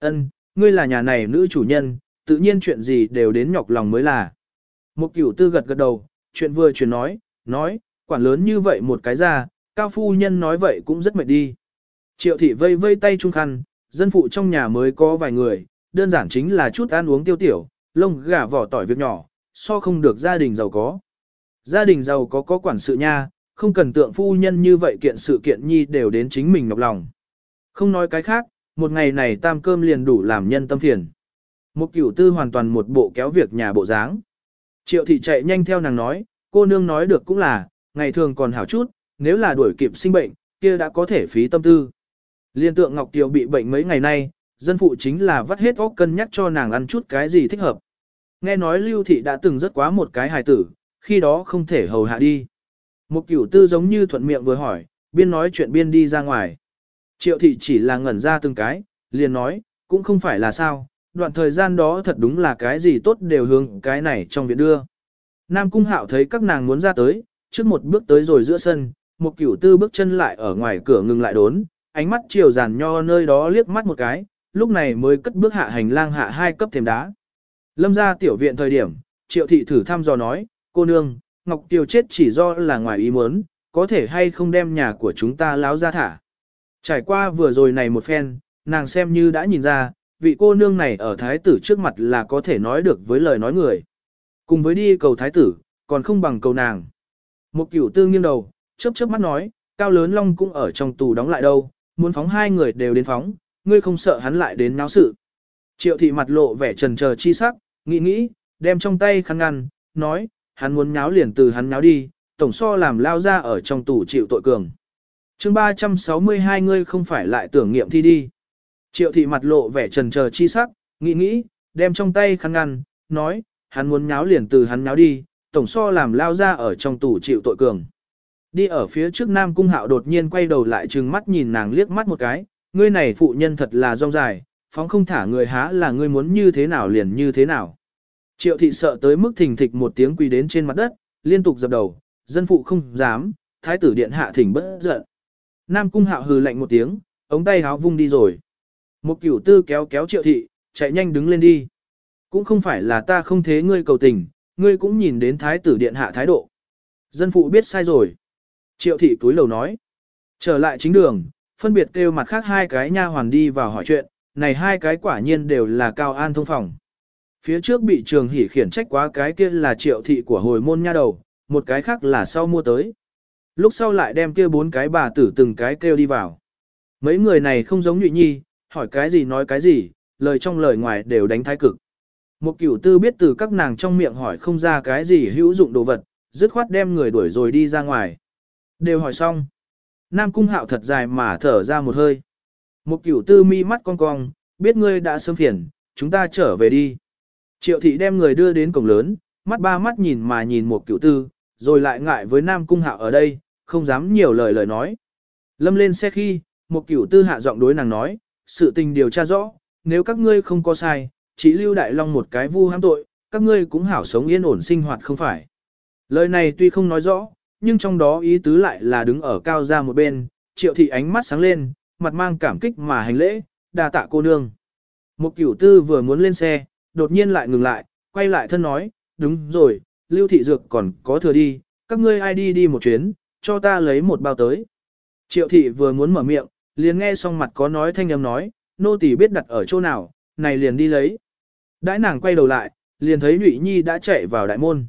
Ân, ngươi là nhà này nữ chủ nhân, tự nhiên chuyện gì đều đến nhọc lòng mới là. Một cửu tư gật gật đầu, chuyện vừa chuyển nói, nói, quản lớn như vậy một cái ra, cao phu nhân nói vậy cũng rất mệt đi. Triệu thị vây vây tay trung khăn, dân phụ trong nhà mới có vài người, đơn giản chính là chút ăn uống tiêu tiểu, lông gà vỏ tỏi việc nhỏ, so không được gia đình giàu có. Gia đình giàu có có quản sự nha, không cần tượng phu nhân như vậy kiện sự kiện nhi đều đến chính mình nhọc lòng. Không nói cái khác, một ngày này tam cơm liền đủ làm nhân tâm phiền. Một cửu tư hoàn toàn một bộ kéo việc nhà bộ dáng. Triệu thị chạy nhanh theo nàng nói, cô nương nói được cũng là, ngày thường còn hảo chút, nếu là đuổi kịp sinh bệnh, kia đã có thể phí tâm tư. Liên tượng Ngọc tiều bị bệnh mấy ngày nay, dân phụ chính là vắt hết óc cân nhắc cho nàng ăn chút cái gì thích hợp. Nghe nói Lưu Thị đã từng rất quá một cái hài tử, khi đó không thể hầu hạ đi. Một cửu tư giống như thuận miệng vừa hỏi, biên nói chuyện biên đi ra ngoài. Triệu Thị chỉ là ngẩn ra từng cái, liền nói, cũng không phải là sao, đoạn thời gian đó thật đúng là cái gì tốt đều hướng cái này trong viện đưa. Nam Cung Hạo thấy các nàng muốn ra tới, trước một bước tới rồi giữa sân, một cửu tư bước chân lại ở ngoài cửa ngừng lại đốn, ánh mắt chiều giàn nho nơi đó liếc mắt một cái, lúc này mới cất bước hạ hành lang hạ hai cấp thềm đá. Lâm ra tiểu viện thời điểm, triệu thị thử thăm dò nói, cô nương, Ngọc Kiều chết chỉ do là ngoài ý muốn, có thể hay không đem nhà của chúng ta láo ra thả. Trải qua vừa rồi này một phen, nàng xem như đã nhìn ra, vị cô nương này ở thái tử trước mặt là có thể nói được với lời nói người. Cùng với đi cầu thái tử, còn không bằng cầu nàng. Một cửu tư nghiêng đầu, chớp chớp mắt nói, cao lớn long cũng ở trong tù đóng lại đâu, muốn phóng hai người đều đến phóng, ngươi không sợ hắn lại đến náo sự. Triệu thị mặt lộ vẻ trần chờ chi sắc, nghĩ nghĩ, đem trong tay khăn ngăn, nói, hắn muốn nháo liền từ hắn nháo đi, tổng so làm lao ra ở trong tù chịu tội cường chương 362 ngươi không phải lại tưởng nghiệm thi đi. Triệu thị mặt lộ vẻ trần chờ chi sắc, nghĩ nghĩ, đem trong tay khăn ngăn, nói, hắn muốn nháo liền từ hắn nháo đi, tổng so làm lao ra ở trong tủ chịu tội cường. Đi ở phía trước Nam Cung Hạo đột nhiên quay đầu lại trừng mắt nhìn nàng liếc mắt một cái, ngươi này phụ nhân thật là rong dài, phóng không thả người há là ngươi muốn như thế nào liền như thế nào. Triệu thị sợ tới mức thình thịch một tiếng quỳ đến trên mặt đất, liên tục dập đầu, dân phụ không dám, thái tử điện hạ thỉnh bất giận. Nam Cung Hạo hừ lạnh một tiếng, ống tay háo vung đi rồi. Một cửu tư kéo kéo triệu thị, chạy nhanh đứng lên đi. Cũng không phải là ta không thế ngươi cầu tình, ngươi cũng nhìn đến thái tử điện hạ thái độ. Dân phụ biết sai rồi. Triệu thị túi lầu nói. Trở lại chính đường, phân biệt kêu mặt khác hai cái nha hoàn đi vào hỏi chuyện, này hai cái quả nhiên đều là cao an thông phòng. Phía trước bị trường hỉ khiển trách quá cái kia là triệu thị của hồi môn nha đầu, một cái khác là sau mua tới. Lúc sau lại đem kia bốn cái bà tử từng cái kêu đi vào. Mấy người này không giống nhụy nhi, hỏi cái gì nói cái gì, lời trong lời ngoài đều đánh thái cực. Một cửu tư biết từ các nàng trong miệng hỏi không ra cái gì hữu dụng đồ vật, dứt khoát đem người đuổi rồi đi ra ngoài. Đều hỏi xong. Nam cung hạo thật dài mà thở ra một hơi. Một cửu tư mi mắt cong cong, biết ngươi đã sớm phiền, chúng ta trở về đi. Triệu thị đem người đưa đến cổng lớn, mắt ba mắt nhìn mà nhìn một cửu tư, rồi lại ngại với Nam cung hạo ở đây, không dám nhiều lời lời nói. Lâm lên xe khi, một cửu tư hạ giọng đối nàng nói, sự tình điều tra rõ, nếu các ngươi không có sai, chỉ lưu đại long một cái vu hãm tội, các ngươi cũng hảo sống yên ổn sinh hoạt không phải. Lời này tuy không nói rõ, nhưng trong đó ý tứ lại là đứng ở cao ra một bên, triệu thị ánh mắt sáng lên, mặt mang cảm kích mà hành lễ, đa tạ cô nương. Một cửu tư vừa muốn lên xe, đột nhiên lại ngừng lại, quay lại thân nói, đúng rồi, lưu thị dược còn có thừa đi, các ngươi ai đi đi một chuyến, cho ta lấy một bao tới. Triệu thị vừa muốn mở miệng, liền nghe xong mặt có nói thanh âm nói, nô tỳ biết đặt ở chỗ nào, này liền đi lấy. Đãi nàng quay đầu lại, liền thấy Nhụy Nhi đã chạy vào đại môn.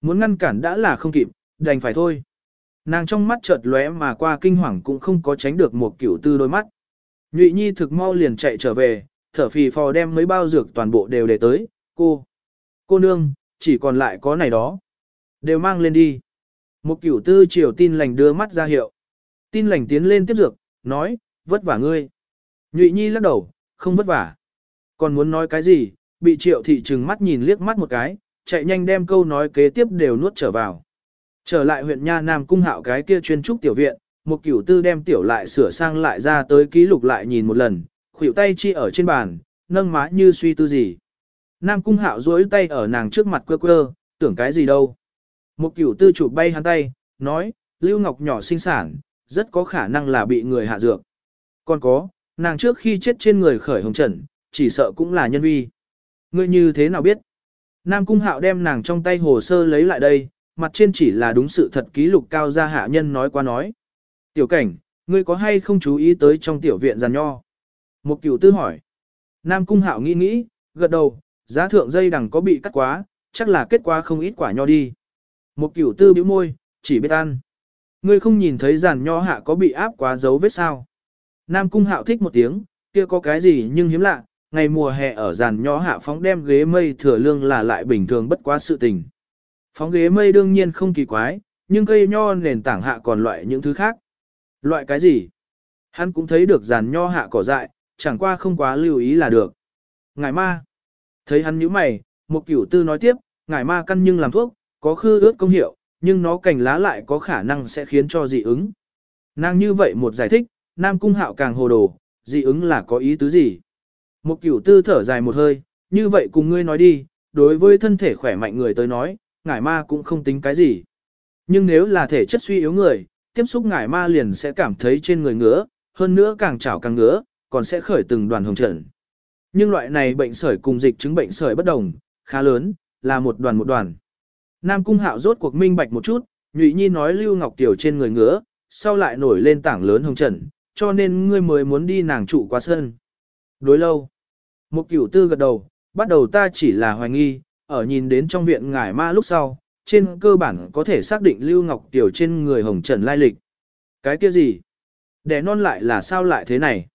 Muốn ngăn cản đã là không kịp, đành phải thôi. Nàng trong mắt chợt lóe mà qua kinh hoàng cũng không có tránh được một kiểu tư đôi mắt. Nhụy Nhi thực mau liền chạy trở về, thở phì phò đem mấy bao dược toàn bộ đều để tới, cô. Cô nương, chỉ còn lại có này đó. Đều mang lên đi. Một cửu tư triều tin lành đưa mắt ra hiệu. Tin lành tiến lên tiếp dược, nói, vất vả ngươi. Nhụy Nhi lắc đầu, không vất vả. Còn muốn nói cái gì, bị triệu thị trừng mắt nhìn liếc mắt một cái, chạy nhanh đem câu nói kế tiếp đều nuốt trở vào. Trở lại huyện Nha Nam cung hạo cái kia chuyên trúc tiểu viện, một cửu tư đem tiểu lại sửa sang lại ra tới ký lục lại nhìn một lần, khuỷu tay chi ở trên bàn, nâng má như suy tư gì. Nam cung hạo duỗi tay ở nàng trước mặt quơ quơ, tưởng cái gì đâu. Một cửu tư chụp bay hắn tay, nói, Lưu Ngọc nhỏ sinh sản, rất có khả năng là bị người hạ dược. Còn có, nàng trước khi chết trên người khởi hồng trần, chỉ sợ cũng là nhân vi. Ngươi như thế nào biết? Nam Cung Hạo đem nàng trong tay hồ sơ lấy lại đây, mặt trên chỉ là đúng sự thật ký lục cao gia hạ nhân nói qua nói. Tiểu cảnh, ngươi có hay không chú ý tới trong tiểu viện giàn nho? Một cửu tư hỏi. Nam Cung Hạo nghĩ nghĩ, gật đầu, giá thượng dây đằng có bị cắt quá, chắc là kết quả không ít quả nho đi. Một cửu tư bĩu môi, chỉ biết ăn. Ngươi không nhìn thấy giàn nho hạ có bị áp quá dấu vết sao. Nam Cung Hạo thích một tiếng, kia có cái gì nhưng hiếm lạ, ngày mùa hè ở giàn nho hạ phóng đem ghế mây thừa lương là lại bình thường bất quá sự tình. Phóng ghế mây đương nhiên không kỳ quái, nhưng cây nho nền tảng hạ còn loại những thứ khác. Loại cái gì? Hắn cũng thấy được giàn nho hạ cỏ dại, chẳng qua không quá lưu ý là được. Ngải ma. Thấy hắn nhíu mày, một cửu tư nói tiếp, ngải ma căn nhưng làm thuốc, có khư ướt công hiệu, nhưng nó cành lá lại có khả năng sẽ khiến cho dị ứng. Nàng như vậy một giải thích, Nam Cung Hạo càng hồ đồ, dị ứng là có ý tứ gì? Một cửu tư thở dài một hơi, như vậy cùng ngươi nói đi, đối với thân thể khỏe mạnh người tới nói, ngải ma cũng không tính cái gì. Nhưng nếu là thể chất suy yếu người, tiếp xúc ngải ma liền sẽ cảm thấy trên người ngứa, hơn nữa càng chảo càng ngứa, còn sẽ khởi từng đoàn hồng trận. Nhưng loại này bệnh sởi cùng dịch chứng bệnh sởi bất đồng, khá lớn, là một đoàn một đoàn. Nam Cung Hạo rốt cuộc minh bạch một chút, Nhụy Nhi nói Lưu Ngọc Tiểu trên người ngứa, sau lại nổi lên tảng lớn hồng trần, cho nên ngươi mới muốn đi nàng trụ qua sân. Đối lâu, một cửu tư gật đầu, bắt đầu ta chỉ là hoài nghi, ở nhìn đến trong viện ngải ma lúc sau, trên cơ bản có thể xác định Lưu Ngọc Tiểu trên người hồng trần lai lịch. Cái kia gì? Đẻ non lại là sao lại thế này?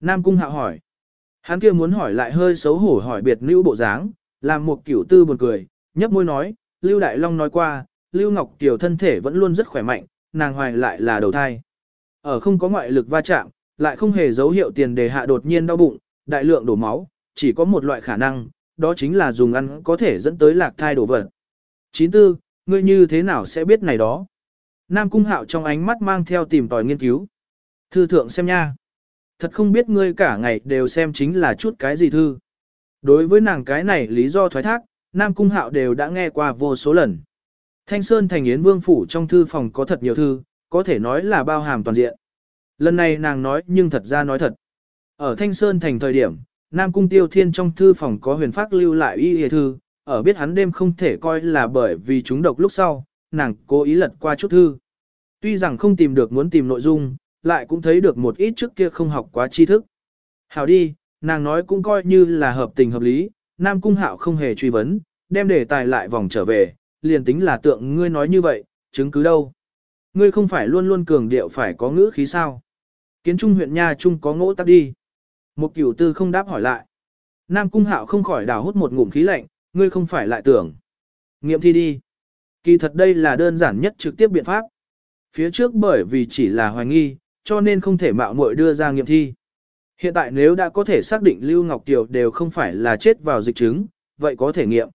Nam Cung Hạo hỏi. Hắn kia muốn hỏi lại hơi xấu hổ hỏi biệt lưu bộ dáng, làm một cửu tư buồn cười, nhấp môi nói, Lưu Đại Long nói qua, Lưu Ngọc Kiều thân thể vẫn luôn rất khỏe mạnh, nàng hoài lại là đầu thai. Ở không có ngoại lực va chạm, lại không hề dấu hiệu tiền đề hạ đột nhiên đau bụng, đại lượng đổ máu, chỉ có một loại khả năng, đó chính là dùng ăn có thể dẫn tới lạc thai đổ vật. 94, ngươi như thế nào sẽ biết này đó? Nam Cung Hạo trong ánh mắt mang theo tìm tòi nghiên cứu. Thư thượng xem nha. Thật không biết ngươi cả ngày đều xem chính là chút cái gì thư. Đối với nàng cái này lý do thoái thác, Nam Cung Hạo đều đã nghe qua vô số lần. Thanh Sơn Thành Yến Vương Phủ trong thư phòng có thật nhiều thư, có thể nói là bao hàm toàn diện. Lần này nàng nói nhưng thật ra nói thật. Ở Thanh Sơn Thành thời điểm, Nam Cung Tiêu Thiên trong thư phòng có huyền pháp lưu lại y hề thư, ở biết hắn đêm không thể coi là bởi vì chúng độc lúc sau, nàng cố ý lật qua chút thư. Tuy rằng không tìm được muốn tìm nội dung, lại cũng thấy được một ít trước kia không học quá tri thức. Hảo đi, nàng nói cũng coi như là hợp tình hợp lý, Nam Cung Hạo không hề truy vấn, đem đề tài lại vòng trở về, liền tính là tượng ngươi nói như vậy, chứng cứ đâu. Ngươi không phải luôn luôn cường điệu phải có ngữ khí sao. Kiến trung huyện Nha Trung có ngỗ tắc đi. Một cửu tư không đáp hỏi lại. Nam Cung Hạo không khỏi đào hút một ngụm khí lạnh, ngươi không phải lại tưởng. Nghiệm thi đi. Kỳ thật đây là đơn giản nhất trực tiếp biện pháp. Phía trước bởi vì chỉ là hoài nghi, cho nên không thể mạo muội đưa ra nghiệm thi. Hiện tại nếu đã có thể xác định Lưu Ngọc Kiều đều không phải là chết vào dịch chứng, vậy có thể nghiệm.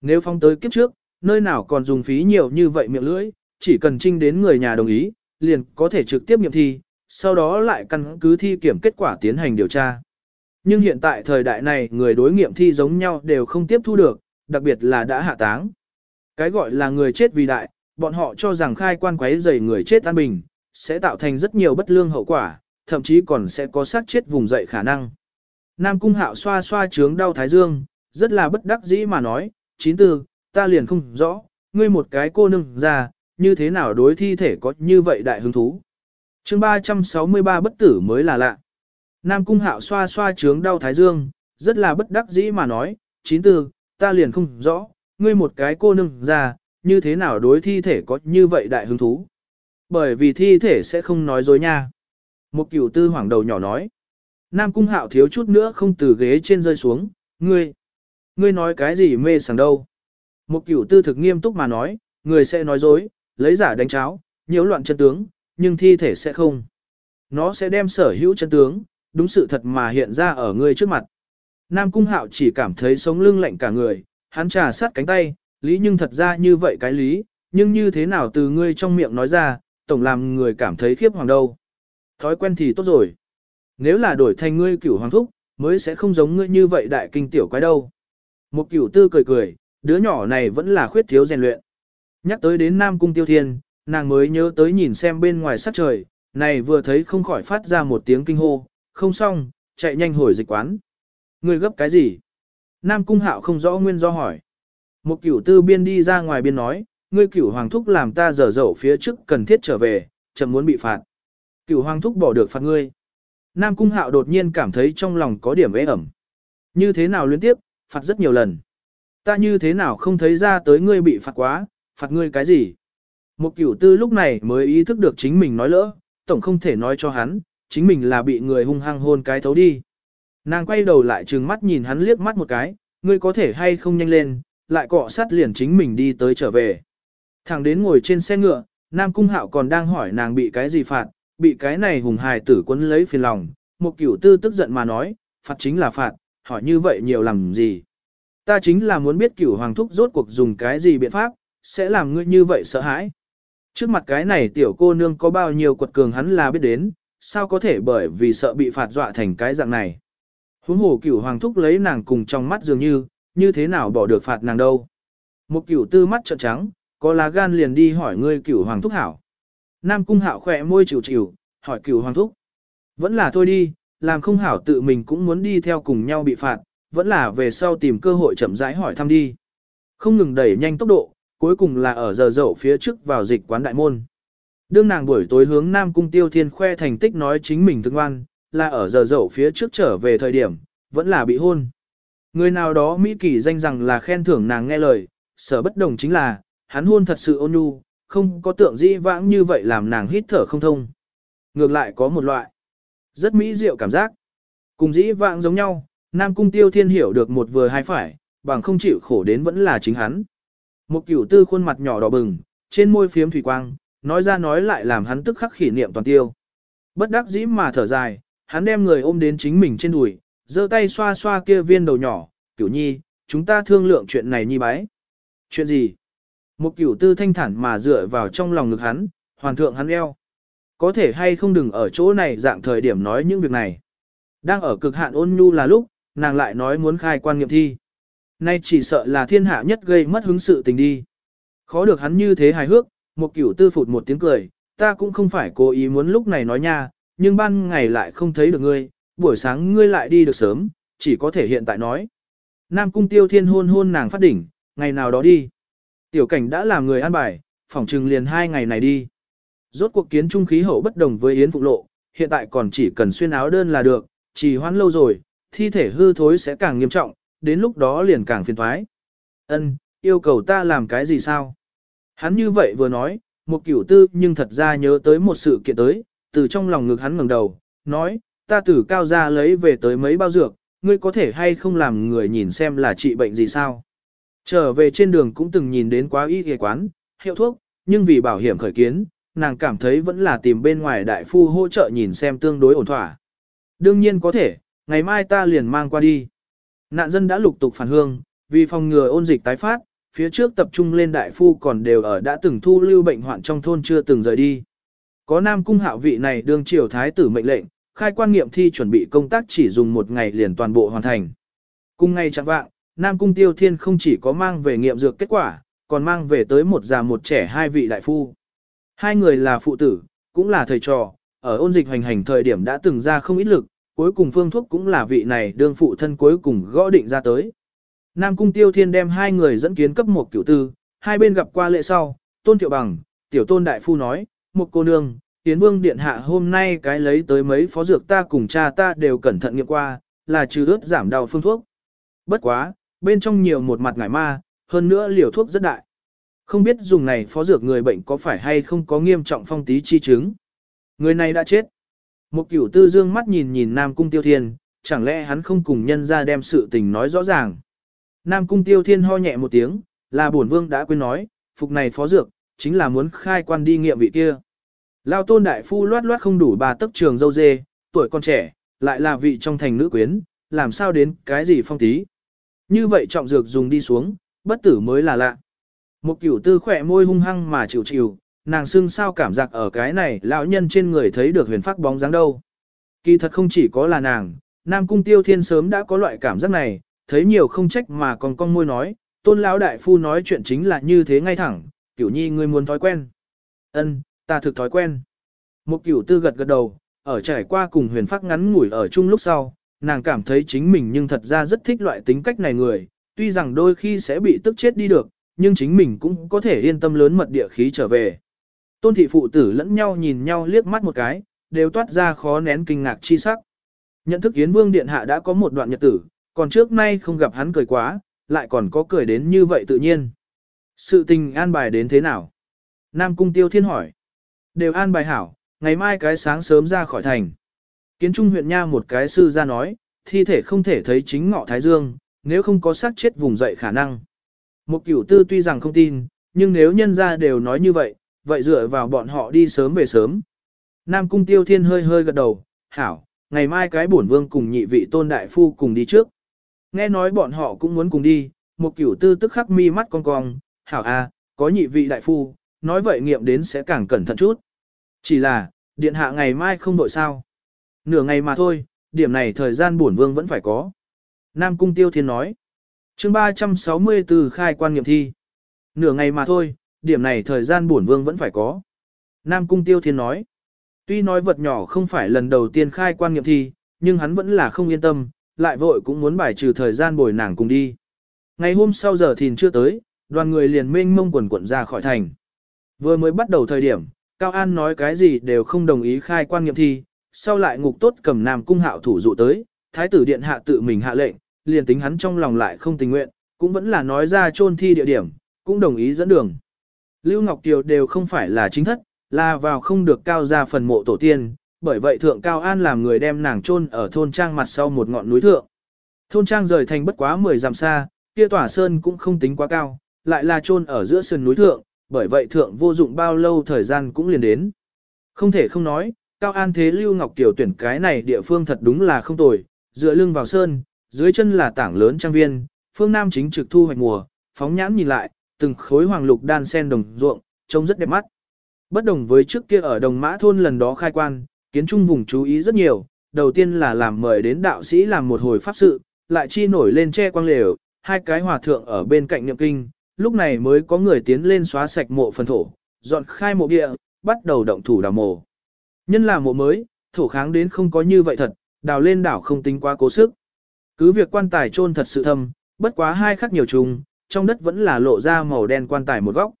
Nếu phong tới kiếp trước, nơi nào còn dùng phí nhiều như vậy miệng lưỡi, chỉ cần trinh đến người nhà đồng ý, liền có thể trực tiếp nghiệm thi, sau đó lại căn cứ thi kiểm kết quả tiến hành điều tra. Nhưng hiện tại thời đại này người đối nghiệm thi giống nhau đều không tiếp thu được, đặc biệt là đã hạ táng. Cái gọi là người chết vì đại, bọn họ cho rằng khai quan quấy rầy người chết an bình, sẽ tạo thành rất nhiều bất lương hậu quả, thậm chí còn sẽ có sát chết vùng dậy khả năng. Nam Cung Hạo xoa xoa trướng đau thái dương, rất là bất đắc dĩ mà nói, chín tư, ta liền không rõ, ngươi một cái cô nương ra, như thế nào đối thi thể có như vậy đại hứng thú. chương 363 bất tử mới là lạ. Nam Cung Hạo xoa xoa trướng đau thái dương, rất là bất đắc dĩ mà nói, chín tư, ta liền không rõ, ngươi một cái cô nương ra, như thế nào đối thi thể có như vậy đại hứng thú. Bởi vì thi thể sẽ không nói dối nha. Một cửu tư hoảng đầu nhỏ nói. Nam cung hạo thiếu chút nữa không từ ghế trên rơi xuống, ngươi, ngươi nói cái gì mê sảng đâu. Một cửu tư thực nghiêm túc mà nói, người sẽ nói dối, lấy giả đánh cháo, nhiễu loạn chân tướng, nhưng thi thể sẽ không. Nó sẽ đem sở hữu chân tướng, đúng sự thật mà hiện ra ở ngươi trước mặt. Nam cung hạo chỉ cảm thấy sống lưng lạnh cả người, hắn trà sát cánh tay, lý nhưng thật ra như vậy cái lý, nhưng như thế nào từ ngươi trong miệng nói ra, tổng làm người cảm thấy khiếp hoàng đâu. Thói quen thì tốt rồi. Nếu là đổi thành ngươi cửu hoàng thúc, mới sẽ không giống ngươi như vậy đại kinh tiểu quái đâu. Một cửu tư cười cười, đứa nhỏ này vẫn là khuyết thiếu rèn luyện. Nhắc tới đến Nam Cung Tiêu Thiên, nàng mới nhớ tới nhìn xem bên ngoài sắc trời, này vừa thấy không khỏi phát ra một tiếng kinh hô, không xong, chạy nhanh hồi dịch quán. Ngươi gấp cái gì? Nam Cung Hạo không rõ nguyên do hỏi. Một cửu tư biên đi ra ngoài biên nói, ngươi cửu hoàng thúc làm ta dở dậu phía trước cần thiết trở về, chậm muốn bị phạt. Cửu hoàng thúc bỏ được phạt ngươi. Nam Cung Hạo đột nhiên cảm thấy trong lòng có điểm ế ẩm. Như thế nào liên tiếp, phạt rất nhiều lần. Ta như thế nào không thấy ra tới ngươi bị phạt quá, phạt ngươi cái gì? Một cửu tư lúc này mới ý thức được chính mình nói lỡ, tổng không thể nói cho hắn, chính mình là bị người hung hăng hôn cái thấu đi. Nàng quay đầu lại trừng mắt nhìn hắn liếc mắt một cái, ngươi có thể hay không nhanh lên, lại cọ sát liền chính mình đi tới trở về. Thẳng đến ngồi trên xe ngựa, Nam Cung Hạo còn đang hỏi nàng bị cái gì phạt, bị cái này hùng hài tử quấn lấy phiền lòng. Một cửu tư tức giận mà nói, phạt chính là phạt, hỏi như vậy nhiều làm gì. Ta chính là muốn biết cửu hoàng thúc rốt cuộc dùng cái gì biện pháp, sẽ làm ngươi như vậy sợ hãi. Trước mặt cái này tiểu cô nương có bao nhiêu quật cường hắn là biết đến, sao có thể bởi vì sợ bị phạt dọa thành cái dạng này. Huống hồ cửu hoàng thúc lấy nàng cùng trong mắt dường như, như thế nào bỏ được phạt nàng đâu. Một cửu tư mắt trợn trắng, có lá gan liền đi hỏi ngươi cửu hoàng thúc hảo. Nam cung hạo khỏe môi chịu chịu, hỏi cửu hoàng thúc. Vẫn là thôi đi, làm không hảo tự mình cũng muốn đi theo cùng nhau bị phạt, vẫn là về sau tìm cơ hội chậm rãi hỏi thăm đi. Không ngừng đẩy nhanh tốc độ, cuối cùng là ở giờ dậu phía trước vào dịch quán đại môn. Đương nàng buổi tối hướng Nam Cung Tiêu Thiên khoe thành tích nói chính mình thương ngoan, là ở giờ dậu phía trước trở về thời điểm, vẫn là bị hôn. Người nào đó Mỹ kỳ danh rằng là khen thưởng nàng nghe lời, sở bất đồng chính là, hắn hôn thật sự ôn nhu, không có tượng dĩ vãng như vậy làm nàng hít thở không thông. Ngược lại có một loại, rất mỹ diệu cảm giác. Cùng dĩ vãng giống nhau, Nam Cung Tiêu Thiên hiểu được một vừa hai phải, bằng không chịu khổ đến vẫn là chính hắn. Một cửu tư khuôn mặt nhỏ đỏ bừng, trên môi phiếm thủy quang, nói ra nói lại làm hắn tức khắc khỉ niệm toàn tiêu. Bất đắc dĩ mà thở dài, hắn đem người ôm đến chính mình trên đùi, giơ tay xoa xoa kia viên đầu nhỏ, cửu nhi, chúng ta thương lượng chuyện này nhi bái. Chuyện gì? Một cửu tư thanh thản mà dựa vào trong lòng ngực hắn, hoàn thượng hắn eo. Có thể hay không đừng ở chỗ này dạng thời điểm nói những việc này. Đang ở cực hạn ôn nhu là lúc, nàng lại nói muốn khai quan nghiệm thi. Nay chỉ sợ là thiên hạ nhất gây mất hứng sự tình đi. Khó được hắn như thế hài hước, một cửu tư phụt một tiếng cười, ta cũng không phải cố ý muốn lúc này nói nha, nhưng ban ngày lại không thấy được ngươi, buổi sáng ngươi lại đi được sớm, chỉ có thể hiện tại nói. Nam cung tiêu thiên hôn hôn nàng phát đỉnh, ngày nào đó đi. Tiểu cảnh đã làm người an bài, phỏng trừng liền hai ngày này đi. Rốt cuộc kiến trung khí hậu bất đồng với Yến Phục Lộ, hiện tại còn chỉ cần xuyên áo đơn là được, chỉ hoãn lâu rồi, thi thể hư thối sẽ càng nghiêm trọng, đến lúc đó liền càng phiền thoái. Ân, yêu cầu ta làm cái gì sao? Hắn như vậy vừa nói, một cửu tư nhưng thật ra nhớ tới một sự kiện tới, từ trong lòng ngực hắn ngẩng đầu, nói, ta từ cao ra lấy về tới mấy bao dược, ngươi có thể hay không làm người nhìn xem là trị bệnh gì sao? Trở về trên đường cũng từng nhìn đến quá y y quán, hiệu thuốc, nhưng vì bảo hiểm khởi kiến, nàng cảm thấy vẫn là tìm bên ngoài đại phu hỗ trợ nhìn xem tương đối ổn thỏa. Đương nhiên có thể, ngày mai ta liền mang qua đi. Nạn dân đã lục tục phản hương, vì phòng ngừa ôn dịch tái phát, phía trước tập trung lên đại phu còn đều ở đã từng thu lưu bệnh hoạn trong thôn chưa từng rời đi. Có nam cung hạo vị này đương triều thái tử mệnh lệnh, khai quan nghiệm thi chuẩn bị công tác chỉ dùng một ngày liền toàn bộ hoàn thành. Cùng ngày chẳng vạng, nam cung tiêu thiên không chỉ có mang về nghiệm dược kết quả, còn mang về tới một già một trẻ hai vị đại phu. Hai người là phụ tử, cũng là thầy trò, ở ôn dịch hành hành thời điểm đã từng ra không ít lực, cuối cùng phương thuốc cũng là vị này đương phụ thân cuối cùng gõ định ra tới. Nam Cung Tiêu Thiên đem hai người dẫn kiến cấp một cửu tư, hai bên gặp qua lệ sau, Tôn Thiệu Bằng, Tiểu Tôn Đại Phu nói, một cô nương, Tiến Vương Điện Hạ hôm nay cái lấy tới mấy phó dược ta cùng cha ta đều cẩn thận nghiệm qua, là trừ ướt giảm đau phương thuốc. Bất quá, bên trong nhiều một mặt ngải ma, hơn nữa liều thuốc rất đại. Không biết dùng này phó dược người bệnh có phải hay không có nghiêm trọng phong tí chi chứng. Người này đã chết. Một cửu tư dương mắt nhìn nhìn Nam Cung Tiêu Thiên, chẳng lẽ hắn không cùng nhân ra đem sự tình nói rõ ràng. Nam Cung Tiêu Thiên ho nhẹ một tiếng, là bổn vương đã quên nói, phục này phó dược, chính là muốn khai quan đi nghiệm vị kia. Lao tôn đại phu loát loát không đủ bà tấc trường dâu dê, tuổi con trẻ, lại là vị trong thành nữ quyến, làm sao đến cái gì phong tí. Như vậy trọng dược dùng đi xuống, bất tử mới là lạ. Một cửu tư khỏe môi hung hăng mà chịu chịu, nàng xưng sao cảm giác ở cái này lão nhân trên người thấy được huyền phát bóng dáng đâu. Kỳ thật không chỉ có là nàng, Nam Cung Tiêu Thiên sớm đã có loại cảm giác này, thấy nhiều không trách mà còn con môi nói, tôn lão đại phu nói chuyện chính là như thế ngay thẳng, kiểu nhi ngươi muốn thói quen. Ân, ta thực thói quen. Một cửu tư gật gật đầu, ở trải qua cùng huyền phát ngắn ngủi ở chung lúc sau, nàng cảm thấy chính mình nhưng thật ra rất thích loại tính cách này người, tuy rằng đôi khi sẽ bị tức chết đi được, nhưng chính mình cũng có thể yên tâm lớn mật địa khí trở về. Tôn thị phụ tử lẫn nhau nhìn nhau liếc mắt một cái, đều toát ra khó nén kinh ngạc chi sắc. Nhận thức Yến Vương Điện Hạ đã có một đoạn nhật tử, còn trước nay không gặp hắn cười quá, lại còn có cười đến như vậy tự nhiên. Sự tình an bài đến thế nào? Nam Cung Tiêu Thiên hỏi. Đều an bài hảo, ngày mai cái sáng sớm ra khỏi thành. Kiến Trung huyện Nha một cái sư ra nói, thi thể không thể thấy chính ngọ Thái Dương, nếu không có xác chết vùng dậy khả năng. Một cửu tư tuy rằng không tin, nhưng nếu nhân ra đều nói như vậy, vậy dựa vào bọn họ đi sớm về sớm. Nam Cung Tiêu Thiên hơi hơi gật đầu, hảo, ngày mai cái bổn vương cùng nhị vị tôn đại phu cùng đi trước. Nghe nói bọn họ cũng muốn cùng đi, một cửu tư tức khắc mi mắt cong cong, hảo a, có nhị vị đại phu, nói vậy nghiệm đến sẽ càng cẩn thận chút. Chỉ là, điện hạ ngày mai không đội sao. Nửa ngày mà thôi, điểm này thời gian bổn vương vẫn phải có. Nam Cung Tiêu Thiên nói. chương 360 từ khai quan nghiệm thi. Nửa ngày mà thôi, điểm này thời gian bổn vương vẫn phải có. Nam Cung Tiêu Thiên nói. Tuy nói vật nhỏ không phải lần đầu tiên khai quan nghiệm thi, nhưng hắn vẫn là không yên tâm, lại vội cũng muốn bài trừ thời gian bồi nàng cùng đi. Ngày hôm sau giờ thìn chưa tới, đoàn người liền mênh mông quần quận ra khỏi thành. Vừa mới bắt đầu thời điểm, Cao An nói cái gì đều không đồng ý khai quan nghiệm thi, sau lại ngục tốt cầm Nam Cung hạo thủ dụ tới, Thái tử Điện Hạ tự mình hạ lệnh, liền tính hắn trong lòng lại không tình nguyện, cũng vẫn là nói ra chôn thi địa điểm, cũng đồng ý dẫn đường. Lưu Ngọc Kiều đều không phải là chính thất, là vào không được cao ra phần mộ tổ tiên, bởi vậy Thượng Cao An làm người đem nàng chôn ở thôn trang mặt sau một ngọn núi thượng. Thôn trang rời thành bất quá 10 dặm xa, kia tỏa sơn cũng không tính quá cao, lại là chôn ở giữa sườn núi thượng, bởi vậy thượng vô dụng bao lâu thời gian cũng liền đến. Không thể không nói, Cao An thế Lưu Ngọc Kiều tuyển cái này địa phương thật đúng là không tồi, dựa lưng vào sơn, dưới chân là tảng lớn trang viên, phương Nam chính trực thu hoạch mùa, phóng nhãn nhìn lại, từng khối hoàng lục đan sen đồng ruộng, trông rất đẹp mắt. Bất đồng với trước kia ở đồng mã thôn lần đó khai quan, kiến trung vùng chú ý rất nhiều, đầu tiên là làm mời đến đạo sĩ làm một hồi pháp sự, lại chi nổi lên che quang lều, hai cái hòa thượng ở bên cạnh niệm kinh, lúc này mới có người tiến lên xóa sạch mộ phần thổ, dọn khai mộ địa, bắt đầu động thủ đào mộ. Nhân là mộ mới, thổ kháng đến không có như vậy thật, đào lên đảo không tính quá cố sức. Cứ việc quan tài chôn thật sự thâm, bất quá hai khắc nhiều trùng, trong đất vẫn là lộ ra màu đen quan tài một góc.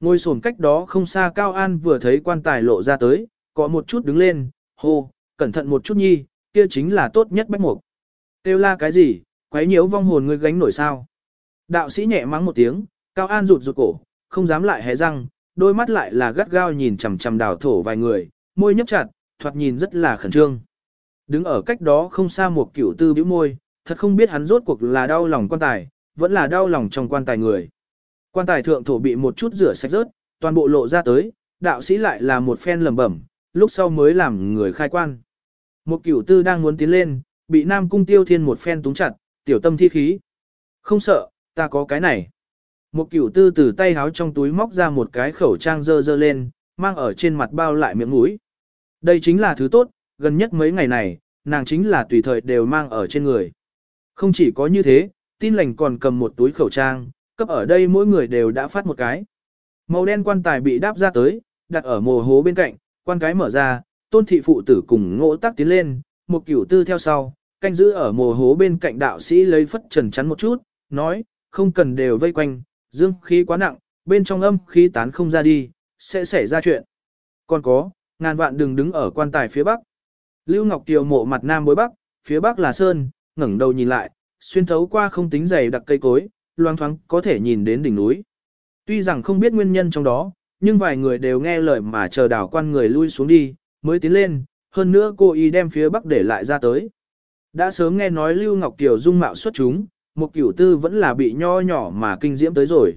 Ngôi sồn cách đó không xa Cao An vừa thấy quan tài lộ ra tới, có một chút đứng lên, hô, cẩn thận một chút nhi, kia chính là tốt nhất bách mục. Têu la cái gì, quấy nhiễu vong hồn ngươi gánh nổi sao. Đạo sĩ nhẹ mắng một tiếng, Cao An rụt rụt cổ, không dám lại hé răng, đôi mắt lại là gắt gao nhìn chằm chằm đào thổ vài người, môi nhấp chặt, thoạt nhìn rất là khẩn trương. Đứng ở cách đó không xa một cửu tư bĩu môi, thật không biết hắn rốt cuộc là đau lòng quan tài, vẫn là đau lòng trong quan tài người. Quan tài thượng thổ bị một chút rửa sạch rớt, toàn bộ lộ ra tới, đạo sĩ lại là một phen lẩm bẩm, lúc sau mới làm người khai quan. Một cửu tư đang muốn tiến lên, bị Nam Cung Tiêu Thiên một phen túng chặt, tiểu tâm thi khí. Không sợ, ta có cái này. Một cửu tư từ tay háo trong túi móc ra một cái khẩu trang dơ dơ lên, mang ở trên mặt bao lại miệng mũi. Đây chính là thứ tốt, gần nhất mấy ngày này, nàng chính là tùy thời đều mang ở trên người. Không chỉ có như thế, tin lành còn cầm một túi khẩu trang, cấp ở đây mỗi người đều đã phát một cái. Màu đen quan tài bị đáp ra tới, đặt ở mồ hố bên cạnh, quan cái mở ra, tôn thị phụ tử cùng ngỗ Tắc tiến lên, một cửu tư theo sau, canh giữ ở mồ hố bên cạnh đạo sĩ lấy phất trần chắn một chút, nói, không cần đều vây quanh, dương khí quá nặng, bên trong âm khí tán không ra đi, sẽ xảy ra chuyện. Còn có, ngàn vạn đừng đứng ở quan tài phía bắc. Lưu Ngọc Tiều mộ mặt nam bối bắc, phía bắc là sơn, ngẩng đầu nhìn lại, xuyên thấu qua không tính dày đặc cây cối, loang thoáng có thể nhìn đến đỉnh núi. Tuy rằng không biết nguyên nhân trong đó, nhưng vài người đều nghe lời mà chờ đảo quan người lui xuống đi, mới tiến lên, hơn nữa cô y đem phía bắc để lại ra tới. Đã sớm nghe nói Lưu Ngọc Kiều dung mạo xuất chúng, một kiểu tư vẫn là bị nho nhỏ mà kinh diễm tới rồi.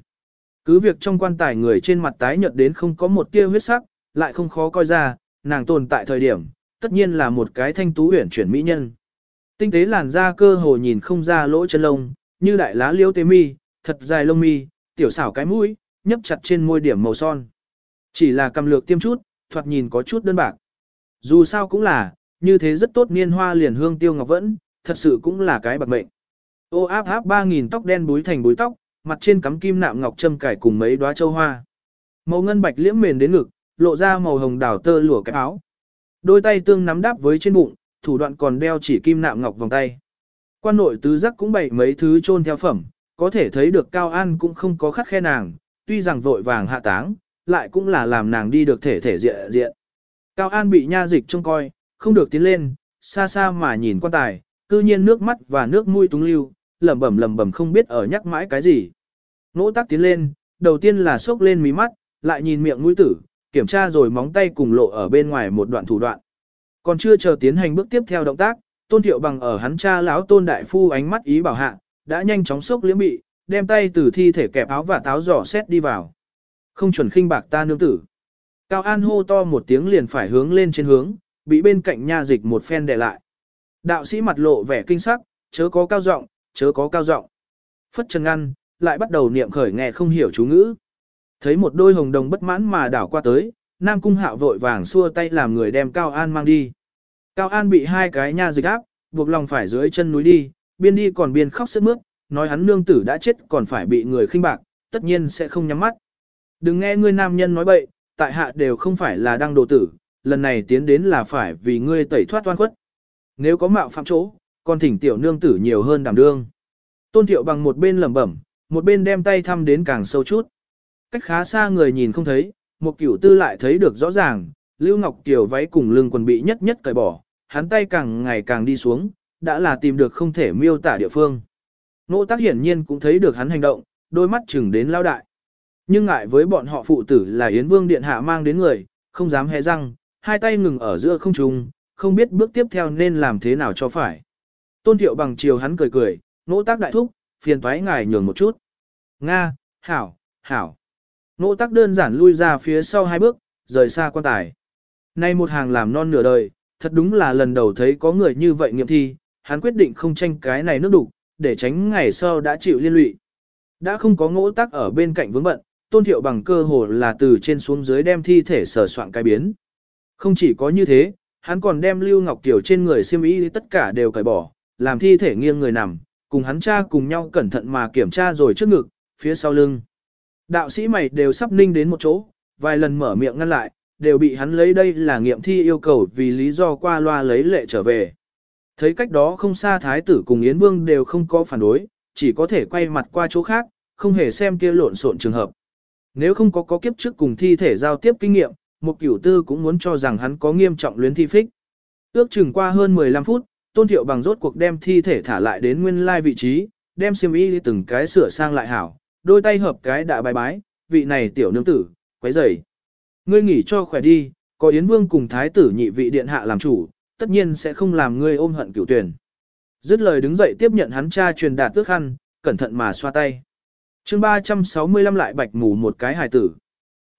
Cứ việc trong quan tài người trên mặt tái nhợt đến không có một tia huyết sắc, lại không khó coi ra, nàng tồn tại thời điểm, tất nhiên là một cái thanh tú huyển chuyển mỹ nhân. Tinh tế làn da cơ hồ nhìn không ra lỗ chân lông, như đại lá liễu tế mi, thật dài lông mi, tiểu xảo cái mũi, nhấp chặt trên môi điểm màu son. Chỉ là cầm lược tiêm chút, thoạt nhìn có chút đơn bạc. Dù sao cũng là, như thế rất tốt niên hoa liền hương tiêu ngọc vẫn, thật sự cũng là cái bạc mệnh. Ô áp áp 3.000 tóc đen búi thành búi tóc, mặt trên cắm kim nạm ngọc châm cải cùng mấy đóa châu hoa. Màu ngân bạch liễm mền đến ngực, lộ ra màu hồng đảo tơ lụa cái áo. Đôi tay tương nắm đáp với trên bụng, thủ đoạn còn đeo chỉ kim nạm ngọc vòng tay. Quan nội tứ giác cũng bày mấy thứ chôn theo phẩm, có thể thấy được Cao An cũng không có khắc khe nàng, tuy rằng vội vàng hạ táng, lại cũng là làm nàng đi được thể thể diện diện. Cao An bị nha dịch trông coi, không được tiến lên, xa xa mà nhìn quan tài, cư nhiên nước mắt và nước mũi túng lưu, lẩm bẩm lẩm bẩm không biết ở nhắc mãi cái gì. Nỗ tắc tiến lên, đầu tiên là sốc lên mí mắt, lại nhìn miệng mũi tử, kiểm tra rồi móng tay cùng lộ ở bên ngoài một đoạn thủ đoạn. Còn chưa chờ tiến hành bước tiếp theo động tác, tôn thiệu bằng ở hắn cha lão tôn đại phu ánh mắt ý bảo hạ, đã nhanh chóng sốc liễm bị, đem tay từ thi thể kẹp áo và táo giỏ xét đi vào. Không chuẩn khinh bạc ta nương tử. Cao An hô to một tiếng liền phải hướng lên trên hướng, bị bên cạnh nha dịch một phen đè lại. Đạo sĩ mặt lộ vẻ kinh sắc, chớ có cao giọng, chớ có cao giọng. Phất chân ngăn, lại bắt đầu niệm khởi nghe không hiểu chú ngữ. Thấy một đôi hồng đồng bất mãn mà đảo qua tới, Nam Cung Hạo vội vàng xua tay làm người đem Cao An mang đi. Cao An bị hai cái nha dịch áp, buộc lòng phải dưới chân núi đi, biên đi còn biên khóc sướt mướt, nói hắn nương tử đã chết còn phải bị người khinh bạc, tất nhiên sẽ không nhắm mắt. Đừng nghe ngươi nam nhân nói bậy, tại hạ đều không phải là đang đồ tử, lần này tiến đến là phải vì ngươi tẩy thoát oan khuất. Nếu có mạo phạm chỗ, còn thỉnh tiểu nương tử nhiều hơn đảm đương. Tôn thiệu bằng một bên lẩm bẩm, một bên đem tay thăm đến càng sâu chút. Cách khá xa người nhìn không thấy, một cửu tư lại thấy được rõ ràng, Lưu Ngọc Kiều váy cùng lưng quần bị nhất nhất cởi bỏ, hắn tay càng ngày càng đi xuống, đã là tìm được không thể miêu tả địa phương. Nỗ tác hiển nhiên cũng thấy được hắn hành động, đôi mắt chừng đến lao đại. Nhưng ngại với bọn họ phụ tử là Yến Vương Điện Hạ mang đến người, không dám hé răng, hai tay ngừng ở giữa không trung, không biết bước tiếp theo nên làm thế nào cho phải. Tôn Thiệu bằng chiều hắn cười cười, nỗ tác đại thúc, phiền toái ngài nhường một chút. Nga, hảo, hảo. Nỗ Tắc đơn giản lui ra phía sau hai bước, rời xa quan tài. Nay một hàng làm non nửa đời, thật đúng là lần đầu thấy có người như vậy nghiệm thi, hắn quyết định không tranh cái này nước đủ, để tránh ngày sau đã chịu liên lụy. Đã không có ngỗ Tắc ở bên cạnh vướng bận, tôn thiệu bằng cơ hồ là từ trên xuống dưới đem thi thể sở soạn cái biến. Không chỉ có như thế, hắn còn đem Lưu Ngọc Kiều trên người xiêm y tất cả đều cởi bỏ, làm thi thể nghiêng người nằm, cùng hắn cha cùng nhau cẩn thận mà kiểm tra rồi trước ngực, phía sau lưng. Đạo sĩ mày đều sắp ninh đến một chỗ, vài lần mở miệng ngăn lại, đều bị hắn lấy đây là nghiệm thi yêu cầu vì lý do qua loa lấy lệ trở về. Thấy cách đó không xa thái tử cùng Yến Vương đều không có phản đối, chỉ có thể quay mặt qua chỗ khác, không hề xem kia lộn xộn trường hợp. Nếu không có có kiếp trước cùng thi thể giao tiếp kinh nghiệm, một cửu tư cũng muốn cho rằng hắn có nghiêm trọng luyến thi phích. Ước chừng qua hơn 15 phút, tôn thiệu bằng rốt cuộc đem thi thể thả lại đến nguyên lai vị trí, đem xiêm y từng cái sửa sang lại hảo, đôi tay hợp cái đã bài bái, vị này tiểu nương tử, quấy rầy. Ngươi nghỉ cho khỏe đi, có Yến Vương cùng Thái tử nhị vị điện hạ làm chủ, tất nhiên sẽ không làm ngươi ôm hận cửu tuyển. Dứt lời đứng dậy tiếp nhận hắn cha truyền đạt tước khăn, cẩn thận mà xoa tay. chương 365 lại bạch mù một cái hài tử.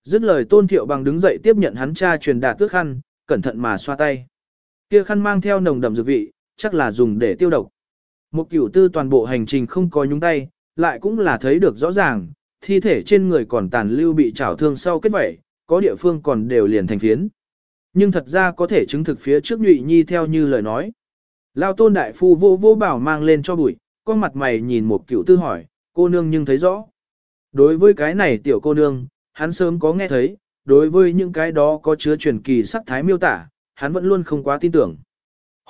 Dứt lời tôn thiệu bằng đứng dậy tiếp nhận hắn cha truyền đạt tước khăn, cẩn thận mà xoa tay. Kia khăn mang theo nồng đậm dược vị, chắc là dùng để tiêu độc. Một cửu tư toàn bộ hành trình không có nhúng tay, lại cũng là thấy được rõ ràng, thi thể trên người còn tàn lưu bị trảo thương sau kết vẩy, có địa phương còn đều liền thành phiến. Nhưng thật ra có thể chứng thực phía trước nhụy nhi theo như lời nói. Lao tôn đại phu vô vô bảo mang lên cho bụi, con mặt mày nhìn một cửu tư hỏi, cô nương nhưng thấy rõ. Đối với cái này tiểu cô nương, hắn sớm có nghe thấy, đối với những cái đó có chứa truyền kỳ sắc thái miêu tả, hắn vẫn luôn không quá tin tưởng.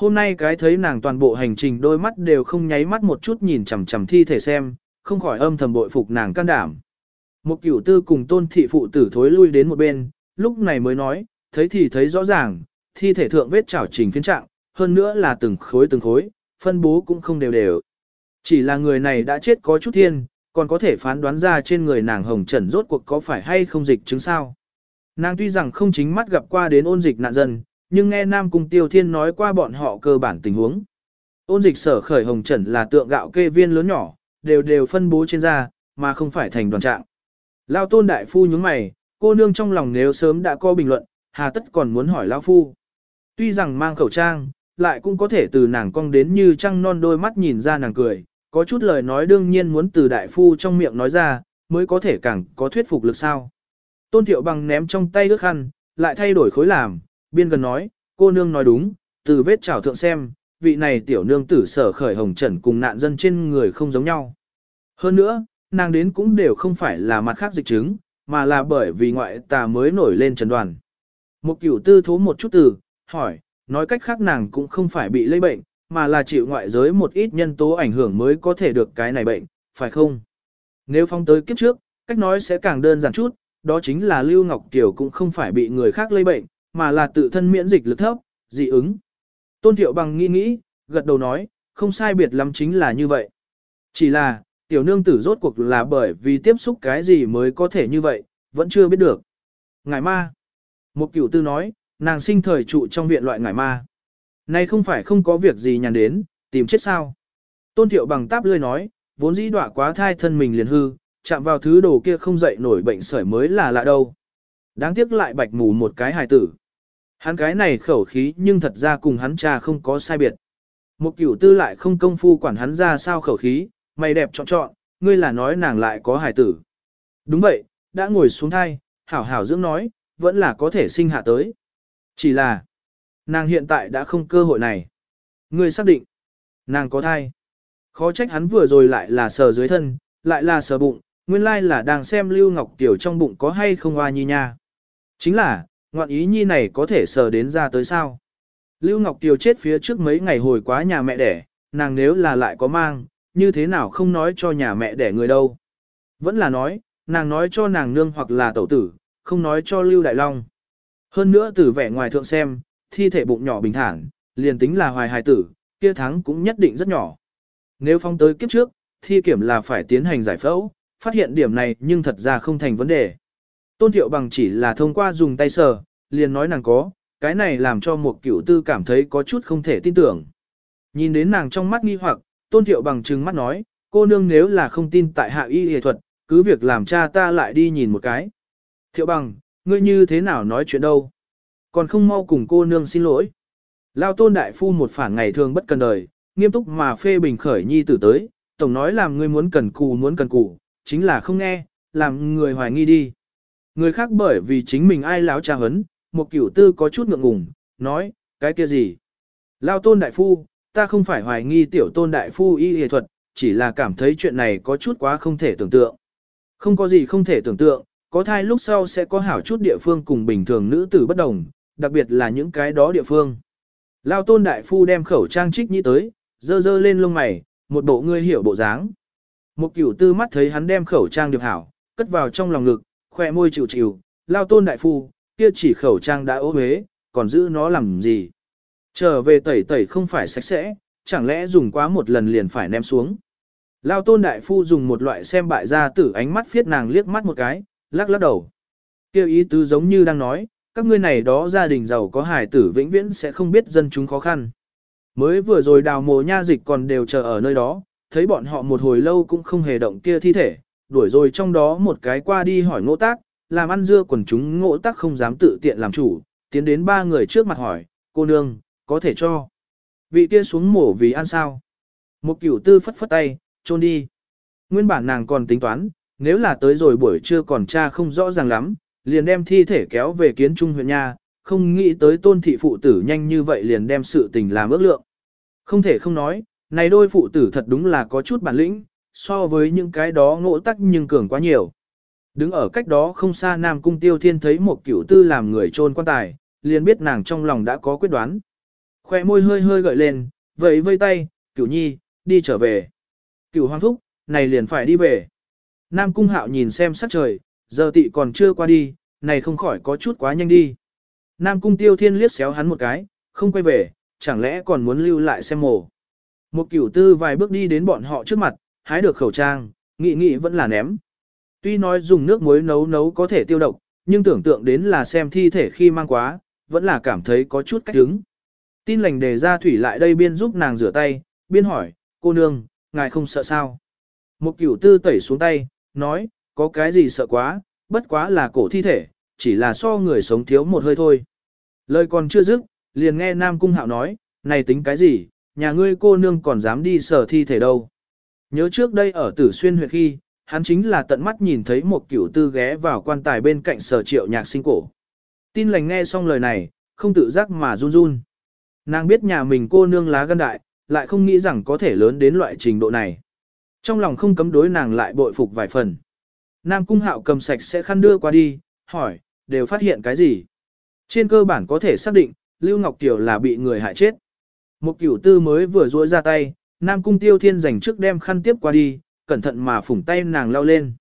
Hôm nay cái thấy nàng toàn bộ hành trình đôi mắt đều không nháy mắt một chút nhìn chằm chằm thi thể xem, không khỏi âm thầm bội phục nàng can đảm. Một cửu tư cùng tôn thị phụ tử thối lui đến một bên, lúc này mới nói, thấy thì thấy rõ ràng, thi thể thượng vết trảo trình phiến trạng, hơn nữa là từng khối từng khối, phân bố cũng không đều đều. Chỉ là người này đã chết có chút thiên, còn có thể phán đoán ra trên người nàng hồng trần rốt cuộc có phải hay không dịch chứng sao. Nàng tuy rằng không chính mắt gặp qua đến ôn dịch nạn dân, nhưng nghe Nam Cung Tiêu Thiên nói qua bọn họ cơ bản tình huống. Ôn dịch sở khởi hồng trần là tượng gạo kê viên lớn nhỏ, đều đều phân bố trên da, mà không phải thành đoàn trạng. Lao tôn đại phu nhướng mày, cô nương trong lòng nếu sớm đã có bình luận, hà tất còn muốn hỏi Lao phu. Tuy rằng mang khẩu trang, lại cũng có thể từ nàng cong đến như trăng non đôi mắt nhìn ra nàng cười, có chút lời nói đương nhiên muốn từ đại phu trong miệng nói ra, mới có thể càng có thuyết phục lực sao. Tôn thiệu bằng ném trong tay ước khăn, lại thay đổi khối làm, biên gần nói, cô nương nói đúng, từ vết trào thượng xem, vị này tiểu nương tử sở khởi hồng trần cùng nạn dân trên người không giống nhau. Hơn nữa, nàng đến cũng đều không phải là mặt khác dịch chứng, mà là bởi vì ngoại tà mới nổi lên trần đoàn. Một cửu tư thố một chút từ, hỏi, nói cách khác nàng cũng không phải bị lây bệnh, mà là chịu ngoại giới một ít nhân tố ảnh hưởng mới có thể được cái này bệnh, phải không? Nếu phong tới kiếp trước, cách nói sẽ càng đơn giản chút, đó chính là Lưu Ngọc Kiều cũng không phải bị người khác lây bệnh, mà là tự thân miễn dịch lực thấp, dị ứng. Tôn Thiệu Bằng nghĩ nghĩ, gật đầu nói, không sai biệt lắm chính là như vậy. Chỉ là, tiểu nương tử rốt cuộc là bởi vì tiếp xúc cái gì mới có thể như vậy, vẫn chưa biết được. Ngải ma. Một cửu tư nói, nàng sinh thời trụ trong viện loại ngải ma. Này không phải không có việc gì nhàn đến, tìm chết sao. Tôn thiệu bằng táp lươi nói, vốn dĩ đọa quá thai thân mình liền hư, chạm vào thứ đồ kia không dậy nổi bệnh sởi mới là lạ đâu. Đáng tiếc lại bạch mù một cái hài tử. Hắn cái này khẩu khí nhưng thật ra cùng hắn cha không có sai biệt. Một cửu tư lại không công phu quản hắn ra sao khẩu khí, mày đẹp trọn trọn, ngươi là nói nàng lại có hài tử. Đúng vậy, đã ngồi xuống thai, hảo hảo dưỡng nói, vẫn là có thể sinh hạ tới. Chỉ là, nàng hiện tại đã không cơ hội này. Ngươi xác định, nàng có thai. Khó trách hắn vừa rồi lại là sờ dưới thân, lại là sờ bụng, nguyên lai là đang xem Lưu Ngọc Tiểu trong bụng có hay không hoa nhi nha. Chính là, ngoạn ý nhi này có thể sờ đến ra tới sao. Lưu Ngọc Tiểu chết phía trước mấy ngày hồi quá nhà mẹ đẻ, nàng nếu là lại có mang, như thế nào không nói cho nhà mẹ đẻ người đâu. Vẫn là nói, nàng nói cho nàng nương hoặc là tẩu tử, không nói cho Lưu Đại Long. Hơn nữa từ vẻ ngoài thượng xem, thi thể bụng nhỏ bình thản, liền tính là hoài hài tử, kia thắng cũng nhất định rất nhỏ. Nếu phong tới kiếp trước, thi kiểm là phải tiến hành giải phẫu, phát hiện điểm này nhưng thật ra không thành vấn đề. Tôn Thiệu Bằng chỉ là thông qua dùng tay sờ, liền nói nàng có, cái này làm cho một cửu tư cảm thấy có chút không thể tin tưởng. Nhìn đến nàng trong mắt nghi hoặc, Tôn Thiệu Bằng trừng mắt nói, cô nương nếu là không tin tại hạ y y thuật, cứ việc làm cha ta lại đi nhìn một cái. Thiệu Bằng, ngươi như thế nào nói chuyện đâu? Còn không mau cùng cô nương xin lỗi. Lao Tôn Đại Phu một phản ngày thường bất cần đời, nghiêm túc mà phê bình khởi nhi tử tới, tổng nói làm ngươi muốn cần cù muốn cần cù, chính là không nghe, làm người hoài nghi đi. Người khác bởi vì chính mình ai láo trà hấn, một cửu tư có chút ngượng ngùng, nói, cái kia gì? Lao tôn đại phu, ta không phải hoài nghi tiểu tôn đại phu y y thuật, chỉ là cảm thấy chuyện này có chút quá không thể tưởng tượng. Không có gì không thể tưởng tượng, có thai lúc sau sẽ có hảo chút địa phương cùng bình thường nữ tử bất đồng, đặc biệt là những cái đó địa phương. Lao tôn đại phu đem khẩu trang trích nhĩ tới, dơ dơ lên lông mày, một bộ ngươi hiểu bộ dáng. Một cửu tư mắt thấy hắn đem khẩu trang điệp hảo, cất vào trong lòng ngực, khoe môi chịu chịu, lao tôn đại phu, kia chỉ khẩu trang đã ố huế, còn giữ nó làm gì. Trở về tẩy tẩy không phải sạch sẽ, chẳng lẽ dùng quá một lần liền phải ném xuống. Lao tôn đại phu dùng một loại xem bại ra tử ánh mắt phiết nàng liếc mắt một cái, lắc lắc đầu. Kêu ý tứ giống như đang nói, các ngươi này đó gia đình giàu có hài tử vĩnh viễn sẽ không biết dân chúng khó khăn. Mới vừa rồi đào mồ nha dịch còn đều chờ ở nơi đó, thấy bọn họ một hồi lâu cũng không hề động kia thi thể, đuổi rồi trong đó một cái qua đi hỏi ngô tác, làm ăn dưa quần chúng ngộ tác không dám tự tiện làm chủ, tiến đến ba người trước mặt hỏi, cô nương, có thể cho. Vị kia xuống mổ vì ăn sao. Một cửu tư phất phất tay, trôn đi. Nguyên bản nàng còn tính toán, nếu là tới rồi buổi trưa còn cha không rõ ràng lắm, liền đem thi thể kéo về kiến trung huyện nha, không nghĩ tới tôn thị phụ tử nhanh như vậy liền đem sự tình làm ước lượng. Không thể không nói, này đôi phụ tử thật đúng là có chút bản lĩnh, so với những cái đó ngộ tắc nhưng cường quá nhiều. Đứng ở cách đó không xa Nam Cung Tiêu Thiên thấy một cửu tư làm người trôn quan tài, liền biết nàng trong lòng đã có quyết đoán. Khoe môi hơi hơi gợi lên, vẫy vây tay, cửu nhi, đi trở về. Cửu hoàng thúc, này liền phải đi về. Nam Cung Hạo nhìn xem sắc trời, giờ tị còn chưa qua đi, này không khỏi có chút quá nhanh đi. Nam Cung Tiêu Thiên liếc xéo hắn một cái, không quay về, chẳng lẽ còn muốn lưu lại xem mổ. Một cửu tư vài bước đi đến bọn họ trước mặt, hái được khẩu trang, nghĩ nghĩ vẫn là ném. Tuy nói dùng nước muối nấu nấu có thể tiêu độc, nhưng tưởng tượng đến là xem thi thể khi mang quá, vẫn là cảm thấy có chút cách đứng. Tin lành đề ra thủy lại đây biên giúp nàng rửa tay, biên hỏi, cô nương, ngài không sợ sao? Một cửu tư tẩy xuống tay, nói, có cái gì sợ quá, bất quá là cổ thi thể, chỉ là so người sống thiếu một hơi thôi. Lời còn chưa dứt, liền nghe Nam Cung Hạo nói, này tính cái gì, nhà ngươi cô nương còn dám đi sở thi thể đâu. Nhớ trước đây ở Tử Xuyên huyện khi, hắn chính là tận mắt nhìn thấy một cửu tư ghé vào quan tài bên cạnh sở triệu nhạc sinh cổ. Tin lành nghe xong lời này, không tự giác mà run run. Nàng biết nhà mình cô nương lá gân đại, lại không nghĩ rằng có thể lớn đến loại trình độ này. Trong lòng không cấm đối nàng lại bội phục vài phần. Nam Cung Hạo cầm sạch sẽ khăn đưa qua đi, hỏi, đều phát hiện cái gì? Trên cơ bản có thể xác định, Lưu Ngọc tiểu là bị người hại chết. Một cửu tư mới vừa duỗi ra tay, Nam Cung Tiêu Thiên dành trước đem khăn tiếp qua đi, cẩn thận mà phủng tay nàng lao lên.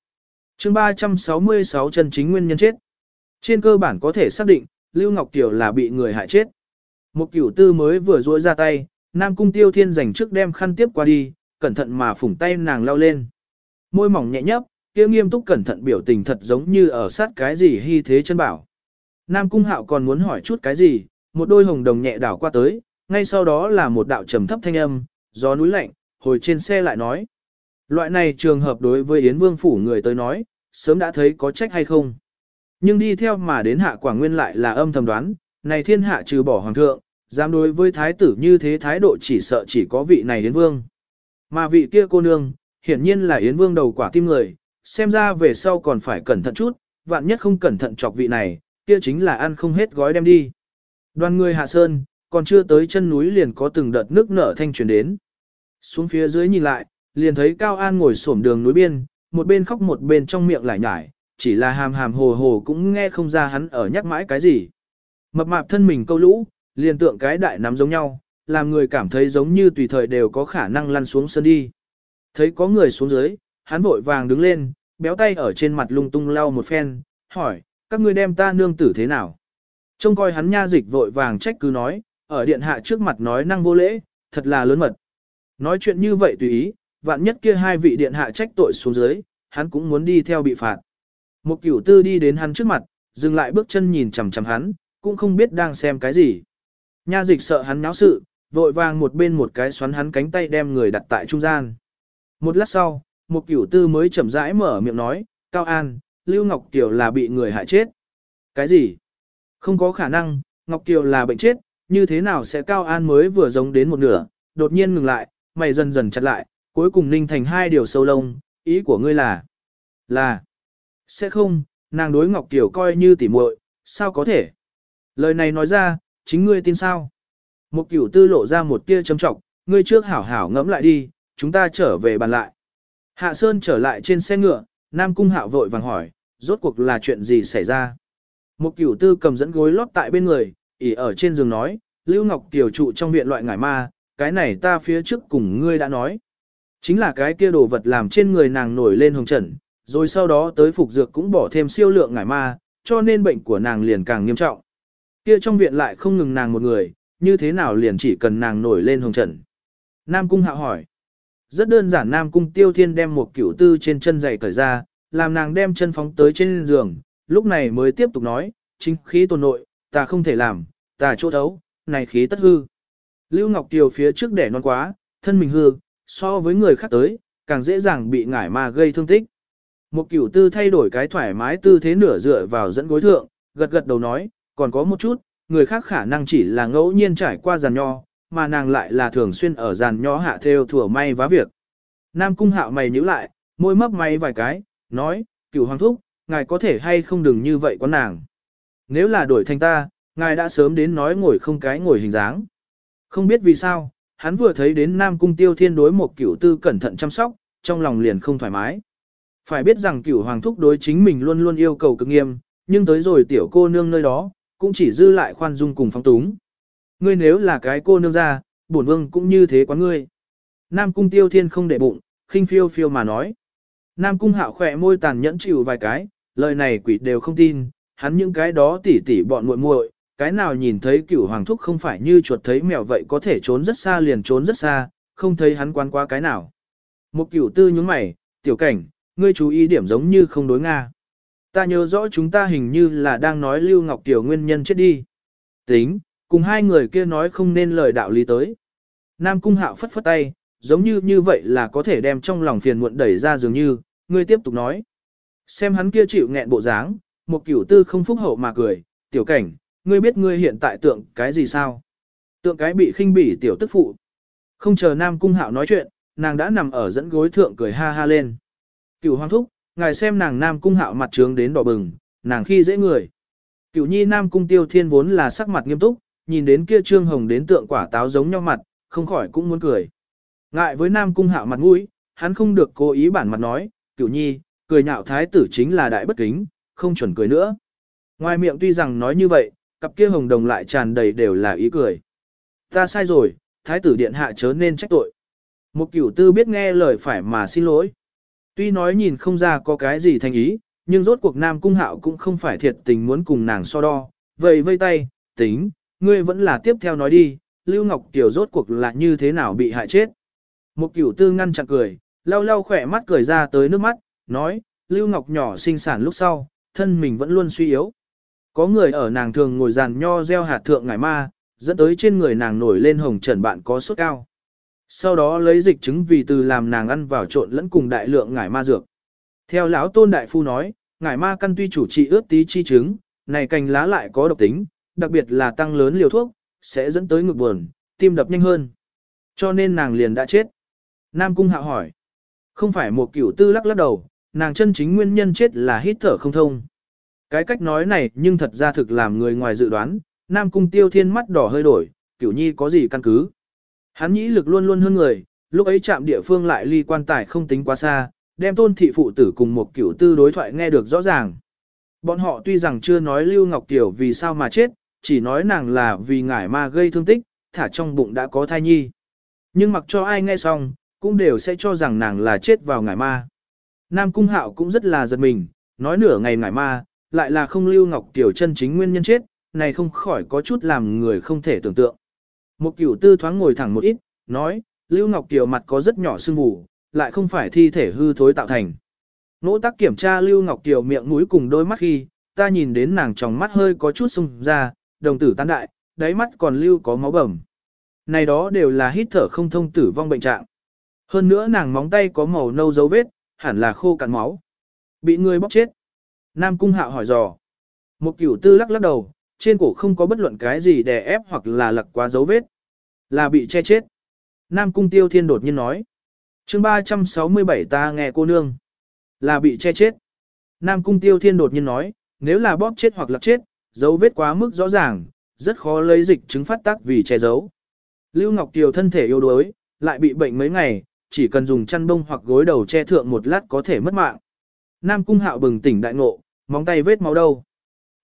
chương 366 chân chính nguyên nhân chết. Trên cơ bản có thể xác định, Lưu Ngọc Kiều là bị người hại chết. Một cửu tư mới vừa duỗi ra tay, Nam Cung Tiêu Thiên dành trước đem khăn tiếp qua đi, cẩn thận mà phủng tay nàng lao lên. Môi mỏng nhẹ nhấp, kia nghiêm túc cẩn thận biểu tình thật giống như ở sát cái gì hy thế chân bảo. Nam Cung Hạo còn muốn hỏi chút cái gì, một đôi hồng đồng nhẹ đảo qua tới, ngay sau đó là một đạo trầm thấp thanh âm, gió núi lạnh, hồi trên xe lại nói. Loại này trường hợp đối với Yến Vương phủ người tới nói, sớm đã thấy có trách hay không. Nhưng đi theo mà đến hạ quả nguyên lại là âm thầm đoán, này thiên hạ trừ bỏ hoàng thượng, dám đối với thái tử như thế thái độ chỉ sợ chỉ có vị này Yến Vương. Mà vị kia cô nương, hiển nhiên là Yến Vương đầu quả tim người, xem ra về sau còn phải cẩn thận chút, vạn nhất không cẩn thận chọc vị này, kia chính là ăn không hết gói đem đi. Đoàn người hạ sơn, còn chưa tới chân núi liền có từng đợt nước nở thanh truyền đến. Xuống phía dưới nhìn lại, liền thấy Cao An ngồi xổm đường núi biên, một bên khóc một bên trong miệng lại nhải, chỉ là hàm hàm hồ hồ cũng nghe không ra hắn ở nhắc mãi cái gì. Mập mạp thân mình câu lũ, liền tượng cái đại nắm giống nhau, làm người cảm thấy giống như tùy thời đều có khả năng lăn xuống sân đi. Thấy có người xuống dưới, hắn vội vàng đứng lên, béo tay ở trên mặt lung tung lau một phen, hỏi, các ngươi đem ta nương tử thế nào? Trông coi hắn nha dịch vội vàng trách cứ nói, ở điện hạ trước mặt nói năng vô lễ, thật là lớn mật. Nói chuyện như vậy tùy ý, vạn nhất kia hai vị điện hạ trách tội xuống dưới, hắn cũng muốn đi theo bị phạt. Một cửu tư đi đến hắn trước mặt, dừng lại bước chân nhìn chằm chằm hắn, cũng không biết đang xem cái gì. Nha dịch sợ hắn náo sự, vội vàng một bên một cái xoắn hắn cánh tay đem người đặt tại trung gian. Một lát sau, một cửu tư mới chậm rãi mở miệng nói, Cao An, Lưu Ngọc Kiều là bị người hại chết. Cái gì? Không có khả năng, Ngọc Kiều là bệnh chết, như thế nào sẽ Cao An mới vừa giống đến một nửa, đột nhiên ngừng lại, mày dần dần chặt lại, cuối cùng ninh thành hai điều sâu lông, ý của ngươi là, là, sẽ không, nàng đối Ngọc Kiều coi như tỉ muội, sao có thể? Lời này nói ra, chính ngươi tin sao? Một cửu tư lộ ra một tia châm trọng, ngươi trước hảo hảo ngẫm lại đi, chúng ta trở về bàn lại. Hạ Sơn trở lại trên xe ngựa, Nam Cung Hạo vội vàng hỏi, rốt cuộc là chuyện gì xảy ra? Một cửu tư cầm dẫn gối lót tại bên người, ỉ ở trên giường nói, Lưu Ngọc tiểu trụ trong viện loại ngải ma, cái này ta phía trước cùng ngươi đã nói. Chính là cái kia đồ vật làm trên người nàng nổi lên hồng trần, rồi sau đó tới phục dược cũng bỏ thêm siêu lượng ngải ma, cho nên bệnh của nàng liền càng nghiêm trọng. Kia trong viện lại không ngừng nàng một người, như thế nào liền chỉ cần nàng nổi lên hồng trần. Nam Cung Hạo hỏi. Rất đơn giản Nam Cung Tiêu Thiên đem một cửu tư trên chân giày cởi ra, làm nàng đem chân phóng tới trên giường, lúc này mới tiếp tục nói, chính khí tồn nội, ta không thể làm, ta chỗ thấu, này khí tất hư. Lưu Ngọc Kiều phía trước đẻ non quá, thân mình hư, so với người khác tới, càng dễ dàng bị ngải ma gây thương tích. Một cửu tư thay đổi cái thoải mái tư thế nửa dựa vào dẫn gối thượng, gật gật đầu nói, còn có một chút, người khác khả năng chỉ là ngẫu nhiên trải qua giàn nho, mà nàng lại là thường xuyên ở giàn nho hạ theo thừa may vá việc. Nam cung hạo mày nhíu lại, môi mấp may vài cái, nói, cửu hoàng thúc, ngài có thể hay không đừng như vậy con nàng. Nếu là đổi thành ta, ngài đã sớm đến nói ngồi không cái ngồi hình dáng. Không biết vì sao, hắn vừa thấy đến Nam Cung Tiêu Thiên đối một cửu tư cẩn thận chăm sóc, trong lòng liền không thoải mái. Phải biết rằng cửu hoàng thúc đối chính mình luôn luôn yêu cầu cực nghiêm, nhưng tới rồi tiểu cô nương nơi đó, cũng chỉ dư lại khoan dung cùng phong túng. Ngươi nếu là cái cô nương ra, bổn vương cũng như thế quá ngươi. Nam Cung Tiêu Thiên không để bụng, khinh phiêu phiêu mà nói. Nam Cung Hạo khỏe môi tàn nhẫn chịu vài cái, lời này quỷ đều không tin, hắn những cái đó tỉ tỉ bọn muội muội, cái nào nhìn thấy cửu hoàng thúc không phải như chuột thấy mèo vậy có thể trốn rất xa liền trốn rất xa, không thấy hắn quan qua cái nào. Một cửu tư nhướng mày, tiểu cảnh, ngươi chú ý điểm giống như không đối Nga. Ta nhớ rõ chúng ta hình như là đang nói Lưu Ngọc Tiểu nguyên nhân chết đi. Tính, cùng hai người kia nói không nên lời đạo lý tới. Nam Cung Hạo phất phất tay, giống như như vậy là có thể đem trong lòng phiền muộn đẩy ra dường như, ngươi tiếp tục nói. Xem hắn kia chịu nghẹn bộ dáng, một cửu tư không phúc hậu mà cười, tiểu cảnh, ngươi biết ngươi hiện tại tượng cái gì sao? Tượng cái bị khinh bỉ tiểu tức phụ. Không chờ Nam Cung Hạo nói chuyện, nàng đã nằm ở dẫn gối thượng cười ha ha lên. Cửu hoàng thúc, ngài xem nàng Nam Cung Hạo mặt trướng đến đỏ bừng, nàng khi dễ người. Cửu nhi Nam Cung Tiêu Thiên vốn là sắc mặt nghiêm túc, nhìn đến kia trương hồng đến tượng quả táo giống nhau mặt, không khỏi cũng muốn cười. Ngại với Nam Cung Hạo mặt mũi, hắn không được cố ý bản mặt nói, Cửu nhi, cười nhạo thái tử chính là đại bất kính, không chuẩn cười nữa. Ngoài miệng tuy rằng nói như vậy, cặp kia hồng đồng lại tràn đầy đều là ý cười. Ta sai rồi, thái tử điện hạ chớ nên trách tội. Một cửu tư biết nghe lời phải mà xin lỗi. Tuy nói nhìn không ra có cái gì thành ý, nhưng rốt cuộc nam cung hạo cũng không phải thiệt tình muốn cùng nàng so đo. Vậy vây tay, tính, ngươi vẫn là tiếp theo nói đi, Lưu Ngọc Kiều rốt cuộc là như thế nào bị hại chết. Một cửu tư ngăn chặn cười, lau lau khỏe mắt cười ra tới nước mắt, nói, Lưu Ngọc nhỏ sinh sản lúc sau, thân mình vẫn luôn suy yếu. Có người ở nàng thường ngồi dàn nho gieo hạt thượng ngải ma, dẫn tới trên người nàng nổi lên hồng trần bạn có sốt cao. Sau đó lấy dịch trứng vì từ làm nàng ăn vào trộn lẫn cùng đại lượng ngải ma dược. Theo lão tôn đại phu nói, ngải ma căn tuy chủ trị ướt tí chi trứng, này cành lá lại có độc tính, đặc biệt là tăng lớn liều thuốc, sẽ dẫn tới ngực buồn, tim đập nhanh hơn. Cho nên nàng liền đã chết. Nam Cung Hạo hỏi. Không phải một cửu tư lắc lắc đầu, nàng chân chính nguyên nhân chết là hít thở không thông. Cái cách nói này nhưng thật ra thực làm người ngoài dự đoán, Nam Cung Tiêu Thiên mắt đỏ hơi đổi, cửu nhi có gì căn cứ. Hắn nhĩ lực luôn luôn hơn người, lúc ấy chạm địa phương lại ly quan tài không tính quá xa, đem tôn thị phụ tử cùng một cửu tư đối thoại nghe được rõ ràng. Bọn họ tuy rằng chưa nói Lưu Ngọc Tiểu vì sao mà chết, chỉ nói nàng là vì ngải ma gây thương tích, thả trong bụng đã có thai nhi. Nhưng mặc cho ai nghe xong, cũng đều sẽ cho rằng nàng là chết vào ngải ma. Nam Cung Hạo cũng rất là giật mình, nói nửa ngày ngải ma, lại là không Lưu Ngọc Tiểu chân chính nguyên nhân chết, này không khỏi có chút làm người không thể tưởng tượng. Một cửu tư thoáng ngồi thẳng một ít, nói, Lưu Ngọc Tiểu mặt có rất nhỏ sưng vù, lại không phải thi thể hư thối tạo thành. Nỗ tắc kiểm tra Lưu Ngọc Tiểu miệng mũi cùng đôi mắt khi, ta nhìn đến nàng trong mắt hơi có chút sung ra, đồng tử tan đại, đáy mắt còn lưu có máu bầm. Này đó đều là hít thở không thông tử vong bệnh trạng. Hơn nữa nàng móng tay có màu nâu dấu vết, hẳn là khô cạn máu. Bị người bóc chết. Nam Cung Hạo hỏi dò. Một cửu tư lắc lắc đầu, trên cổ không có bất luận cái gì đè ép hoặc là lật quá dấu vết. Là bị che chết. Nam Cung Tiêu Thiên đột nhiên nói. chương 367 ta nghe cô nương. Là bị che chết. Nam Cung Tiêu Thiên đột nhiên nói, nếu là bóp chết hoặc lật chết, dấu vết quá mức rõ ràng, rất khó lấy dịch chứng phát tác vì che giấu. Lưu Ngọc Kiều thân thể yếu đuối, lại bị bệnh mấy ngày, chỉ cần dùng chăn bông hoặc gối đầu che thượng một lát có thể mất mạng. Nam Cung Hạo bừng tỉnh đại ngộ, móng tay vết máu đâu.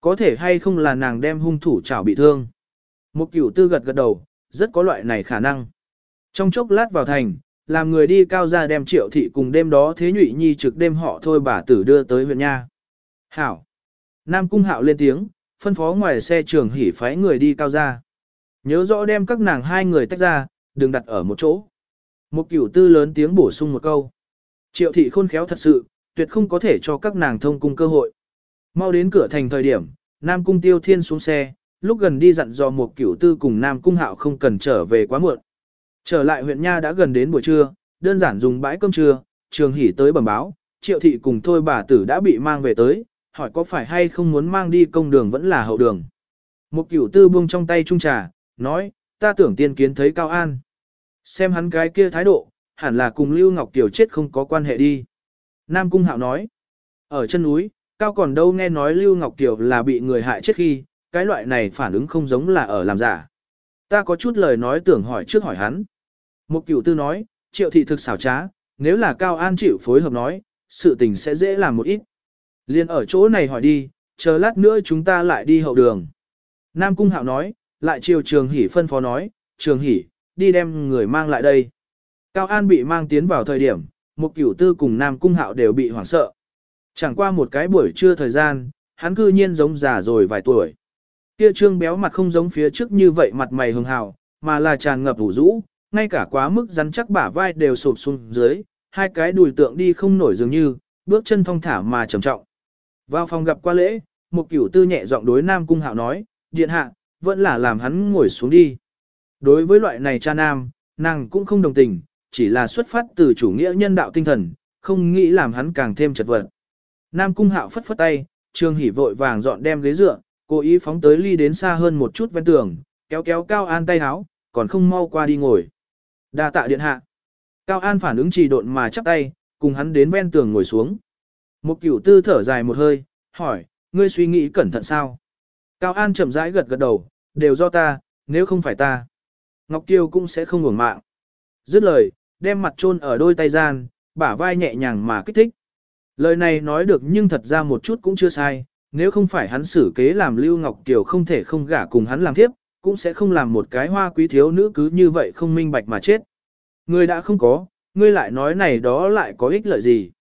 Có thể hay không là nàng đem hung thủ chảo bị thương. Một cửu tư gật gật đầu, rất có loại này khả năng. Trong chốc lát vào thành, làm người đi cao ra đem triệu thị cùng đêm đó thế nhụy nhi trực đêm họ thôi bà tử đưa tới huyện nha. Hảo. Nam Cung Hạo lên tiếng, phân phó ngoài xe trường hỉ phái người đi cao ra. Nhớ rõ đem các nàng hai người tách ra, đừng đặt ở một chỗ. Một cửu tư lớn tiếng bổ sung một câu. Triệu thị khôn khéo thật sự, tuyệt không có thể cho các nàng thông cung cơ hội. Mau đến cửa thành thời điểm, Nam Cung Tiêu Thiên xuống xe, lúc gần đi dặn dò một cửu tư cùng Nam Cung Hạo không cần trở về quá muộn. Trở lại huyện Nha đã gần đến buổi trưa, đơn giản dùng bãi cơm trưa, trường hỉ tới bẩm báo, triệu thị cùng thôi bà tử đã bị mang về tới, hỏi có phải hay không muốn mang đi công đường vẫn là hậu đường. Một cửu tư buông trong tay trung trà, nói, ta tưởng tiên kiến thấy Cao An. Xem hắn cái kia thái độ, hẳn là cùng Lưu Ngọc Kiều chết không có quan hệ đi. Nam Cung Hạo nói, ở chân núi, Cao còn đâu nghe nói Lưu Ngọc Kiều là bị người hại chết khi, cái loại này phản ứng không giống là ở làm giả. Ta có chút lời nói tưởng hỏi trước hỏi hắn. Một cửu tư nói, triệu thị thực xảo trá, nếu là Cao An chịu phối hợp nói, sự tình sẽ dễ làm một ít. Liên ở chỗ này hỏi đi, chờ lát nữa chúng ta lại đi hậu đường. Nam Cung Hạo nói, lại chiều Trường Hỷ phân phó nói, Trường Hỷ, đi đem người mang lại đây. Cao An bị mang tiến vào thời điểm, một cửu tư cùng Nam Cung Hạo đều bị hoảng sợ. Chẳng qua một cái buổi trưa thời gian, hắn cư nhiên giống già rồi vài tuổi. Kia trương béo mặt không giống phía trước như vậy mặt mày hường hào, mà là tràn ngập ủ rũ, ngay cả quá mức rắn chắc bả vai đều sụp xuống dưới, hai cái đùi tượng đi không nổi dường như, bước chân thong thả mà trầm trọng. Vào phòng gặp qua lễ, một cửu tư nhẹ giọng đối Nam Cung Hạo nói, điện hạ, vẫn là làm hắn ngồi xuống đi. Đối với loại này cha nam, nàng cũng không đồng tình, chỉ là xuất phát từ chủ nghĩa nhân đạo tinh thần, không nghĩ làm hắn càng thêm chật vật. Nam Cung Hạo phất phất tay, Trương Hỷ vội vàng dọn đem ghế dựa, cố ý phóng tới ly đến xa hơn một chút ven tường, kéo kéo Cao An tay áo, còn không mau qua đi ngồi. Đa tạ điện hạ. Cao An phản ứng trì độn mà chắp tay, cùng hắn đến ven tường ngồi xuống. Một cửu tư thở dài một hơi, hỏi, ngươi suy nghĩ cẩn thận sao? Cao An chậm rãi gật gật đầu, đều do ta, nếu không phải ta. Ngọc Tiêu cũng sẽ không ngủng mạng. Dứt lời, đem mặt chôn ở đôi tay gian, bả vai nhẹ nhàng mà kích thích. Lời này nói được nhưng thật ra một chút cũng chưa sai, nếu không phải hắn xử kế làm Lưu Ngọc Kiều không thể không gả cùng hắn làm tiếp, cũng sẽ không làm một cái hoa quý thiếu nữ cứ như vậy không minh bạch mà chết. Người đã không có, ngươi lại nói này đó lại có ích lợi gì.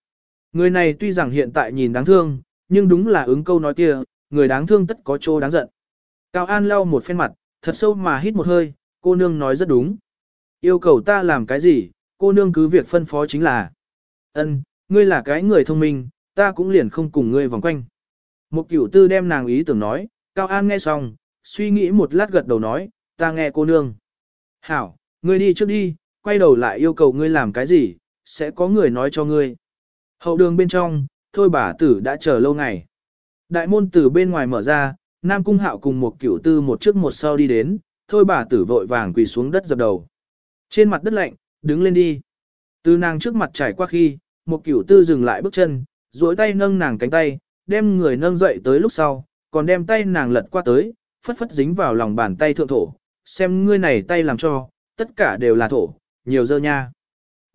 Người này tuy rằng hiện tại nhìn đáng thương, nhưng đúng là ứng câu nói kia, người đáng thương tất có chỗ đáng giận. Cao An lau một phen mặt, thật sâu mà hít một hơi, cô nương nói rất đúng. Yêu cầu ta làm cái gì, cô nương cứ việc phân phó chính là. ân ngươi là cái người thông minh, ta cũng liền không cùng ngươi vòng quanh. Một cửu tư đem nàng ý tưởng nói, Cao An nghe xong, suy nghĩ một lát gật đầu nói, ta nghe cô nương. Hảo, ngươi đi trước đi, quay đầu lại yêu cầu ngươi làm cái gì, sẽ có người nói cho ngươi. Hậu đường bên trong, thôi bà tử đã chờ lâu ngày. Đại môn từ bên ngoài mở ra, Nam Cung Hạo cùng một cửu tư một trước một sau đi đến, thôi bà tử vội vàng quỳ xuống đất dập đầu. Trên mặt đất lạnh, đứng lên đi. Từ nàng trước mặt trải qua khi, một cửu tư dừng lại bước chân, duỗi tay nâng nàng cánh tay, đem người nâng dậy tới lúc sau, còn đem tay nàng lật qua tới, phất phất dính vào lòng bàn tay thượng thổ, xem ngươi này tay làm cho, tất cả đều là thổ, nhiều dơ nha.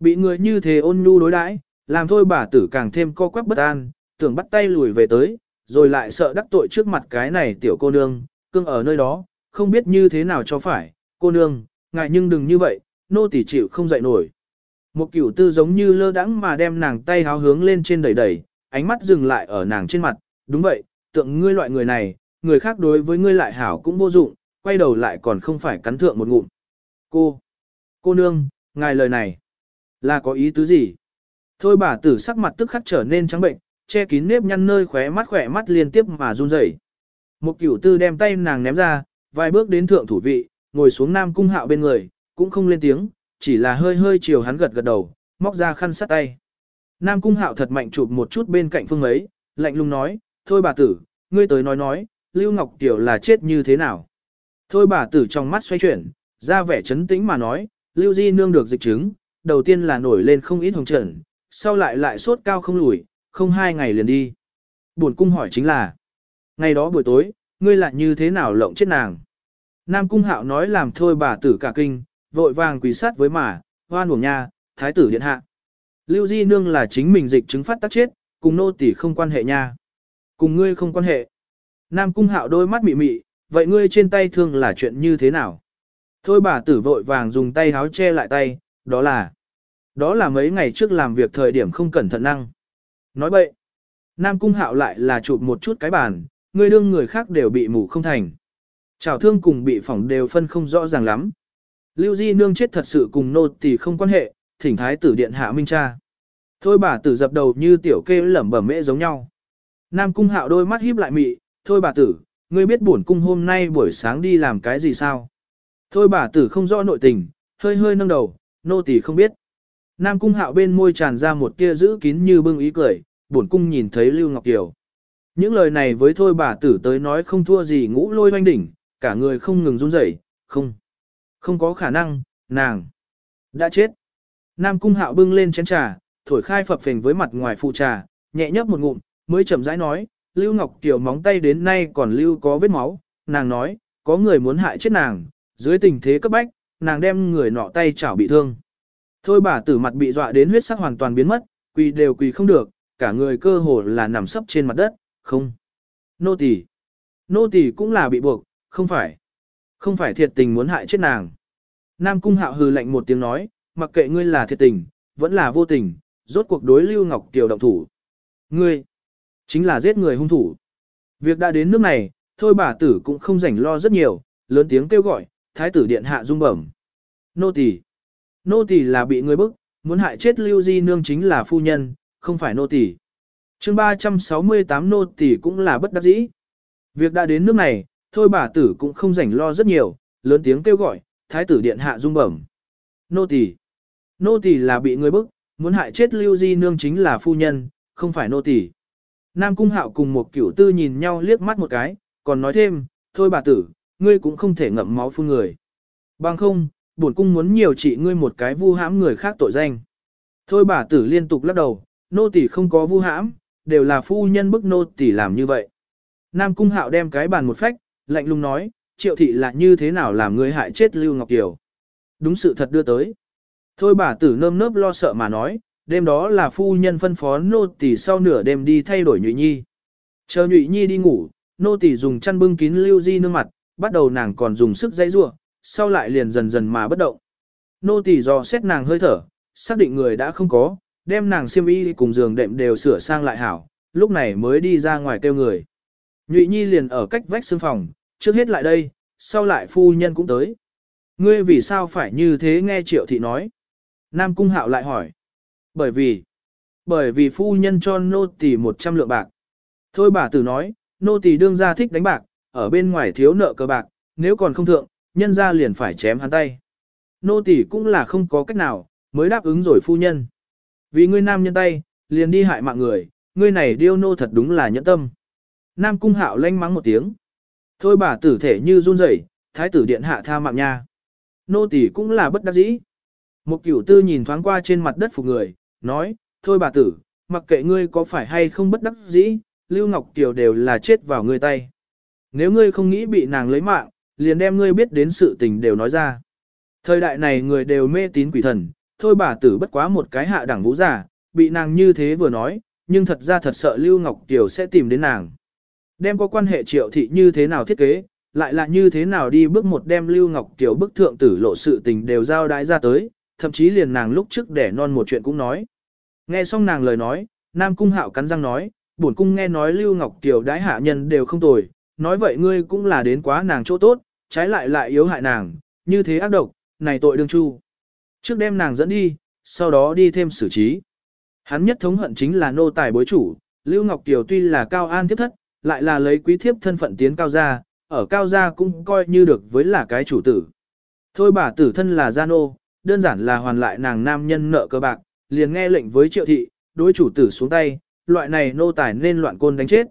Bị người như thế ôn nhu đối đãi, làm thôi bà tử càng thêm co quắp bất an, tưởng bắt tay lùi về tới, rồi lại sợ đắc tội trước mặt cái này tiểu cô nương, cưng ở nơi đó, không biết như thế nào cho phải, cô nương, ngại nhưng đừng như vậy, nô tỳ chịu không dậy nổi. Một cửu tư giống như lơ đãng mà đem nàng tay háo hướng lên trên đẩy đẩy, ánh mắt dừng lại ở nàng trên mặt, đúng vậy, tượng ngươi loại người này, người khác đối với ngươi lại hảo cũng vô dụng, quay đầu lại còn không phải cắn thượng một ngụm. Cô, cô nương, ngài lời này, là có ý tứ gì? Thôi bà tử sắc mặt tức khắc trở nên trắng bệnh, che kín nếp nhăn nơi khóe mắt khỏe mắt liên tiếp mà run rẩy. Một cửu tư đem tay nàng ném ra, vài bước đến thượng thủ vị, ngồi xuống nam cung hạo bên người, cũng không lên tiếng, chỉ là hơi hơi chiều hắn gật gật đầu, móc ra khăn sát tay. Nam cung hạo thật mạnh chụp một chút bên cạnh phương ấy, lạnh lùng nói, thôi bà tử, ngươi tới nói nói, Lưu Ngọc Tiểu là chết như thế nào. Thôi bà tử trong mắt xoay chuyển, ra vẻ chấn tĩnh mà nói, Lưu Di nương được dịch chứng, đầu tiên là nổi lên không ít hồng trận, sau lại lại sốt cao không lùi, không hai ngày liền đi. Buồn cung hỏi chính là, ngày đó buổi tối, ngươi lại như thế nào lộng chết nàng. Nam cung hạo nói làm thôi bà tử cả kinh, vội vàng quỳ sát với mà, hoan buồng nha, thái tử điện hạ. Lưu Di Nương là chính mình dịch chứng phát tác chết, cùng nô tỷ không quan hệ nha. Cùng ngươi không quan hệ. Nam cung hạo đôi mắt mị mị, vậy ngươi trên tay thương là chuyện như thế nào? Thôi bà tử vội vàng dùng tay háo che lại tay, đó là... Đó là mấy ngày trước làm việc thời điểm không cẩn thận năng. Nói bậy. Nam cung hạo lại là chụp một chút cái bàn, ngươi đương người khác đều bị mù không thành. Chào thương cùng bị phỏng đều phân không rõ ràng lắm. Lưu Di Nương chết thật sự cùng nô tỳ không quan hệ, thỉnh thái tử điện hạ minh cha. Thôi bà tử dập đầu như tiểu kê lẩm bẩm mễ giống nhau. Nam cung hạo đôi mắt híp lại mị, thôi bà tử, ngươi biết bổn cung hôm nay buổi sáng đi làm cái gì sao? Thôi bà tử không rõ nội tình, hơi hơi nâng đầu, nô tỳ không biết. Nam cung hạo bên môi tràn ra một tia giữ kín như bưng ý cười, bổn cung nhìn thấy Lưu Ngọc Kiều. Những lời này với thôi bà tử tới nói không thua gì ngũ lôi hoanh đỉnh, cả người không ngừng run rẩy, không. Không có khả năng, nàng đã chết. Nam cung hạo bưng lên chén trà, thổi khai phập phình với mặt ngoài phụ trà, nhẹ nhấp một ngụm, mới chậm rãi nói, Lưu Ngọc Kiều móng tay đến nay còn lưu có vết máu, nàng nói, có người muốn hại chết nàng, dưới tình thế cấp bách, nàng đem người nọ tay chảo bị thương. Thôi bà tử mặt bị dọa đến huyết sắc hoàn toàn biến mất, quỳ đều quỳ không được, cả người cơ hồ là nằm sấp trên mặt đất, không. Nô tỳ, Nô tỳ cũng là bị buộc, không phải. Không phải thiệt tình muốn hại chết nàng. Nam cung hạo hừ lạnh một tiếng nói, mặc kệ ngươi là thiệt tình, vẫn là vô tình, rốt cuộc đối Lưu Ngọc Kiều động thủ. Ngươi, chính là giết người hung thủ. Việc đã đến nước này, thôi bà tử cũng không rảnh lo rất nhiều, lớn tiếng kêu gọi, thái tử điện hạ rung bẩm. Nô tỳ, nô tỳ là bị người bức, muốn hại chết Lưu Di nương chính là phu nhân, không phải nô tỳ. Chương 368 nô tỳ cũng là bất đắc dĩ. Việc đã đến nước này, thôi bà tử cũng không rảnh lo rất nhiều, lớn tiếng kêu gọi, thái tử điện hạ dung bẩm. Nô tỳ, nô tỳ là bị người bức, muốn hại chết Lưu Di nương chính là phu nhân, không phải nô tỳ. Nam Cung Hạo cùng một cửu tư nhìn nhau liếc mắt một cái, còn nói thêm, thôi bà tử, ngươi cũng không thể ngậm máu phun người. Bằng không, bổn cung muốn nhiều trị ngươi một cái vu hãm người khác tội danh. Thôi bà tử liên tục lắc đầu, nô tỳ không có vu hãm, đều là phu nhân bức nô tỳ làm như vậy. Nam Cung Hạo đem cái bàn một phách, lạnh lùng nói, triệu thị là như thế nào làm ngươi hại chết Lưu Ngọc Kiều. Đúng sự thật đưa tới. Thôi bà tử nơm nớp lo sợ mà nói, đêm đó là phu nhân phân phó nô tỳ sau nửa đêm đi thay đổi nhụy nhi. Chờ nhụy nhi đi ngủ, nô tỳ dùng chăn bưng kín lưu di nương mặt, bắt đầu nàng còn dùng sức dây rua, sau lại liền dần dần mà bất động. Nô tỳ dò xét nàng hơi thở, xác định người đã không có, đem nàng xiêm y cùng giường đệm đều sửa sang lại hảo, lúc này mới đi ra ngoài kêu người. Nhụy nhi liền ở cách vách xương phòng, trước hết lại đây, sau lại phu nhân cũng tới. Ngươi vì sao phải như thế nghe triệu thị nói? Nam cung hạo lại hỏi. Bởi vì, bởi vì phu nhân cho nô tỳ 100 lượng bạc. Thôi bà tử nói, nô tỳ đương ra thích đánh bạc, ở bên ngoài thiếu nợ cờ bạc, nếu còn không thượng, nhân ra liền phải chém hắn tay. Nô tỳ cũng là không có cách nào, mới đáp ứng rồi phu nhân. Vì ngươi nam nhân tay, liền đi hại mạng người, ngươi này điêu nô thật đúng là nhẫn tâm. Nam cung hạo lanh mắng một tiếng. Thôi bà tử thể như run rẩy, thái tử điện hạ tha mạng nha. Nô tỳ cũng là bất đắc dĩ. Một cửu tư nhìn thoáng qua trên mặt đất phục người, nói, thôi bà tử, mặc kệ ngươi có phải hay không bất đắc dĩ, Lưu Ngọc Kiều đều là chết vào ngươi tay. Nếu ngươi không nghĩ bị nàng lấy mạng, liền đem ngươi biết đến sự tình đều nói ra. Thời đại này người đều mê tín quỷ thần, thôi bà tử bất quá một cái hạ đẳng vũ giả, bị nàng như thế vừa nói, nhưng thật ra thật sợ Lưu Ngọc Kiều sẽ tìm đến nàng. Đem có quan hệ triệu thị như thế nào thiết kế, lại là như thế nào đi bước một đem Lưu Ngọc Kiều bức thượng tử lộ sự tình đều giao đái ra tới, thậm chí liền nàng lúc trước để non một chuyện cũng nói. Nghe xong nàng lời nói, Nam Cung Hạo cắn răng nói, bổn cung nghe nói Lưu Ngọc Kiều đái hạ nhân đều không tồi, nói vậy ngươi cũng là đến quá nàng chỗ tốt, trái lại lại yếu hại nàng, như thế ác độc, này tội đương chu. Trước đem nàng dẫn đi, sau đó đi thêm xử trí. Hắn nhất thống hận chính là nô tài bối chủ, Lưu Ngọc Kiều tuy là cao an tiếp thất, lại là lấy quý thiếp thân phận tiến cao gia, ở cao gia cũng coi như được với là cái chủ tử. Thôi bà tử thân là gia nô, đơn giản là hoàn lại nàng nam nhân nợ cơ bạc, liền nghe lệnh với triệu thị, đối chủ tử xuống tay, loại này nô tài nên loạn côn đánh chết.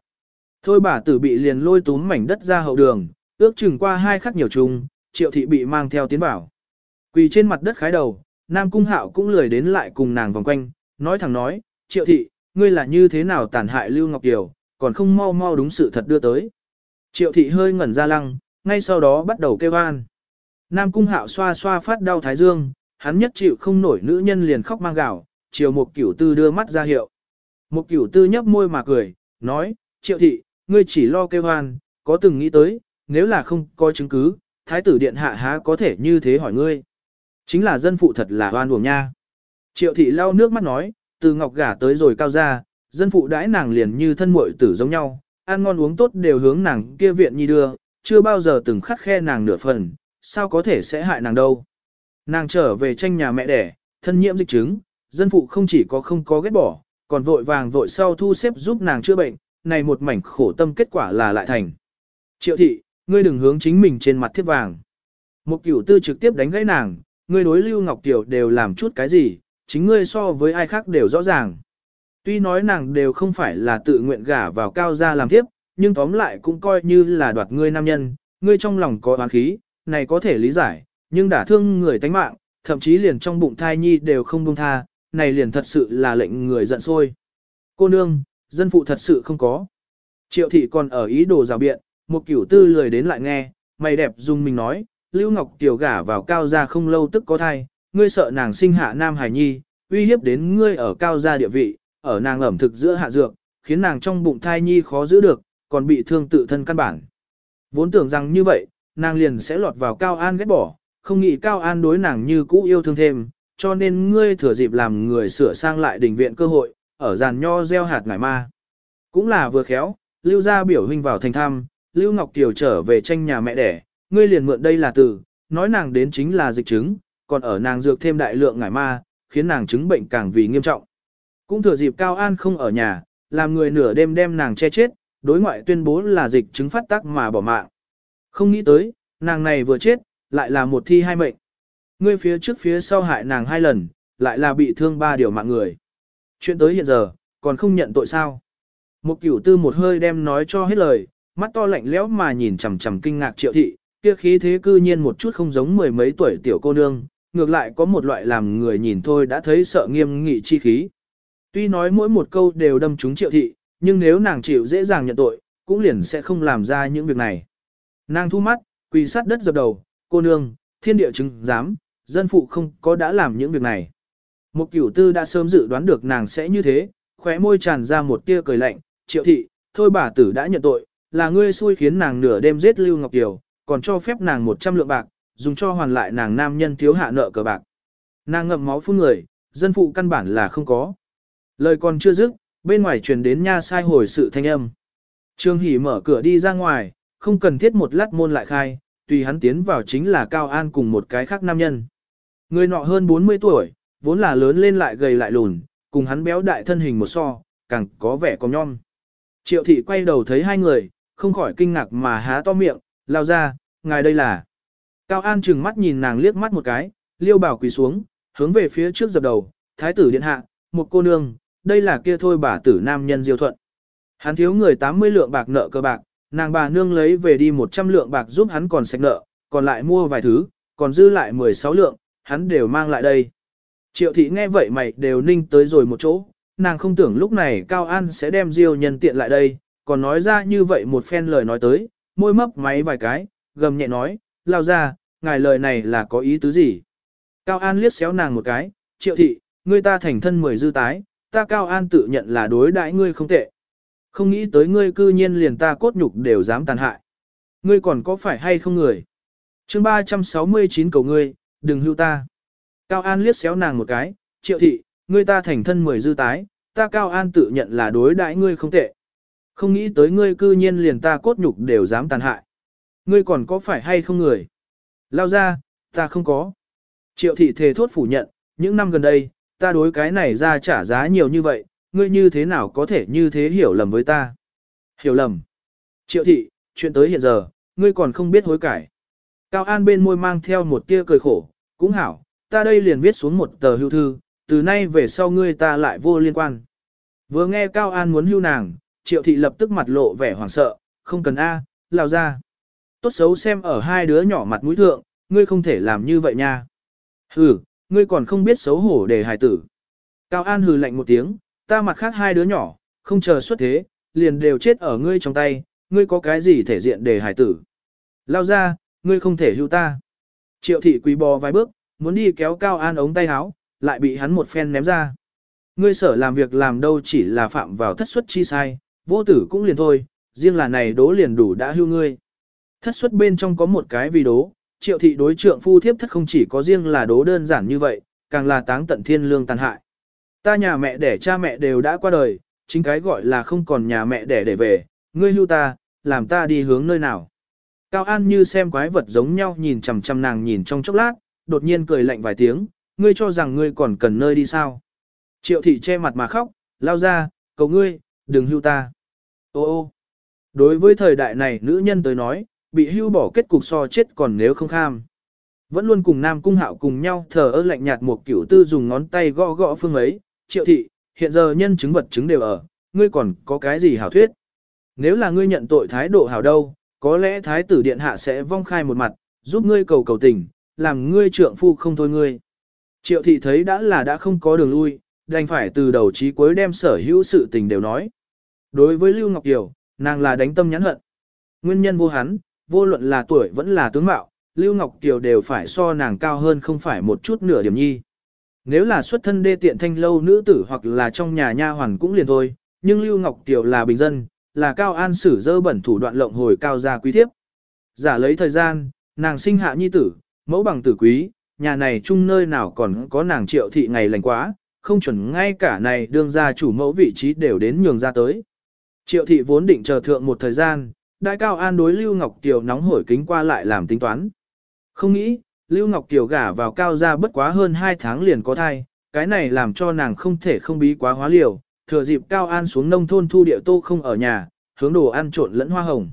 Thôi bà tử bị liền lôi túm mảnh đất ra hậu đường, ước chừng qua hai khắc nhiều chung, triệu thị bị mang theo tiến vào. Quỳ trên mặt đất khái đầu, Nam Cung Hạo cũng lười đến lại cùng nàng vòng quanh, nói thẳng nói, triệu thị, ngươi là như thế nào tàn hại Lưu Ngọc Kiều, còn không mau mau đúng sự thật đưa tới. Triệu thị hơi ngẩn ra lăng, ngay sau đó bắt đầu kêu an. Nam Cung Hạo xoa xoa phát đau thái dương, hắn nhất chịu không nổi nữ nhân liền khóc mang gạo, chiều một cửu tư đưa mắt ra hiệu. Một cửu tư nhấp môi mà cười, nói, triệu thị, ngươi chỉ lo kêu hoan, có từng nghĩ tới, nếu là không có chứng cứ, thái tử điện hạ há có thể như thế hỏi ngươi. Chính là dân phụ thật là hoan uổng nha. Triệu thị lau nước mắt nói, từ ngọc gả tới rồi cao ra, dân phụ đãi nàng liền như thân muội tử giống nhau, ăn ngon uống tốt đều hướng nàng kia viện nhi đưa, chưa bao giờ từng khắc khe nàng nửa phần, sao có thể sẽ hại nàng đâu. Nàng trở về tranh nhà mẹ đẻ, thân nhiễm dịch chứng, dân phụ không chỉ có không có ghét bỏ, còn vội vàng vội sau thu xếp giúp nàng chữa bệnh, này một mảnh khổ tâm kết quả là lại thành. Triệu thị, ngươi đừng hướng chính mình trên mặt thiết vàng. Một cửu tư trực tiếp đánh gãy nàng, ngươi đối Lưu Ngọc Tiểu đều làm chút cái gì, chính ngươi so với ai khác đều rõ ràng. Tuy nói nàng đều không phải là tự nguyện gả vào cao gia làm tiếp, nhưng tóm lại cũng coi như là đoạt ngươi nam nhân, ngươi trong lòng có oán khí, này có thể lý giải, nhưng đả thương người tánh mạng, thậm chí liền trong bụng thai nhi đều không buông tha, này liền thật sự là lệnh người giận sôi. Cô nương, dân phụ thật sự không có. Triệu thị còn ở ý đồ rào biện, một cửu tư lười đến lại nghe, mày đẹp dùng mình nói, Lưu Ngọc Tiểu gả vào cao gia không lâu tức có thai, ngươi sợ nàng sinh hạ nam hải nhi, uy hiếp đến ngươi ở cao gia địa vị, ở nàng ẩm thực giữa hạ dược, khiến nàng trong bụng thai nhi khó giữ được, còn bị thương tự thân căn bản. Vốn tưởng rằng như vậy, nàng liền sẽ lọt vào cao an ghét bỏ, không nghĩ cao an đối nàng như cũ yêu thương thêm, cho nên ngươi thừa dịp làm người sửa sang lại đình viện cơ hội, ở giàn nho gieo hạt ngải ma. Cũng là vừa khéo, lưu gia biểu huynh vào thành thăm, lưu ngọc kiều trở về tranh nhà mẹ đẻ, ngươi liền mượn đây là từ, nói nàng đến chính là dịch chứng, còn ở nàng dược thêm đại lượng ngải ma, khiến nàng chứng bệnh càng vì nghiêm trọng. Cũng thừa dịp Cao An không ở nhà, làm người nửa đêm đem nàng che chết, đối ngoại tuyên bố là dịch chứng phát tác mà bỏ mạng. Không nghĩ tới, nàng này vừa chết, lại là một thi hai mệnh. Ngươi phía trước phía sau hại nàng hai lần, lại là bị thương ba điều mạng người. Chuyện tới hiện giờ, còn không nhận tội sao. Một cửu tư một hơi đem nói cho hết lời, mắt to lạnh lẽo mà nhìn chằm chằm kinh ngạc triệu thị, kia khí thế cư nhiên một chút không giống mười mấy tuổi tiểu cô nương, ngược lại có một loại làm người nhìn thôi đã thấy sợ nghiêm nghị chi khí. Tuy nói mỗi một câu đều đâm trúng triệu thị, nhưng nếu nàng chịu dễ dàng nhận tội, cũng liền sẽ không làm ra những việc này. Nàng thu mắt, quỳ sát đất dập đầu, cô nương, thiên địa chứng dám, dân phụ không có đã làm những việc này. Một cửu tư đã sớm dự đoán được nàng sẽ như thế, khóe môi tràn ra một tia cười lạnh, triệu thị, thôi bà tử đã nhận tội, là ngươi xui khiến nàng nửa đêm giết Lưu Ngọc Kiều, còn cho phép nàng 100 lượng bạc, dùng cho hoàn lại nàng nam nhân thiếu hạ nợ cờ bạc. Nàng ngậm máu phun người, dân phụ căn bản là không có. Lời còn chưa dứt, bên ngoài truyền đến nha sai hồi sự thanh âm. Trương Hỷ mở cửa đi ra ngoài, không cần thiết một lát môn lại khai, tùy hắn tiến vào chính là Cao An cùng một cái khác nam nhân. Người nọ hơn 40 tuổi, vốn là lớn lên lại gầy lại lùn, cùng hắn béo đại thân hình một so, càng có vẻ có nhom. Triệu thị quay đầu thấy hai người, không khỏi kinh ngạc mà há to miệng, lao ra, ngài đây là. Cao An chừng mắt nhìn nàng liếc mắt một cái, liêu bảo quỳ xuống, hướng về phía trước dập đầu, thái tử điện hạ, một cô nương, đây là kia thôi bà tử nam nhân diêu thuận. Hắn thiếu người 80 lượng bạc nợ cơ bạc, nàng bà nương lấy về đi 100 lượng bạc giúp hắn còn sạch nợ, còn lại mua vài thứ, còn dư lại 16 lượng, hắn đều mang lại đây. Triệu thị nghe vậy mày đều ninh tới rồi một chỗ, nàng không tưởng lúc này Cao An sẽ đem diêu nhân tiện lại đây, còn nói ra như vậy một phen lời nói tới, môi mấp máy vài cái, gầm nhẹ nói, lao ra, ngài lời này là có ý tứ gì? Cao An liếc xéo nàng một cái, triệu thị, ngươi ta thành thân mười dư tái, ta Cao An tự nhận là đối đãi ngươi không tệ. Không nghĩ tới ngươi cư nhiên liền ta cốt nhục đều dám tàn hại. Ngươi còn có phải hay không người? chương 369 cầu ngươi, đừng hưu ta. Cao An liếc xéo nàng một cái, triệu thị, ngươi ta thành thân mười dư tái, ta Cao An tự nhận là đối đãi ngươi không tệ. Không nghĩ tới ngươi cư nhiên liền ta cốt nhục đều dám tàn hại. Ngươi còn có phải hay không người? Lao ra, ta không có. Triệu thị thề thốt phủ nhận, những năm gần đây, ta đối cái này ra trả giá nhiều như vậy, ngươi như thế nào có thể như thế hiểu lầm với ta? Hiểu lầm. Triệu thị, chuyện tới hiện giờ, ngươi còn không biết hối cải. Cao An bên môi mang theo một tia cười khổ, cũng hảo, ta đây liền viết xuống một tờ hưu thư, từ nay về sau ngươi ta lại vô liên quan. Vừa nghe Cao An muốn hưu nàng, triệu thị lập tức mặt lộ vẻ hoảng sợ, không cần A, lao ra. Tốt xấu xem ở hai đứa nhỏ mặt mũi thượng, ngươi không thể làm như vậy nha. Hừ, ngươi còn không biết xấu hổ để hài tử. Cao An hừ lạnh một tiếng, ta mặt khác hai đứa nhỏ, không chờ xuất thế, liền đều chết ở ngươi trong tay, ngươi có cái gì thể diện để hài tử. Lao ra, ngươi không thể hưu ta. Triệu thị quý bò vài bước, muốn đi kéo Cao An ống tay áo, lại bị hắn một phen ném ra. Ngươi sở làm việc làm đâu chỉ là phạm vào thất suất chi sai, vô tử cũng liền thôi, riêng là này đố liền đủ đã hưu ngươi. Thất suất bên trong có một cái vì đố, triệu thị đối trượng phu thiếp thất không chỉ có riêng là đố đơn giản như vậy, càng là táng tận thiên lương tàn hại. Ta nhà mẹ đẻ cha mẹ đều đã qua đời, chính cái gọi là không còn nhà mẹ đẻ để về, ngươi hưu ta, làm ta đi hướng nơi nào. Cao An như xem quái vật giống nhau nhìn chằm chằm nàng nhìn trong chốc lát, đột nhiên cười lạnh vài tiếng, ngươi cho rằng ngươi còn cần nơi đi sao. Triệu thị che mặt mà khóc, lao ra, cầu ngươi, đừng hưu ta. Ô ô, đối với thời đại này nữ nhân tới nói, bị hưu bỏ kết cục so chết còn nếu không kham. Vẫn luôn cùng Nam Cung Hạo cùng nhau thờ ơ lạnh nhạt một kiểu tư dùng ngón tay gõ gõ phương ấy, triệu thị, hiện giờ nhân chứng vật chứng đều ở, ngươi còn có cái gì hảo thuyết. Nếu là ngươi nhận tội thái độ hảo đâu, có lẽ thái tử điện hạ sẽ vong khai một mặt, giúp ngươi cầu cầu tình, làm ngươi trượng phu không thôi ngươi. Triệu thị thấy đã là đã không có đường lui, đành phải từ đầu chí cuối đem sở hữu sự tình đều nói. Đối với Lưu Ngọc Kiều, nàng là đánh tâm nhãn hận. Nguyên nhân vô hắn, vô luận là tuổi vẫn là tướng mạo, Lưu Ngọc Kiều đều phải so nàng cao hơn không phải một chút nửa điểm nhi. Nếu là xuất thân đê tiện thanh lâu nữ tử hoặc là trong nhà nha hoàn cũng liền thôi, nhưng Lưu Ngọc Kiều là bình dân, là cao an sử dơ bẩn thủ đoạn lộng hồi cao gia quý thiếp. Giả lấy thời gian, nàng sinh hạ nhi tử, mẫu bằng tử quý, nhà này chung nơi nào còn có nàng triệu thị ngày lành quá, không chuẩn ngay cả này đương gia chủ mẫu vị trí đều đến nhường ra tới. Triệu thị vốn định chờ thượng một thời gian, đại cao an đối Lưu Ngọc Kiều nóng hổi kính qua lại làm tính toán. Không nghĩ, Lưu Ngọc Kiều gả vào cao gia bất quá hơn 2 tháng liền có thai, cái này làm cho nàng không thể không bí quá hóa liều, thừa dịp cao an xuống nông thôn thu địa tô không ở nhà, hướng đồ ăn trộn lẫn hoa hồng.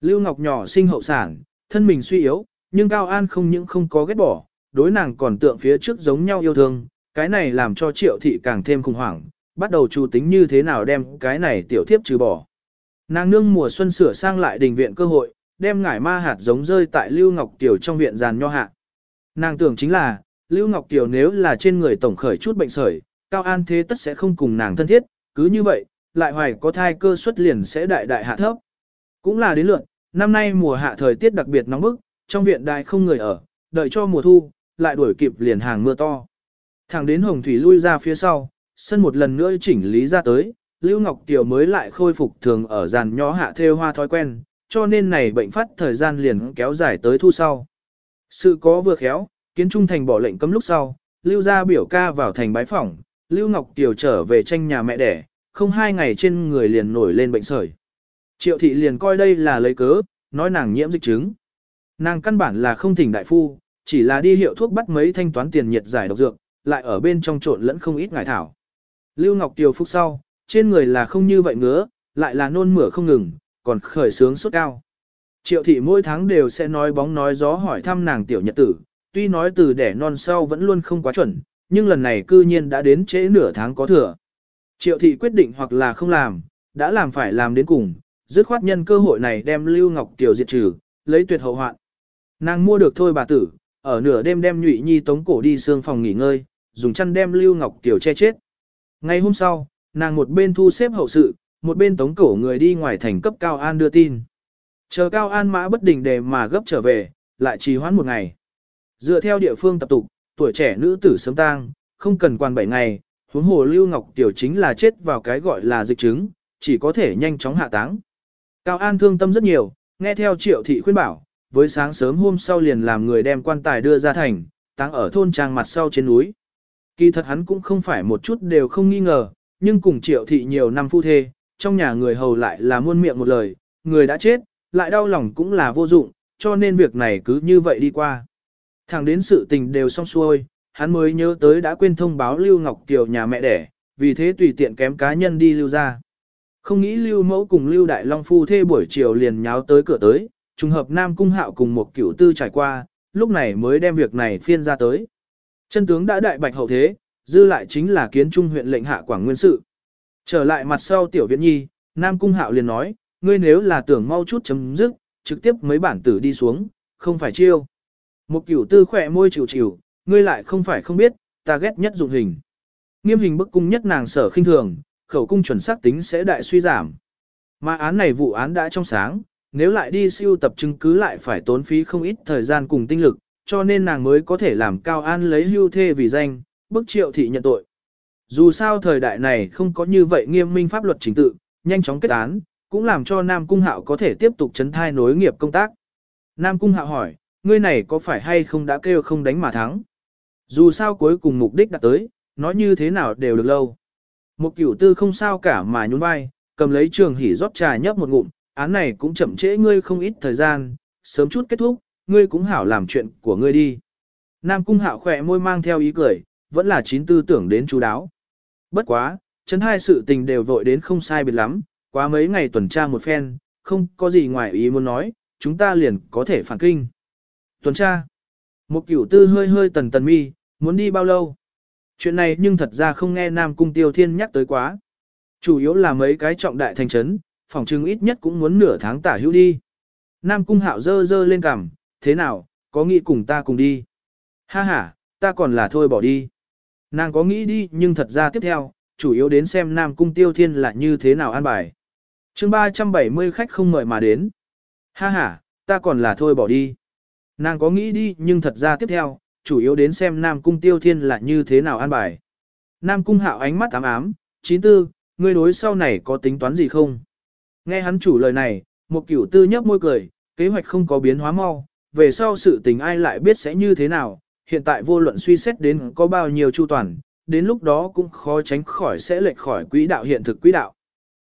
Lưu Ngọc nhỏ sinh hậu sản, thân mình suy yếu, nhưng cao an không những không có ghét bỏ, đối nàng còn tượng phía trước giống nhau yêu thương, cái này làm cho triệu thị càng thêm khủng hoảng, bắt đầu chủ tính như thế nào đem cái này tiểu thiếp trừ bỏ. Nàng nương mùa xuân sửa sang lại đình viện cơ hội, đem ngải ma hạt giống rơi tại Lưu Ngọc Tiểu trong viện giàn nho hạ. Nàng tưởng chính là, Lưu Ngọc Tiểu nếu là trên người tổng khởi chút bệnh sởi, Cao An thế tất sẽ không cùng nàng thân thiết, cứ như vậy, lại hoài có thai cơ suất liền sẽ đại đại hạ thấp. Cũng là đến lượt, năm nay mùa hạ thời tiết đặc biệt nóng bức, trong viện đại không người ở, đợi cho mùa thu, lại đuổi kịp liền hàng mưa to. Thẳng đến Hồng Thủy lui ra phía sau, sân một lần nữa chỉnh lý ra tới, Lưu Ngọc Kiều mới lại khôi phục thường ở giàn nhó hạ theo hoa thói quen, cho nên này bệnh phát thời gian liền kéo dài tới thu sau. Sự có vừa khéo, kiến trung thành bỏ lệnh cấm lúc sau, Lưu gia biểu ca vào thành bái phỏng, Lưu Ngọc Kiều trở về tranh nhà mẹ đẻ, không hai ngày trên người liền nổi lên bệnh sởi. Triệu thị liền coi đây là lấy cớ, nói nàng nhiễm dịch chứng. Nàng căn bản là không thỉnh đại phu, chỉ là đi hiệu thuốc bắt mấy thanh toán tiền nhiệt giải độc dược, lại ở bên trong trộn lẫn không ít ngải thảo. Lưu Ngọc Tiều phúc sau, trên người là không như vậy ngứa, lại là nôn mửa không ngừng, còn khởi sướng sốt cao. Triệu thị mỗi tháng đều sẽ nói bóng nói gió hỏi thăm nàng tiểu nhật tử, tuy nói từ đẻ non sau vẫn luôn không quá chuẩn, nhưng lần này cư nhiên đã đến trễ nửa tháng có thừa. Triệu thị quyết định hoặc là không làm, đã làm phải làm đến cùng, dứt khoát nhân cơ hội này đem Lưu Ngọc Kiều diệt trừ, lấy tuyệt hậu hoạn. Nàng mua được thôi bà tử, ở nửa đêm đem nhụy nhi tống cổ đi xương phòng nghỉ ngơi, dùng chăn đem Lưu Ngọc Kiều che chết. Ngày hôm sau, nàng một bên thu xếp hậu sự, một bên tống cổ người đi ngoài thành cấp Cao An đưa tin. Chờ Cao An mã bất đình đề mà gấp trở về, lại trì hoãn một ngày. Dựa theo địa phương tập tục, tuổi trẻ nữ tử sớm tang, không cần quan bảy ngày, huống hồ Lưu Ngọc Tiểu chính là chết vào cái gọi là dịch chứng, chỉ có thể nhanh chóng hạ táng. Cao An thương tâm rất nhiều, nghe theo triệu thị khuyên bảo, với sáng sớm hôm sau liền làm người đem quan tài đưa ra thành, táng ở thôn trang mặt sau trên núi. Kỳ thật hắn cũng không phải một chút đều không nghi ngờ, nhưng cùng triệu thị nhiều năm phu thê, trong nhà người hầu lại là muôn miệng một lời, người đã chết, lại đau lòng cũng là vô dụng, cho nên việc này cứ như vậy đi qua. Thẳng đến sự tình đều xong xuôi, hắn mới nhớ tới đã quên thông báo Lưu Ngọc Kiều nhà mẹ đẻ, vì thế tùy tiện kém cá nhân đi lưu ra. Không nghĩ Lưu Mẫu cùng Lưu Đại Long phu thê buổi chiều liền nháo tới cửa tới, trùng hợp Nam Cung Hạo cùng một cửu tư trải qua, lúc này mới đem việc này phiên ra tới. Chân tướng đã đại bạch hậu thế, dư lại chính là kiến trung huyện lệnh hạ quảng nguyên sự. Trở lại mặt sau tiểu viện nhi, Nam Cung Hạo liền nói, ngươi nếu là tưởng mau chút chấm dứt, trực tiếp mấy bản tử đi xuống, không phải chiêu. Một cửu tư khỏe môi chịu chịu, ngươi lại không phải không biết, ta ghét nhất dụng hình. Nghiêm hình bức cung nhất nàng sở khinh thường, khẩu cung chuẩn xác tính sẽ đại suy giảm. Mà án này vụ án đã trong sáng, nếu lại đi siêu tập chứng cứ lại phải tốn phí không ít thời gian cùng tinh lực, cho nên nàng mới có thể làm cao an lấy hưu thê vì danh, bức triệu thị nhận tội. Dù sao thời đại này không có như vậy nghiêm minh pháp luật chính tự, nhanh chóng kết án, cũng làm cho Nam Cung Hạo có thể tiếp tục chấn thai nối nghiệp công tác. Nam Cung Hạo hỏi, ngươi này có phải hay không đã kêu không đánh mà thắng? Dù sao cuối cùng mục đích đã tới, nói như thế nào đều được lâu. Một cửu tư không sao cả mà nhún vai, cầm lấy trường hỉ rót trà nhấp một ngụm, án này cũng chậm trễ ngươi không ít thời gian, sớm chút kết thúc, ngươi cũng hảo làm chuyện của ngươi đi. Nam cung hạo khỏe môi mang theo ý cười, vẫn là chín tư tưởng đến chú đáo. Bất quá, chấn hai sự tình đều vội đến không sai biệt lắm, quá mấy ngày tuần tra một phen, không có gì ngoài ý muốn nói, chúng ta liền có thể phản kinh. Tuần tra. Một cửu tư hơi hơi tần tần mi, muốn đi bao lâu? Chuyện này nhưng thật ra không nghe Nam Cung Tiêu Thiên nhắc tới quá. Chủ yếu là mấy cái trọng đại thành trấn, phòng trưng ít nhất cũng muốn nửa tháng tả hữu đi. Nam Cung Hạo dơ dơ lên cằm, thế nào, có nghĩ cùng ta cùng đi? Ha ha, ta còn là thôi bỏ đi. Nàng có nghĩ đi nhưng thật ra tiếp theo, chủ yếu đến xem Nam Cung Tiêu Thiên là như thế nào an bài. chương 370 khách không mời mà đến. Ha ha, ta còn là thôi bỏ đi. Nàng có nghĩ đi nhưng thật ra tiếp theo, chủ yếu đến xem Nam Cung Tiêu Thiên là như thế nào an bài. Nam Cung hạo ánh mắt ám ám, chín tư, ngươi đối sau này có tính toán gì không? Nghe hắn chủ lời này, một cửu tư nhấp môi cười, kế hoạch không có biến hóa mau, về sau sự tình ai lại biết sẽ như thế nào, hiện tại vô luận suy xét đến có bao nhiêu chu toàn, đến lúc đó cũng khó tránh khỏi sẽ lệch khỏi quỹ đạo hiện thực quỹ đạo.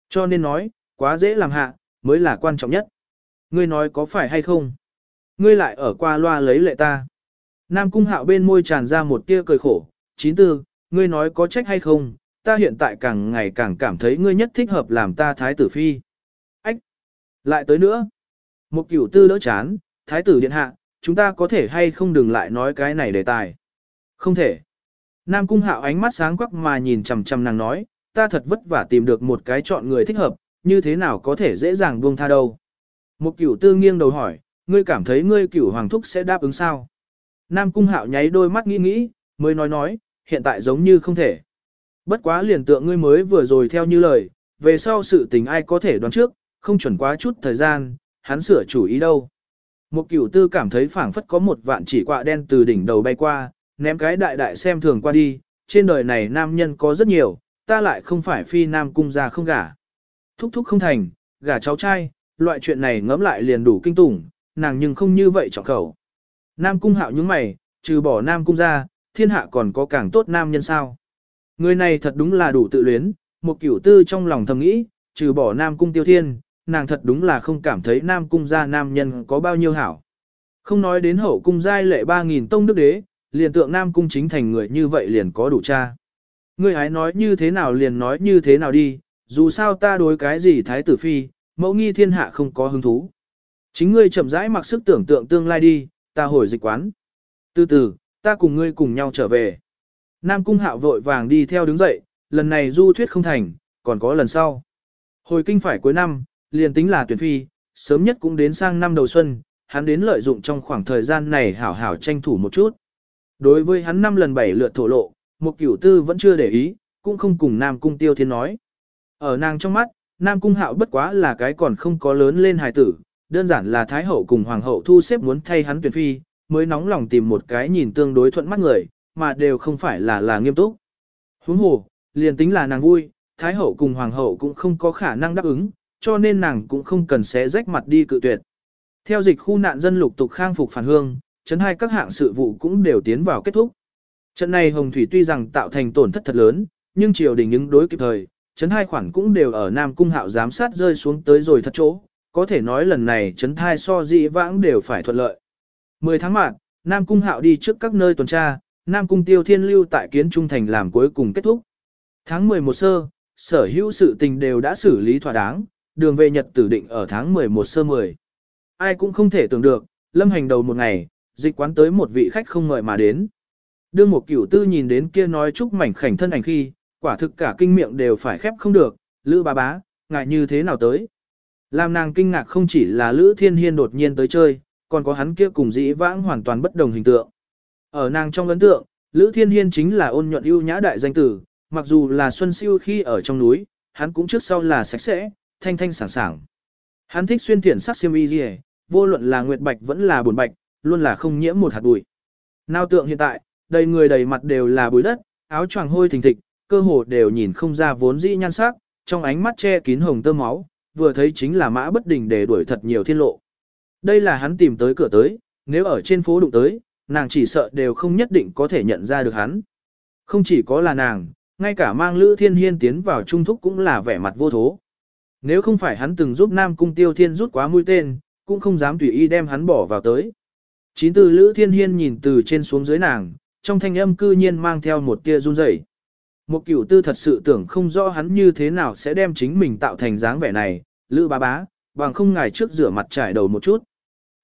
Cho nên nói, quá dễ làm hạ, mới là quan trọng nhất. Ngươi nói có phải hay không? Ngươi lại ở qua loa lấy lệ ta. Nam cung hạo bên môi tràn ra một tia cười khổ, chín tư, ngươi nói có trách hay không, ta hiện tại càng ngày càng cảm thấy ngươi nhất thích hợp làm ta thái tử phi. Ách! Lại tới nữa. Một cửu tư đỡ chán, thái tử điện hạ, chúng ta có thể hay không đừng lại nói cái này đề tài. Không thể. Nam cung hạo ánh mắt sáng quắc mà nhìn chằm chằm nàng nói, ta thật vất vả tìm được một cái chọn người thích hợp, như thế nào có thể dễ dàng buông tha đâu. Một cửu tư nghiêng đầu hỏi, ngươi cảm thấy ngươi cửu hoàng thúc sẽ đáp ứng sao? Nam cung hạo nháy đôi mắt nghĩ nghĩ, mới nói nói, hiện tại giống như không thể. Bất quá liền tượng ngươi mới vừa rồi theo như lời, về sau sự tình ai có thể đoán trước, không chuẩn quá chút thời gian, hắn sửa chủ ý đâu. Một cửu tư cảm thấy phảng phất có một vạn chỉ quạ đen từ đỉnh đầu bay qua, ném cái đại đại xem thường qua đi, trên đời này nam nhân có rất nhiều, ta lại không phải phi nam cung ra không gả. Thúc thúc không thành, gả cháu trai, loại chuyện này ngẫm lại liền đủ kinh tủng, nàng nhưng không như vậy trọng khẩu. Nam cung hạo những mày, trừ bỏ nam cung ra, thiên hạ còn có càng tốt nam nhân sao. Người này thật đúng là đủ tự luyến, một cửu tư trong lòng thầm nghĩ, trừ bỏ nam cung tiêu thiên, nàng thật đúng là không cảm thấy nam cung gia nam nhân có bao nhiêu hảo. Không nói đến hậu cung giai lệ 3.000 tông đức đế, liền tượng nam cung chính thành người như vậy liền có đủ cha. Ngươi hái nói như thế nào liền nói như thế nào đi, dù sao ta đối cái gì thái tử phi, mẫu nghi thiên hạ không có hứng thú. Chính ngươi chậm rãi mặc sức tưởng tượng tương lai đi, ta hồi dịch quán. Từ từ, ta cùng ngươi cùng nhau trở về. Nam cung hạo vội vàng đi theo đứng dậy, lần này du thuyết không thành, còn có lần sau. Hồi kinh phải cuối năm, liền tính là tuyển phi, sớm nhất cũng đến sang năm đầu xuân, hắn đến lợi dụng trong khoảng thời gian này hảo hảo tranh thủ một chút. Đối với hắn năm lần bảy lượt thổ lộ, một cửu tư vẫn chưa để ý, cũng không cùng Nam Cung Tiêu Thiên nói. Ở nàng trong mắt, Nam Cung Hạo bất quá là cái còn không có lớn lên hài tử, đơn giản là Thái Hậu cùng Hoàng Hậu thu xếp muốn thay hắn tuyển phi, mới nóng lòng tìm một cái nhìn tương đối thuận mắt người, mà đều không phải là là nghiêm túc. Huống hồ, liền tính là nàng vui, Thái Hậu cùng Hoàng Hậu cũng không có khả năng đáp ứng, cho nên nàng cũng không cần xé rách mặt đi cự tuyệt. Theo dịch khu nạn dân lục tục khang phục phản hương, chấn hai các hạng sự vụ cũng đều tiến vào kết thúc. Trận này Hồng Thủy tuy rằng tạo thành tổn thất thật lớn, nhưng triều đình ứng đối kịp thời, chấn hai khoản cũng đều ở Nam Cung Hạo giám sát rơi xuống tới rồi thật chỗ, có thể nói lần này chấn thai so dị vãng đều phải thuận lợi. 10 tháng mạng, Nam Cung Hạo đi trước các nơi tuần tra, Nam Cung Tiêu Thiên lưu tại kiến trung thành làm cuối cùng kết thúc. Tháng 11 sơ, sở hữu sự tình đều đã xử lý thỏa đáng, đường về Nhật tử định ở tháng 11 sơ 10. Ai cũng không thể tưởng được, lâm hành đầu một ngày, dịch quán tới một vị khách không ngợi mà đến. Đương một cửu tư nhìn đến kia nói chúc mảnh khảnh thân ảnh khi, quả thực cả kinh miệng đều phải khép không được, lữ bà bá, ngại như thế nào tới. Làm nàng kinh ngạc không chỉ là lữ thiên hiên đột nhiên tới chơi, còn có hắn kia cùng dĩ vãng hoàn toàn bất đồng hình tượng. Ở nàng trong ấn tượng, lữ thiên hiên chính là ôn nhuận ưu nhã đại danh tử, mặc dù là xuân siêu khi ở trong núi, hắn cũng trước sau là sạch sẽ, thanh thanh sảng sảng. Hắn thích xuyên thiện sắc xiêm y gì, vô luận là nguyệt bạch vẫn là buồn bạch, luôn là không nhiễm một hạt bụi. Nào tượng hiện tại, đầy người đầy mặt đều là bụi đất, áo choàng hôi thình thịch, cơ hồ đều nhìn không ra vốn dĩ nhan sắc, trong ánh mắt che kín hồng tơ máu, vừa thấy chính là mã bất đình để đuổi thật nhiều thiên lộ. Đây là hắn tìm tới cửa tới, nếu ở trên phố đụng tới, nàng chỉ sợ đều không nhất định có thể nhận ra được hắn. Không chỉ có là nàng, ngay cả mang Lữ Thiên Hiên tiến vào trung thúc cũng là vẻ mặt vô thố. Nếu không phải hắn từng giúp Nam Cung Tiêu Thiên rút quá mũi tên, cũng không dám tùy ý đem hắn bỏ vào tới. Chín từ Lữ Thiên Hiên nhìn từ trên xuống dưới nàng, trong thanh âm cư nhiên mang theo một tia run rẩy. Một cửu tư thật sự tưởng không rõ hắn như thế nào sẽ đem chính mình tạo thành dáng vẻ này, Lữ bá bá, bằng không ngài trước rửa mặt trải đầu một chút.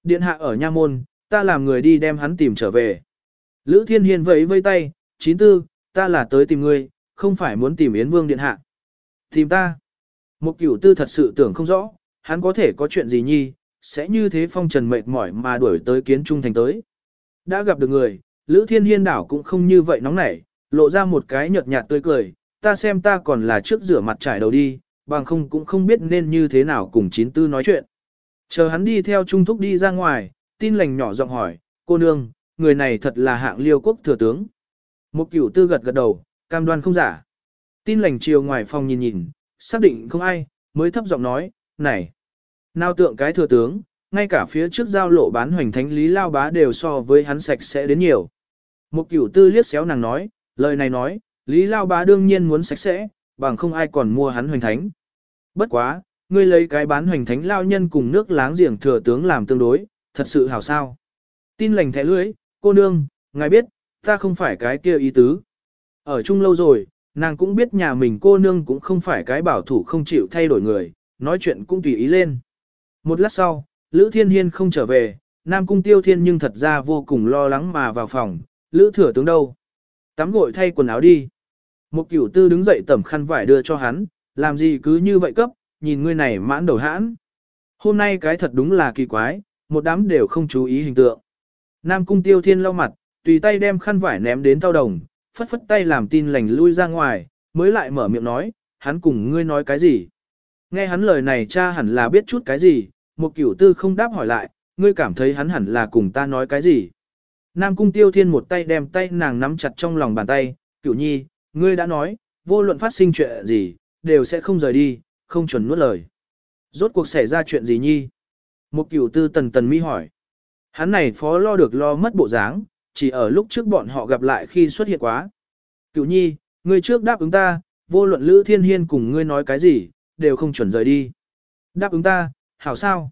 Điện hạ ở nha môn, ta làm người đi đem hắn tìm trở về. Lữ Thiên Hiên vẫy vây tay, chín tư, ta là tới tìm ngươi, không phải muốn tìm Yến Vương Điện hạ. Tìm ta. Một cửu tư thật sự tưởng không rõ, hắn có thể có chuyện gì nhi, sẽ như thế phong trần mệt mỏi mà đuổi tới kiến trung thành tới. Đã gặp được người, Lữ Thiên Hiên đảo cũng không như vậy nóng nảy, lộ ra một cái nhợt nhạt tươi cười, ta xem ta còn là trước rửa mặt trải đầu đi, bằng không cũng không biết nên như thế nào cùng chín tư nói chuyện. Chờ hắn đi theo trung thúc đi ra ngoài, tin lành nhỏ giọng hỏi, cô nương, người này thật là hạng liêu quốc thừa tướng. Một cửu tư gật gật đầu, cam đoan không giả. Tin lành chiều ngoài phòng nhìn nhìn, xác định không ai, mới thấp giọng nói, này, nào tượng cái thừa tướng, ngay cả phía trước giao lộ bán hoành thánh lý lao bá đều so với hắn sạch sẽ đến nhiều. Một cửu tư liếc xéo nàng nói, lời này nói, lý lao bá đương nhiên muốn sạch sẽ, bằng không ai còn mua hắn hoành thánh. Bất quá, ngươi lấy cái bán hoành thánh lao nhân cùng nước láng giềng thừa tướng làm tương đối, thật sự hảo sao. Tin lành thẻ lưỡi, cô nương, ngài biết, ta không phải cái kia ý tứ. Ở chung lâu rồi, nàng cũng biết nhà mình cô nương cũng không phải cái bảo thủ không chịu thay đổi người, nói chuyện cũng tùy ý lên. Một lát sau, Lữ Thiên Hiên không trở về, Nam Cung Tiêu Thiên nhưng thật ra vô cùng lo lắng mà vào phòng, Lữ Thừa tướng đâu? Tắm gội thay quần áo đi. Một cửu tư đứng dậy tẩm khăn vải đưa cho hắn, làm gì cứ như vậy cấp, nhìn ngươi này mãn đầu hãn. Hôm nay cái thật đúng là kỳ quái, một đám đều không chú ý hình tượng. Nam Cung Tiêu Thiên lau mặt, tùy tay đem khăn vải ném đến tao đồng, phất phất tay làm tin lành lui ra ngoài, mới lại mở miệng nói, hắn cùng ngươi nói cái gì. Nghe hắn lời này cha hẳn là biết chút cái gì, một cửu tư không đáp hỏi lại, ngươi cảm thấy hắn hẳn là cùng ta nói cái gì. Nam cung tiêu thiên một tay đem tay nàng nắm chặt trong lòng bàn tay, cửu nhi, ngươi đã nói, vô luận phát sinh chuyện gì, đều sẽ không rời đi, không chuẩn nuốt lời. Rốt cuộc xảy ra chuyện gì nhi? Một cửu tư tần tần mi hỏi. Hắn này phó lo được lo mất bộ dáng, chỉ ở lúc trước bọn họ gặp lại khi xuất hiện quá. cựu nhi, ngươi trước đáp ứng ta, vô luận Lữ Thiên Hiên cùng ngươi nói cái gì, đều không chuẩn rời đi. Đáp ứng ta, hảo sao?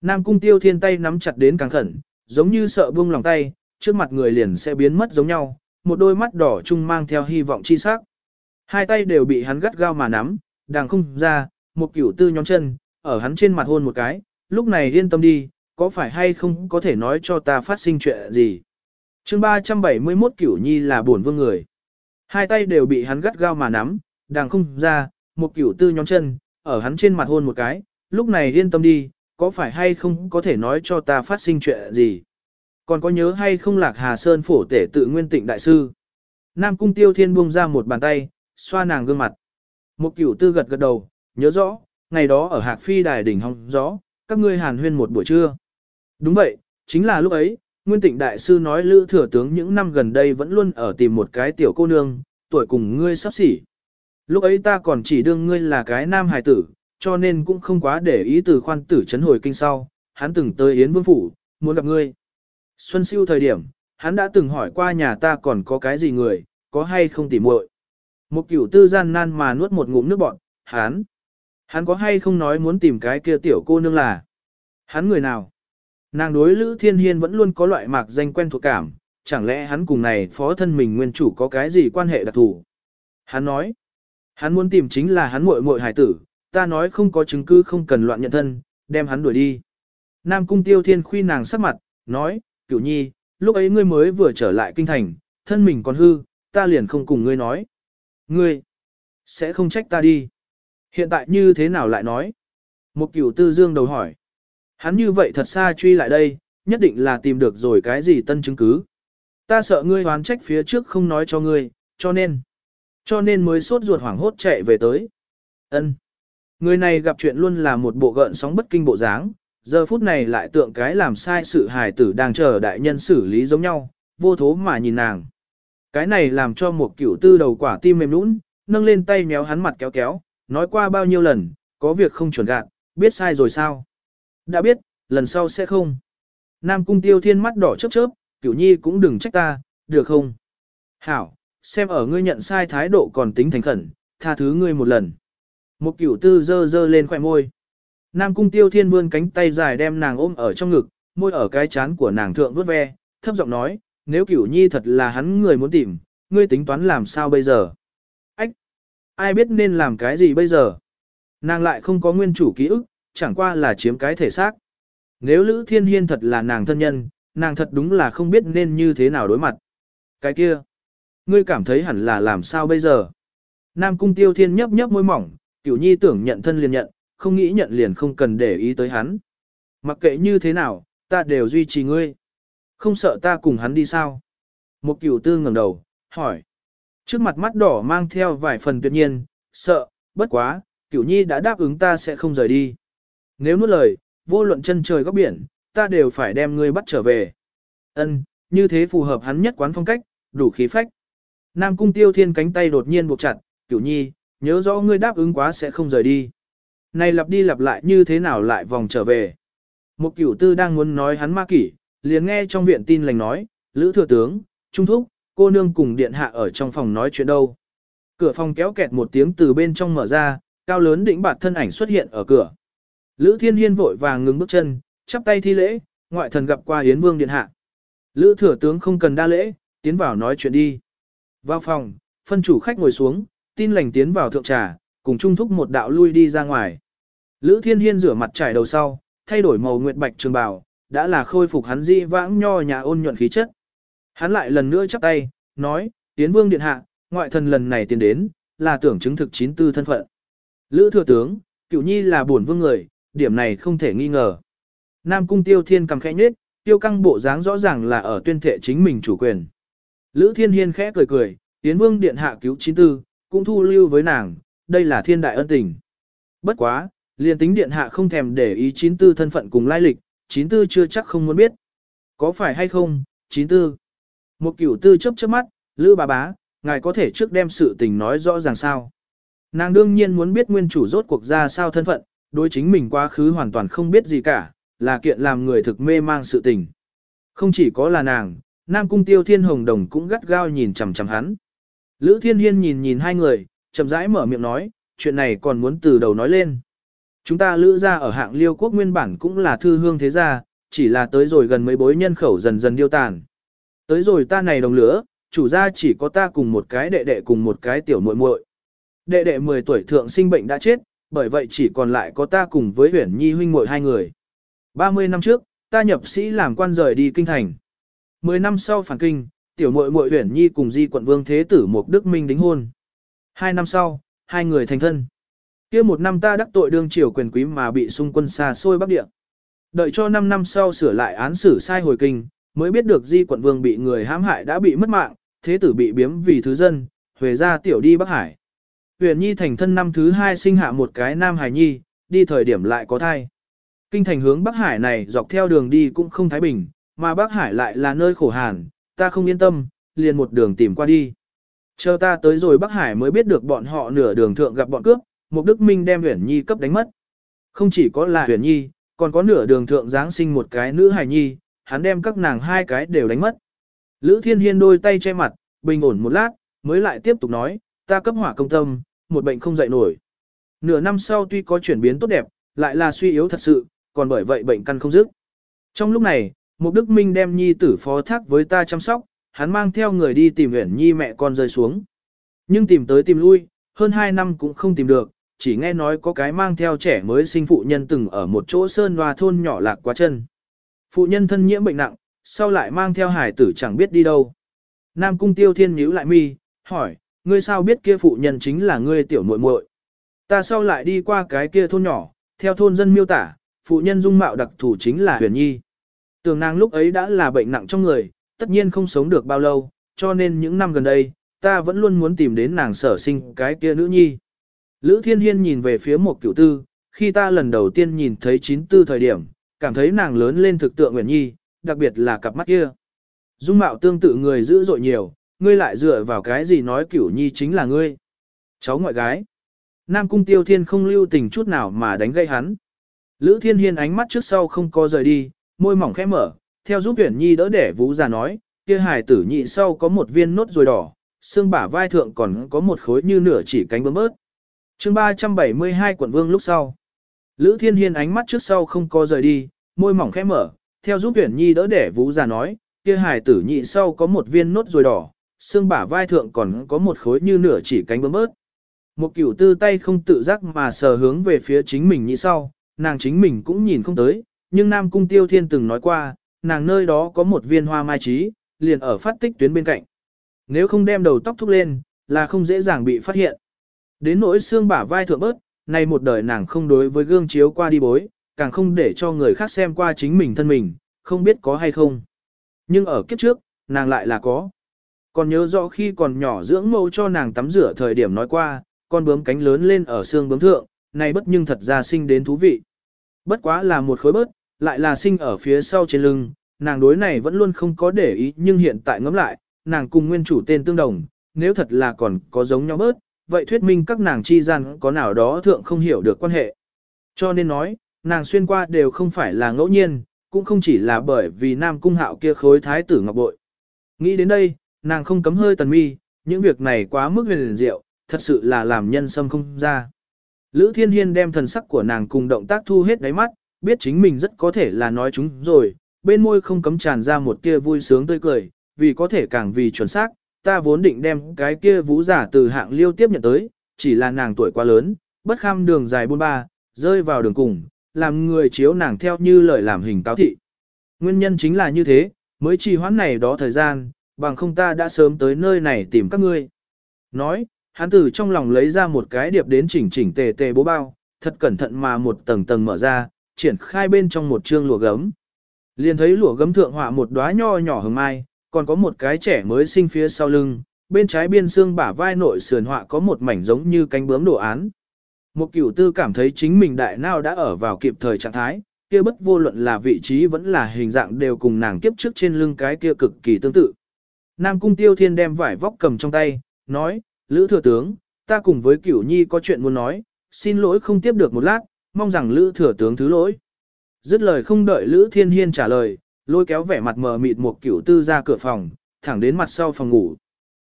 Nam cung tiêu thiên tay nắm chặt đến càng khẩn, giống như sợ buông lòng tay, trước mặt người liền sẽ biến mất giống nhau, một đôi mắt đỏ chung mang theo hy vọng chi sắc. Hai tay đều bị hắn gắt gao mà nắm, đàng không ra, một cửu tư nhóm chân, ở hắn trên mặt hôn một cái, lúc này yên tâm đi, có phải hay không có thể nói cho ta phát sinh chuyện gì chương 371 cửu nhi là buồn vương người. Hai tay đều bị hắn gắt gao mà nắm, đàng không ra, một cửu tư nhóm chân, ở hắn trên mặt hôn một cái, lúc này yên tâm đi, có phải hay không có thể nói cho ta phát sinh chuyện gì. Còn có nhớ hay không lạc Hà Sơn phổ tể tự nguyên tịnh đại sư. Nam cung tiêu thiên buông ra một bàn tay, xoa nàng gương mặt. Một cửu tư gật gật đầu, nhớ rõ, ngày đó ở Hạc Phi Đài đỉnh hong gió, các ngươi hàn huyên một buổi trưa. Đúng vậy, chính là lúc ấy, Nguyên Tịnh Đại Sư nói Lữ Thừa Tướng những năm gần đây vẫn luôn ở tìm một cái tiểu cô nương, tuổi cùng ngươi sắp xỉ. Lúc ấy ta còn chỉ đương ngươi là cái nam hài tử, cho nên cũng không quá để ý từ khoan tử chấn hồi kinh sau, hắn từng tới Yến Vương Phủ, muốn gặp ngươi. Xuân siêu thời điểm, hắn đã từng hỏi qua nhà ta còn có cái gì người, có hay không tỉ muội. Một cửu tư gian nan mà nuốt một ngụm nước bọn, hắn. Hắn có hay không nói muốn tìm cái kia tiểu cô nương là? Hắn người nào? Nàng đối Lữ Thiên Hiên vẫn luôn có loại mạc danh quen thuộc cảm, chẳng lẽ hắn cùng này phó thân mình nguyên chủ có cái gì quan hệ đặc thù? Hắn nói, hắn muốn tìm chính là hắn muội muội hải tử, ta nói không có chứng cứ không cần loạn nhận thân, đem hắn đuổi đi. Nam Cung Tiêu Thiên khuy nàng sắc mặt, nói, cửu nhi, lúc ấy ngươi mới vừa trở lại kinh thành, thân mình còn hư, ta liền không cùng ngươi nói. Ngươi, sẽ không trách ta đi. Hiện tại như thế nào lại nói? Một cửu tư dương đầu hỏi. Hắn như vậy thật xa truy lại đây, nhất định là tìm được rồi cái gì tân chứng cứ. Ta sợ ngươi hoán trách phía trước không nói cho ngươi, cho nên. Cho nên mới sốt ruột hoảng hốt chạy về tới. Ân. Người này gặp chuyện luôn là một bộ gợn sóng bất kinh bộ dáng, giờ phút này lại tượng cái làm sai sự hài tử đang chờ đại nhân xử lý giống nhau, vô thố mà nhìn nàng. Cái này làm cho một cửu tư đầu quả tim mềm nũng, nâng lên tay méo hắn mặt kéo kéo, nói qua bao nhiêu lần, có việc không chuẩn gạt, biết sai rồi sao? Đã biết, lần sau sẽ không. Nam cung tiêu thiên mắt đỏ chớp chớp, cửu nhi cũng đừng trách ta, được không? Hảo, xem ở ngươi nhận sai thái độ còn tính thành khẩn, tha thứ ngươi một lần. Một cửu tư dơ dơ lên khỏe môi. Nam cung tiêu thiên vươn cánh tay dài đem nàng ôm ở trong ngực, môi ở cái chán của nàng thượng vuốt ve, thấp giọng nói, nếu cửu nhi thật là hắn người muốn tìm, ngươi tính toán làm sao bây giờ? Ách! Ai biết nên làm cái gì bây giờ? Nàng lại không có nguyên chủ ký ức, chẳng qua là chiếm cái thể xác. Nếu Lữ Thiên Hiên thật là nàng thân nhân, nàng thật đúng là không biết nên như thế nào đối mặt. Cái kia, ngươi cảm thấy hẳn là làm sao bây giờ? Nam Cung Tiêu Thiên nhấp nhấp môi mỏng, Cửu Nhi tưởng nhận thân liền nhận, không nghĩ nhận liền không cần để ý tới hắn. Mặc kệ như thế nào, ta đều duy trì ngươi. Không sợ ta cùng hắn đi sao? Một Cửu Tư ngẩng đầu, hỏi. Trước mặt mắt đỏ mang theo vài phần tuyệt nhiên, sợ, bất quá, Cửu Nhi đã đáp ứng ta sẽ không rời đi. Nếu nuốt lời, vô luận chân trời góc biển, ta đều phải đem ngươi bắt trở về. Ân, như thế phù hợp hắn nhất quán phong cách, đủ khí phách. Nam cung tiêu thiên cánh tay đột nhiên buộc chặt, cửu nhi, nhớ rõ ngươi đáp ứng quá sẽ không rời đi. Này lặp đi lặp lại như thế nào lại vòng trở về. Một cửu tư đang muốn nói hắn ma kỷ, liền nghe trong viện tin lành nói, Lữ thừa tướng, Trung Thúc, cô nương cùng điện hạ ở trong phòng nói chuyện đâu. Cửa phòng kéo kẹt một tiếng từ bên trong mở ra, cao lớn đỉnh bạt thân ảnh xuất hiện ở cửa. Lữ Thiên Hiên vội vàng ngừng bước chân, chắp tay thi lễ, ngoại thần gặp qua Yến Vương điện hạ. Lữ thừa tướng không cần đa lễ, tiến vào nói chuyện đi. Vào phòng, phân chủ khách ngồi xuống, tin lành tiến vào thượng trà, cùng trung thúc một đạo lui đi ra ngoài. Lữ Thiên Hiên rửa mặt trải đầu sau, thay đổi màu nguyệt bạch trường bào, đã là khôi phục hắn di vãng nho nhà ôn nhuận khí chất. Hắn lại lần nữa chắp tay, nói, Yến Vương điện hạ, ngoại thần lần này tiến đến, là tưởng chứng thực chín tư thân phận. Lữ thừa tướng, cửu nhi là bổn vương người, điểm này không thể nghi ngờ. Nam cung tiêu thiên cầm khẽ nhết, tiêu căng bộ dáng rõ ràng là ở tuyên thệ chính mình chủ quyền. Lữ thiên hiên khẽ cười cười, tiến vương điện hạ cứu chín tư, cũng thu lưu với nàng, đây là thiên đại ân tình. Bất quá, liền tính điện hạ không thèm để ý chín tư thân phận cùng lai lịch, chín tư chưa chắc không muốn biết. Có phải hay không, chín tư? Một cửu tư chấp chớp mắt, lữ bà bá, ngài có thể trước đem sự tình nói rõ ràng sao. Nàng đương nhiên muốn biết nguyên chủ rốt cuộc ra sao thân phận, đối chính mình quá khứ hoàn toàn không biết gì cả, là kiện làm người thực mê mang sự tình. Không chỉ có là nàng, Nam Cung Tiêu Thiên Hồng Đồng cũng gắt gao nhìn chằm chằm hắn. Lữ Thiên Hiên nhìn nhìn hai người, chậm rãi mở miệng nói, chuyện này còn muốn từ đầu nói lên. Chúng ta lữ ra ở hạng liêu quốc nguyên bản cũng là thư hương thế gia, chỉ là tới rồi gần mấy bối nhân khẩu dần dần điêu tàn. Tới rồi ta này đồng lửa, chủ gia chỉ có ta cùng một cái đệ đệ cùng một cái tiểu muội muội. Đệ đệ 10 tuổi thượng sinh bệnh đã chết, bởi vậy chỉ còn lại có ta cùng với huyển nhi huynh muội hai người. 30 năm trước, ta nhập sĩ làm quan rời đi kinh thành. 10 năm sau phản kinh, tiểu muội muội huyển nhi cùng di quận vương thế tử một đức minh đính hôn. Hai năm sau, hai người thành thân. kia một năm ta đắc tội đương triều quyền quý mà bị xung quân xa xôi bắc địa. Đợi cho 5 năm sau sửa lại án xử sai hồi kinh, mới biết được di quận vương bị người hãm hại đã bị mất mạng, thế tử bị biếm vì thứ dân, huề ra tiểu đi Bắc Hải. Huyền Nhi thành thân năm thứ hai sinh hạ một cái nam hài nhi, đi thời điểm lại có thai. Kinh thành hướng Bắc Hải này dọc theo đường đi cũng không thái bình, mà Bắc Hải lại là nơi khổ hàn, ta không yên tâm, liền một đường tìm qua đi. Chờ ta tới rồi Bắc Hải mới biết được bọn họ nửa đường thượng gặp bọn cướp, Mục Đức Minh đem Huyền Nhi cấp đánh mất. Không chỉ có là Huyền Nhi, còn có nửa đường thượng giáng sinh một cái nữ hài nhi, hắn đem các nàng hai cái đều đánh mất. Lữ Thiên Hiên đôi tay che mặt, bình ổn một lát, mới lại tiếp tục nói, ta cấp hỏa công tâm, một bệnh không dậy nổi. Nửa năm sau tuy có chuyển biến tốt đẹp, lại là suy yếu thật sự, còn bởi vậy bệnh căn không dứt. Trong lúc này, Mục Đức Minh đem nhi tử phó thác với ta chăm sóc, hắn mang theo người đi tìm Uyển Nhi mẹ con rơi xuống. Nhưng tìm tới tìm lui, hơn 2 năm cũng không tìm được, chỉ nghe nói có cái mang theo trẻ mới sinh phụ nhân từng ở một chỗ sơn hoa thôn nhỏ lạc quá chân. Phụ nhân thân nhiễm bệnh nặng, sau lại mang theo hải tử chẳng biết đi đâu. Nam cung tiêu thiên nhíu lại mi, hỏi, ngươi sao biết kia phụ nhân chính là ngươi tiểu muội muội? Ta sau lại đi qua cái kia thôn nhỏ, theo thôn dân miêu tả, phụ nhân dung mạo đặc thủ chính là huyền nhi. Tường nàng lúc ấy đã là bệnh nặng trong người, tất nhiên không sống được bao lâu, cho nên những năm gần đây, ta vẫn luôn muốn tìm đến nàng sở sinh cái kia nữ nhi. Lữ Thiên Hiên nhìn về phía một cửu tư, khi ta lần đầu tiên nhìn thấy chín tư thời điểm, cảm thấy nàng lớn lên thực tượng Nguyễn Nhi, đặc biệt là cặp mắt kia. Dung mạo tương tự người dữ dội nhiều, ngươi lại dựa vào cái gì nói cửu nhi chính là ngươi. Cháu ngoại gái. Nam cung tiêu thiên không lưu tình chút nào mà đánh gây hắn. Lữ thiên hiên ánh mắt trước sau không có rời đi, môi mỏng khẽ mở, theo giúp tuyển nhi đỡ để vũ già nói, kia hài tử nhị sau có một viên nốt rồi đỏ, xương bả vai thượng còn có một khối như nửa chỉ cánh bướm bớt. chương 372 quận vương lúc sau. Lữ thiên hiên ánh mắt trước sau không có rời đi, môi mỏng khẽ mở, theo giúp tuyển nhi đỡ để vũ già nói, kia hài tử nhị sau có một viên nốt rồi đỏ, xương bả vai thượng còn có một khối như nửa chỉ cánh bướm bớt. Một cửu tư tay không tự giác mà sờ hướng về phía chính mình như sau, nàng chính mình cũng nhìn không tới, nhưng Nam Cung Tiêu Thiên từng nói qua, nàng nơi đó có một viên hoa mai trí, liền ở phát tích tuyến bên cạnh. Nếu không đem đầu tóc thúc lên, là không dễ dàng bị phát hiện. Đến nỗi xương bả vai thượng bớt, nay một đời nàng không đối với gương chiếu qua đi bối, càng không để cho người khác xem qua chính mình thân mình, không biết có hay không. Nhưng ở kiếp trước, nàng lại là có. Còn nhớ rõ khi còn nhỏ dưỡng mâu cho nàng tắm rửa thời điểm nói qua, con bướm cánh lớn lên ở xương bướm thượng, này bất nhưng thật ra sinh đến thú vị. Bất quá là một khối bớt, lại là sinh ở phía sau trên lưng, nàng đối này vẫn luôn không có để ý nhưng hiện tại ngẫm lại, nàng cùng nguyên chủ tên tương đồng, nếu thật là còn có giống nhau bớt, vậy thuyết minh các nàng chi gian có nào đó thượng không hiểu được quan hệ. Cho nên nói, nàng xuyên qua đều không phải là ngẫu nhiên, cũng không chỉ là bởi vì nam cung hạo kia khối thái tử ngọc bội. Nghĩ đến đây, nàng không cấm hơi tần mi, những việc này quá mức huyền diệu, thật sự là làm nhân sâm không ra. Lữ Thiên Hiên đem thần sắc của nàng cùng động tác thu hết đáy mắt, biết chính mình rất có thể là nói chúng rồi, bên môi không cấm tràn ra một tia vui sướng tươi cười, vì có thể càng vì chuẩn xác, ta vốn định đem cái kia vũ giả từ hạng liêu tiếp nhận tới, chỉ là nàng tuổi quá lớn, bất kham đường dài buôn ba, rơi vào đường cùng, làm người chiếu nàng theo như lời làm hình cáo thị. Nguyên nhân chính là như thế, mới trì hoãn này đó thời gian, bằng không ta đã sớm tới nơi này tìm các ngươi. Nói, hắn từ trong lòng lấy ra một cái điệp đến chỉnh chỉnh tề tề bố bao, thật cẩn thận mà một tầng tầng mở ra, triển khai bên trong một chương lụa gấm. Liền thấy lụa gấm thượng họa một đóa nho nhỏ hồng mai, còn có một cái trẻ mới sinh phía sau lưng, bên trái biên xương bả vai nội sườn họa có một mảnh giống như cánh bướm đồ án. Một cửu tư cảm thấy chính mình đại nào đã ở vào kịp thời trạng thái, kia bất vô luận là vị trí vẫn là hình dạng đều cùng nàng kiếp trước trên lưng cái kia cực kỳ tương tự. Nam cung tiêu thiên đem vải vóc cầm trong tay, nói, Lữ Thừa Tướng, ta cùng với Cửu Nhi có chuyện muốn nói, xin lỗi không tiếp được một lát, mong rằng Lữ Thừa Tướng thứ lỗi. Dứt lời không đợi Lữ Thiên Hiên trả lời, lôi kéo vẻ mặt mờ mịt một cửu tư ra cửa phòng, thẳng đến mặt sau phòng ngủ.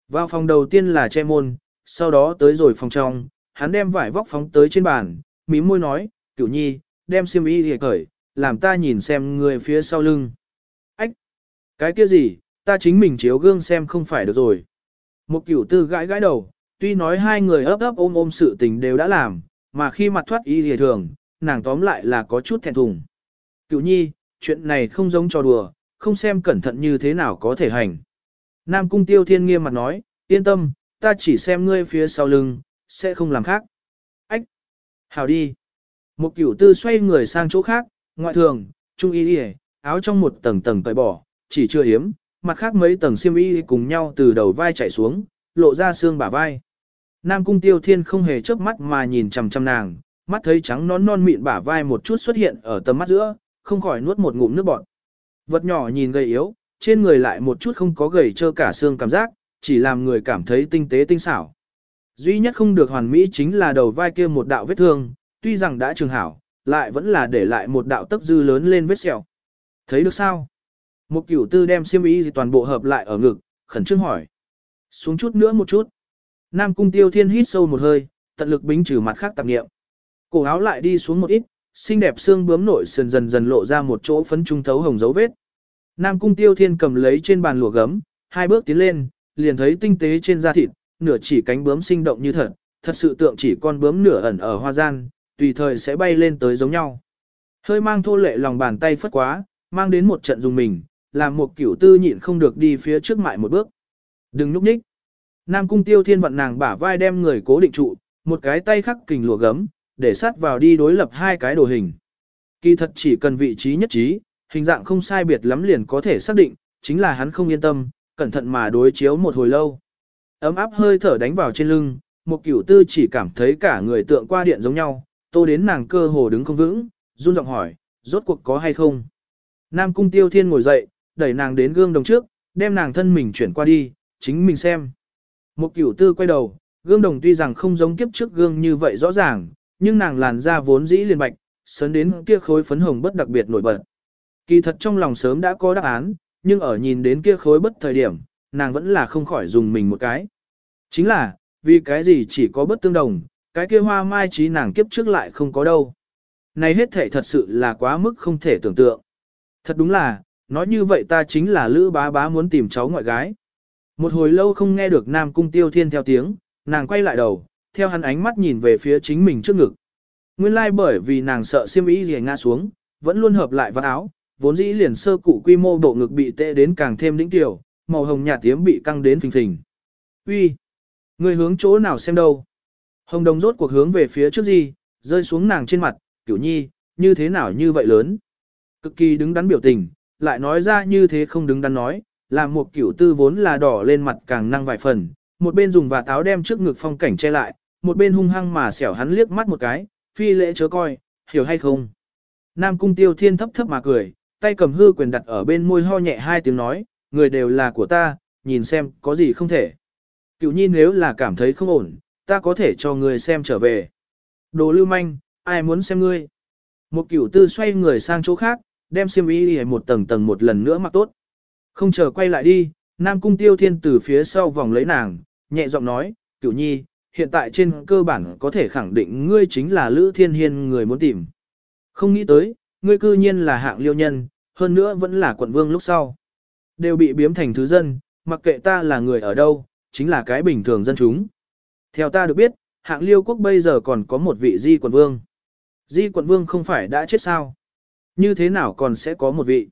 Vào phòng đầu tiên là che môn, sau đó tới rồi phòng trong, hắn đem vải vóc phóng tới trên bàn, mím môi nói, Cửu Nhi, đem xiêm y hề cởi, làm ta nhìn xem người phía sau lưng. Ách! Cái kia gì, ta chính mình chiếu gương xem không phải được rồi. Một cửu tư gãi gãi đầu, tuy nói hai người ấp ấp ôm ôm sự tình đều đã làm, mà khi mặt thoát y thì thường, nàng tóm lại là có chút thẹn thùng. Cửu nhi, chuyện này không giống trò đùa, không xem cẩn thận như thế nào có thể hành. Nam cung tiêu thiên nghiêm mặt nói, yên tâm, ta chỉ xem ngươi phía sau lưng, sẽ không làm khác. Ách! Hào đi! Một cửu tư xoay người sang chỗ khác, ngoại thường, trung y đi áo trong một tầng tầng tẩy bỏ, chỉ chưa hiếm, mặt khác mấy tầng xiêm y cùng nhau từ đầu vai chảy xuống, lộ ra xương bả vai. Nam cung tiêu thiên không hề chớp mắt mà nhìn chằm chằm nàng, mắt thấy trắng nón non mịn bả vai một chút xuất hiện ở tầm mắt giữa, không khỏi nuốt một ngụm nước bọt. Vật nhỏ nhìn gầy yếu, trên người lại một chút không có gầy trơ cả xương cảm giác, chỉ làm người cảm thấy tinh tế tinh xảo. Duy nhất không được hoàn mỹ chính là đầu vai kia một đạo vết thương, tuy rằng đã trường hảo, lại vẫn là để lại một đạo tấc dư lớn lên vết sẹo. Thấy được sao? Một cửu tư đem xiêm y gì toàn bộ hợp lại ở ngực, khẩn trương hỏi. Xuống chút nữa một chút. Nam cung tiêu thiên hít sâu một hơi, tận lực bính trừ mặt khác tạp nghiệm. Cổ áo lại đi xuống một ít, xinh đẹp xương bướm nội sườn dần dần lộ ra một chỗ phấn trung thấu hồng dấu vết. Nam cung tiêu thiên cầm lấy trên bàn lụa gấm, hai bước tiến lên, liền thấy tinh tế trên da thịt, nửa chỉ cánh bướm sinh động như thật, thật sự tượng chỉ con bướm nửa ẩn ở hoa gian, tùy thời sẽ bay lên tới giống nhau. Hơi mang thô lệ lòng bàn tay phất quá, mang đến một trận dùng mình, làm một kiểu tư nhịn không được đi phía trước mại một bước. Đừng núp nhích. Nam cung tiêu thiên vận nàng bả vai đem người cố định trụ, một cái tay khắc kình lụa gấm, để sát vào đi đối lập hai cái đồ hình. Kỳ thật chỉ cần vị trí nhất trí, hình dạng không sai biệt lắm liền có thể xác định, chính là hắn không yên tâm, cẩn thận mà đối chiếu một hồi lâu. Ấm áp hơi thở đánh vào trên lưng, một kiểu tư chỉ cảm thấy cả người tượng qua điện giống nhau, tô đến nàng cơ hồ đứng không vững, run giọng hỏi, rốt cuộc có hay không. Nam cung tiêu thiên ngồi dậy, đẩy nàng đến gương đồng trước, đem nàng thân mình chuyển qua đi, chính mình xem. Một cửu tư quay đầu, gương đồng tuy rằng không giống kiếp trước gương như vậy rõ ràng, nhưng nàng làn da vốn dĩ liền bạch, sớm đến kia khối phấn hồng bất đặc biệt nổi bật. Kỳ thật trong lòng sớm đã có đáp án, nhưng ở nhìn đến kia khối bất thời điểm, nàng vẫn là không khỏi dùng mình một cái. Chính là, vì cái gì chỉ có bất tương đồng, cái kia hoa mai trí nàng kiếp trước lại không có đâu. Này hết thể thật sự là quá mức không thể tưởng tượng. Thật đúng là, nói như vậy ta chính là Lữ bá bá muốn tìm cháu ngoại gái. Một hồi lâu không nghe được Nam Cung Tiêu Thiên theo tiếng, nàng quay lại đầu, theo hắn ánh mắt nhìn về phía chính mình trước ngực. Nguyên lai like bởi vì nàng sợ xiêm y gì ngã xuống, vẫn luôn hợp lại vào áo, vốn dĩ liền sơ cụ quy mô bộ ngực bị tệ đến càng thêm đỉnh tiểu, màu hồng nhạt tiếm bị căng đến phình phình. Uy, người hướng chỗ nào xem đâu? Hồng đồng rốt cuộc hướng về phía trước gì, rơi xuống nàng trên mặt, kiểu nhi, như thế nào như vậy lớn? Cực kỳ đứng đắn biểu tình, lại nói ra như thế không đứng đắn nói, làm một kiểu tư vốn là đỏ lên mặt càng năng vài phần, một bên dùng và táo đem trước ngực phong cảnh che lại, một bên hung hăng mà xẻo hắn liếc mắt một cái, phi lễ chớ coi, hiểu hay không. Nam cung tiêu thiên thấp thấp mà cười, tay cầm hư quyền đặt ở bên môi ho nhẹ hai tiếng nói, người đều là của ta, nhìn xem có gì không thể. Cựu nhi nếu là cảm thấy không ổn, ta có thể cho người xem trở về. Đồ lưu manh, ai muốn xem ngươi? Một cửu tư xoay người sang chỗ khác, đem xiêm y một tầng tầng một lần nữa mặc tốt. Không chờ quay lại đi, Nam Cung Tiêu Thiên từ phía sau vòng lấy nàng, nhẹ giọng nói, cửu nhi, hiện tại trên cơ bản có thể khẳng định ngươi chính là Lữ Thiên Hiên người muốn tìm. Không nghĩ tới, ngươi cư nhiên là hạng liêu nhân, hơn nữa vẫn là quận vương lúc sau. Đều bị biếm thành thứ dân, mặc kệ ta là người ở đâu, chính là cái bình thường dân chúng. Theo ta được biết, hạng liêu quốc bây giờ còn có một vị di quận vương. Di quận vương không phải đã chết sao? Như thế nào còn sẽ có một vị?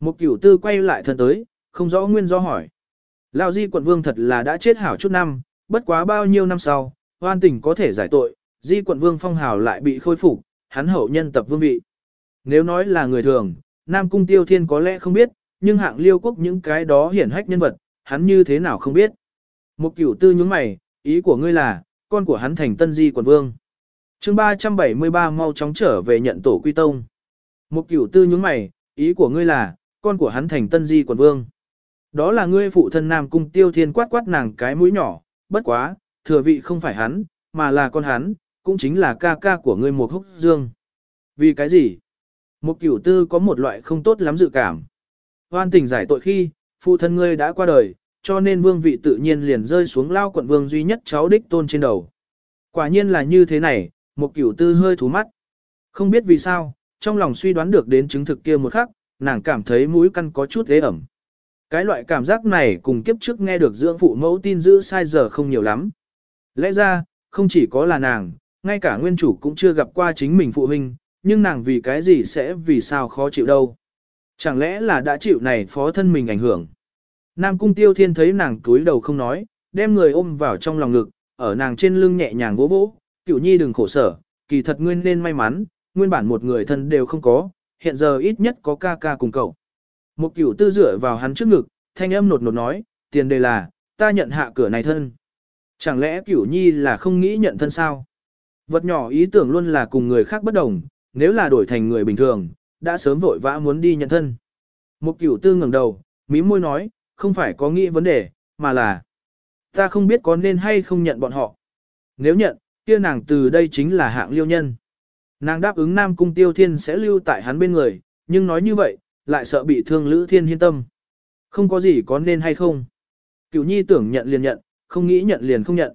Một cửu tư quay lại thân tới, không rõ nguyên do hỏi. Lão di quận vương thật là đã chết hảo chút năm, bất quá bao nhiêu năm sau, hoan tình có thể giải tội, di quận vương phong hào lại bị khôi phục, hắn hậu nhân tập vương vị. Nếu nói là người thường, Nam Cung Tiêu Thiên có lẽ không biết, nhưng hạng liêu quốc những cái đó hiển hách nhân vật, hắn như thế nào không biết. Một cửu tư nhướng mày, ý của ngươi là, con của hắn thành tân di quận vương. chương 373 mau chóng trở về nhận tổ quy tông. Một cửu tư nhướng mày, ý của ngươi là, con của hắn thành tân di Quần vương. Đó là ngươi phụ thân Nam Cung Tiêu Thiên quát quát nàng cái mũi nhỏ, bất quá, thừa vị không phải hắn, mà là con hắn, cũng chính là ca ca của ngươi một húc dương. Vì cái gì? Một cửu tư có một loại không tốt lắm dự cảm. Hoan tình giải tội khi, phụ thân ngươi đã qua đời, cho nên vương vị tự nhiên liền rơi xuống lao quận vương duy nhất cháu đích tôn trên đầu. Quả nhiên là như thế này, một cửu tư hơi thú mắt. Không biết vì sao, trong lòng suy đoán được đến chứng thực kia một khắc, nàng cảm thấy mũi căn có chút ế ẩm. Cái loại cảm giác này cùng kiếp trước nghe được dưỡng phụ mẫu tin giữ sai giờ không nhiều lắm. Lẽ ra, không chỉ có là nàng, ngay cả nguyên chủ cũng chưa gặp qua chính mình phụ huynh, nhưng nàng vì cái gì sẽ vì sao khó chịu đâu. Chẳng lẽ là đã chịu này phó thân mình ảnh hưởng. Nam cung tiêu thiên thấy nàng túi đầu không nói, đem người ôm vào trong lòng ngực, ở nàng trên lưng nhẹ nhàng vỗ vỗ, cựu nhi đừng khổ sở, kỳ thật nguyên nên may mắn, nguyên bản một người thân đều không có, hiện giờ ít nhất có ca ca cùng cậu. Một cửu tư dựa vào hắn trước ngực, thanh âm nột nột nói, tiền đề là, ta nhận hạ cửa này thân. Chẳng lẽ cửu nhi là không nghĩ nhận thân sao? Vật nhỏ ý tưởng luôn là cùng người khác bất đồng, nếu là đổi thành người bình thường, đã sớm vội vã muốn đi nhận thân. Một cửu tư ngẩng đầu, mí môi nói, không phải có nghĩ vấn đề, mà là ta không biết có nên hay không nhận bọn họ. Nếu nhận, kia nàng từ đây chính là hạng liêu nhân. Nàng đáp ứng Nam Cung Tiêu Thiên sẽ lưu tại hắn bên người, nhưng nói như vậy, lại sợ bị thương Lữ Thiên hiên tâm. Không có gì có nên hay không. Cửu nhi tưởng nhận liền nhận, không nghĩ nhận liền không nhận.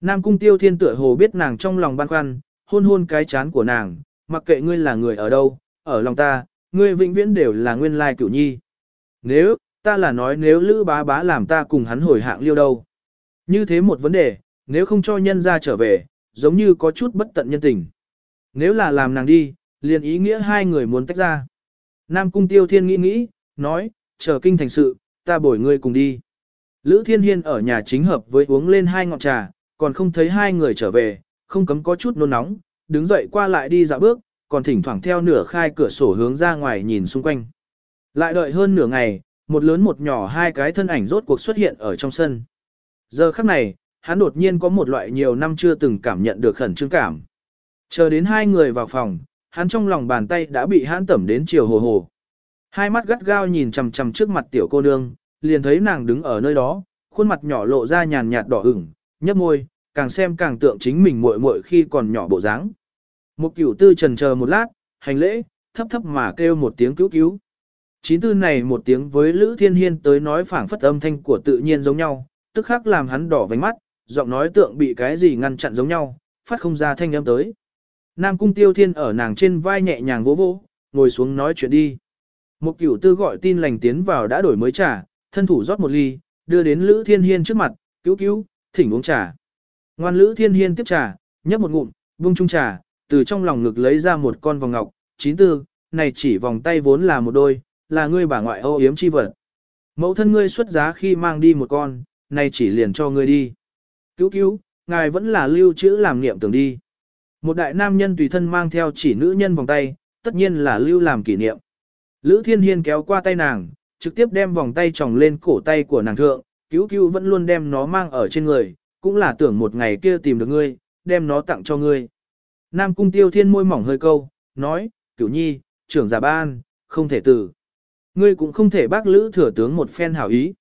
Nam Cung Tiêu Thiên tựa hồ biết nàng trong lòng băn khoăn, hôn hôn cái chán của nàng, mặc kệ ngươi là người ở đâu, ở lòng ta, ngươi vĩnh viễn đều là nguyên lai cửu nhi. Nếu, ta là nói nếu Lữ bá bá làm ta cùng hắn hồi hạng liêu đâu. Như thế một vấn đề, nếu không cho nhân ra trở về, giống như có chút bất tận nhân tình. Nếu là làm nàng đi, liền ý nghĩa hai người muốn tách ra. Nam Cung Tiêu Thiên nghĩ nghĩ, nói, chờ kinh thành sự, ta bổi ngươi cùng đi. Lữ Thiên Hiên ở nhà chính hợp với uống lên hai ngọn trà, còn không thấy hai người trở về, không cấm có chút nôn nóng, đứng dậy qua lại đi dạo bước, còn thỉnh thoảng theo nửa khai cửa sổ hướng ra ngoài nhìn xung quanh. Lại đợi hơn nửa ngày, một lớn một nhỏ hai cái thân ảnh rốt cuộc xuất hiện ở trong sân. Giờ khắc này, hắn đột nhiên có một loại nhiều năm chưa từng cảm nhận được khẩn trương cảm. Chờ đến hai người vào phòng, hắn trong lòng bàn tay đã bị hắn tẩm đến chiều hồ hồ. Hai mắt gắt gao nhìn chằm chằm trước mặt tiểu cô nương, liền thấy nàng đứng ở nơi đó, khuôn mặt nhỏ lộ ra nhàn nhạt đỏ ửng, nhấp môi, càng xem càng tượng chính mình muội muội khi còn nhỏ bộ dáng. Một cửu tư trần chờ một lát, hành lễ, thấp thấp mà kêu một tiếng cứu cứu. Chín tư này một tiếng với Lữ Thiên Hiên tới nói phảng phất âm thanh của tự nhiên giống nhau, tức khắc làm hắn đỏ vành mắt, giọng nói tượng bị cái gì ngăn chặn giống nhau, phát không ra thanh âm tới. Nam Cung Tiêu Thiên ở nàng trên vai nhẹ nhàng vỗ vỗ, ngồi xuống nói chuyện đi. Một cửu tư gọi tin lành tiến vào đã đổi mới trà, thân thủ rót một ly, đưa đến Lữ Thiên Hiên trước mặt, cứu cứu, thỉnh uống trà. Ngoan Lữ Thiên Hiên tiếp trà, nhấp một ngụm, vung chung trà, từ trong lòng ngực lấy ra một con vòng ngọc, chín tư, này chỉ vòng tay vốn là một đôi, là ngươi bà ngoại âu yếm chi vật. Mẫu thân ngươi xuất giá khi mang đi một con, này chỉ liền cho ngươi đi. Cứu cứu, ngài vẫn là lưu trữ làm niệm tưởng đi. Một đại nam nhân tùy thân mang theo chỉ nữ nhân vòng tay, tất nhiên là lưu làm kỷ niệm. Lữ Thiên Hiên kéo qua tay nàng, trực tiếp đem vòng tay tròng lên cổ tay của nàng thượng, cứu cứu vẫn luôn đem nó mang ở trên người, cũng là tưởng một ngày kia tìm được ngươi, đem nó tặng cho ngươi. Nam Cung Tiêu Thiên môi mỏng hơi câu, nói, cửu nhi, trưởng giả ban, không thể tử. Ngươi cũng không thể bác lữ thừa tướng một phen hảo ý.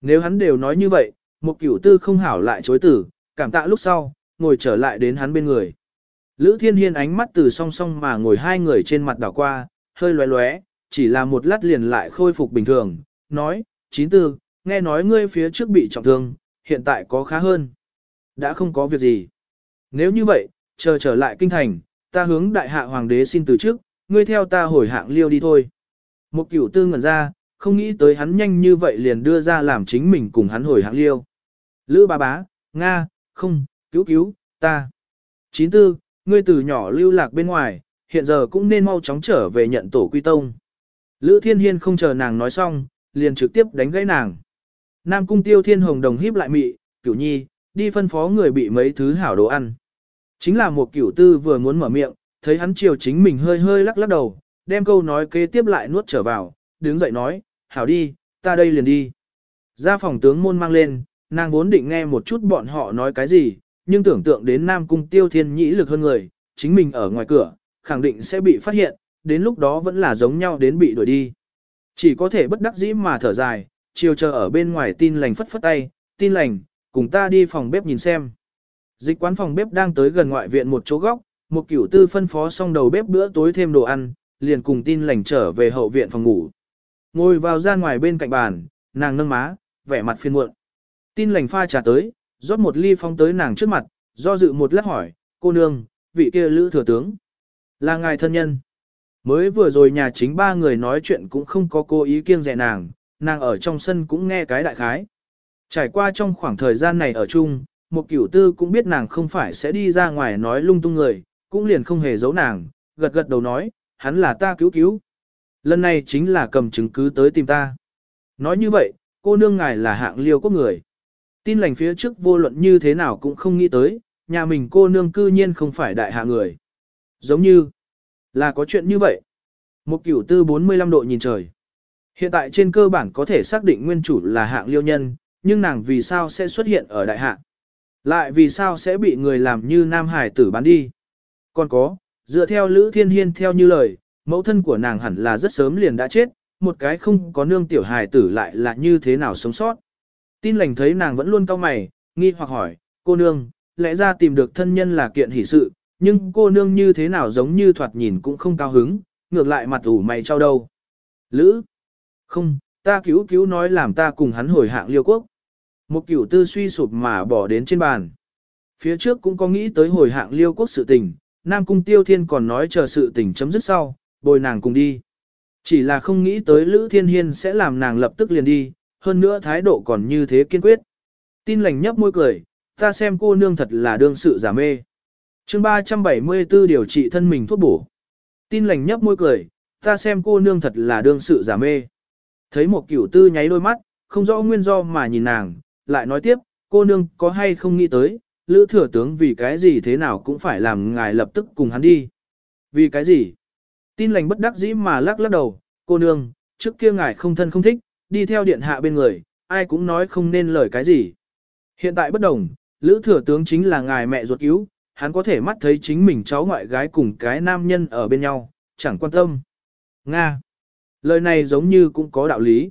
Nếu hắn đều nói như vậy, một cửu tư không hảo lại chối tử, cảm tạ lúc sau, ngồi trở lại đến hắn bên người. Lữ Thiên Hiên ánh mắt từ song song mà ngồi hai người trên mặt đảo qua, hơi lóe lóe, chỉ là một lát liền lại khôi phục bình thường, nói, chín tư, nghe nói ngươi phía trước bị trọng thương, hiện tại có khá hơn. Đã không có việc gì. Nếu như vậy, chờ trở lại kinh thành, ta hướng đại hạ hoàng đế xin từ trước, ngươi theo ta hồi hạng liêu đi thôi. Một cửu tư ngẩn ra, không nghĩ tới hắn nhanh như vậy liền đưa ra làm chính mình cùng hắn hồi hạng liêu. Lữ ba bá, Nga, không, cứu cứu, ta. Chín tư, ngươi từ nhỏ lưu lạc bên ngoài, hiện giờ cũng nên mau chóng trở về nhận tổ quy tông. Lữ Thiên Hiên không chờ nàng nói xong, liền trực tiếp đánh gãy nàng. Nam cung tiêu thiên hồng đồng híp lại mị, cửu nhi, đi phân phó người bị mấy thứ hảo đồ ăn. Chính là một cửu tư vừa muốn mở miệng, thấy hắn chiều chính mình hơi hơi lắc lắc đầu, đem câu nói kế tiếp lại nuốt trở vào, đứng dậy nói, hảo đi, ta đây liền đi. Ra phòng tướng môn mang lên, nàng vốn định nghe một chút bọn họ nói cái gì, nhưng tưởng tượng đến Nam Cung Tiêu Thiên nhĩ lực hơn người, chính mình ở ngoài cửa, khẳng định sẽ bị phát hiện, đến lúc đó vẫn là giống nhau đến bị đuổi đi. Chỉ có thể bất đắc dĩ mà thở dài, chiều chờ ở bên ngoài tin lành phất phất tay, tin lành, cùng ta đi phòng bếp nhìn xem. Dịch quán phòng bếp đang tới gần ngoại viện một chỗ góc, một cửu tư phân phó xong đầu bếp bữa tối thêm đồ ăn, liền cùng tin lành trở về hậu viện phòng ngủ. Ngồi vào ra ngoài bên cạnh bàn, nàng nâng má, vẻ mặt phiền muộn. Tin lành pha trà tới, rót một ly phong tới nàng trước mặt, do dự một lát hỏi, cô nương, vị kia lữ thừa tướng. Là ngài thân nhân. Mới vừa rồi nhà chính ba người nói chuyện cũng không có cố ý kiêng dè nàng, nàng ở trong sân cũng nghe cái đại khái. Trải qua trong khoảng thời gian này ở chung, một cửu tư cũng biết nàng không phải sẽ đi ra ngoài nói lung tung người, cũng liền không hề giấu nàng, gật gật đầu nói, hắn là ta cứu cứu. Lần này chính là cầm chứng cứ tới tìm ta. Nói như vậy, cô nương ngài là hạng liêu quốc người. Tin lành phía trước vô luận như thế nào cũng không nghĩ tới, nhà mình cô nương cư nhiên không phải đại hạ người. Giống như, là có chuyện như vậy. Một cửu tư 45 độ nhìn trời. Hiện tại trên cơ bản có thể xác định nguyên chủ là hạng liêu nhân, nhưng nàng vì sao sẽ xuất hiện ở đại hạ? Lại vì sao sẽ bị người làm như nam hải tử bán đi? Còn có, dựa theo Lữ Thiên Hiên theo như lời, mẫu thân của nàng hẳn là rất sớm liền đã chết, một cái không có nương tiểu hài tử lại là như thế nào sống sót. Tin lành thấy nàng vẫn luôn cau mày, nghi hoặc hỏi, cô nương, lẽ ra tìm được thân nhân là kiện hỷ sự, nhưng cô nương như thế nào giống như thoạt nhìn cũng không cao hứng, ngược lại mặt ủ mày trao đâu. Lữ, không, ta cứu cứu nói làm ta cùng hắn hồi hạng liêu quốc. Một cửu tư suy sụp mà bỏ đến trên bàn. Phía trước cũng có nghĩ tới hồi hạng liêu quốc sự tình, Nam Cung Tiêu Thiên còn nói chờ sự tình chấm dứt sau, bồi nàng cùng đi. Chỉ là không nghĩ tới Lữ Thiên Hiên sẽ làm nàng lập tức liền đi, hơn nữa thái độ còn như thế kiên quyết. Tin lành nhấp môi cười, ta xem cô nương thật là đương sự giả mê. chương 374 điều trị thân mình thuốc bổ. Tin lành nhấp môi cười, ta xem cô nương thật là đương sự giả mê. Thấy một cửu tư nháy đôi mắt, không rõ nguyên do mà nhìn nàng, lại nói tiếp, cô nương có hay không nghĩ tới, lữ thừa tướng vì cái gì thế nào cũng phải làm ngài lập tức cùng hắn đi. Vì cái gì? Tin lành bất đắc dĩ mà lắc lắc đầu, cô nương, trước kia ngài không thân không thích, đi theo điện hạ bên người, ai cũng nói không nên lời cái gì. Hiện tại bất đồng, lữ thừa tướng chính là ngài mẹ ruột cứu, hắn có thể mắt thấy chính mình cháu ngoại gái cùng cái nam nhân ở bên nhau, chẳng quan tâm. Nga. Lời này giống như cũng có đạo lý.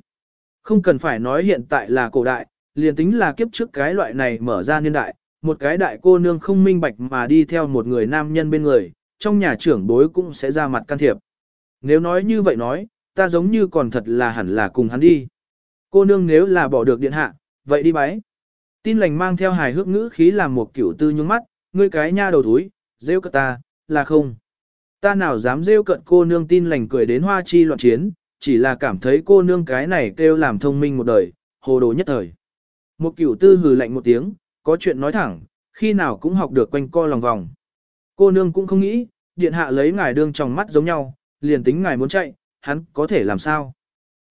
Không cần phải nói hiện tại là cổ đại, liền tính là kiếp trước cái loại này mở ra niên đại, một cái đại cô nương không minh bạch mà đi theo một người nam nhân bên người, trong nhà trưởng bối cũng sẽ ra mặt can thiệp. Nếu nói như vậy nói, ta giống như còn thật là hẳn là cùng hắn đi. Cô nương nếu là bỏ được điện hạ, vậy đi bái. Tin lành mang theo hài hước ngữ khí làm một kiểu tư nhung mắt, ngươi cái nha đầu thúi, rêu cợt ta, là không. Ta nào dám rêu cận cô nương tin lành cười đến hoa chi loạn chiến, chỉ là cảm thấy cô nương cái này kêu làm thông minh một đời, hồ đồ nhất thời. Một kiểu tư hừ lạnh một tiếng, có chuyện nói thẳng, khi nào cũng học được quanh co lòng vòng. Cô nương cũng không nghĩ, điện hạ lấy ngài đương trong mắt giống nhau, liền tính ngài muốn chạy, hắn có thể làm sao.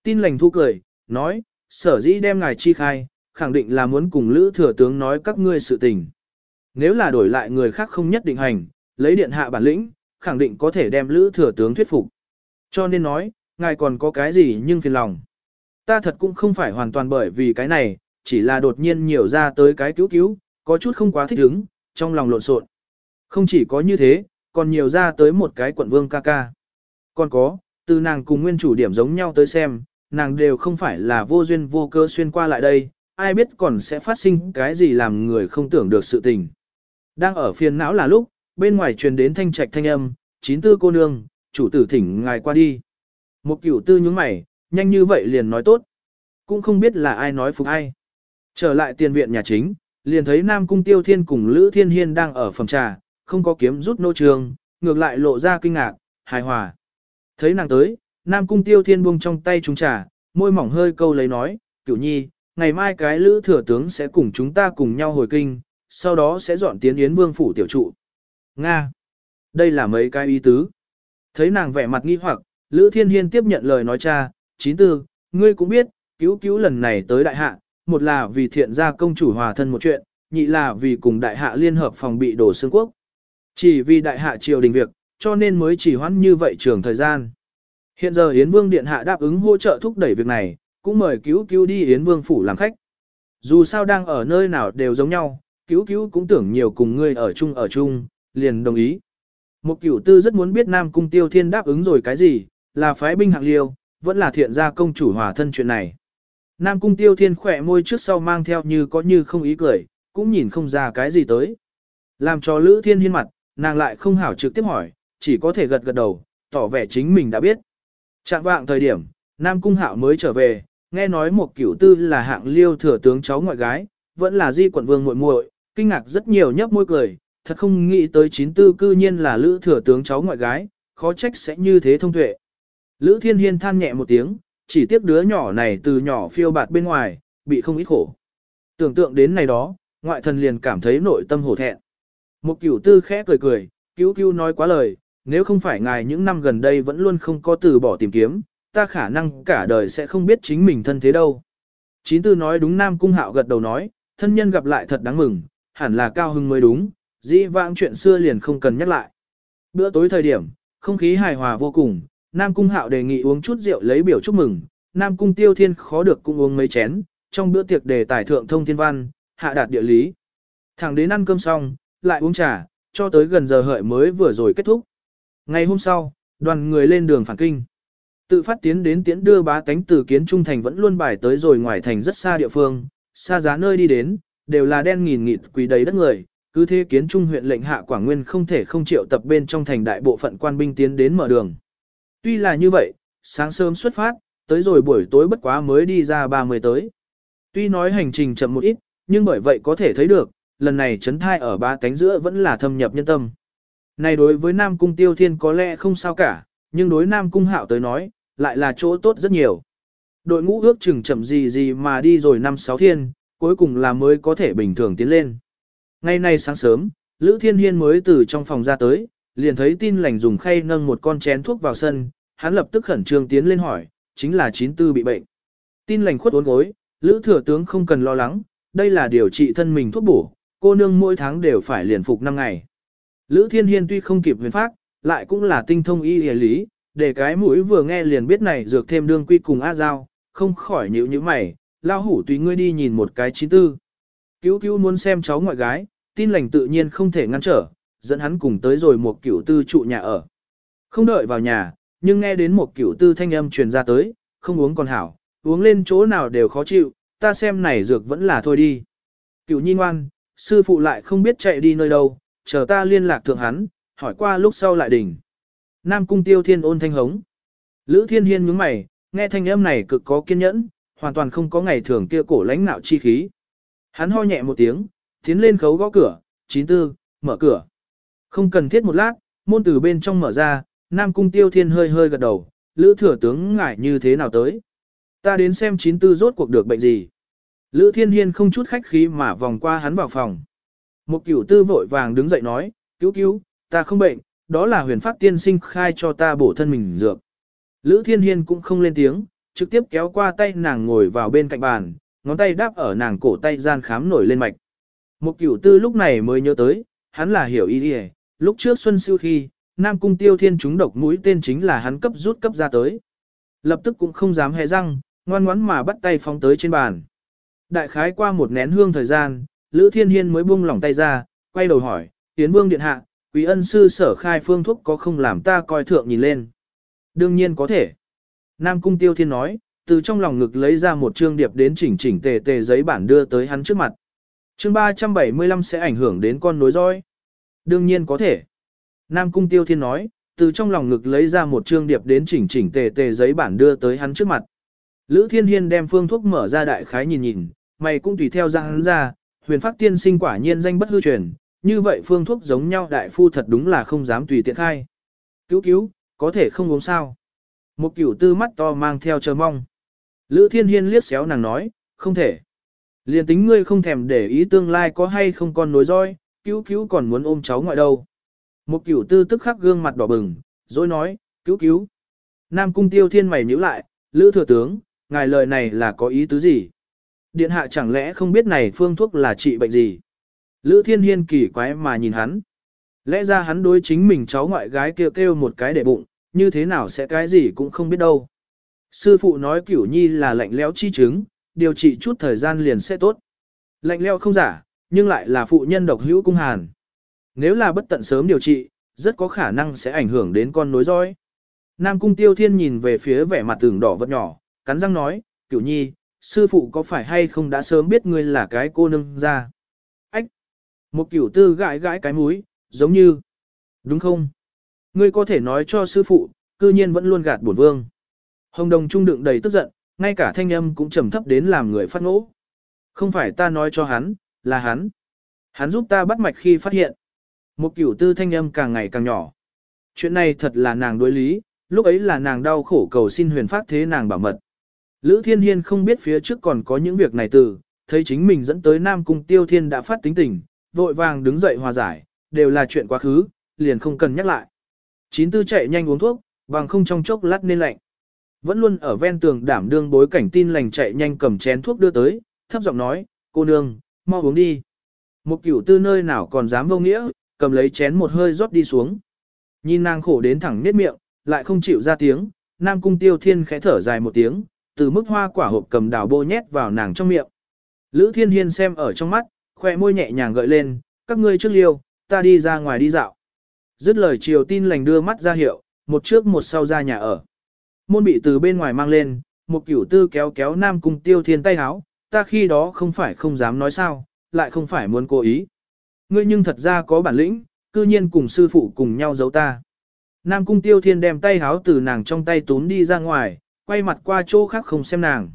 Tin lành thu cười, nói, sở dĩ đem ngài chi khai, khẳng định là muốn cùng lữ thừa tướng nói các ngươi sự tình. Nếu là đổi lại người khác không nhất định hành, lấy điện hạ bản lĩnh, khẳng định có thể đem lữ thừa tướng thuyết phục. Cho nên nói, ngài còn có cái gì nhưng phiền lòng. Ta thật cũng không phải hoàn toàn bởi vì cái này, chỉ là đột nhiên nhiều ra tới cái cứu cứu, có chút không quá thích ứng, trong lòng lộn xộn. Không chỉ có như thế, còn nhiều ra tới một cái quận vương ca ca. Còn có, từ nàng cùng nguyên chủ điểm giống nhau tới xem, nàng đều không phải là vô duyên vô cơ xuyên qua lại đây, ai biết còn sẽ phát sinh cái gì làm người không tưởng được sự tình. Đang ở phiền não là lúc, bên ngoài truyền đến thanh trạch thanh âm, chín tư cô nương, chủ tử thỉnh ngài qua đi. Một cửu tư nhướng mày, nhanh như vậy liền nói tốt. Cũng không biết là ai nói phục ai. Trở lại tiền viện nhà chính, liền thấy Nam Cung Tiêu Thiên cùng Lữ Thiên Hiên đang ở phòng trà, không có kiếm rút nô trường, ngược lại lộ ra kinh ngạc, hài hòa. Thấy nàng tới, Nam Cung Tiêu Thiên buông trong tay chúng trà, môi mỏng hơi câu lấy nói, cửu nhi, ngày mai cái Lữ Thừa Tướng sẽ cùng chúng ta cùng nhau hồi kinh, sau đó sẽ dọn tiến Yến Vương Phủ tiểu trụ. Nga! Đây là mấy cái ý tứ. Thấy nàng vẻ mặt nghi hoặc, Lữ Thiên Hiên tiếp nhận lời nói cha, chín tư, ngươi cũng biết, cứu cứu lần này tới đại hạ, một là vì thiện gia công chủ hòa thân một chuyện, nhị là vì cùng đại hạ liên hợp phòng bị đổ xương quốc. Chỉ vì đại hạ triều đình việc, cho nên mới chỉ hoãn như vậy trường thời gian. Hiện giờ Yến Vương Điện Hạ đáp ứng hỗ trợ thúc đẩy việc này, cũng mời cứu cứu đi Yến Vương Phủ làm khách. Dù sao đang ở nơi nào đều giống nhau, cứu cứu cũng tưởng nhiều cùng ngươi ở chung ở chung, liền đồng ý. Một cửu tư rất muốn biết Nam Cung Tiêu Thiên đáp ứng rồi cái gì, là phái binh hạng liêu, vẫn là thiện gia công chủ hòa thân chuyện này. Nam cung tiêu thiên khỏe môi trước sau mang theo như có như không ý cười, cũng nhìn không ra cái gì tới. Làm cho Lữ Thiên Hiên mặt, nàng lại không hảo trực tiếp hỏi, chỉ có thể gật gật đầu, tỏ vẻ chính mình đã biết. Trạng vạng thời điểm, Nam Cung Hạo mới trở về, nghe nói một cửu tư là hạng liêu thừa tướng cháu ngoại gái, vẫn là di quận vương muội muội, kinh ngạc rất nhiều nhấp môi cười, thật không nghĩ tới chín tư cư nhiên là lữ thừa tướng cháu ngoại gái, khó trách sẽ như thế thông tuệ. Lữ Thiên Hiên than nhẹ một tiếng, chỉ tiếc đứa nhỏ này từ nhỏ phiêu bạt bên ngoài, bị không ít khổ. Tưởng tượng đến này đó, ngoại thần liền cảm thấy nội tâm hổ thẹn. Một cửu tư khẽ cười cười, cứu cứu nói quá lời, nếu không phải ngài những năm gần đây vẫn luôn không có từ bỏ tìm kiếm, ta khả năng cả đời sẽ không biết chính mình thân thế đâu. Chín tư nói đúng Nam Cung Hạo gật đầu nói, thân nhân gặp lại thật đáng mừng, hẳn là cao hưng mới đúng, dĩ vãng chuyện xưa liền không cần nhắc lại. Bữa tối thời điểm, không khí hài hòa vô cùng, Nam Cung Hạo đề nghị uống chút rượu lấy biểu chúc mừng, Nam Cung Tiêu Thiên khó được cũng uống mấy chén, trong bữa tiệc đề tài thượng thông thiên văn, hạ đạt địa lý. Thẳng đến ăn cơm xong, lại uống trà, cho tới gần giờ hợi mới vừa rồi kết thúc. Ngày hôm sau, đoàn người lên đường phản kinh. Tự phát tiến đến tiến đưa bá tánh từ kiến trung thành vẫn luôn bài tới rồi ngoài thành rất xa địa phương, xa giá nơi đi đến, đều là đen nghìn nghịt quỳ đầy đất người, cứ thế kiến trung huyện lệnh hạ Quảng Nguyên không thể không chịu tập bên trong thành đại bộ phận quan binh tiến đến mở đường. Tuy là như vậy, sáng sớm xuất phát, tới rồi buổi tối bất quá mới đi ra 30 tới. Tuy nói hành trình chậm một ít, nhưng bởi vậy có thể thấy được, lần này chấn thai ở ba cánh giữa vẫn là thâm nhập nhân tâm. Này đối với Nam Cung Tiêu Thiên có lẽ không sao cả, nhưng đối Nam Cung Hạo tới nói, lại là chỗ tốt rất nhiều. Đội ngũ ước chừng chậm gì gì mà đi rồi năm sáu thiên, cuối cùng là mới có thể bình thường tiến lên. Ngày nay sáng sớm, Lữ Thiên Hiên mới từ trong phòng ra tới, liền thấy tin lành dùng khay nâng một con chén thuốc vào sân, hắn lập tức khẩn trương tiến lên hỏi, chính là chín tư bị bệnh. Tin lành khuất uốn gối, Lữ Thừa Tướng không cần lo lắng, đây là điều trị thân mình thuốc bổ, cô nương mỗi tháng đều phải liền phục 5 ngày. Lữ Thiên Hiên tuy không kịp huyền phát, lại cũng là tinh thông y y lý, để cái mũi vừa nghe liền biết này dược thêm đương quy cùng A Giao, không khỏi nhíu như mày, lao hủ tùy ngươi đi nhìn một cái chín tư. Cứu cứu muốn xem cháu ngoại gái, tin lành tự nhiên không thể ngăn trở, dẫn hắn cùng tới rồi một cửu tư trụ nhà ở. Không đợi vào nhà, nhưng nghe đến một cửu tư thanh âm truyền ra tới, không uống còn hảo, uống lên chỗ nào đều khó chịu, ta xem này dược vẫn là thôi đi. Cửu nhi ngoan, sư phụ lại không biết chạy đi nơi đâu, chờ ta liên lạc thượng hắn, hỏi qua lúc sau lại đỉnh. Nam cung tiêu thiên ôn thanh hống. Lữ thiên hiên nhướng mày, nghe thanh âm này cực có kiên nhẫn, hoàn toàn không có ngày thường kia cổ lãnh nạo chi khí. Hắn ho nhẹ một tiếng, tiến lên khấu gõ cửa, chín tư, mở cửa. Không cần thiết một lát, môn từ bên trong mở ra, Nam cung tiêu thiên hơi hơi gật đầu, lữ thừa tướng ngại như thế nào tới. Ta đến xem chín tư rốt cuộc được bệnh gì. Lữ thiên hiên không chút khách khí mà vòng qua hắn vào phòng. Một cửu tư vội vàng đứng dậy nói, cứu cứu, ta không bệnh, đó là huyền pháp tiên sinh khai cho ta bổ thân mình dược. Lữ thiên hiên cũng không lên tiếng, trực tiếp kéo qua tay nàng ngồi vào bên cạnh bàn, ngón tay đáp ở nàng cổ tay gian khám nổi lên mạch. Một cửu tư lúc này mới nhớ tới, hắn là hiểu ý đi lúc trước xuân siêu khi, Nam Cung Tiêu Thiên chúng độc mũi tên chính là hắn cấp rút cấp ra tới. Lập tức cũng không dám hé răng, ngoan ngoãn mà bắt tay phóng tới trên bàn. Đại khái qua một nén hương thời gian, Lữ Thiên Hiên mới buông lỏng tay ra, quay đầu hỏi, Tiến Vương Điện Hạ, quý ân sư sở khai phương thuốc có không làm ta coi thượng nhìn lên. Đương nhiên có thể. Nam Cung Tiêu Thiên nói, từ trong lòng ngực lấy ra một trương điệp đến chỉnh chỉnh tề tề giấy bản đưa tới hắn trước mặt. Chương 375 sẽ ảnh hưởng đến con nối roi. Đương nhiên có thể. Nam Cung Tiêu Thiên nói, từ trong lòng ngực lấy ra một trương điệp đến chỉnh chỉnh tề tề giấy bản đưa tới hắn trước mặt. Lữ Thiên Hiên đem phương thuốc mở ra đại khái nhìn nhìn, mày cũng tùy theo ra hắn ra, huyền pháp tiên sinh quả nhiên danh bất hư truyền, như vậy phương thuốc giống nhau đại phu thật đúng là không dám tùy tiện khai. Cứu cứu, có thể không uống sao. Một cửu tư mắt to mang theo chờ mong. Lữ Thiên Hiên liếc xéo nàng nói, không thể. Liên tính ngươi không thèm để ý tương lai có hay không con nối roi, cứu cứu còn muốn ôm cháu ngoại đâu. Một cửu tư tức khắc gương mặt đỏ bừng, rồi nói, cứu cứu. Nam cung tiêu thiên mày nhíu lại, Lữ thừa tướng, ngài lời này là có ý tứ gì? Điện hạ chẳng lẽ không biết này phương thuốc là trị bệnh gì? Lữ thiên hiên kỳ quái mà nhìn hắn. Lẽ ra hắn đối chính mình cháu ngoại gái kêu kêu một cái để bụng, như thế nào sẽ cái gì cũng không biết đâu. Sư phụ nói cửu nhi là lạnh lẽo chi chứng, điều trị chút thời gian liền sẽ tốt. Lạnh lẽo không giả, nhưng lại là phụ nhân độc hữu cung hàn. Nếu là bất tận sớm điều trị, rất có khả năng sẽ ảnh hưởng đến con nối dõi. Nam cung tiêu thiên nhìn về phía vẻ mặt tường đỏ vật nhỏ, cắn răng nói, cửu nhi, sư phụ có phải hay không đã sớm biết ngươi là cái cô nương ra. Ách! Một kiểu tư gãi gãi cái mũi, giống như... Đúng không? Ngươi có thể nói cho sư phụ, cư nhiên vẫn luôn gạt bổn vương. Hồng đồng trung đựng đầy tức giận, ngay cả thanh âm cũng trầm thấp đến làm người phát ngỗ. Không phải ta nói cho hắn, là hắn. Hắn giúp ta bắt mạch khi phát hiện. Một kiểu tư thanh âm càng ngày càng nhỏ. Chuyện này thật là nàng đối lý, lúc ấy là nàng đau khổ cầu xin huyền phát thế nàng bảo mật. Lữ Thiên Hiên không biết phía trước còn có những việc này từ, thấy chính mình dẫn tới Nam Cung Tiêu Thiên đã phát tính tình, vội vàng đứng dậy hòa giải, đều là chuyện quá khứ, liền không cần nhắc lại. Chín tư chạy nhanh uống thuốc, bằng không trong chốc lát nên lạnh. Vẫn luôn ở ven tường đảm đương bối cảnh tin lành chạy nhanh cầm chén thuốc đưa tới, thấp giọng nói, cô nương, mau uống đi. Một cửu tư nơi nào còn dám vô nghĩa, cầm lấy chén một hơi rót đi xuống. Nhìn nàng khổ đến thẳng nết miệng, lại không chịu ra tiếng, Nam Cung Tiêu Thiên khẽ thở dài một tiếng, từ mức hoa quả hộp cầm đào bô nhét vào nàng trong miệng. Lữ Thiên Hiên xem ở trong mắt, khoe môi nhẹ nhàng gợi lên, các ngươi trước liêu, ta đi ra ngoài đi dạo. Dứt lời chiều tin lành đưa mắt ra hiệu, một trước một sau ra nhà ở. Môn bị từ bên ngoài mang lên, một cửu tư kéo kéo Nam Cung Tiêu Thiên tay háo, ta khi đó không phải không dám nói sao, lại không phải muốn cố ý. Ngươi nhưng thật ra có bản lĩnh, cư nhiên cùng sư phụ cùng nhau giấu ta. Nam Cung Tiêu Thiên đem tay háo từ nàng trong tay tún đi ra ngoài, quay mặt qua chỗ khác không xem nàng.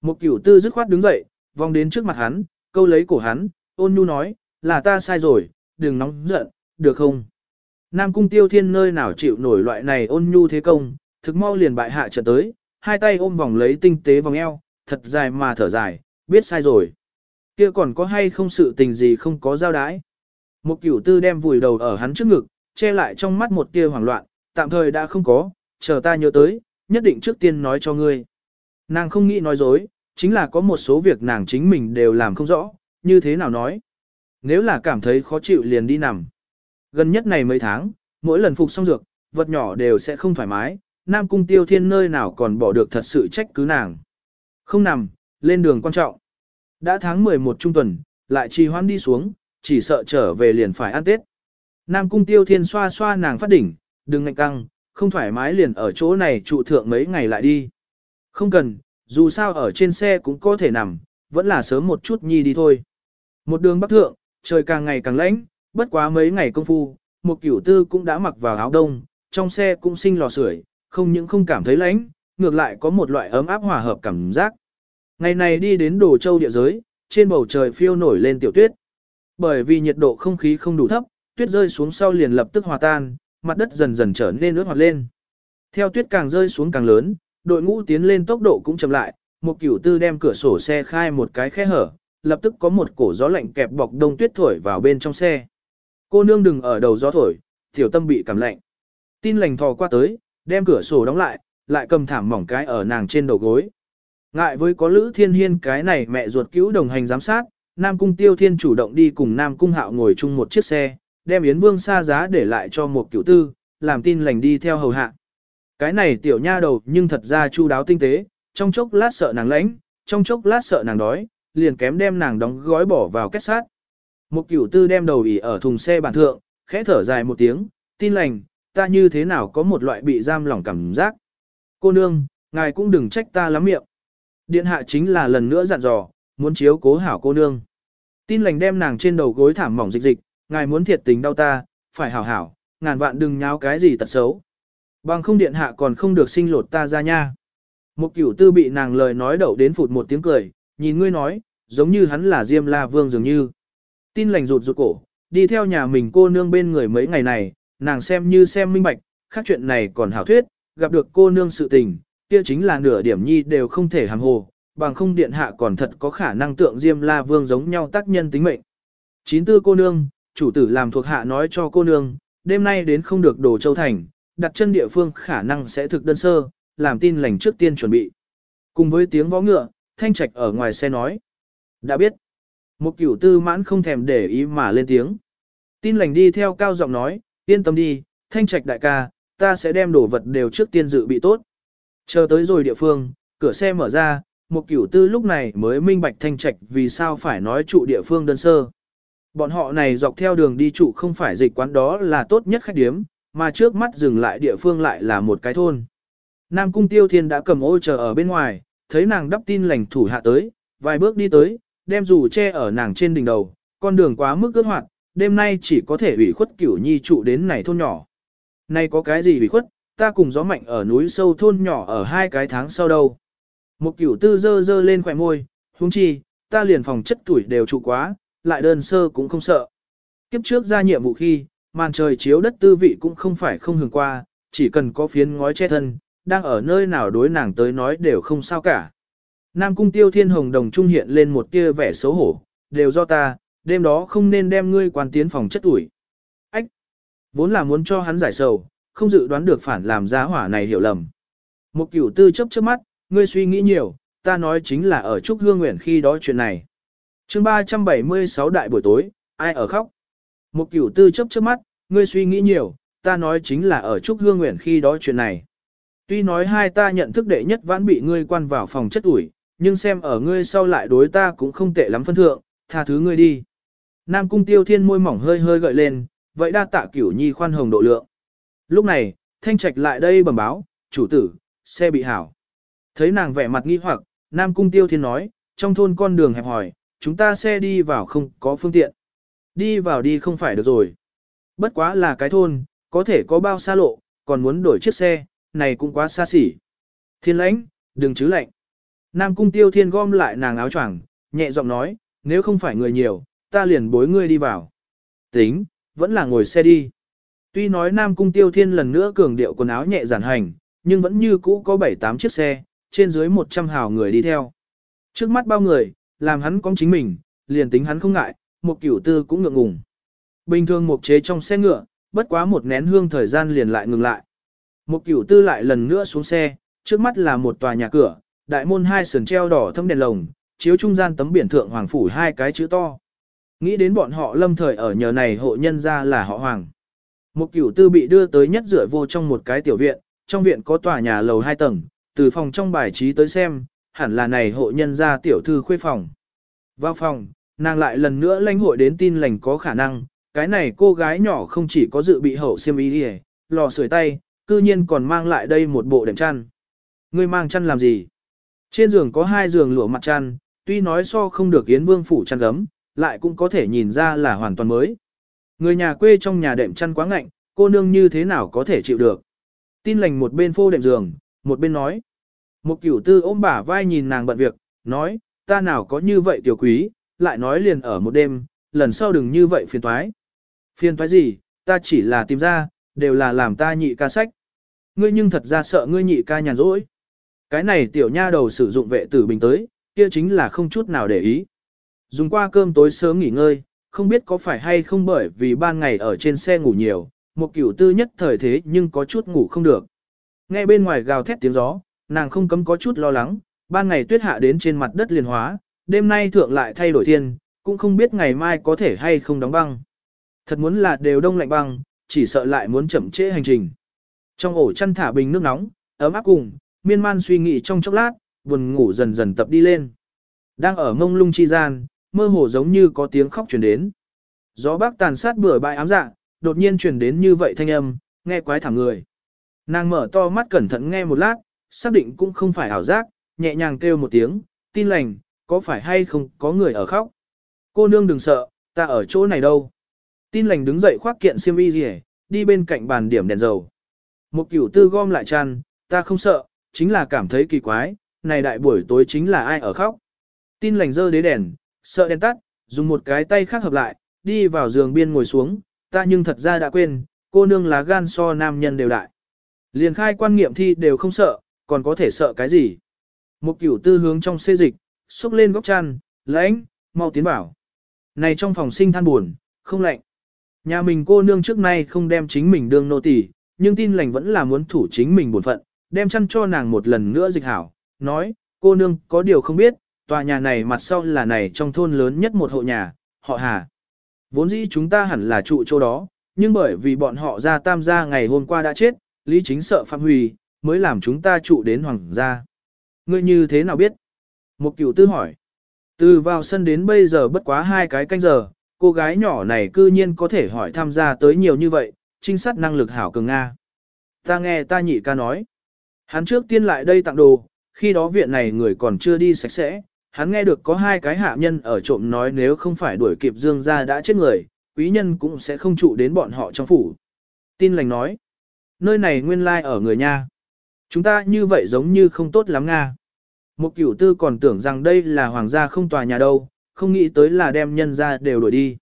Một cửu tư dứt khoát đứng dậy, vòng đến trước mặt hắn, câu lấy cổ hắn, ôn nhu nói, là ta sai rồi, đừng nóng giận, được không? Nam cung tiêu thiên nơi nào chịu nổi loại này ôn nhu thế công, thực mau liền bại hạ trận tới, hai tay ôm vòng lấy tinh tế vòng eo, thật dài mà thở dài, biết sai rồi. Kia còn có hay không sự tình gì không có giao đái. Một cửu tư đem vùi đầu ở hắn trước ngực, che lại trong mắt một tia hoảng loạn, tạm thời đã không có, chờ ta nhớ tới, nhất định trước tiên nói cho ngươi. Nàng không nghĩ nói dối, chính là có một số việc nàng chính mình đều làm không rõ, như thế nào nói. Nếu là cảm thấy khó chịu liền đi nằm. Gần nhất này mấy tháng, mỗi lần phục xong dược, vật nhỏ đều sẽ không thoải mái, Nam Cung Tiêu Thiên nơi nào còn bỏ được thật sự trách cứ nàng. Không nằm, lên đường quan trọng. Đã tháng 11 trung tuần, lại trì hoãn đi xuống, chỉ sợ trở về liền phải ăn Tết. Nam Cung Tiêu Thiên xoa xoa nàng phát đỉnh, đừng ngạnh căng, không thoải mái liền ở chỗ này trụ thượng mấy ngày lại đi. Không cần, dù sao ở trên xe cũng có thể nằm, vẫn là sớm một chút nhi đi thôi. Một đường bắc thượng, trời càng ngày càng lạnh, bất quá mấy ngày công phu, một cửu tư cũng đã mặc vào áo đông, trong xe cũng sinh lò sưởi, không những không cảm thấy lạnh, ngược lại có một loại ấm áp hòa hợp cảm giác. Ngày này đi đến đồ châu địa giới, trên bầu trời phiêu nổi lên tiểu tuyết. Bởi vì nhiệt độ không khí không đủ thấp, tuyết rơi xuống sau liền lập tức hòa tan, mặt đất dần dần trở nên ướt hoạt lên. Theo tuyết càng rơi xuống càng lớn, đội ngũ tiến lên tốc độ cũng chậm lại, một cửu tư đem cửa sổ xe khai một cái khe hở, lập tức có một cổ gió lạnh kẹp bọc đông tuyết thổi vào bên trong xe. Cô nương đừng ở đầu gió thổi, tiểu tâm bị cảm lạnh. Tin lành thò qua tới, đem cửa sổ đóng lại, lại cầm thảm mỏng cái ở nàng trên đầu gối. Ngại với có Lữ Thiên Hiên cái này mẹ ruột cứu đồng hành giám sát, Nam Cung Tiêu Thiên chủ động đi cùng Nam Cung Hạo ngồi chung một chiếc xe, đem Yến Vương xa giá để lại cho một cửu tư, làm tin lành đi theo hầu hạ. Cái này tiểu nha đầu nhưng thật ra chu đáo tinh tế, trong chốc lát sợ nàng lãnh, trong chốc lát sợ nàng đói, liền kém đem nàng đóng gói bỏ vào kết sát. Một cửu tư đem đầu ỉ ở thùng xe bàn thượng, khẽ thở dài một tiếng, tin lành, ta như thế nào có một loại bị giam lỏng cảm giác. Cô nương, ngài cũng đừng trách ta lắm miệng. Điện hạ chính là lần nữa dặn dò, muốn chiếu cố hảo cô nương. Tin lành đem nàng trên đầu gối thảm mỏng dịch dịch, ngài muốn thiệt tình đau ta, phải hảo hảo, ngàn vạn đừng nháo cái gì tật xấu. Bằng không điện hạ còn không được sinh lột ta ra nha. Một cửu tư bị nàng lời nói đậu đến phụt một tiếng cười, nhìn ngươi nói, giống như hắn là Diêm La Vương dường như. Tin lành rụt rụt cổ, đi theo nhà mình cô nương bên người mấy ngày này, nàng xem như xem minh bạch, khác chuyện này còn hảo thuyết, gặp được cô nương sự tình, kia chính là nửa điểm nhi đều không thể hàm hồ, bằng không điện hạ còn thật có khả năng tượng Diêm La Vương giống nhau tác nhân tính mệnh. Chín tư cô nương, chủ tử làm thuộc hạ nói cho cô nương, đêm nay đến không được đồ châu thành, đặt chân địa phương khả năng sẽ thực đơn sơ, làm tin lành trước tiên chuẩn bị. Cùng với tiếng võ ngựa, thanh trạch ở ngoài xe nói. Đã biết. Một cửu tư mãn không thèm để ý mà lên tiếng. Tin lành đi theo cao giọng nói, yên tâm đi, thanh trạch đại ca, ta sẽ đem đồ vật đều trước tiên dự bị tốt. Chờ tới rồi địa phương, cửa xe mở ra, một cửu tư lúc này mới minh bạch thanh trạch vì sao phải nói trụ địa phương đơn sơ. Bọn họ này dọc theo đường đi trụ không phải dịch quán đó là tốt nhất khách điếm, mà trước mắt dừng lại địa phương lại là một cái thôn. Nam Cung Tiêu Thiên đã cầm ô chờ ở bên ngoài, thấy nàng đắp tin lành thủ hạ tới, vài bước đi tới, đem dù che ở nàng trên đỉnh đầu, con đường quá mức ướt hoạt, đêm nay chỉ có thể ủy khuất cửu nhi trụ đến này thôn nhỏ. Này có cái gì ủy khuất, ta cùng gió mạnh ở núi sâu thôn nhỏ ở hai cái tháng sau đâu. Một cửu tư dơ dơ lên khỏe môi, huống chi, ta liền phòng chất tuổi đều trụ quá, lại đơn sơ cũng không sợ. Kiếp trước ra nhiệm vụ khi, màn trời chiếu đất tư vị cũng không phải không hưởng qua, chỉ cần có phiến ngói che thân, đang ở nơi nào đối nàng tới nói đều không sao cả. Nam cung tiêu thiên hồng đồng trung hiện lên một tia vẻ xấu hổ, đều do ta, đêm đó không nên đem ngươi quan tiến phòng chất ủi. Ách! Vốn là muốn cho hắn giải sầu, không dự đoán được phản làm giá hỏa này hiểu lầm. Một cửu tư chấp trước mắt, ngươi suy nghĩ nhiều, ta nói chính là ở Trúc Hương Nguyện khi đó chuyện này chương 376 đại buổi tối, ai ở khóc? Một cửu tư chấp trước mắt, ngươi suy nghĩ nhiều, ta nói chính là ở Trúc Hương Nguyện khi đó chuyện này. Tuy nói hai ta nhận thức đệ nhất vãn bị ngươi quan vào phòng chất ủi, nhưng xem ở ngươi sau lại đối ta cũng không tệ lắm phân thượng, tha thứ ngươi đi. Nam cung tiêu thiên môi mỏng hơi hơi gợi lên, vậy đa tạ cửu nhi khoan hồng độ lượng. Lúc này, thanh trạch lại đây bẩm báo, chủ tử, xe bị hảo. Thấy nàng vẻ mặt nghi hoặc, Nam cung tiêu thiên nói, trong thôn con đường hẹp hỏi, chúng ta xe đi vào không có phương tiện. Đi vào đi không phải được rồi. Bất quá là cái thôn, có thể có bao xa lộ, còn muốn đổi chiếc xe, này cũng quá xa xỉ. Thiên lãnh, đừng chứ lạnh. Nam cung tiêu thiên gom lại nàng áo choàng, nhẹ giọng nói, nếu không phải người nhiều, ta liền bối ngươi đi vào. Tính, vẫn là ngồi xe đi. Tuy nói Nam cung tiêu thiên lần nữa cường điệu quần áo nhẹ giản hành, nhưng vẫn như cũ có 7-8 chiếc xe, trên dưới 100 hào người đi theo. Trước mắt bao người, làm hắn có chính mình, liền tính hắn không ngại, một cửu tư cũng ngượng ngùng. Bình thường một chế trong xe ngựa, bất quá một nén hương thời gian liền lại ngừng lại. Một cửu tư lại lần nữa xuống xe, trước mắt là một tòa nhà cửa, đại môn hai sườn treo đỏ thâm đèn lồng, chiếu trung gian tấm biển thượng hoàng phủ hai cái chữ to. Nghĩ đến bọn họ lâm thời ở nhờ này hộ nhân ra là họ hoàng. Một cửu tư bị đưa tới nhất rửa vô trong một cái tiểu viện, trong viện có tòa nhà lầu hai tầng, từ phòng trong bài trí tới xem, hẳn là này hộ nhân ra tiểu thư khuê phòng. Vào phòng, nàng lại lần nữa lãnh hội đến tin lành có khả năng, cái này cô gái nhỏ không chỉ có dự bị hậu xiêm y đi lò sưởi tay, cư nhiên còn mang lại đây một bộ đệm chăn. Ngươi mang chăn làm gì? Trên giường có hai giường lụa mặt chăn, tuy nói so không được Yến Vương phủ chăn gấm, lại cũng có thể nhìn ra là hoàn toàn mới. Người nhà quê trong nhà đệm chăn quá ngạnh, cô nương như thế nào có thể chịu được. Tin lành một bên phô đệm giường, một bên nói. Một cửu tư ôm bả vai nhìn nàng bận việc, nói, ta nào có như vậy tiểu quý, lại nói liền ở một đêm, lần sau đừng như vậy phiền toái. Phiền toái gì, ta chỉ là tìm ra, đều là làm ta nhị ca sách. Ngươi nhưng thật ra sợ ngươi nhị ca nhàn rỗi. Cái này tiểu nha đầu sử dụng vệ tử bình tới, kia chính là không chút nào để ý. Dùng qua cơm tối sớm nghỉ ngơi, không biết có phải hay không bởi vì ban ngày ở trên xe ngủ nhiều, một kiểu tư nhất thời thế nhưng có chút ngủ không được. Nghe bên ngoài gào thét tiếng gió, nàng không cấm có chút lo lắng, ban ngày tuyết hạ đến trên mặt đất liền hóa, đêm nay thượng lại thay đổi thiên, cũng không biết ngày mai có thể hay không đóng băng. Thật muốn là đều đông lạnh băng, chỉ sợ lại muốn chậm trễ hành trình. Trong ổ chăn thả bình nước nóng, ấm áp cùng, miên man suy nghĩ trong chốc lát, buồn ngủ dần dần tập đi lên. Đang ở mông lung chi gian, mơ hồ giống như có tiếng khóc truyền đến. Gió bác tàn sát bửa bãi ám dạ, đột nhiên truyền đến như vậy thanh âm, nghe quái thẳng người. Nàng mở to mắt cẩn thận nghe một lát, xác định cũng không phải ảo giác, nhẹ nhàng kêu một tiếng, tin lành, có phải hay không có người ở khóc. Cô nương đừng sợ, ta ở chỗ này đâu. Tin lành đứng dậy khoác kiện xiêm y gì đi bên cạnh bàn điểm đèn dầu. Một cửu tư gom lại chăn, ta không sợ, chính là cảm thấy kỳ quái, này đại buổi tối chính là ai ở khóc. Tin lành dơ đế đèn, sợ đèn tắt, dùng một cái tay khác hợp lại, đi vào giường biên ngồi xuống, ta nhưng thật ra đã quên, cô nương là gan so nam nhân đều đại. Liền khai quan nghiệm thi đều không sợ, còn có thể sợ cái gì. Một cửu tư hướng trong xê dịch, xúc lên góc chăn, lãnh, mau tiến bảo. Này trong phòng sinh than buồn, không lạnh. Nhà mình cô nương trước nay không đem chính mình đương nô tỳ, nhưng tin lành vẫn là muốn thủ chính mình buồn phận, đem chăn cho nàng một lần nữa dịch hảo, nói, cô nương có điều không biết, tòa nhà này mặt sau là này trong thôn lớn nhất một hộ nhà, họ Hà. Vốn dĩ chúng ta hẳn là trụ chỗ đó, nhưng bởi vì bọn họ ra tam gia ngày hôm qua đã chết, Lý Chính sợ Phạm Huy, mới làm chúng ta trụ đến hoàng gia. Ngươi như thế nào biết? Một cửu tư hỏi. Từ vào sân đến bây giờ bất quá hai cái canh giờ, cô gái nhỏ này cư nhiên có thể hỏi tham gia tới nhiều như vậy, trinh sát năng lực hảo cường Nga. Ta nghe ta nhị ca nói. Hắn trước tiên lại đây tặng đồ, khi đó viện này người còn chưa đi sạch sẽ, hắn nghe được có hai cái hạ nhân ở trộm nói nếu không phải đuổi kịp Dương gia đã chết người, quý nhân cũng sẽ không trụ đến bọn họ trong phủ. Tin lành nói, nơi này nguyên lai ở người nha. Chúng ta như vậy giống như không tốt lắm nga. Một cửu tư còn tưởng rằng đây là hoàng gia không tòa nhà đâu, không nghĩ tới là đem nhân ra đều đuổi đi.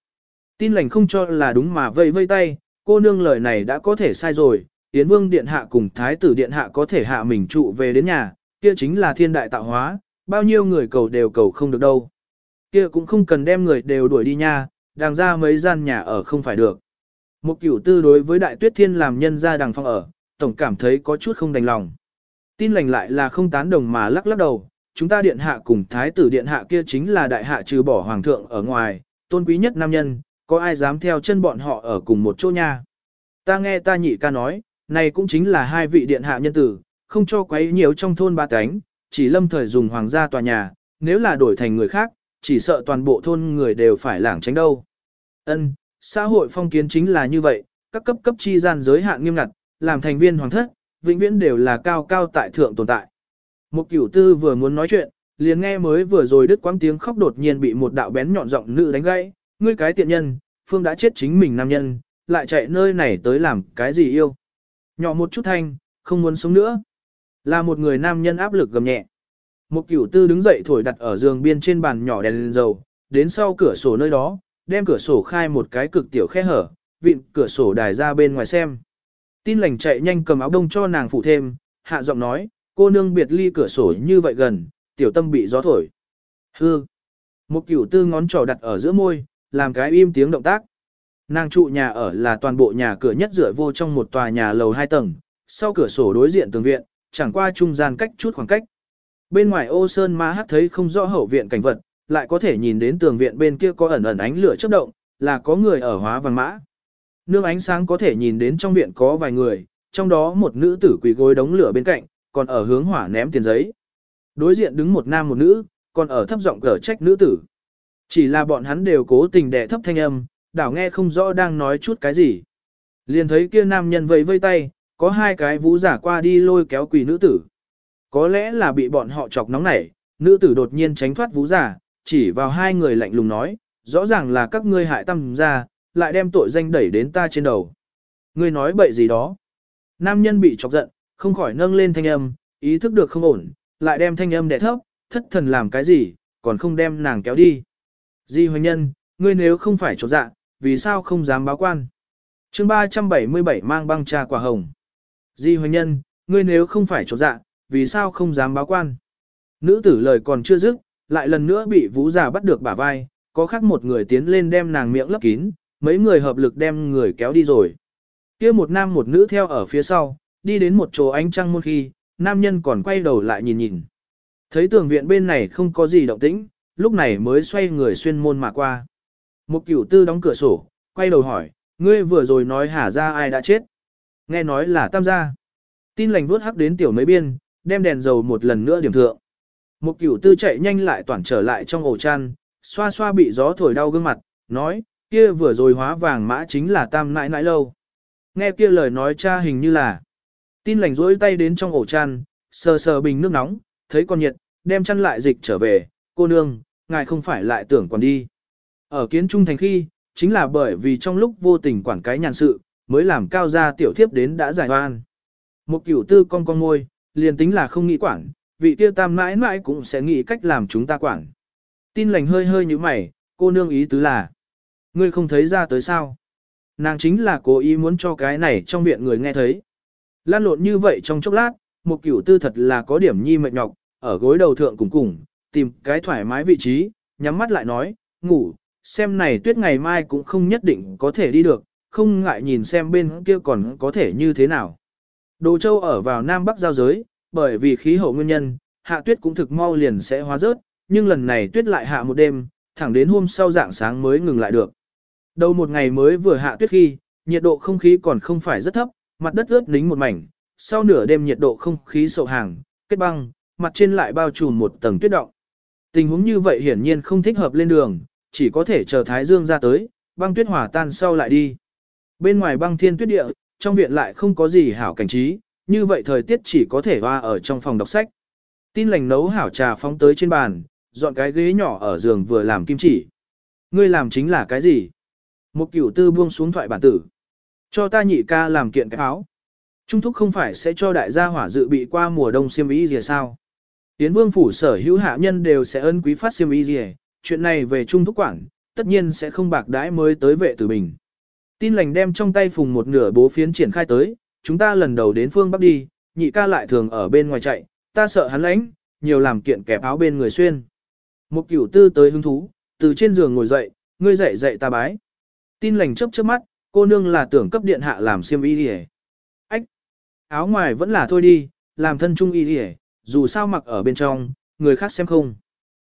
Tin lành không cho là đúng mà vây vây tay, cô nương lời này đã có thể sai rồi, Yến Vương Điện Hạ cùng Thái tử Điện Hạ có thể hạ mình trụ về đến nhà, kia chính là thiên đại tạo hóa, bao nhiêu người cầu đều cầu không được đâu. Kia cũng không cần đem người đều đuổi đi nha, đàng ra mấy gian nhà ở không phải được. Một cửu tư đối với đại tuyết thiên làm nhân ra đàng phong ở, tổng cảm thấy có chút không đành lòng. Tin lành lại là không tán đồng mà lắc lắc đầu, chúng ta điện hạ cùng thái tử điện hạ kia chính là đại hạ trừ bỏ hoàng thượng ở ngoài, tôn quý nhất nam nhân, có ai dám theo chân bọn họ ở cùng một chỗ nha. Ta nghe ta nhị ca nói, này cũng chính là hai vị điện hạ nhân tử, không cho quấy nhiều trong thôn ba cánh, chỉ lâm thời dùng hoàng gia tòa nhà, nếu là đổi thành người khác, chỉ sợ toàn bộ thôn người đều phải lảng tránh đâu. Ân, xã hội phong kiến chính là như vậy, các cấp cấp chi gian giới hạn nghiêm ngặt, làm thành viên hoàng thất, vĩnh viễn đều là cao cao tại thượng tồn tại. Một cửu tư vừa muốn nói chuyện, liền nghe mới vừa rồi đứt quãng tiếng khóc đột nhiên bị một đạo bén nhọn giọng nữ đánh gãy, ngươi cái tiện nhân, phương đã chết chính mình nam nhân, lại chạy nơi này tới làm cái gì yêu. Nhỏ một chút thanh, không muốn sống nữa. Là một người nam nhân áp lực gầm nhẹ. Một cửu tư đứng dậy thổi đặt ở giường biên trên bàn nhỏ đèn lên dầu, đến sau cửa sổ nơi đó, đem cửa sổ khai một cái cực tiểu khe hở, vịn cửa sổ đài ra bên ngoài xem. Tin lành chạy nhanh cầm áo đông cho nàng phụ thêm, hạ giọng nói, cô nương biệt ly cửa sổ như vậy gần, tiểu tâm bị gió thổi. Hư. Một cửu tư ngón trỏ đặt ở giữa môi, làm cái im tiếng động tác. Nàng trụ nhà ở là toàn bộ nhà cửa nhất rửa vô trong một tòa nhà lầu hai tầng, sau cửa sổ đối diện tường viện, chẳng qua trung gian cách chút khoảng cách. Bên ngoài ô sơn ma hát thấy không rõ hậu viện cảnh vật, lại có thể nhìn đến tường viện bên kia có ẩn ẩn ánh lửa chớp động, là có người ở hóa vàng mã. Nương ánh sáng có thể nhìn đến trong viện có vài người, trong đó một nữ tử quỳ gối đống lửa bên cạnh, còn ở hướng hỏa ném tiền giấy. Đối diện đứng một nam một nữ, còn ở thấp giọng cở trách nữ tử. Chỉ là bọn hắn đều cố tình đè thấp thanh âm, đảo nghe không rõ đang nói chút cái gì. Liền thấy kia nam nhân vẫy vây tay, có hai cái vũ giả qua đi lôi kéo quỳ nữ tử. Có lẽ là bị bọn họ chọc nóng nảy, nữ tử đột nhiên tránh thoát vũ giả, chỉ vào hai người lạnh lùng nói, rõ ràng là các ngươi hại tâm ra, lại đem tội danh đẩy đến ta trên đầu. Ngươi nói bậy gì đó. Nam nhân bị chọc giận, không khỏi nâng lên thanh âm, ý thức được không ổn, lại đem thanh âm đè thấp, thất thần làm cái gì, còn không đem nàng kéo đi. Di hoành nhân, ngươi nếu không phải chột dạ, vì sao không dám báo quan? chương 377 mang băng trà quả hồng. Di hoành nhân, ngươi nếu không phải chột dạ, vì sao không dám báo quan? Nữ tử lời còn chưa dứt, lại lần nữa bị vũ giả bắt được bả vai, có khác một người tiến lên đem nàng miệng lấp kín, mấy người hợp lực đem người kéo đi rồi. kia một nam một nữ theo ở phía sau, đi đến một chỗ ánh trăng môn khi, nam nhân còn quay đầu lại nhìn nhìn. Thấy tường viện bên này không có gì động tĩnh, lúc này mới xoay người xuyên môn mà qua. Một cửu tư đóng cửa sổ, quay đầu hỏi, ngươi vừa rồi nói hả ra ai đã chết. Nghe nói là tam gia. Tin lành vuốt hắc đến tiểu mấy biên, đem đèn dầu một lần nữa điểm thượng. Một cửu tư chạy nhanh lại toàn trở lại trong ổ chăn, xoa xoa bị gió thổi đau gương mặt, nói, kia vừa rồi hóa vàng mã chính là tam nãi nãi lâu. Nghe kia lời nói cha hình như là, tin lành rỗi tay đến trong ổ chăn, sờ sờ bình nước nóng, thấy con nhiệt, đem chăn lại dịch trở về, cô nương, ngài không phải lại tưởng còn đi. Ở kiến trung thành khi, chính là bởi vì trong lúc vô tình quản cái nhàn sự, mới làm cao gia tiểu thiếp đến đã giải oan. Một cửu tư con con ngôi, liền tính là không nghĩ quản, vị tiêu tam mãi mãi cũng sẽ nghĩ cách làm chúng ta quản. Tin lành hơi hơi như mày, cô nương ý tứ là, ngươi không thấy ra tới sao. Nàng chính là cố ý muốn cho cái này trong viện người nghe thấy. Lan lộn như vậy trong chốc lát, một cửu tư thật là có điểm nhi mệt nhọc, ở gối đầu thượng cùng cùng, tìm cái thoải mái vị trí, nhắm mắt lại nói, ngủ, xem này tuyết ngày mai cũng không nhất định có thể đi được, không ngại nhìn xem bên kia còn có thể như thế nào. Đồ châu ở vào Nam Bắc giao giới, bởi vì khí hậu nguyên nhân, hạ tuyết cũng thực mau liền sẽ hóa rớt, nhưng lần này tuyết lại hạ một đêm, thẳng đến hôm sau dạng sáng mới ngừng lại được. Đầu một ngày mới vừa hạ tuyết khi, nhiệt độ không khí còn không phải rất thấp, mặt đất ướt nính một mảnh, sau nửa đêm nhiệt độ không khí sậu hàng, kết băng, mặt trên lại bao trùm một tầng tuyết động. Tình huống như vậy hiển nhiên không thích hợp lên đường, chỉ có thể chờ Thái Dương ra tới, băng tuyết hòa tan sau lại đi. Bên ngoài băng thiên tuyết địa, trong viện lại không có gì hảo cảnh trí, như vậy thời tiết chỉ có thể hoa ở trong phòng đọc sách. Tin lành nấu hảo trà phóng tới trên bàn, dọn cái ghế nhỏ ở giường vừa làm kim chỉ. Ngươi làm chính là cái gì? Một cửu tư buông xuống thoại bản tử. Cho ta nhị ca làm kiện cái áo. Trung thúc không phải sẽ cho đại gia hỏa dự bị qua mùa đông xiêm y gì sao? Tiến vương phủ sở hữu hạ nhân đều sẽ ân quý phát xiêm y gì, chuyện này về trung thúc quản, tất nhiên sẽ không bạc đãi mới tới vệ tử bình. Tin lành đem trong tay phùng một nửa bố phiến triển khai tới, chúng ta lần đầu đến phương Bắc đi, nhị ca lại thường ở bên ngoài chạy, ta sợ hắn lãnh, nhiều làm kiện kẹp áo bên người xuyên. Một cửu tư tới hứng thú, từ trên giường ngồi dậy, ngươi dậy dậy ta bái. Tin lành chớp chớp mắt, cô nương là tưởng cấp điện hạ làm xiêm y đi Ách! Áo ngoài vẫn là thôi đi, làm thân trung y đi dù sao mặc ở bên trong, người khác xem không.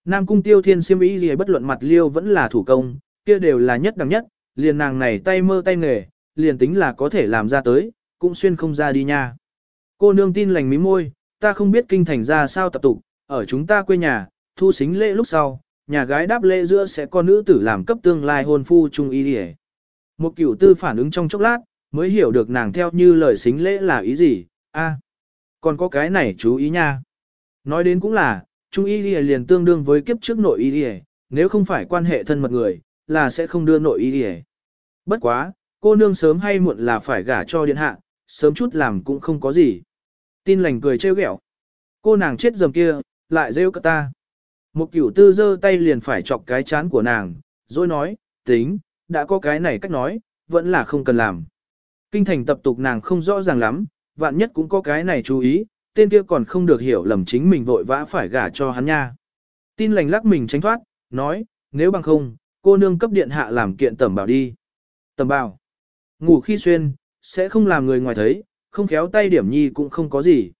Nam cung tiêu thiên xiêm y gì bất luận mặt liêu vẫn là thủ công, kia đều là nhất đẳng nhất, liền nàng này tay mơ tay nghề, liền tính là có thể làm ra tới, cũng xuyên không ra đi nha. Cô nương tin lành mí môi, ta không biết kinh thành ra sao tập tục, ở chúng ta quê nhà, thu xính lễ lúc sau, nhà gái đáp lễ giữa sẽ có nữ tử làm cấp tương lai hôn phu trung y đi Một cửu tư phản ứng trong chốc lát, mới hiểu được nàng theo như lời xính lễ là ý gì, a còn có cái này chú ý nha. Nói đến cũng là, trung y liền tương đương với kiếp trước nội y nếu không phải quan hệ thân mật người, là sẽ không đưa nội y Bất quá, cô nương sớm hay muộn là phải gả cho điện hạ, sớm chút làm cũng không có gì. Tin lành cười trêu ghẹo. Cô nàng chết dầm kia, lại rêu cả ta. Một cửu tư giơ tay liền phải chọc cái chán của nàng, rồi nói, tính, đã có cái này cách nói, vẫn là không cần làm. Kinh thành tập tục nàng không rõ ràng lắm, vạn nhất cũng có cái này chú ý, tên kia còn không được hiểu lầm chính mình vội vã phải gả cho hắn nha. Tin lành lắc mình tránh thoát, nói, nếu bằng không, cô nương cấp điện hạ làm kiện tẩm bảo đi. Tẩm bảo, ngủ khi xuyên, sẽ không làm người ngoài thấy, không khéo tay điểm nhi cũng không có gì.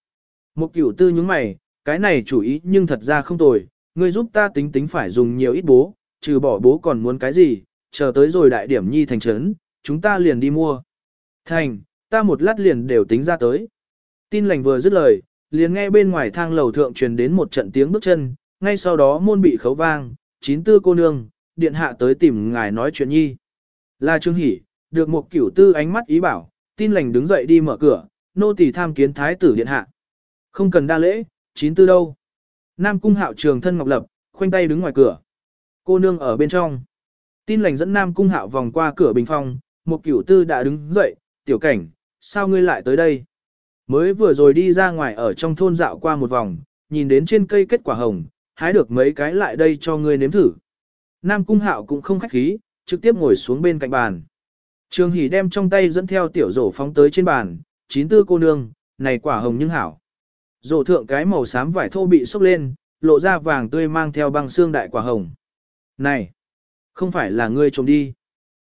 Một cửu tư nhướng mày, cái này chủ ý nhưng thật ra không tồi, ngươi giúp ta tính tính phải dùng nhiều ít bố, trừ bỏ bố còn muốn cái gì, chờ tới rồi đại điểm nhi thành trấn, chúng ta liền đi mua. Thành, ta một lát liền đều tính ra tới. Tin lành vừa dứt lời, liền nghe bên ngoài thang lầu thượng truyền đến một trận tiếng bước chân, ngay sau đó môn bị khấu vang, chín tư cô nương, điện hạ tới tìm ngài nói chuyện nhi. Là Trương Hỷ, được một cửu tư ánh mắt ý bảo, tin lành đứng dậy đi mở cửa, nô tỳ tham kiến thái tử điện hạ. Không cần đa lễ, chín tư đâu. Nam cung hạo trường thân ngọc lập, khoanh tay đứng ngoài cửa. Cô nương ở bên trong. Tin lành dẫn Nam cung hạo vòng qua cửa bình phong, một cửu tư đã đứng dậy, tiểu cảnh, sao ngươi lại tới đây? Mới vừa rồi đi ra ngoài ở trong thôn dạo qua một vòng, nhìn đến trên cây kết quả hồng, hái được mấy cái lại đây cho ngươi nếm thử. Nam cung hạo cũng không khách khí, trực tiếp ngồi xuống bên cạnh bàn. Trường hỉ đem trong tay dẫn theo tiểu rổ phóng tới trên bàn, chín tư cô nương, này quả hồng nhưng hảo. Rổ thượng cái màu xám vải thô bị sốc lên, lộ ra vàng tươi mang theo băng xương đại quả hồng. Này, không phải là ngươi trộm đi.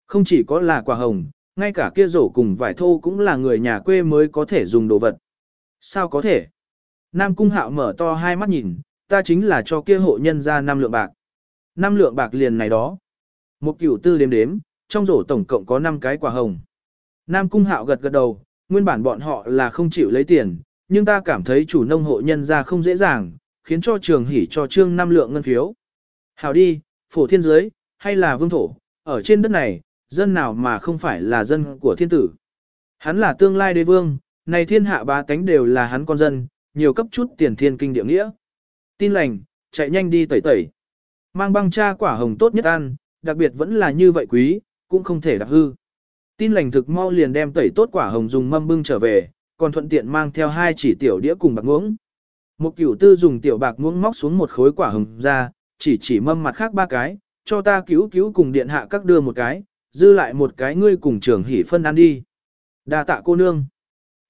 Không chỉ có là quả hồng, ngay cả kia rổ cùng vải thô cũng là người nhà quê mới có thể dùng đồ vật. Sao có thể? Nam Cung Hạo mở to hai mắt nhìn, ta chính là cho kia hộ nhân ra năm lượng bạc. năm lượng bạc liền này đó. Một cửu tư đếm đếm, trong rổ tổng cộng có 5 cái quả hồng. Nam Cung Hạo gật gật đầu, nguyên bản bọn họ là không chịu lấy tiền, nhưng ta cảm thấy chủ nông hộ nhân ra không dễ dàng, khiến cho trường hỉ cho trương năm lượng ngân phiếu. Hảo đi, phổ thiên giới, hay là vương thổ, ở trên đất này, dân nào mà không phải là dân của thiên tử. Hắn là tương lai đế vương, này thiên hạ ba tánh đều là hắn con dân, nhiều cấp chút tiền thiên kinh địa nghĩa. Tin lành, chạy nhanh đi tẩy tẩy. Mang băng cha quả hồng tốt nhất ăn, đặc biệt vẫn là như vậy quý, cũng không thể đạp hư. Tin lành thực mau liền đem tẩy tốt quả hồng dùng mâm bưng trở về, còn thuận tiện mang theo hai chỉ tiểu đĩa cùng bạc muỗng. Một cửu tư dùng tiểu bạc muỗng móc xuống một khối quả hồng ra, chỉ chỉ mâm mặt khác ba cái, cho ta cứu cứu cùng điện hạ các đưa một cái, dư lại một cái ngươi cùng trường hỉ phân ăn đi. đa tạ cô nương.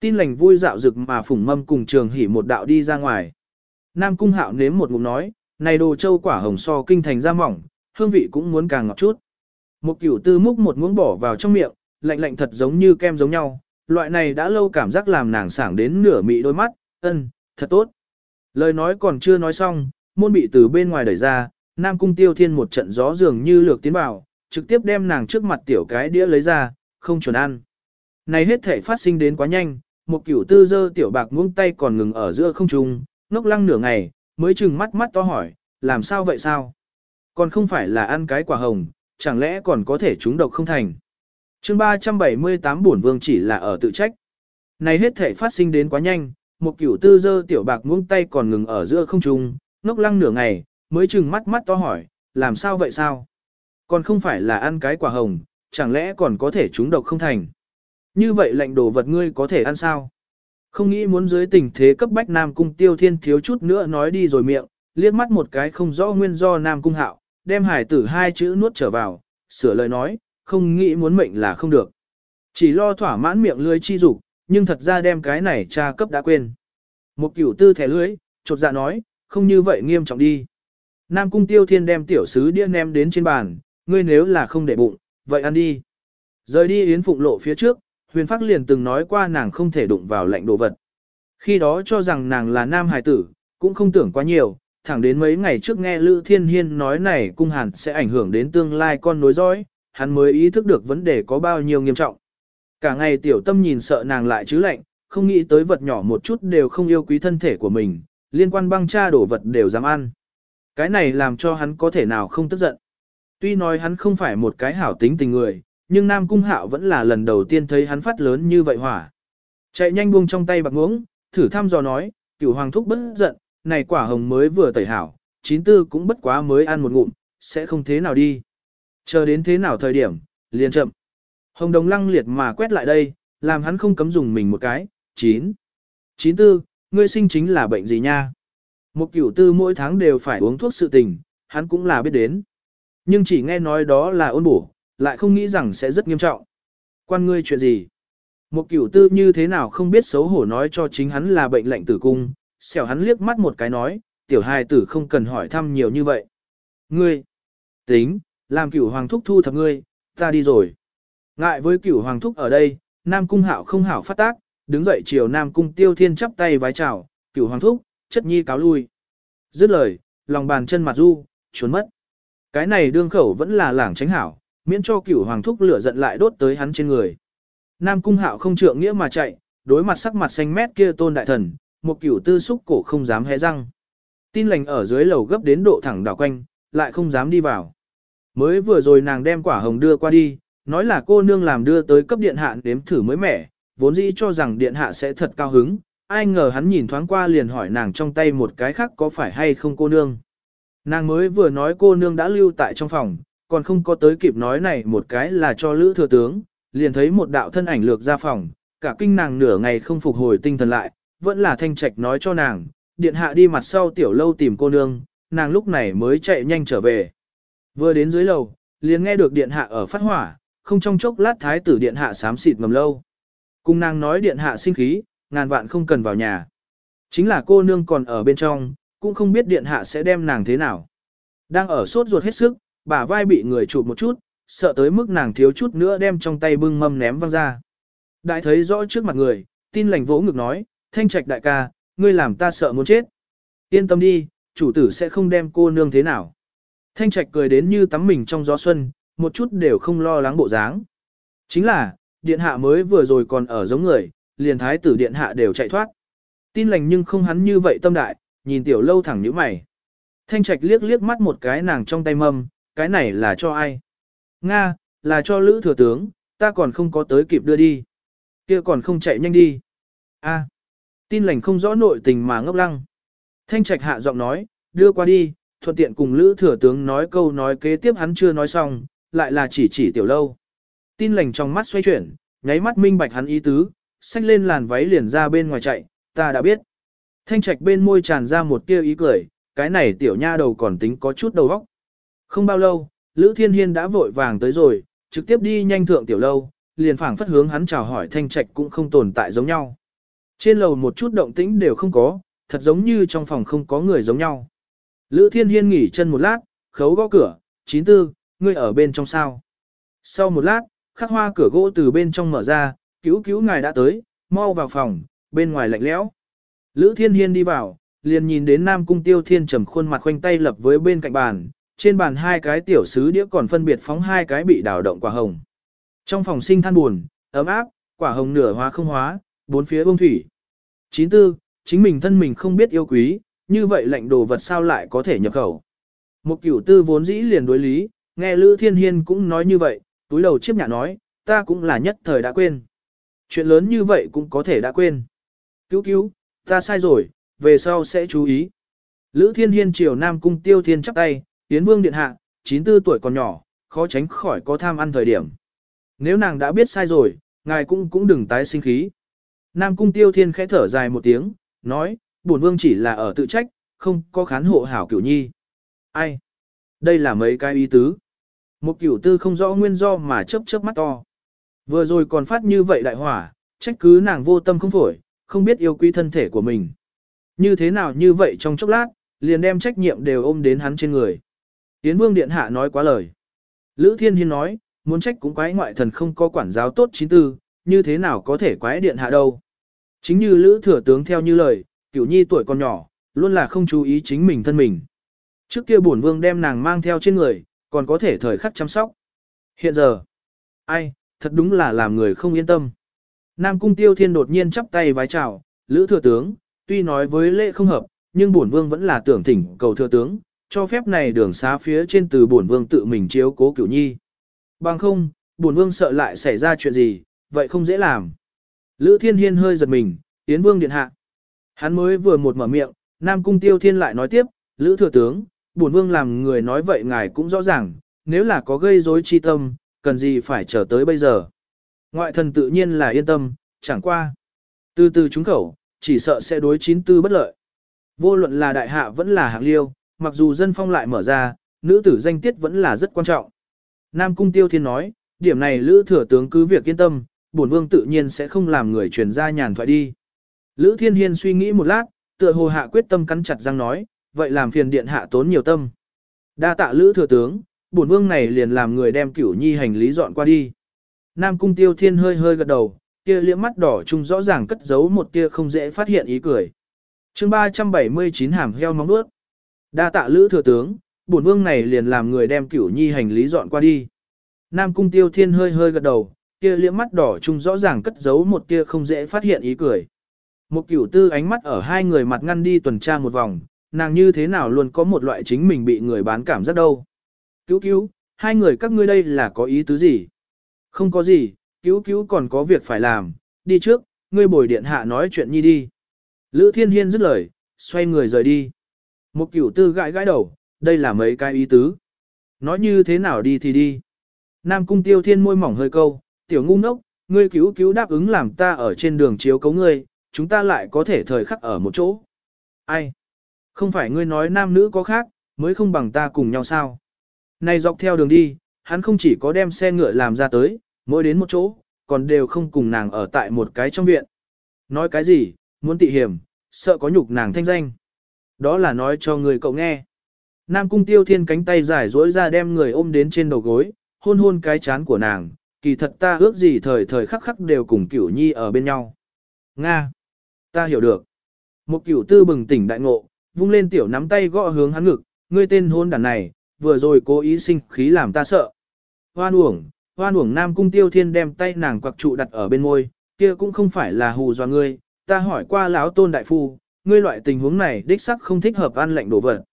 Tin lành vui dạo rực mà phủng mâm cùng trường hỉ một đạo đi ra ngoài. Nam cung hạo nếm một ngụm nói, này đồ châu quả hồng so kinh thành ra mỏng, hương vị cũng muốn càng ngọt chút. Một cửu tư múc một muỗng bỏ vào trong miệng, lạnh lạnh thật giống như kem giống nhau, loại này đã lâu cảm giác làm nàng sảng đến nửa mị đôi mắt, ân, thật tốt. Lời nói còn chưa nói xong, môn bị từ bên ngoài đẩy ra, Nam Cung Tiêu Thiên một trận gió dường như lược tiến vào, trực tiếp đem nàng trước mặt tiểu cái đĩa lấy ra, không chuẩn ăn. Này hết thể phát sinh đến quá nhanh, một kiểu tư dơ tiểu bạc muông tay còn ngừng ở giữa không trung, ngốc lăng nửa ngày, mới chừng mắt mắt to hỏi, làm sao vậy sao? Còn không phải là ăn cái quả hồng, chẳng lẽ còn có thể trúng độc không thành chương 378 bổn vương chỉ là ở tự trách. Này hết thể phát sinh đến quá nhanh, một cửu tư dơ tiểu bạc muông tay còn ngừng ở giữa không trung, ngốc lăng nửa ngày, mới chừng mắt mắt to hỏi, làm sao vậy sao? Còn không phải là ăn cái quả hồng, chẳng lẽ còn có thể trúng độc không thành? Như vậy lệnh đồ vật ngươi có thể ăn sao? Không nghĩ muốn dưới tình thế cấp bách Nam Cung Tiêu Thiên thiếu chút nữa nói đi rồi miệng, liếc mắt một cái không rõ nguyên do Nam Cung Hạo, đem hải tử hai chữ nuốt trở vào, sửa lời nói, không nghĩ muốn mệnh là không được. Chỉ lo thỏa mãn miệng lưới chi dục, nhưng thật ra đem cái này cha cấp đã quên. Một cửu tư thẻ lưới, chột dạ nói, không như vậy nghiêm trọng đi. Nam Cung Tiêu Thiên đem tiểu sứ đĩa ném đến trên bàn, ngươi nếu là không để bụng, vậy ăn đi. Rời đi Yến Phụng lộ phía trước, Huyền Phác liền từng nói qua nàng không thể đụng vào lạnh đồ vật. Khi đó cho rằng nàng là nam hài tử, cũng không tưởng quá nhiều, thẳng đến mấy ngày trước nghe Lữ Thiên Hiên nói này cung hàn sẽ ảnh hưởng đến tương lai con nối dõi, hắn mới ý thức được vấn đề có bao nhiêu nghiêm trọng. Cả ngày tiểu tâm nhìn sợ nàng lại chứ lạnh, không nghĩ tới vật nhỏ một chút đều không yêu quý thân thể của mình, liên quan băng cha đổ vật đều dám ăn. Cái này làm cho hắn có thể nào không tức giận. Tuy nói hắn không phải một cái hảo tính tình người, nhưng Nam Cung Hạo vẫn là lần đầu tiên thấy hắn phát lớn như vậy hỏa. Chạy nhanh buông trong tay bạc ngưỡng thử thăm dò nói, cửu hoàng thúc bất giận, này quả hồng mới vừa tẩy hảo, chín tư cũng bất quá mới ăn một ngụm, sẽ không thế nào đi. Chờ đến thế nào thời điểm, liền chậm. Hồng đồng lăng liệt mà quét lại đây, làm hắn không cấm dùng mình một cái, chín. Chín tư, ngươi sinh chính là bệnh gì nha? Một cửu tư mỗi tháng đều phải uống thuốc sự tình, hắn cũng là biết đến. Nhưng chỉ nghe nói đó là ôn bổ, lại không nghĩ rằng sẽ rất nghiêm trọng. Quan ngươi chuyện gì? Một cửu tư như thế nào không biết xấu hổ nói cho chính hắn là bệnh lệnh tử cung, xẻo hắn liếc mắt một cái nói, tiểu hài tử không cần hỏi thăm nhiều như vậy. Ngươi, tính, làm cửu hoàng thúc thu thập ngươi, ta đi rồi. Ngại với cửu hoàng thúc ở đây, Nam Cung hạo không hảo phát tác, đứng dậy chiều Nam Cung tiêu thiên chắp tay vái chào, cửu hoàng thúc, chất nhi cáo lui. Dứt lời, lòng bàn chân mặt du, trốn mất. Cái này đương khẩu vẫn là lảng tránh hảo, miễn cho cửu hoàng thúc lửa giận lại đốt tới hắn trên người. Nam cung hạo không trượng nghĩa mà chạy, đối mặt sắc mặt xanh mét kia tôn đại thần, một cửu tư xúc cổ không dám hé răng. Tin lành ở dưới lầu gấp đến độ thẳng đảo quanh, lại không dám đi vào. Mới vừa rồi nàng đem quả hồng đưa qua đi, nói là cô nương làm đưa tới cấp điện hạ đếm thử mới mẻ, vốn dĩ cho rằng điện hạ sẽ thật cao hứng, ai ngờ hắn nhìn thoáng qua liền hỏi nàng trong tay một cái khác có phải hay không cô nương. Nàng mới vừa nói cô nương đã lưu tại trong phòng, còn không có tới kịp nói này một cái là cho lữ thừa tướng, liền thấy một đạo thân ảnh lược ra phòng, cả kinh nàng nửa ngày không phục hồi tinh thần lại, vẫn là thanh trạch nói cho nàng, điện hạ đi mặt sau tiểu lâu tìm cô nương, nàng lúc này mới chạy nhanh trở về. Vừa đến dưới lầu, liền nghe được điện hạ ở phát hỏa, không trong chốc lát thái tử điện hạ sám xịt mầm lâu. Cùng nàng nói điện hạ sinh khí, ngàn vạn không cần vào nhà. Chính là cô nương còn ở bên trong, cũng không biết điện hạ sẽ đem nàng thế nào. Đang ở sốt ruột hết sức, bả vai bị người chụp một chút, sợ tới mức nàng thiếu chút nữa đem trong tay bưng mâm ném văng ra. Đại thấy rõ trước mặt người, tin lành vỗ ngực nói, thanh trạch đại ca, ngươi làm ta sợ muốn chết. Yên tâm đi, chủ tử sẽ không đem cô nương thế nào. Thanh trạch cười đến như tắm mình trong gió xuân, một chút đều không lo lắng bộ dáng. Chính là, điện hạ mới vừa rồi còn ở giống người, liền thái tử điện hạ đều chạy thoát. Tin lành nhưng không hắn như vậy tâm đại, nhìn tiểu lâu thẳng như mày. Thanh trạch liếc liếc mắt một cái nàng trong tay mâm, cái này là cho ai? Nga, là cho lữ thừa tướng, ta còn không có tới kịp đưa đi. kia còn không chạy nhanh đi. A, tin lành không rõ nội tình mà ngốc lăng. Thanh trạch hạ giọng nói, đưa qua đi, thuận tiện cùng lữ thừa tướng nói câu nói kế tiếp hắn chưa nói xong, lại là chỉ chỉ tiểu lâu. Tin lành trong mắt xoay chuyển, nháy mắt minh bạch hắn ý tứ, xách lên làn váy liền ra bên ngoài chạy, ta đã biết. Thanh trạch bên môi tràn ra một tia ý cười, cái này tiểu nha đầu còn tính có chút đầu óc. Không bao lâu, Lữ Thiên Hiên đã vội vàng tới rồi, trực tiếp đi nhanh thượng tiểu lâu, liền phảng phất hướng hắn chào hỏi thanh trạch cũng không tồn tại giống nhau. Trên lầu một chút động tĩnh đều không có, thật giống như trong phòng không có người giống nhau. Lữ Thiên Hiên nghỉ chân một lát, khấu gõ cửa, chín tư, ngươi ở bên trong sao. Sau một lát, khắc hoa cửa gỗ từ bên trong mở ra, cứu cứu ngài đã tới, mau vào phòng, bên ngoài lạnh lẽo. Lữ Thiên Hiên đi vào, liền nhìn đến Nam Cung Tiêu Thiên trầm khuôn mặt khoanh tay lập với bên cạnh bàn, trên bàn hai cái tiểu sứ đĩa còn phân biệt phóng hai cái bị đảo động quả hồng. Trong phòng sinh than buồn, ấm áp, quả hồng nửa hóa không hóa, bốn phía bông thủy. Chín tư, chính mình thân mình không biết yêu quý, như vậy lệnh đồ vật sao lại có thể nhập khẩu. Một cửu tư vốn dĩ liền đối lý, nghe Lữ Thiên Hiên cũng nói như vậy, túi đầu chiếc nhạ nói, ta cũng là nhất thời đã quên. Chuyện lớn như vậy cũng có thể đã quên. Cứu cứu, Ta sai rồi, về sau sẽ chú ý. Lữ Thiên Hiên triều Nam Cung Tiêu Thiên chắp tay, Yến Vương Điện Hạ, 94 tuổi còn nhỏ, khó tránh khỏi có tham ăn thời điểm. Nếu nàng đã biết sai rồi, ngài cũng cũng đừng tái sinh khí. Nam Cung Tiêu Thiên khẽ thở dài một tiếng, nói, bổn vương chỉ là ở tự trách, không có khán hộ hảo cửu nhi. Ai? Đây là mấy cái ý tứ. Một cửu tư không rõ nguyên do mà chớp chớp mắt to. Vừa rồi còn phát như vậy đại hỏa, trách cứ nàng vô tâm không phổi, không biết yêu quý thân thể của mình. Như thế nào như vậy trong chốc lát, liền đem trách nhiệm đều ôm đến hắn trên người. Yến Vương Điện Hạ nói quá lời. Lữ Thiên Hiên nói, muốn trách cũng quái ngoại thần không có quản giáo tốt chính tư, như thế nào có thể quái Điện Hạ đâu. Chính như Lữ Thừa Tướng theo như lời, cửu nhi tuổi còn nhỏ, luôn là không chú ý chính mình thân mình. Trước kia bổn vương đem nàng mang theo trên người, còn có thể thời khắc chăm sóc. Hiện giờ, ai, thật đúng là làm người không yên tâm. Nam Cung Tiêu Thiên đột nhiên chắp tay vái chào, Lữ Thừa Tướng, tuy nói với lễ không hợp, nhưng bổn vương vẫn là tưởng thỉnh cầu Thừa Tướng, cho phép này đường xá phía trên từ bổn vương tự mình chiếu cố cửu nhi. Bằng không, bổn vương sợ lại xảy ra chuyện gì, vậy không dễ làm. Lữ Thiên Hiên hơi giật mình, tiến Vương điện hạ. Hắn mới vừa một mở miệng, Nam Cung Tiêu Thiên lại nói tiếp, Lữ Thừa Tướng, bổn vương làm người nói vậy ngài cũng rõ ràng, nếu là có gây rối chi tâm, cần gì phải chờ tới bây giờ. Ngoại thần tự nhiên là yên tâm, chẳng qua. Từ từ chúng khẩu, chỉ sợ sẽ đối chín tư bất lợi. Vô luận là đại hạ vẫn là hạng liêu, mặc dù dân phong lại mở ra, nữ tử danh tiết vẫn là rất quan trọng. Nam Cung Tiêu Thiên nói, điểm này Lữ Thừa Tướng cứ việc yên tâm, bổn vương tự nhiên sẽ không làm người truyền ra nhàn thoại đi. Lữ Thiên Hiên suy nghĩ một lát, tựa hồ hạ quyết tâm cắn chặt răng nói, vậy làm phiền điện hạ tốn nhiều tâm. Đa tạ Lữ Thừa Tướng, bổn vương này liền làm người đem cửu nhi hành lý dọn qua đi. Nam Cung Tiêu Thiên hơi hơi gật đầu, kia liễm mắt đỏ trung rõ ràng cất giấu một tia không dễ phát hiện ý cười. chương 379 hàm heo móng nuốt. Đa tạ Lữ Thừa Tướng, bổn vương này liền làm người đem cửu nhi hành lý dọn qua đi. Nam Cung Tiêu Thiên hơi hơi gật đầu, kia liễm mắt đỏ trung rõ ràng cất giấu một tia không dễ phát hiện ý cười. Một cửu tư ánh mắt ở hai người mặt ngăn đi tuần tra một vòng, nàng như thế nào luôn có một loại chính mình bị người bán cảm giác đâu. Cứu cứu, hai người các ngươi đây là có ý tứ gì? Không có gì, cứu cứu còn có việc phải làm, đi trước, ngươi bồi điện hạ nói chuyện nhi đi. Lữ Thiên Hiên dứt lời, xoay người rời đi. Một cửu tư gãi gãi đầu, đây là mấy cái ý tứ. Nói như thế nào đi thì đi. Nam cung tiêu thiên môi mỏng hơi câu, tiểu ngu ngốc, ngươi cứu cứu đáp ứng làm ta ở trên đường chiếu cấu ngươi, chúng ta lại có thể thời khắc ở một chỗ. Ai? Không phải ngươi nói nam nữ có khác, mới không bằng ta cùng nhau sao? Này dọc theo đường đi, hắn không chỉ có đem xe ngựa làm ra tới, mỗi đến một chỗ, còn đều không cùng nàng ở tại một cái trong viện. Nói cái gì, muốn tị hiểm, sợ có nhục nàng thanh danh. Đó là nói cho người cậu nghe. Nam cung tiêu thiên cánh tay giải dỗi ra đem người ôm đến trên đầu gối, hôn hôn cái chán của nàng, kỳ thật ta ước gì thời thời khắc khắc đều cùng cửu nhi ở bên nhau. Nga! Ta hiểu được. Một cửu tư bừng tỉnh đại ngộ, vung lên tiểu nắm tay gõ hướng hắn ngực, ngươi tên hôn đàn này, vừa rồi cố ý sinh khí làm ta sợ. Hoan uổng, hoan uổng nam cung tiêu thiên đem tay nàng quặc trụ đặt ở bên môi, kia cũng không phải là hù dọa ngươi, ta hỏi qua lão tôn đại phu, ngươi loại tình huống này đích sắc không thích hợp ăn lạnh đồ vật.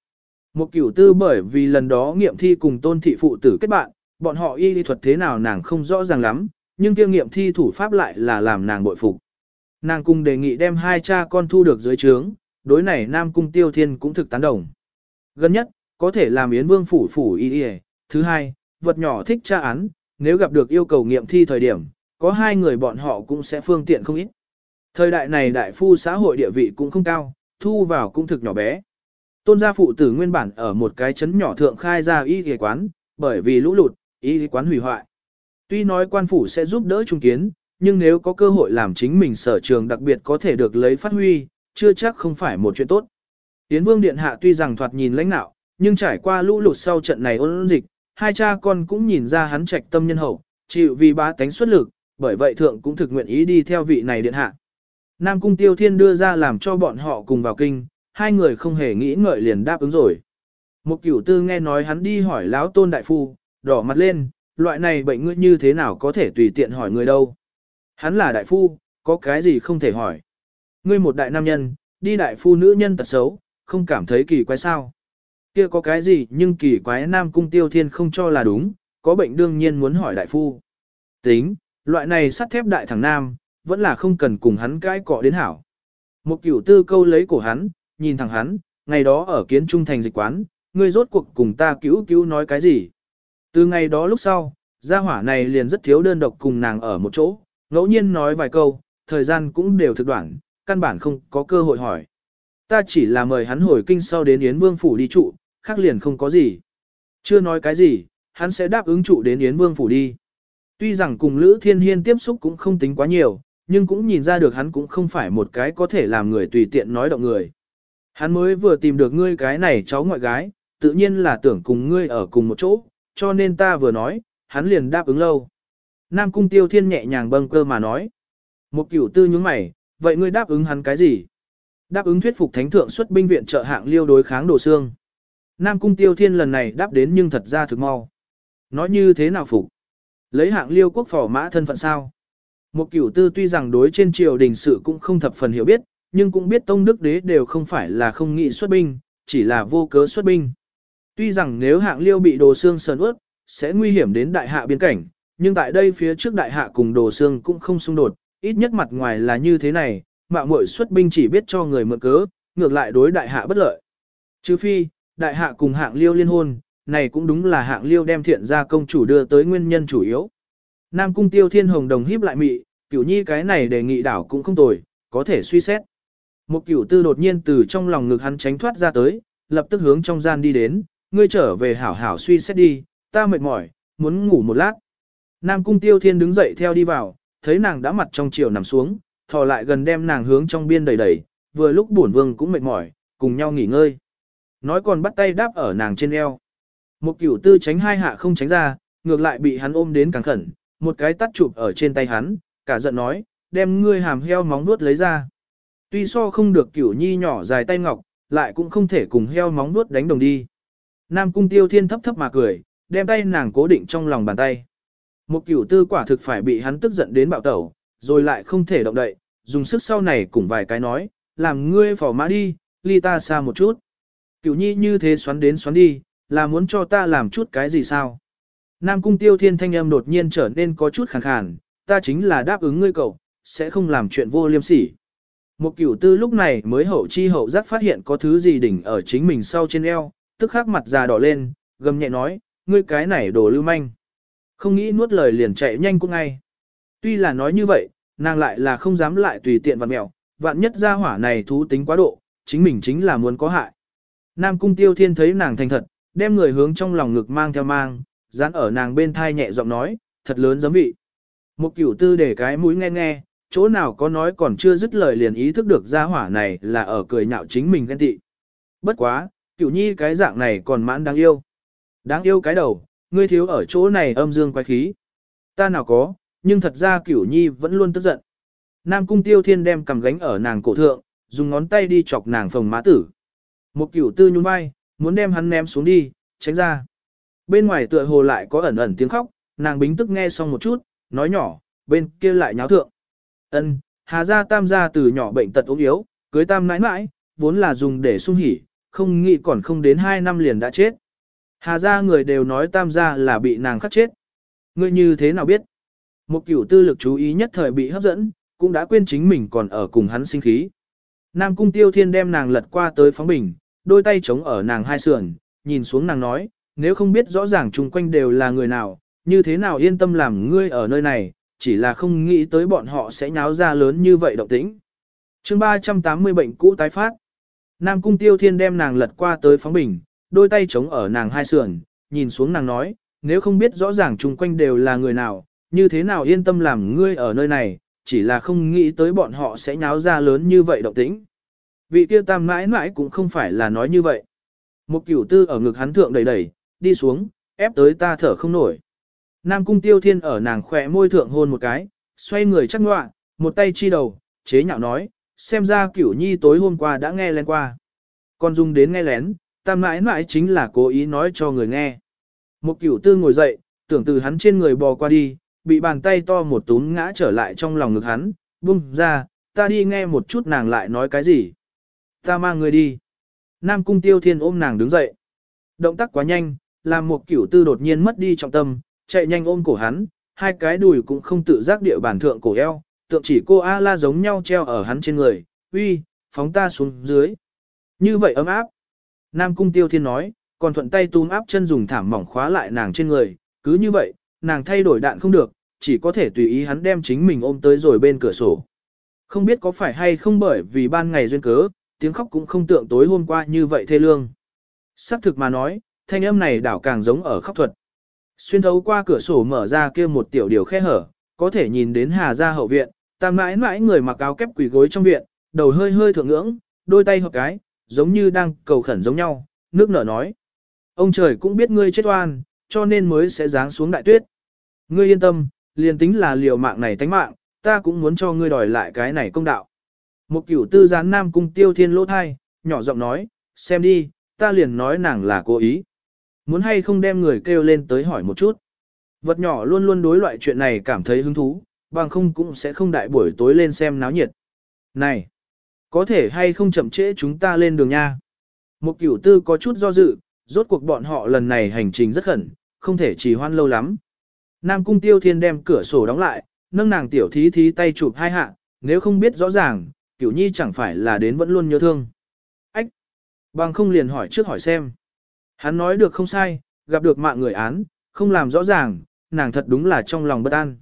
Một cửu tư bởi vì lần đó nghiệm thi cùng tôn thị phụ tử kết bạn, bọn họ y lý thuật thế nào nàng không rõ ràng lắm, nhưng kia nghiệm thi thủ pháp lại là làm nàng bội phục. Nàng cung đề nghị đem hai cha con thu được dưới trướng, đối này Nam Cung Tiêu Thiên cũng thực tán đồng. Gần nhất, có thể làm Yến Vương phủ phủ y y. Thứ hai, vật nhỏ thích tra án, nếu gặp được yêu cầu nghiệm thi thời điểm, có hai người bọn họ cũng sẽ phương tiện không ít. Thời đại này đại phu xã hội địa vị cũng không cao, thu vào cũng thực nhỏ bé. Tôn gia phụ tử nguyên bản ở một cái chấn nhỏ thượng khai ra y y quán, bởi vì lũ lụt, y y quán hủy hoại. Tuy nói quan phủ sẽ giúp đỡ trung kiến, nhưng nếu có cơ hội làm chính mình sở trường đặc biệt có thể được lấy phát huy, chưa chắc không phải một chuyện tốt. Tiến vương điện hạ tuy rằng thoạt nhìn lãnh nạo, nhưng trải qua lũ lụt sau trận này ôn dịch, hai cha con cũng nhìn ra hắn trạch tâm nhân hậu, chịu vì bá tánh xuất lực, bởi vậy thượng cũng thực nguyện ý đi theo vị này điện hạ. Nam cung tiêu thiên đưa ra làm cho bọn họ cùng vào kinh, hai người không hề nghĩ ngợi liền đáp ứng rồi. Một cửu tư nghe nói hắn đi hỏi lão tôn đại phu, đỏ mặt lên, loại này bệnh ngươi như thế nào có thể tùy tiện hỏi người đâu. Hắn là đại phu, có cái gì không thể hỏi. Ngươi một đại nam nhân, đi đại phu nữ nhân tật xấu, không cảm thấy kỳ quái sao. Kia có cái gì nhưng kỳ quái nam cung tiêu thiên không cho là đúng, có bệnh đương nhiên muốn hỏi đại phu. Tính, loại này sắt thép đại thằng nam, vẫn là không cần cùng hắn cãi cọ đến hảo. Một cửu tư câu lấy cổ hắn, nhìn thẳng hắn, ngày đó ở kiến trung thành dịch quán, ngươi rốt cuộc cùng ta cứu cứu nói cái gì. Từ ngày đó lúc sau, gia hỏa này liền rất thiếu đơn độc cùng nàng ở một chỗ, ngẫu nhiên nói vài câu, thời gian cũng đều thực đoạn, căn bản không có cơ hội hỏi. Ta chỉ là mời hắn hồi kinh sau đến Yến Vương Phủ đi trụ, khác liền không có gì. Chưa nói cái gì, hắn sẽ đáp ứng trụ đến Yến Vương Phủ đi. Tuy rằng cùng Lữ Thiên Hiên tiếp xúc cũng không tính quá nhiều, nhưng cũng nhìn ra được hắn cũng không phải một cái có thể làm người tùy tiện nói động người. Hắn mới vừa tìm được ngươi cái này cháu ngoại gái, tự nhiên là tưởng cùng ngươi ở cùng một chỗ, cho nên ta vừa nói, hắn liền đáp ứng lâu. Nam Cung Tiêu Thiên nhẹ nhàng bâng cơ mà nói. Một cửu tư nhướng mày, vậy ngươi đáp ứng hắn cái gì? Đáp ứng thuyết phục thánh thượng xuất binh viện trợ hạng liêu đối kháng đồ xương. Nam Cung Tiêu Thiên lần này đáp đến nhưng thật ra thực mau. Nói như thế nào phục? Lấy hạng liêu quốc phò mã thân phận sao? Một cửu tư tuy rằng đối trên triều đình sự cũng không thập phần hiểu biết, nhưng cũng biết tông đức đế đều không phải là không nghị xuất binh, chỉ là vô cớ xuất binh. Tuy rằng nếu hạng liêu bị đồ xương sờn ướt, sẽ nguy hiểm đến đại hạ biên cảnh, nhưng tại đây phía trước đại hạ cùng đồ xương cũng không xung đột, ít nhất mặt ngoài là như thế này, mạo muội xuất binh chỉ biết cho người mượn cớ, ngược lại đối đại hạ bất lợi. chứ phi, đại hạ cùng hạng liêu liên hôn, này cũng đúng là hạng liêu đem thiện gia công chủ đưa tới nguyên nhân chủ yếu. Nam cung tiêu thiên hồng đồng híp lại mị, cửu nhi cái này đề nghị đảo cũng không tồi, có thể suy xét. Một cửu tư đột nhiên từ trong lòng ngực hắn tránh thoát ra tới, lập tức hướng trong gian đi đến, ngươi trở về hảo hảo suy xét đi, ta mệt mỏi, muốn ngủ một lát. Nam cung tiêu thiên đứng dậy theo đi vào, thấy nàng đã mặt trong chiều nằm xuống, thò lại gần đem nàng hướng trong biên đầy đầy, vừa lúc bổn vương cũng mệt mỏi, cùng nhau nghỉ ngơi. Nói còn bắt tay đáp ở nàng trên eo. Một cửu tư tránh hai hạ không tránh ra, ngược lại bị hắn ôm đến càng khẩn, một cái tắt chụp ở trên tay hắn, cả giận nói, đem ngươi hàm heo móng nuốt lấy ra. Tuy so không được cửu nhi nhỏ dài tay ngọc, lại cũng không thể cùng heo móng nuốt đánh đồng đi. Nam cung tiêu thiên thấp thấp mà cười, đem tay nàng cố định trong lòng bàn tay. Một cửu tư quả thực phải bị hắn tức giận đến bạo tẩu, rồi lại không thể động đậy, dùng sức sau này cùng vài cái nói, làm ngươi phỏ mã đi, ly ta xa một chút. Cửu nhi như thế xoắn đến xoắn đi, là muốn cho ta làm chút cái gì sao? Nam cung tiêu thiên thanh âm đột nhiên trở nên có chút khàn khàn, ta chính là đáp ứng ngươi cậu, sẽ không làm chuyện vô liêm sỉ. Một cửu tư lúc này mới hậu chi hậu giác phát hiện có thứ gì đỉnh ở chính mình sau trên eo, tức khắc mặt già đỏ lên, gầm nhẹ nói, ngươi cái này đồ lưu manh. Không nghĩ nuốt lời liền chạy nhanh cũng ngay. Tuy là nói như vậy, nàng lại là không dám lại tùy tiện vặn mẹo, vạn nhất ra hỏa này thú tính quá độ, chính mình chính là muốn có hại. Nam cung tiêu thiên thấy nàng thành thật, đem người hướng trong lòng ngực mang theo mang, dán ở nàng bên thai nhẹ giọng nói, thật lớn giấm vị. Một cửu tư để cái mũi nghe nghe, chỗ nào có nói còn chưa dứt lời liền ý thức được ra hỏa này là ở cười nhạo chính mình ghen tị. Bất quá, cửu nhi cái dạng này còn mãn đáng yêu. Đáng yêu cái đầu, ngươi thiếu ở chỗ này âm dương quái khí. Ta nào có, nhưng thật ra cửu nhi vẫn luôn tức giận. Nam cung tiêu thiên đem cầm gánh ở nàng cổ thượng, dùng ngón tay đi chọc nàng phồng má tử. Một cửu tư nhún vai, muốn đem hắn ném xuống đi, tránh ra. Bên ngoài tựa hồ lại có ẩn ẩn tiếng khóc, nàng bính tức nghe xong một chút, nói nhỏ, bên kia lại nháo thượng. Ân, Hà gia tam gia từ nhỏ bệnh tật ốm yếu, cưới tam nãi nãi, vốn là dùng để sung hỉ, không nghĩ còn không đến hai năm liền đã chết. Hà gia người đều nói tam gia là bị nàng khắc chết. Ngươi như thế nào biết? Một cửu tư lực chú ý nhất thời bị hấp dẫn, cũng đã quên chính mình còn ở cùng hắn sinh khí. Nam cung tiêu thiên đem nàng lật qua tới phóng bình, đôi tay chống ở nàng hai sườn, nhìn xuống nàng nói, nếu không biết rõ ràng chung quanh đều là người nào, như thế nào yên tâm làm ngươi ở nơi này, chỉ là không nghĩ tới bọn họ sẽ nháo ra lớn như vậy động tĩnh. chương 380 bệnh cũ tái phát. Nam cung tiêu thiên đem nàng lật qua tới phóng bình, đôi tay chống ở nàng hai sườn, nhìn xuống nàng nói, nếu không biết rõ ràng chung quanh đều là người nào, như thế nào yên tâm làm ngươi ở nơi này, chỉ là không nghĩ tới bọn họ sẽ nháo ra lớn như vậy động tĩnh. Vị tiêu tam mãi mãi cũng không phải là nói như vậy. Một cửu tư ở ngực hắn thượng đẩy đẩy, đi xuống, ép tới ta thở không nổi. Nam cung tiêu thiên ở nàng khỏe môi thượng hôn một cái, xoay người chắc ngoạ, một tay chi đầu, chế nhạo nói, xem ra cửu nhi tối hôm qua đã nghe lén qua. Còn dùng đến nghe lén, tam mãi mãi chính là cố ý nói cho người nghe. Một cửu tư ngồi dậy, tưởng từ hắn trên người bò qua đi, bị bàn tay to một túm ngã trở lại trong lòng ngực hắn, bung ra, ta đi nghe một chút nàng lại nói cái gì. Ta mang người đi. Nam cung tiêu thiên ôm nàng đứng dậy. Động tác quá nhanh, làm một cửu tư đột nhiên mất đi trọng tâm, chạy nhanh ôm cổ hắn, hai cái đùi cũng không tự giác địa bản thượng cổ eo, tượng chỉ cô A-la giống nhau treo ở hắn trên người, uy, phóng ta xuống dưới. Như vậy ấm áp. Nam Cung Tiêu Thiên nói, còn thuận tay túm áp chân dùng thảm mỏng khóa lại nàng trên người, cứ như vậy, nàng thay đổi đạn không được, chỉ có thể tùy ý hắn đem chính mình ôm tới rồi bên cửa sổ. Không biết có phải hay không bởi vì ban ngày duyên cớ, tiếng khóc cũng không tượng tối hôm qua như vậy thê lương. Sắc thực mà nói, thanh âm này đảo càng giống ở khóc thuật. Xuyên thấu qua cửa sổ mở ra kia một tiểu điều khe hở, có thể nhìn đến Hà gia hậu viện, tam mãi mãi người mặc áo kép quỷ gối trong viện, đầu hơi hơi thượng ngưỡng, đôi tay hợp cái, giống như đang cầu khẩn giống nhau, nước nở nói. Ông trời cũng biết ngươi chết oan, cho nên mới sẽ giáng xuống đại tuyết. Ngươi yên tâm, liền tính là liều mạng này tánh mạng, ta cũng muốn cho ngươi đòi lại cái này công đạo. Một cửu tư gián nam cung tiêu thiên lỗ thai, nhỏ giọng nói, xem đi, ta liền nói nàng là cố ý. Muốn hay không đem người kêu lên tới hỏi một chút. Vật nhỏ luôn luôn đối loại chuyện này cảm thấy hứng thú, bằng không cũng sẽ không đại buổi tối lên xem náo nhiệt. Này, có thể hay không chậm trễ chúng ta lên đường nha. Một cửu tư có chút do dự, rốt cuộc bọn họ lần này hành trình rất khẩn, không thể trì hoan lâu lắm. Nam cung tiêu thiên đem cửa sổ đóng lại, nâng nàng tiểu thí thí tay chụp hai hạ, nếu không biết rõ ràng, cửu nhi chẳng phải là đến vẫn luôn nhớ thương. Ách! Bằng không liền hỏi trước hỏi xem. Hắn nói được không sai, gặp được mạng người án, không làm rõ ràng, nàng thật đúng là trong lòng bất an.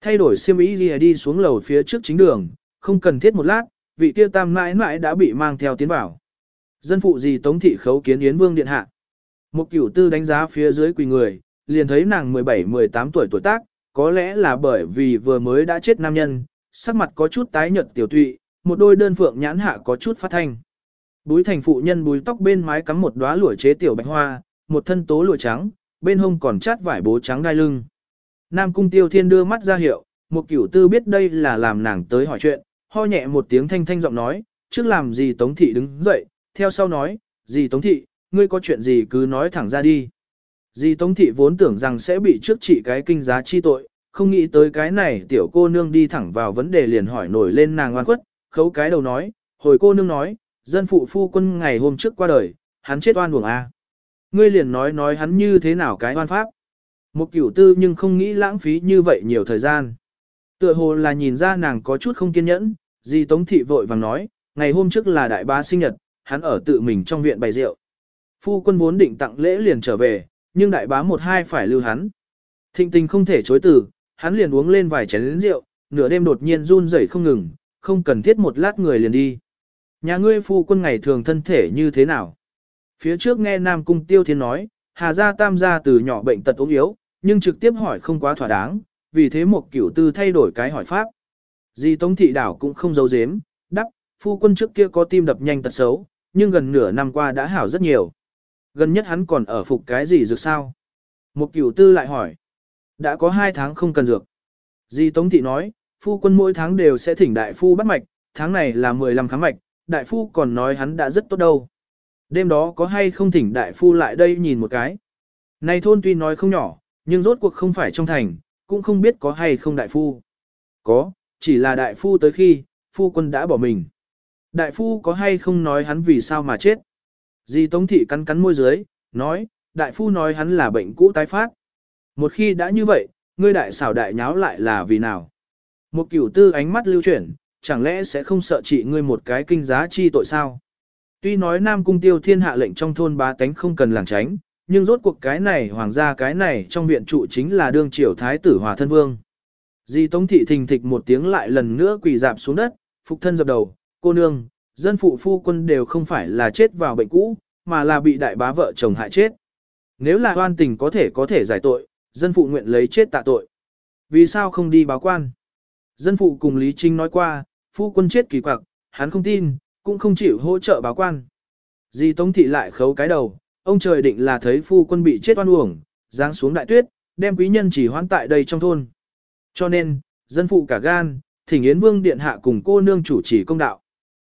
Thay đổi xiêm ý gì đi xuống lầu phía trước chính đường, không cần thiết một lát, vị kia tam mãi mãi đã bị mang theo tiến vào. Dân phụ gì tống thị khấu kiến yến vương điện hạ. Một cửu tư đánh giá phía dưới quỳ người, liền thấy nàng 17-18 tuổi tuổi tác, có lẽ là bởi vì vừa mới đã chết nam nhân, sắc mặt có chút tái nhợt tiểu tụy, một đôi đơn phượng nhãn hạ có chút phát thanh. Búi thành phụ nhân búi tóc bên mái cắm một đóa lụa chế tiểu bạch hoa, một thân tố lụa trắng, bên hông còn chát vải bố trắng đai lưng. Nam cung tiêu thiên đưa mắt ra hiệu, một cửu tư biết đây là làm nàng tới hỏi chuyện, ho nhẹ một tiếng thanh thanh giọng nói, trước làm gì tống thị đứng dậy, theo sau nói, gì tống thị, ngươi có chuyện gì cứ nói thẳng ra đi. Dì Tống Thị vốn tưởng rằng sẽ bị trước trị cái kinh giá chi tội, không nghĩ tới cái này tiểu cô nương đi thẳng vào vấn đề liền hỏi nổi lên nàng oan khuất, khấu cái đầu nói, hồi cô nương nói, dân phụ phu quân ngày hôm trước qua đời, hắn chết oan uổng a. Ngươi liền nói nói hắn như thế nào cái oan pháp. Một cửu tư nhưng không nghĩ lãng phí như vậy nhiều thời gian. Tựa hồ là nhìn ra nàng có chút không kiên nhẫn, Di Tống Thị vội vàng nói, ngày hôm trước là đại bá sinh nhật, hắn ở tự mình trong viện bày rượu. Phu quân vốn định tặng lễ liền trở về, nhưng đại bá một hai phải lưu hắn. Thịnh tình không thể chối từ, hắn liền uống lên vài chén rượu, nửa đêm đột nhiên run rẩy không ngừng, không cần thiết một lát người liền đi. Nhà ngươi phu quân ngày thường thân thể như thế nào? Phía trước nghe Nam Cung Tiêu Thiên nói, Hà Gia Tam gia từ nhỏ bệnh tật ốm yếu, nhưng trực tiếp hỏi không quá thỏa đáng, vì thế một kiểu tư thay đổi cái hỏi pháp. Di Tống Thị Đảo cũng không giấu giếm, đắp, phu quân trước kia có tim đập nhanh tật xấu, nhưng gần nửa năm qua đã hảo rất nhiều. Gần nhất hắn còn ở phục cái gì dược sao? Một cửu tư lại hỏi. Đã có hai tháng không cần dược. Di Tống Thị nói, phu quân mỗi tháng đều sẽ thỉnh đại phu bắt mạch, tháng này là 15 kháng mạch, đại phu còn nói hắn đã rất tốt đâu. Đêm đó có hay không thỉnh đại phu lại đây nhìn một cái. Này thôn tuy nói không nhỏ, nhưng rốt cuộc không phải trong thành, cũng không biết có hay không đại phu. Có, chỉ là đại phu tới khi, phu quân đã bỏ mình. Đại phu có hay không nói hắn vì sao mà chết. Di Tống Thị cắn cắn môi dưới, nói, đại phu nói hắn là bệnh cũ tái phát. Một khi đã như vậy, ngươi đại xảo đại nháo lại là vì nào? Một cửu tư ánh mắt lưu chuyển, chẳng lẽ sẽ không sợ trị ngươi một cái kinh giá chi tội sao? Tuy nói Nam Cung Tiêu Thiên hạ lệnh trong thôn ba tánh không cần làng tránh, nhưng rốt cuộc cái này hoàng gia cái này trong viện trụ chính là đương triều thái tử hòa thân vương. Di Tống Thị thình thịch một tiếng lại lần nữa quỳ dạp xuống đất, phục thân dập đầu, cô nương, dân phụ phu quân đều không phải là chết vào bệnh cũ, mà là bị đại bá vợ chồng hại chết. Nếu là hoan tình có thể có thể giải tội, dân phụ nguyện lấy chết tạ tội. Vì sao không đi báo quan? Dân phụ cùng Lý Trinh nói qua, phu quân chết kỳ quặc, hắn không tin, cũng không chịu hỗ trợ báo quan. Di Tống Thị lại khấu cái đầu, ông trời định là thấy phu quân bị chết oan uổng, giáng xuống đại tuyết, đem quý nhân chỉ hoãn tại đây trong thôn. Cho nên, dân phụ cả gan, thỉnh Yến Vương Điện Hạ cùng cô nương chủ trì công đạo.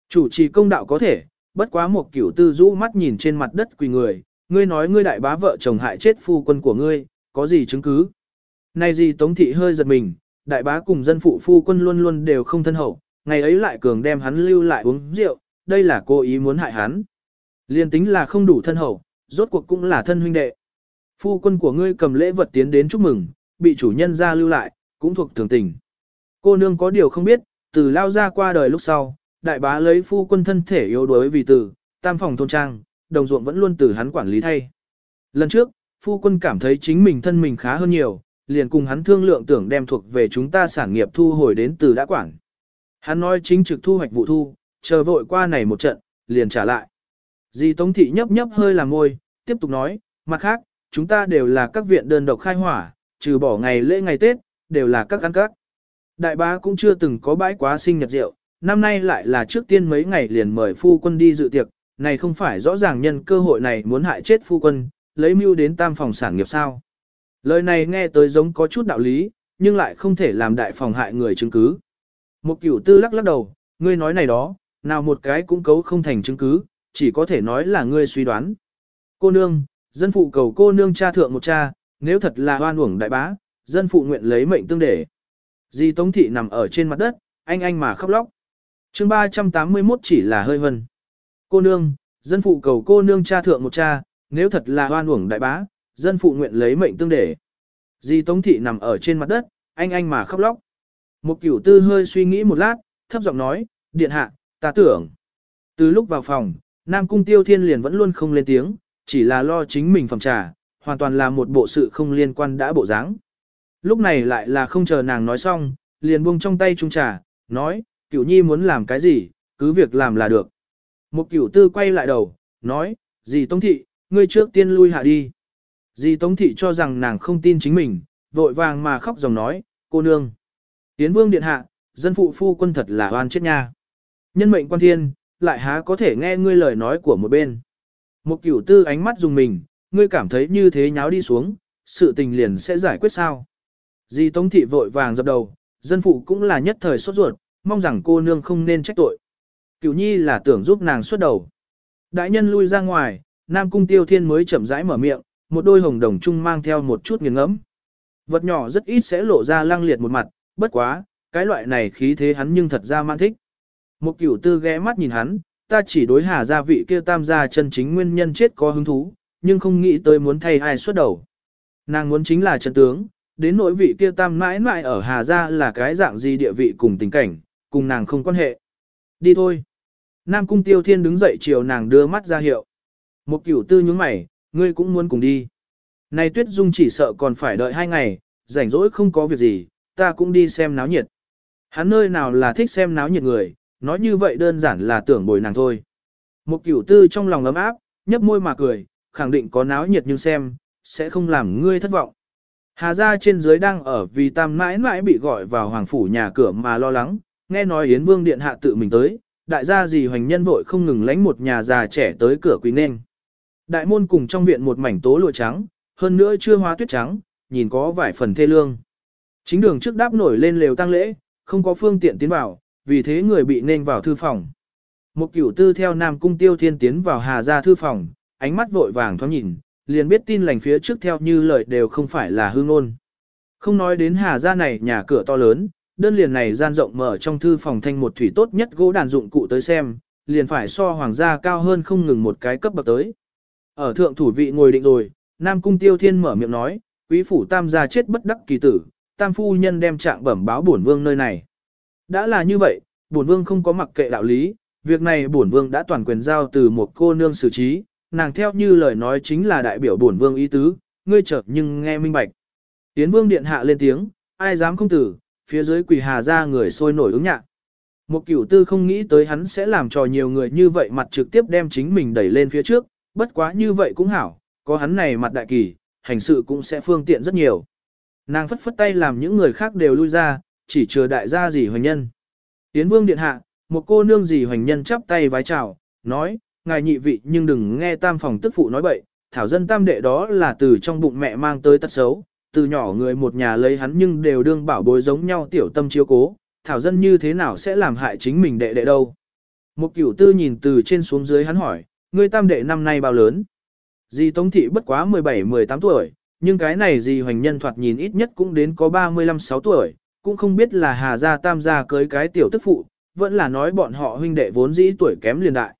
Chủ trì công đạo có thể, bất quá một kiểu tư rũ mắt nhìn trên mặt đất quỳ người, ngươi nói ngươi đại bá vợ chồng hại chết phu quân của ngươi, có gì chứng cứ? Này gì Tống Thị hơi giật mình, đại bá cùng dân phụ phu quân luôn luôn đều không thân hậu, ngày ấy lại cường đem hắn lưu lại uống rượu, đây là cô ý muốn hại hắn. Liên tính là không đủ thân hậu, rốt cuộc cũng là thân huynh đệ. Phu quân của ngươi cầm lễ vật tiến đến chúc mừng, bị chủ nhân ra lưu lại, cũng thuộc thường tình. Cô nương có điều không biết, từ lao ra qua đời lúc sau, đại bá lấy phu quân thân thể yếu đuối vì tử, tam phòng thôn trang, đồng ruộng vẫn luôn từ hắn quản lý thay. Lần trước, phu quân cảm thấy chính mình thân mình khá hơn nhiều, liền cùng hắn thương lượng tưởng đem thuộc về chúng ta sản nghiệp thu hồi đến từ đã quản. Hắn nói chính trực thu hoạch vụ thu, chờ vội qua này một trận, liền trả lại. Di Tống Thị nhấp nhấp hơi làm ngôi, tiếp tục nói, mặt khác, chúng ta đều là các viện đơn độc khai hỏa, trừ bỏ ngày lễ ngày Tết, đều là các ăn các. Đại bá cũng chưa từng có bãi quá sinh nhật rượu, năm nay lại là trước tiên mấy ngày liền mời phu quân đi dự tiệc, này không phải rõ ràng nhân cơ hội này muốn hại chết phu quân, lấy mưu đến tam phòng sản nghiệp sao. Lời này nghe tới giống có chút đạo lý, nhưng lại không thể làm đại phòng hại người chứng cứ. Một cửu tư lắc lắc đầu, ngươi nói này đó, nào một cái cũng cấu không thành chứng cứ, chỉ có thể nói là ngươi suy đoán. Cô nương, dân phụ cầu cô nương cha thượng một cha, nếu thật là hoan uổng đại bá, dân phụ nguyện lấy mệnh tương để. Di Tống Thị nằm ở trên mặt đất, anh anh mà khóc lóc. chương 381 chỉ là hơi vân. Cô nương, dân phụ cầu cô nương cha thượng một cha, nếu thật là hoan uổng đại bá, dân phụ nguyện lấy mệnh tương để. Di Tống Thị nằm ở trên mặt đất, anh anh mà khóc lóc. Một cửu tư hơi suy nghĩ một lát, thấp giọng nói, điện hạ, ta tưởng. Từ lúc vào phòng, Nam Cung Tiêu Thiên liền vẫn luôn không lên tiếng, chỉ là lo chính mình phòng trà, hoàn toàn là một bộ sự không liên quan đã bộ dáng. Lúc này lại là không chờ nàng nói xong, liền buông trong tay trung trà, nói, cửu nhi muốn làm cái gì, cứ việc làm là được. Một cửu tư quay lại đầu, nói, dì Tống Thị, ngươi trước tiên lui hạ đi. Dì Tống Thị cho rằng nàng không tin chính mình, vội vàng mà khóc dòng nói, cô nương. Tiến vương điện hạ, dân phụ phu quân thật là oan chết nha. Nhân mệnh quan thiên, lại há có thể nghe ngươi lời nói của một bên. Một cửu tư ánh mắt dùng mình, ngươi cảm thấy như thế nháo đi xuống, sự tình liền sẽ giải quyết sao. Di Tống Thị vội vàng dập đầu, dân phụ cũng là nhất thời sốt ruột, mong rằng cô nương không nên trách tội. Cửu nhi là tưởng giúp nàng xuất đầu. Đại nhân lui ra ngoài, Nam Cung Tiêu Thiên mới chậm rãi mở miệng, một đôi hồng đồng chung mang theo một chút nghiền ngẫm. Vật nhỏ rất ít sẽ lộ ra lăng liệt một mặt, bất quá, cái loại này khí thế hắn nhưng thật ra man thích. Một cửu tư ghé mắt nhìn hắn, ta chỉ đối hà gia vị kia tam gia chân chính nguyên nhân chết có hứng thú, nhưng không nghĩ tới muốn thay ai xuất đầu. Nàng muốn chính là chân tướng, đến nỗi vị kia tam mãi mãi ở hà gia là cái dạng gì địa vị cùng tình cảnh, cùng nàng không quan hệ. Đi thôi. Nam cung tiêu thiên đứng dậy chiều nàng đưa mắt ra hiệu. Một cửu tư nhướng mày, ngươi cũng muốn cùng đi. Này tuyết dung chỉ sợ còn phải đợi hai ngày, rảnh rỗi không có việc gì, ta cũng đi xem náo nhiệt. Hắn nơi nào là thích xem náo nhiệt người, nói như vậy đơn giản là tưởng bồi nàng thôi. Một cửu tư trong lòng ấm áp, nhấp môi mà cười, khẳng định có náo nhiệt nhưng xem, sẽ không làm ngươi thất vọng. Hà gia trên dưới đang ở vì tam mãi mãi bị gọi vào hoàng phủ nhà cửa mà lo lắng, nghe nói Yến Vương Điện Hạ tự mình tới, đại gia gì hoành nhân vội không ngừng lánh một nhà già trẻ tới cửa quý nên. Đại môn cùng trong viện một mảnh tố lụa trắng, hơn nữa chưa hóa tuyết trắng, nhìn có vài phần thê lương. Chính đường trước đáp nổi lên lều tăng lễ, không có phương tiện tiến vào, vì thế người bị nên vào thư phòng. Một cửu tư theo Nam Cung Tiêu Thiên tiến vào Hà Gia thư phòng, ánh mắt vội vàng thoáng nhìn, liền biết tin lành phía trước theo như lời đều không phải là hư ngôn. Không nói đến Hà Gia này nhà cửa to lớn, đơn liền này gian rộng mở trong thư phòng thanh một thủy tốt nhất gỗ đàn dụng cụ tới xem, liền phải so hoàng gia cao hơn không ngừng một cái cấp bậc tới. Ở thượng thủ vị ngồi định rồi, Nam Cung Tiêu Thiên mở miệng nói, quý phủ tam gia chết bất đắc kỳ tử, tam phu nhân đem trạng bẩm báo bổn vương nơi này. Đã là như vậy, bổn vương không có mặc kệ đạo lý, việc này bổn vương đã toàn quyền giao từ một cô nương xử trí, nàng theo như lời nói chính là đại biểu bổn vương ý tứ, ngươi chợt nhưng nghe minh bạch. Tiến vương điện hạ lên tiếng, ai dám không tử, phía dưới quỳ hà ra người sôi nổi ứng nhạc. Một cửu tư không nghĩ tới hắn sẽ làm trò nhiều người như vậy mặt trực tiếp đem chính mình đẩy lên phía trước, bất quá như vậy cũng hảo, có hắn này mặt đại kỳ, hành sự cũng sẽ phương tiện rất nhiều. Nàng phất phất tay làm những người khác đều lui ra, chỉ chờ đại gia gì hoành nhân. Tiến vương điện hạ, một cô nương gì hoành nhân chắp tay vái chào, nói, ngài nhị vị nhưng đừng nghe tam phòng tức phụ nói bậy, thảo dân tam đệ đó là từ trong bụng mẹ mang tới tật xấu, từ nhỏ người một nhà lấy hắn nhưng đều đương bảo bối giống nhau tiểu tâm chiếu cố, thảo dân như thế nào sẽ làm hại chính mình đệ đệ đâu. Một cửu tư nhìn từ trên xuống dưới hắn hỏi, ngươi tam đệ năm nay bao lớn? Dì Tống Thị bất quá 17-18 tuổi, nhưng cái này dì hoành nhân thoạt nhìn ít nhất cũng đến có 35-6 tuổi, cũng không biết là Hà Gia Tam Gia cưới cái tiểu tức phụ, vẫn là nói bọn họ huynh đệ vốn dĩ tuổi kém liền đại.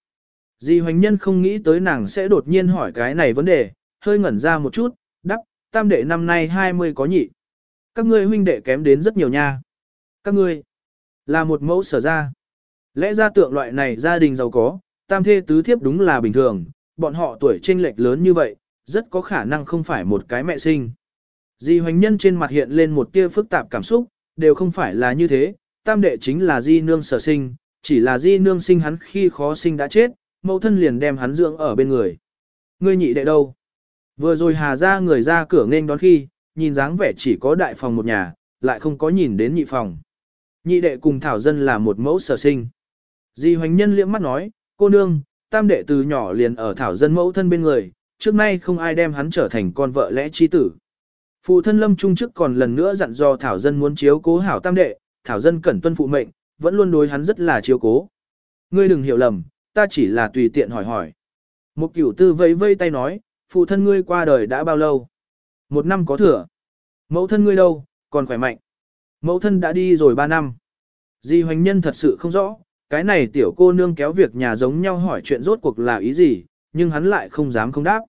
Di hoành nhân không nghĩ tới nàng sẽ đột nhiên hỏi cái này vấn đề, hơi ngẩn ra một chút, đắp, tam đệ năm nay 20 có nhị. Các ngươi huynh đệ kém đến rất nhiều nha. Các ngươi là một mẫu sở ra. Lẽ ra tượng loại này gia đình giàu có, tam thê tứ thiếp đúng là bình thường, bọn họ tuổi chênh lệch lớn như vậy, rất có khả năng không phải một cái mẹ sinh. Di hoành nhân trên mặt hiện lên một tia phức tạp cảm xúc, đều không phải là như thế, tam đệ chính là di nương sở sinh, chỉ là di nương sinh hắn khi khó sinh đã chết, mẫu thân liền đem hắn dưỡng ở bên người. Ngươi nhị đệ đâu? Vừa rồi hà ra người ra cửa nghênh đón khi, nhìn dáng vẻ chỉ có đại phòng một nhà, lại không có nhìn đến nhị phòng. Nhị đệ cùng thảo dân là một mẫu sở sinh. Di hoành nhân liễm mắt nói, cô nương, tam đệ từ nhỏ liền ở thảo dân mẫu thân bên người, trước nay không ai đem hắn trở thành con vợ lẽ chi tử. Phụ thân lâm trung chức còn lần nữa dặn dò thảo dân muốn chiếu cố hảo tam đệ, thảo dân cẩn tuân phụ mệnh, vẫn luôn đối hắn rất là chiếu cố. Ngươi đừng hiểu lầm, ta chỉ là tùy tiện hỏi hỏi. Một cửu tư vẫy vây tay nói, phụ thân ngươi qua đời đã bao lâu? Một năm có thừa. Mẫu thân ngươi đâu, còn khỏe mạnh. Mẫu thân đã đi rồi ba năm. Di hoành nhân thật sự không rõ, cái này tiểu cô nương kéo việc nhà giống nhau hỏi chuyện rốt cuộc là ý gì, nhưng hắn lại không dám không đáp.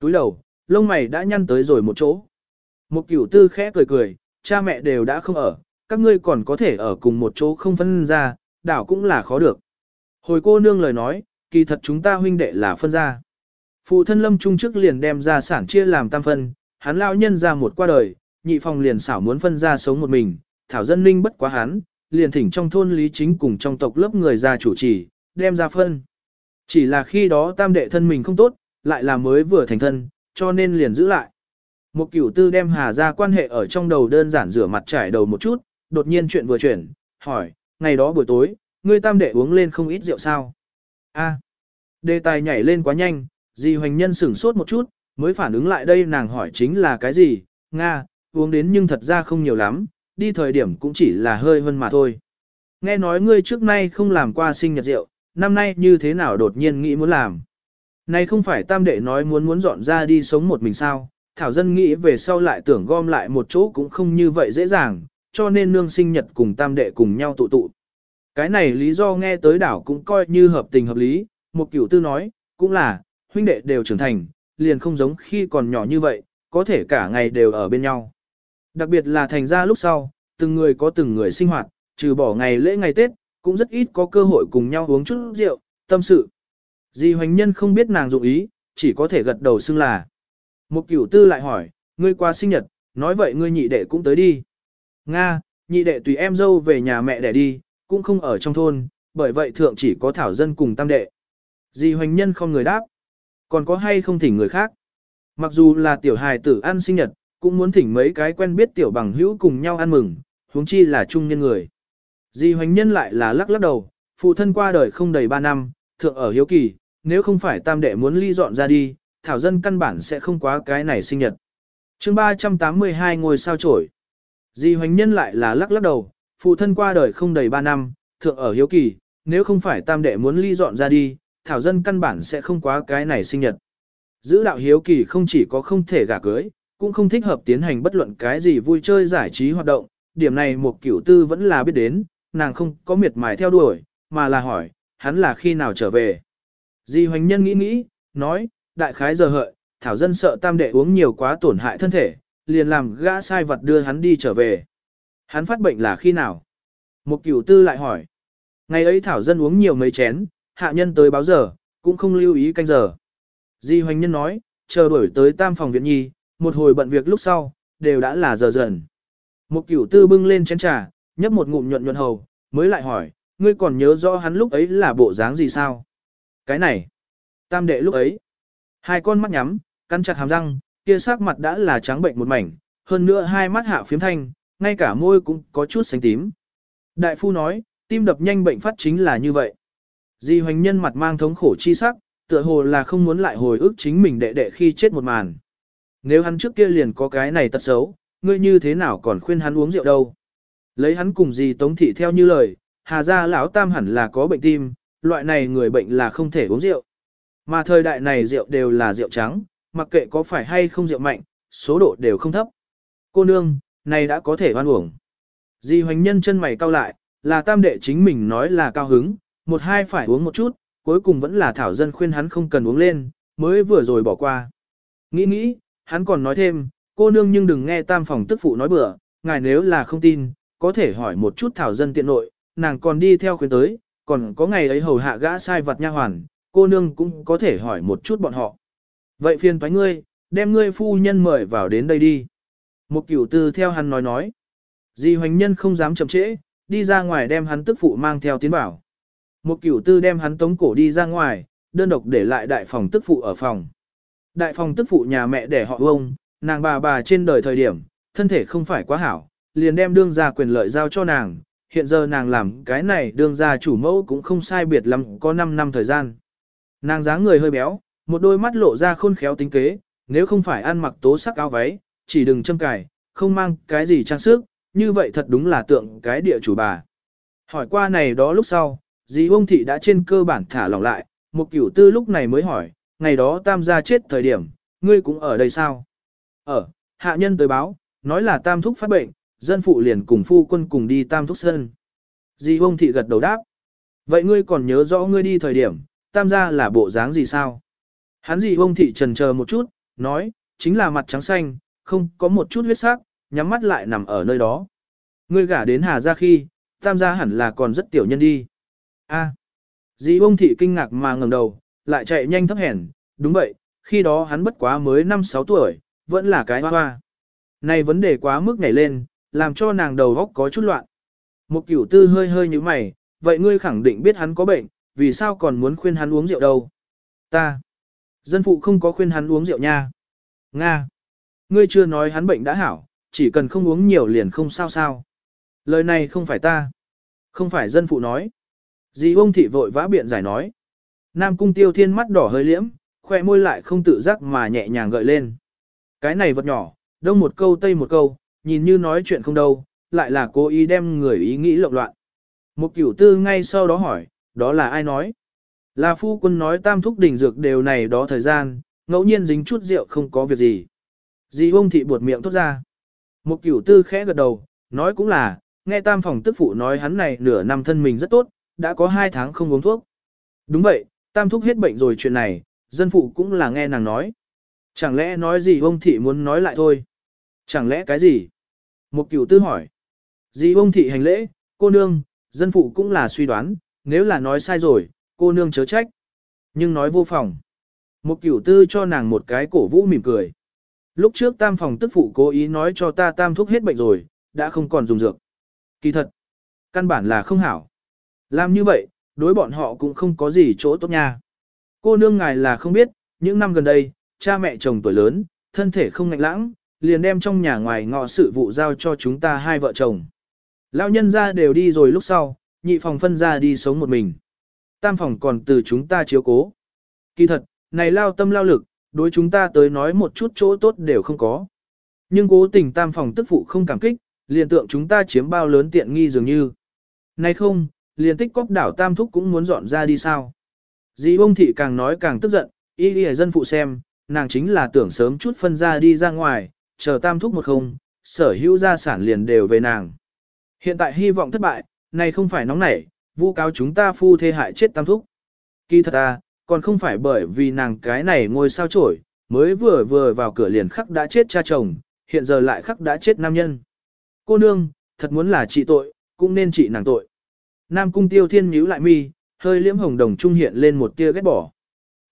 Túi đầu, lông mày đã nhăn tới rồi một chỗ. Một cửu tư khẽ cười cười, cha mẹ đều đã không ở, các ngươi còn có thể ở cùng một chỗ không phân ra, đảo cũng là khó được. Hồi cô nương lời nói, kỳ thật chúng ta huynh đệ là phân ra. Phụ thân lâm trung trước liền đem ra sản chia làm tam phân, hắn lão nhân ra một qua đời, nhị phòng liền xảo muốn phân ra sống một mình, thảo dân ninh bất quá hắn, liền thỉnh trong thôn lý chính cùng trong tộc lớp người ra chủ trì, đem ra phân. Chỉ là khi đó tam đệ thân mình không tốt, lại là mới vừa thành thân, cho nên liền giữ lại. Một cửu tư đem hà ra quan hệ ở trong đầu đơn giản rửa mặt trải đầu một chút, đột nhiên chuyện vừa chuyển, hỏi, ngày đó buổi tối, ngươi tam đệ uống lên không ít rượu sao? A. Đề tài nhảy lên quá nhanh, Di hoành nhân sửng sốt một chút, mới phản ứng lại đây nàng hỏi chính là cái gì, Nga, uống đến nhưng thật ra không nhiều lắm, đi thời điểm cũng chỉ là hơi hơn mà thôi. Nghe nói ngươi trước nay không làm qua sinh nhật rượu, năm nay như thế nào đột nhiên nghĩ muốn làm. Này không phải tam đệ nói muốn muốn dọn ra đi sống một mình sao, thảo dân nghĩ về sau lại tưởng gom lại một chỗ cũng không như vậy dễ dàng, cho nên nương sinh nhật cùng tam đệ cùng nhau tụ tụ. Cái này lý do nghe tới đảo cũng coi như hợp tình hợp lý, một cửu tư nói, cũng là, huynh đệ đều trưởng thành, liền không giống khi còn nhỏ như vậy, có thể cả ngày đều ở bên nhau. Đặc biệt là thành ra lúc sau, từng người có từng người sinh hoạt, trừ bỏ ngày lễ ngày Tết, cũng rất ít có cơ hội cùng nhau uống chút rượu, tâm sự. Di hoành nhân không biết nàng dụng ý, chỉ có thể gật đầu xưng là. Một cửu tư lại hỏi, ngươi qua sinh nhật, nói vậy ngươi nhị đệ cũng tới đi. Nga, nhị đệ tùy em dâu về nhà mẹ để đi, cũng không ở trong thôn, bởi vậy thượng chỉ có thảo dân cùng tam đệ. Di hoành nhân không người đáp. Còn có hay không thỉnh người khác? Mặc dù là tiểu hài tử ăn sinh nhật, cũng muốn thỉnh mấy cái quen biết tiểu bằng hữu cùng nhau ăn mừng, huống chi là trung nhân người. Di hoành nhân lại là lắc lắc đầu, phụ thân qua đời không đầy 3 năm, thượng ở hiếu kỳ, nếu không phải tam đệ muốn ly dọn ra đi, thảo dân căn bản sẽ không quá cái này sinh nhật. chương 382 ngồi sao trổi. Di hoành nhân lại là lắc lắc đầu, phụ thân qua đời không đầy 3 năm, thượng ở hiếu kỳ, nếu không phải tam đệ muốn ly dọn ra đi, thảo dân căn bản sẽ không quá cái này sinh nhật. Giữ đạo hiếu kỳ không chỉ có không thể gả cưới, cũng không thích hợp tiến hành bất luận cái gì vui chơi giải trí hoạt động, điểm này một cửu tư vẫn là biết đến, nàng không có miệt mài theo đuổi, mà là hỏi, hắn là khi nào trở về. Di hoành nhân nghĩ nghĩ, nói, đại khái giờ hợi, thảo dân sợ tam đệ uống nhiều quá tổn hại thân thể, liền làm gã sai vật đưa hắn đi trở về. Hắn phát bệnh là khi nào? Một cửu tư lại hỏi. Ngày ấy thảo dân uống nhiều mấy chén, hạ nhân tới báo giờ, cũng không lưu ý canh giờ. Di hoành nhân nói, chờ đuổi tới tam phòng viện nhi, một hồi bận việc lúc sau, đều đã là giờ dần. Một cửu tư bưng lên chén trà, nhấp một ngụm nhuận nhuận hầu, mới lại hỏi, ngươi còn nhớ rõ hắn lúc ấy là bộ dáng gì sao? Cái này, tam đệ lúc ấy, hai con mắt nhắm, cắn chặt hàm răng, kia sắc mặt đã là trắng bệnh một mảnh, hơn nữa hai mắt hạ phiếm thanh, ngay cả môi cũng có chút xanh tím. Đại phu nói, tim đập nhanh bệnh phát chính là như vậy. Di hoành nhân mặt mang thống khổ chi sắc, tựa hồ là không muốn lại hồi ức chính mình đệ đệ khi chết một màn. Nếu hắn trước kia liền có cái này tật xấu, ngươi như thế nào còn khuyên hắn uống rượu đâu. Lấy hắn cùng gì tống thị theo như lời, hà gia lão tam hẳn là có bệnh tim, loại này người bệnh là không thể uống rượu. Mà thời đại này rượu đều là rượu trắng, mặc kệ có phải hay không rượu mạnh, số độ đều không thấp. Cô nương, này đã có thể oan uổng. Di hoành nhân chân mày cau lại, là tam đệ chính mình nói là cao hứng, một hai phải uống một chút, cuối cùng vẫn là thảo dân khuyên hắn không cần uống lên, mới vừa rồi bỏ qua. Nghĩ nghĩ, hắn còn nói thêm, cô nương nhưng đừng nghe tam phòng tức phụ nói bừa, ngài nếu là không tin, có thể hỏi một chút thảo dân tiện nội, nàng còn đi theo khuyến tới, còn có ngày ấy hầu hạ gã sai vật nha hoàn, cô nương cũng có thể hỏi một chút bọn họ. Vậy phiền thoái ngươi, đem ngươi phu nhân mời vào đến đây đi. Một cửu tư theo hắn nói nói. Di hoành nhân không dám chậm trễ, đi ra ngoài đem hắn tức phụ mang theo tiến bảo. Một cửu tư đem hắn tống cổ đi ra ngoài, đơn độc để lại đại phòng tức phụ ở phòng. Đại phòng tức phụ nhà mẹ để họ ông, nàng bà bà trên đời thời điểm, thân thể không phải quá hảo, liền đem đương ra quyền lợi giao cho nàng. Hiện giờ nàng làm cái này đương ra chủ mẫu cũng không sai biệt lắm có 5 năm thời gian. Nàng dáng người hơi béo, một đôi mắt lộ ra khôn khéo tính kế, nếu không phải ăn mặc tố sắc áo váy, chỉ đừng châm cài, không mang cái gì trang sức, như vậy thật đúng là tượng cái địa chủ bà. Hỏi qua này đó lúc sau, dì ông thị đã trên cơ bản thả lỏng lại, một cửu tư lúc này mới hỏi, ngày đó tam gia chết thời điểm, ngươi cũng ở đây sao? Ở, hạ nhân tới báo, nói là tam thúc phát bệnh, dân phụ liền cùng phu quân cùng đi tam thúc sân. Dì ông thị gật đầu đáp. Vậy ngươi còn nhớ rõ ngươi đi thời điểm, tam gia là bộ dáng gì sao? Hắn dì ông thị trần chờ một chút, nói, chính là mặt trắng xanh, không có một chút huyết sắc, nhắm mắt lại nằm ở nơi đó. Ngươi gả đến Hà gia khi, tam gia hẳn là còn rất tiểu nhân đi. A. Dì bông thị kinh ngạc mà ngẩng đầu, lại chạy nhanh thấp hèn, đúng vậy, khi đó hắn bất quá mới 5-6 tuổi, vẫn là cái hoa hoa. Này vấn đề quá mức nhảy lên, làm cho nàng đầu góc có chút loạn. Một cửu tư hơi hơi như mày, vậy ngươi khẳng định biết hắn có bệnh, vì sao còn muốn khuyên hắn uống rượu đâu? Ta. Dân phụ không có khuyên hắn uống rượu nha. Nga. Ngươi chưa nói hắn bệnh đã hảo, chỉ cần không uống nhiều liền không sao sao. Lời này không phải ta. Không phải dân phụ nói. Dì ông thị vội vã biện giải nói. Nam cung tiêu thiên mắt đỏ hơi liễm, khoe môi lại không tự giác mà nhẹ nhàng gợi lên. Cái này vật nhỏ, đông một câu tây một câu, nhìn như nói chuyện không đâu, lại là cố ý đem người ý nghĩ lộn loạn. Một cửu tư ngay sau đó hỏi, đó là ai nói? Là phu quân nói tam thúc đỉnh dược đều này đó thời gian, ngẫu nhiên dính chút rượu không có việc gì. Dì ông thị buột miệng thốt ra. Một cửu tư khẽ gật đầu, nói cũng là, nghe tam phòng tức phụ nói hắn này nửa năm thân mình rất tốt, đã có hai tháng không uống thuốc. Đúng vậy, tam thúc hết bệnh rồi chuyện này, dân phụ cũng là nghe nàng nói. Chẳng lẽ nói gì ông thị muốn nói lại thôi? Chẳng lẽ cái gì? Một cửu tư hỏi. Dì ông thị hành lễ, cô nương, dân phụ cũng là suy đoán, nếu là nói sai rồi, cô nương chớ trách. Nhưng nói vô phòng. Một cửu tư cho nàng một cái cổ vũ mỉm cười. Lúc trước tam phòng tức phụ cố ý nói cho ta tam thuốc hết bệnh rồi, đã không còn dùng dược. Kỳ thật, căn bản là không hảo. Làm như vậy, đối bọn họ cũng không có gì chỗ tốt nha. Cô nương ngài là không biết, những năm gần đây, cha mẹ chồng tuổi lớn, thân thể không ngạnh lãng, liền đem trong nhà ngoài ngọ sự vụ giao cho chúng ta hai vợ chồng. Lão nhân ra đều đi rồi lúc sau, nhị phòng phân ra đi sống một mình. Tam phòng còn từ chúng ta chiếu cố. Kỳ thật, này lao tâm lao lực, đối chúng ta tới nói một chút chỗ tốt đều không có. Nhưng cố tình tam phòng tức phụ không cảm kích, liền tượng chúng ta chiếm bao lớn tiện nghi dường như. Này không, liền tích cóc đảo tam thúc cũng muốn dọn ra đi sao. Dì ông thị càng nói càng tức giận, y y dân phụ xem, nàng chính là tưởng sớm chút phân ra đi ra ngoài, chờ tam thúc một không, sở hữu gia sản liền đều về nàng. Hiện tại hy vọng thất bại, này không phải nóng nảy, vu cáo chúng ta phu thê hại chết tam thúc. Kỳ thật à, còn không phải bởi vì nàng cái này ngôi sao trổi, mới vừa vừa vào cửa liền khắc đã chết cha chồng, hiện giờ lại khắc đã chết nam nhân. Cô nương, thật muốn là trị tội, cũng nên trị nàng tội. Nam cung tiêu thiên nhíu lại mi, hơi liễm hồng đồng trung hiện lên một tia ghét bỏ.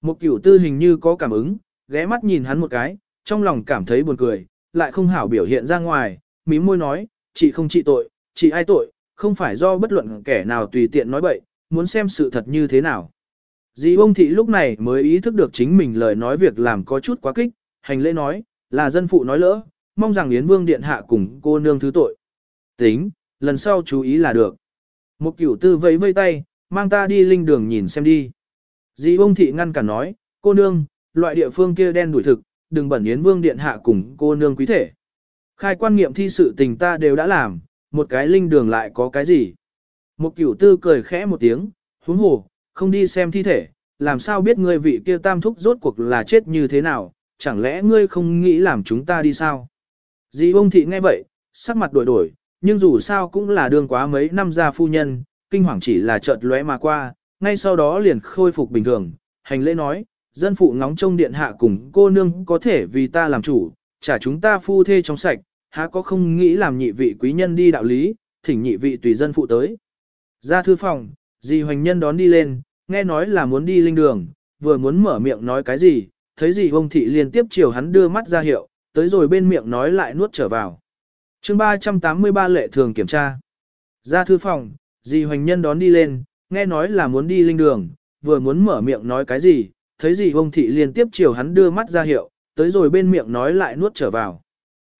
Một cửu tư hình như có cảm ứng, ghé mắt nhìn hắn một cái, trong lòng cảm thấy buồn cười, lại không hảo biểu hiện ra ngoài, mí môi nói, chị không trị tội, chị ai tội, không phải do bất luận kẻ nào tùy tiện nói bậy, muốn xem sự thật như thế nào. Dì bông thị lúc này mới ý thức được chính mình lời nói việc làm có chút quá kích, hành lễ nói, là dân phụ nói lỡ, mong rằng Yến Vương Điện Hạ cùng cô nương thứ tội. Tính, lần sau chú ý là được. Một cửu tư vẫy vây tay, mang ta đi linh đường nhìn xem đi. Dì bông thị ngăn cản nói, cô nương, loại địa phương kia đen đuổi thực, đừng bẩn Yến Vương Điện Hạ cùng cô nương quý thể. Khai quan nghiệm thi sự tình ta đều đã làm, một cái linh đường lại có cái gì. Một cửu tư cười khẽ một tiếng, huống hồ, không đi xem thi thể, làm sao biết ngươi vị kia tam thúc rốt cuộc là chết như thế nào, chẳng lẽ ngươi không nghĩ làm chúng ta đi sao? Dì ông thị nghe vậy, sắc mặt đổi đổi, nhưng dù sao cũng là đương quá mấy năm ra phu nhân, kinh hoàng chỉ là chợt lóe mà qua, ngay sau đó liền khôi phục bình thường, hành lễ nói, dân phụ ngóng trông điện hạ cùng cô nương có thể vì ta làm chủ, trả chúng ta phu thê trong sạch, há có không nghĩ làm nhị vị quý nhân đi đạo lý, thỉnh nhị vị tùy dân phụ tới. Ra thư phòng, dì hoành nhân đón đi lên, nghe nói là muốn đi linh đường, vừa muốn mở miệng nói cái gì, thấy dì ông thị liên tiếp chiều hắn đưa mắt ra hiệu, tới rồi bên miệng nói lại nuốt trở vào. chương 383 lệ thường kiểm tra. Ra thư phòng, dì hoành nhân đón đi lên, nghe nói là muốn đi linh đường, vừa muốn mở miệng nói cái gì, thấy dì ông thị liên tiếp chiều hắn đưa mắt ra hiệu, tới rồi bên miệng nói lại nuốt trở vào.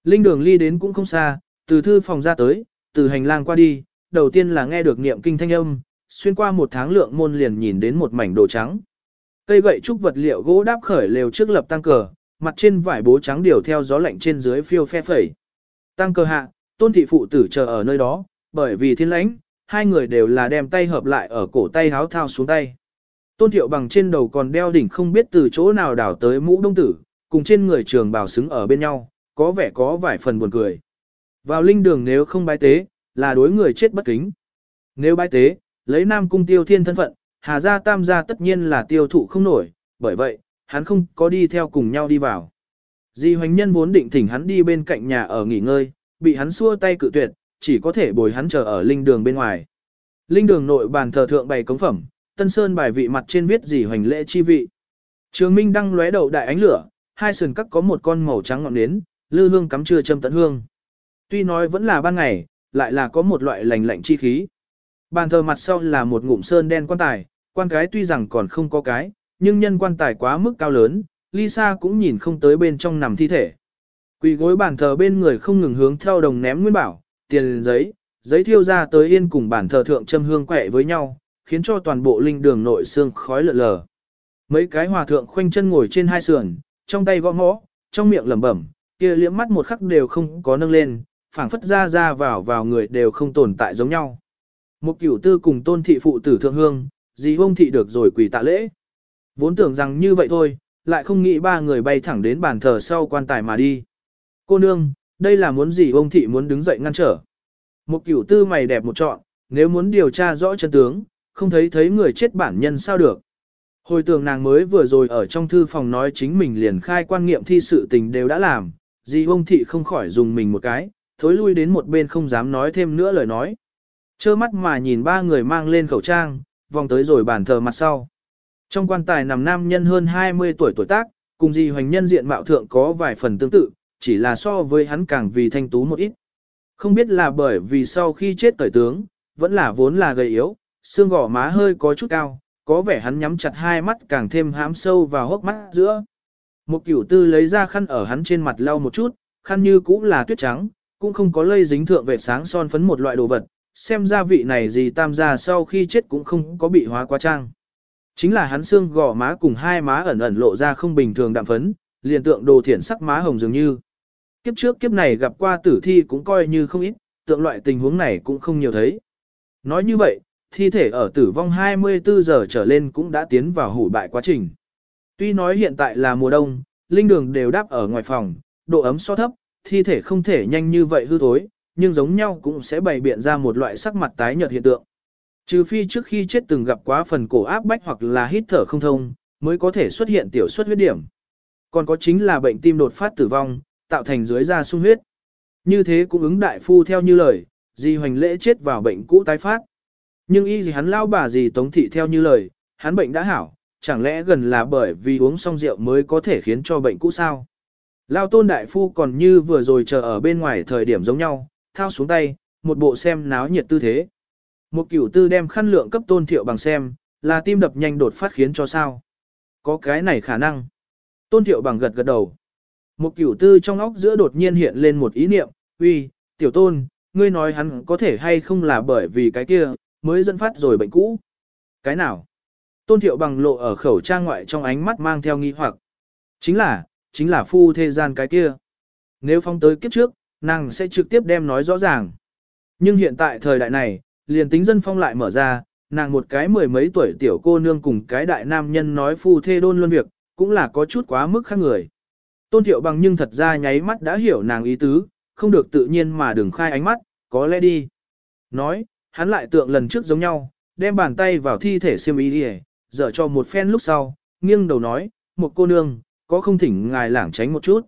Linh đường ly đến cũng không xa, từ thư phòng ra tới, từ hành lang qua đi, đầu tiên là nghe được niệm kinh thanh âm, xuyên qua một tháng lượng môn liền nhìn đến một mảnh đồ trắng. Cây gậy trúc vật liệu gỗ đáp khởi lều trước lập tăng cờ, mặt trên vải bố trắng điều theo gió lạnh trên dưới phiêu phe phẩy. Tăng cờ hạ, tôn thị phụ tử chờ ở nơi đó, bởi vì thiên lãnh, hai người đều là đem tay hợp lại ở cổ tay háo thao xuống tay. Tôn thiệu bằng trên đầu còn đeo đỉnh không biết từ chỗ nào đảo tới mũ đông tử, cùng trên người trường bào xứng ở bên nhau, có vẻ có vài phần buồn cười. Vào linh đường nếu không bái tế, là đối người chết bất kính. Nếu bái tế, lấy nam cung tiêu thiên thân phận, hà gia tam gia tất nhiên là tiêu thụ không nổi, bởi vậy, hắn không có đi theo cùng nhau đi vào. Di hoành nhân vốn định thỉnh hắn đi bên cạnh nhà ở nghỉ ngơi, bị hắn xua tay cự tuyệt, chỉ có thể bồi hắn chờ ở linh đường bên ngoài. Linh đường nội bàn thờ thượng bày cống phẩm, tân sơn bài vị mặt trên viết gì hoành lễ chi vị. Trường Minh đang lóe đầu đại ánh lửa, hai sườn cắt có một con màu trắng ngọn nến, lư hương cắm chưa châm tận hương. Tuy nói vẫn là ban ngày, lại là có một loại lành lạnh chi khí. Bàn thờ mặt sau là một ngụm sơn đen quan tài, quan cái tuy rằng còn không có cái, nhưng nhân quan tài quá mức cao lớn, Lisa cũng nhìn không tới bên trong nằm thi thể. Quỳ gối bàn thờ bên người không ngừng hướng theo đồng ném nguyên bảo, tiền giấy, giấy thiêu ra tới yên cùng bàn thờ thượng châm hương quẹ với nhau, khiến cho toàn bộ linh đường nội xương khói lợn lờ. Mấy cái hòa thượng khoanh chân ngồi trên hai sườn, trong tay gõ mõ, trong miệng lẩm bẩm, kia liễm mắt một khắc đều không có nâng lên, phảng phất ra ra vào vào người đều không tồn tại giống nhau. Một cửu tư cùng tôn thị phụ tử thượng hương, dì ông thị được rồi quỳ tạ lễ. Vốn tưởng rằng như vậy thôi, lại không nghĩ ba người bay thẳng đến bàn thờ sau quan tài mà đi. Cô nương, đây là muốn gì ông thị muốn đứng dậy ngăn trở. Một cửu tư mày đẹp một trọn, nếu muốn điều tra rõ chân tướng, không thấy thấy người chết bản nhân sao được. Hồi tưởng nàng mới vừa rồi ở trong thư phòng nói chính mình liền khai quan nghiệm thi sự tình đều đã làm, gì ông thị không khỏi dùng mình một cái, thối lui đến một bên không dám nói thêm nữa lời nói. Chơ mắt mà nhìn ba người mang lên khẩu trang, vòng tới rồi bàn thờ mặt sau. Trong quan tài nằm nam nhân hơn 20 tuổi tuổi tác, cùng gì hoành nhân diện mạo thượng có vài phần tương tự, chỉ là so với hắn càng vì thanh tú một ít. Không biết là bởi vì sau khi chết cởi tướng, vẫn là vốn là gầy yếu, xương gỏ má hơi có chút cao, có vẻ hắn nhắm chặt hai mắt càng thêm hám sâu vào hốc mắt giữa. Một cửu tư lấy ra khăn ở hắn trên mặt lau một chút, khăn như cũng là tuyết trắng, cũng không có lây dính thượng vệt sáng son phấn một loại đồ vật, xem ra vị này gì tam gia sau khi chết cũng không có bị hóa quá trang. Chính là hắn xương gò má cùng hai má ẩn ẩn lộ ra không bình thường đạm phấn, liền tượng đồ thiển sắc má hồng dường như. Kiếp trước kiếp này gặp qua tử thi cũng coi như không ít, tượng loại tình huống này cũng không nhiều thấy. Nói như vậy, thi thể ở tử vong 24 giờ trở lên cũng đã tiến vào hủ bại quá trình. Tuy nói hiện tại là mùa đông, linh đường đều đáp ở ngoài phòng, độ ấm so thấp, thi thể không thể nhanh như vậy hư thối, nhưng giống nhau cũng sẽ bày biện ra một loại sắc mặt tái nhợt hiện tượng. Trừ phi trước khi chết từng gặp quá phần cổ áp bách hoặc là hít thở không thông, mới có thể xuất hiện tiểu suất huyết điểm. Còn có chính là bệnh tim đột phát tử vong, tạo thành dưới da sung huyết. Như thế cũng ứng đại phu theo như lời, di hoành lễ chết vào bệnh cũ tái phát. Nhưng y gì hắn lao bà gì tống thị theo như lời, hắn bệnh đã hảo, chẳng lẽ gần là bởi vì uống xong rượu mới có thể khiến cho bệnh cũ sao? Lao tôn đại phu còn như vừa rồi chờ ở bên ngoài thời điểm giống nhau, thao xuống tay, một bộ xem náo nhiệt tư thế. Một cửu tư đem khăn lượng cấp tôn thiệu bằng xem, là tim đập nhanh đột phát khiến cho sao. Có cái này khả năng. Tôn thiệu bằng gật gật đầu. Một cửu tư trong óc giữa đột nhiên hiện lên một ý niệm, uy, tiểu tôn, ngươi nói hắn có thể hay không là bởi vì cái kia, mới dẫn phát rồi bệnh cũ. Cái nào? Tôn thiệu bằng lộ ở khẩu trang ngoại trong ánh mắt mang theo nghi hoặc. Chính là, chính là phu thế gian cái kia. Nếu phong tới kiếp trước, nàng sẽ trực tiếp đem nói rõ ràng. Nhưng hiện tại thời đại này, liền tính dân phong lại mở ra, nàng một cái mười mấy tuổi tiểu cô nương cùng cái đại nam nhân nói phu thê đôn luôn việc, cũng là có chút quá mức khác người. Tôn thiệu bằng nhưng thật ra nháy mắt đã hiểu nàng ý tứ, không được tự nhiên mà đừng khai ánh mắt, có lẽ đi. Nói, hắn lại tượng lần trước giống nhau, đem bàn tay vào thi thể siêm ý đi dở cho một phen lúc sau, nghiêng đầu nói, một cô nương, có không thỉnh ngài lảng tránh một chút.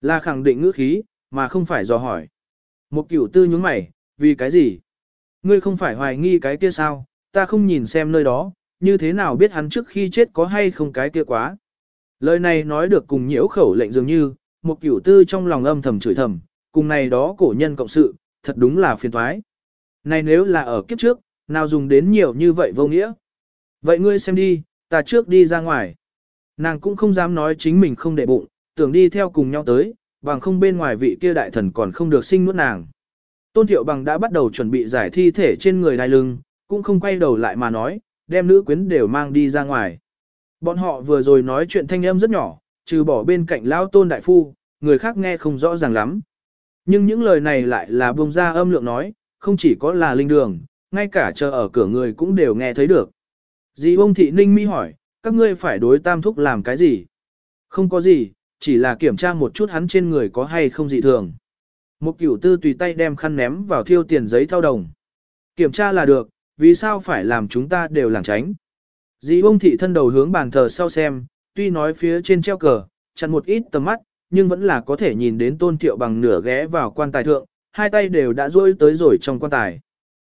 Là khẳng định ngữ khí, mà không phải dò hỏi. Một cửu tư nhướng mày, vì cái gì? Ngươi không phải hoài nghi cái kia sao, ta không nhìn xem nơi đó, như thế nào biết hắn trước khi chết có hay không cái kia quá. Lời này nói được cùng nhiễu khẩu lệnh dường như, một cửu tư trong lòng âm thầm chửi thầm, cùng này đó cổ nhân cộng sự, thật đúng là phiền toái. Này nếu là ở kiếp trước, nào dùng đến nhiều như vậy vô nghĩa. Vậy ngươi xem đi, ta trước đi ra ngoài. Nàng cũng không dám nói chính mình không để bụng, tưởng đi theo cùng nhau tới, bằng không bên ngoài vị kia đại thần còn không được sinh nuốt nàng. Tôn Thiệu Bằng đã bắt đầu chuẩn bị giải thi thể trên người đai lưng, cũng không quay đầu lại mà nói, đem nữ quyến đều mang đi ra ngoài. Bọn họ vừa rồi nói chuyện thanh âm rất nhỏ, trừ bỏ bên cạnh lão tôn đại phu, người khác nghe không rõ ràng lắm. Nhưng những lời này lại là bông ra âm lượng nói, không chỉ có là linh đường, ngay cả chờ ở cửa người cũng đều nghe thấy được. Dì ông thị ninh mi hỏi, các ngươi phải đối tam thúc làm cái gì? Không có gì, chỉ là kiểm tra một chút hắn trên người có hay không dị thường. Một cửu tư tùy tay đem khăn ném vào thiêu tiền giấy thao đồng. Kiểm tra là được, vì sao phải làm chúng ta đều làng tránh. Dì ông thị thân đầu hướng bàn thờ sau xem, tuy nói phía trên treo cờ, chặn một ít tầm mắt, nhưng vẫn là có thể nhìn đến tôn thiệu bằng nửa ghé vào quan tài thượng, hai tay đều đã duỗi tới rồi trong quan tài.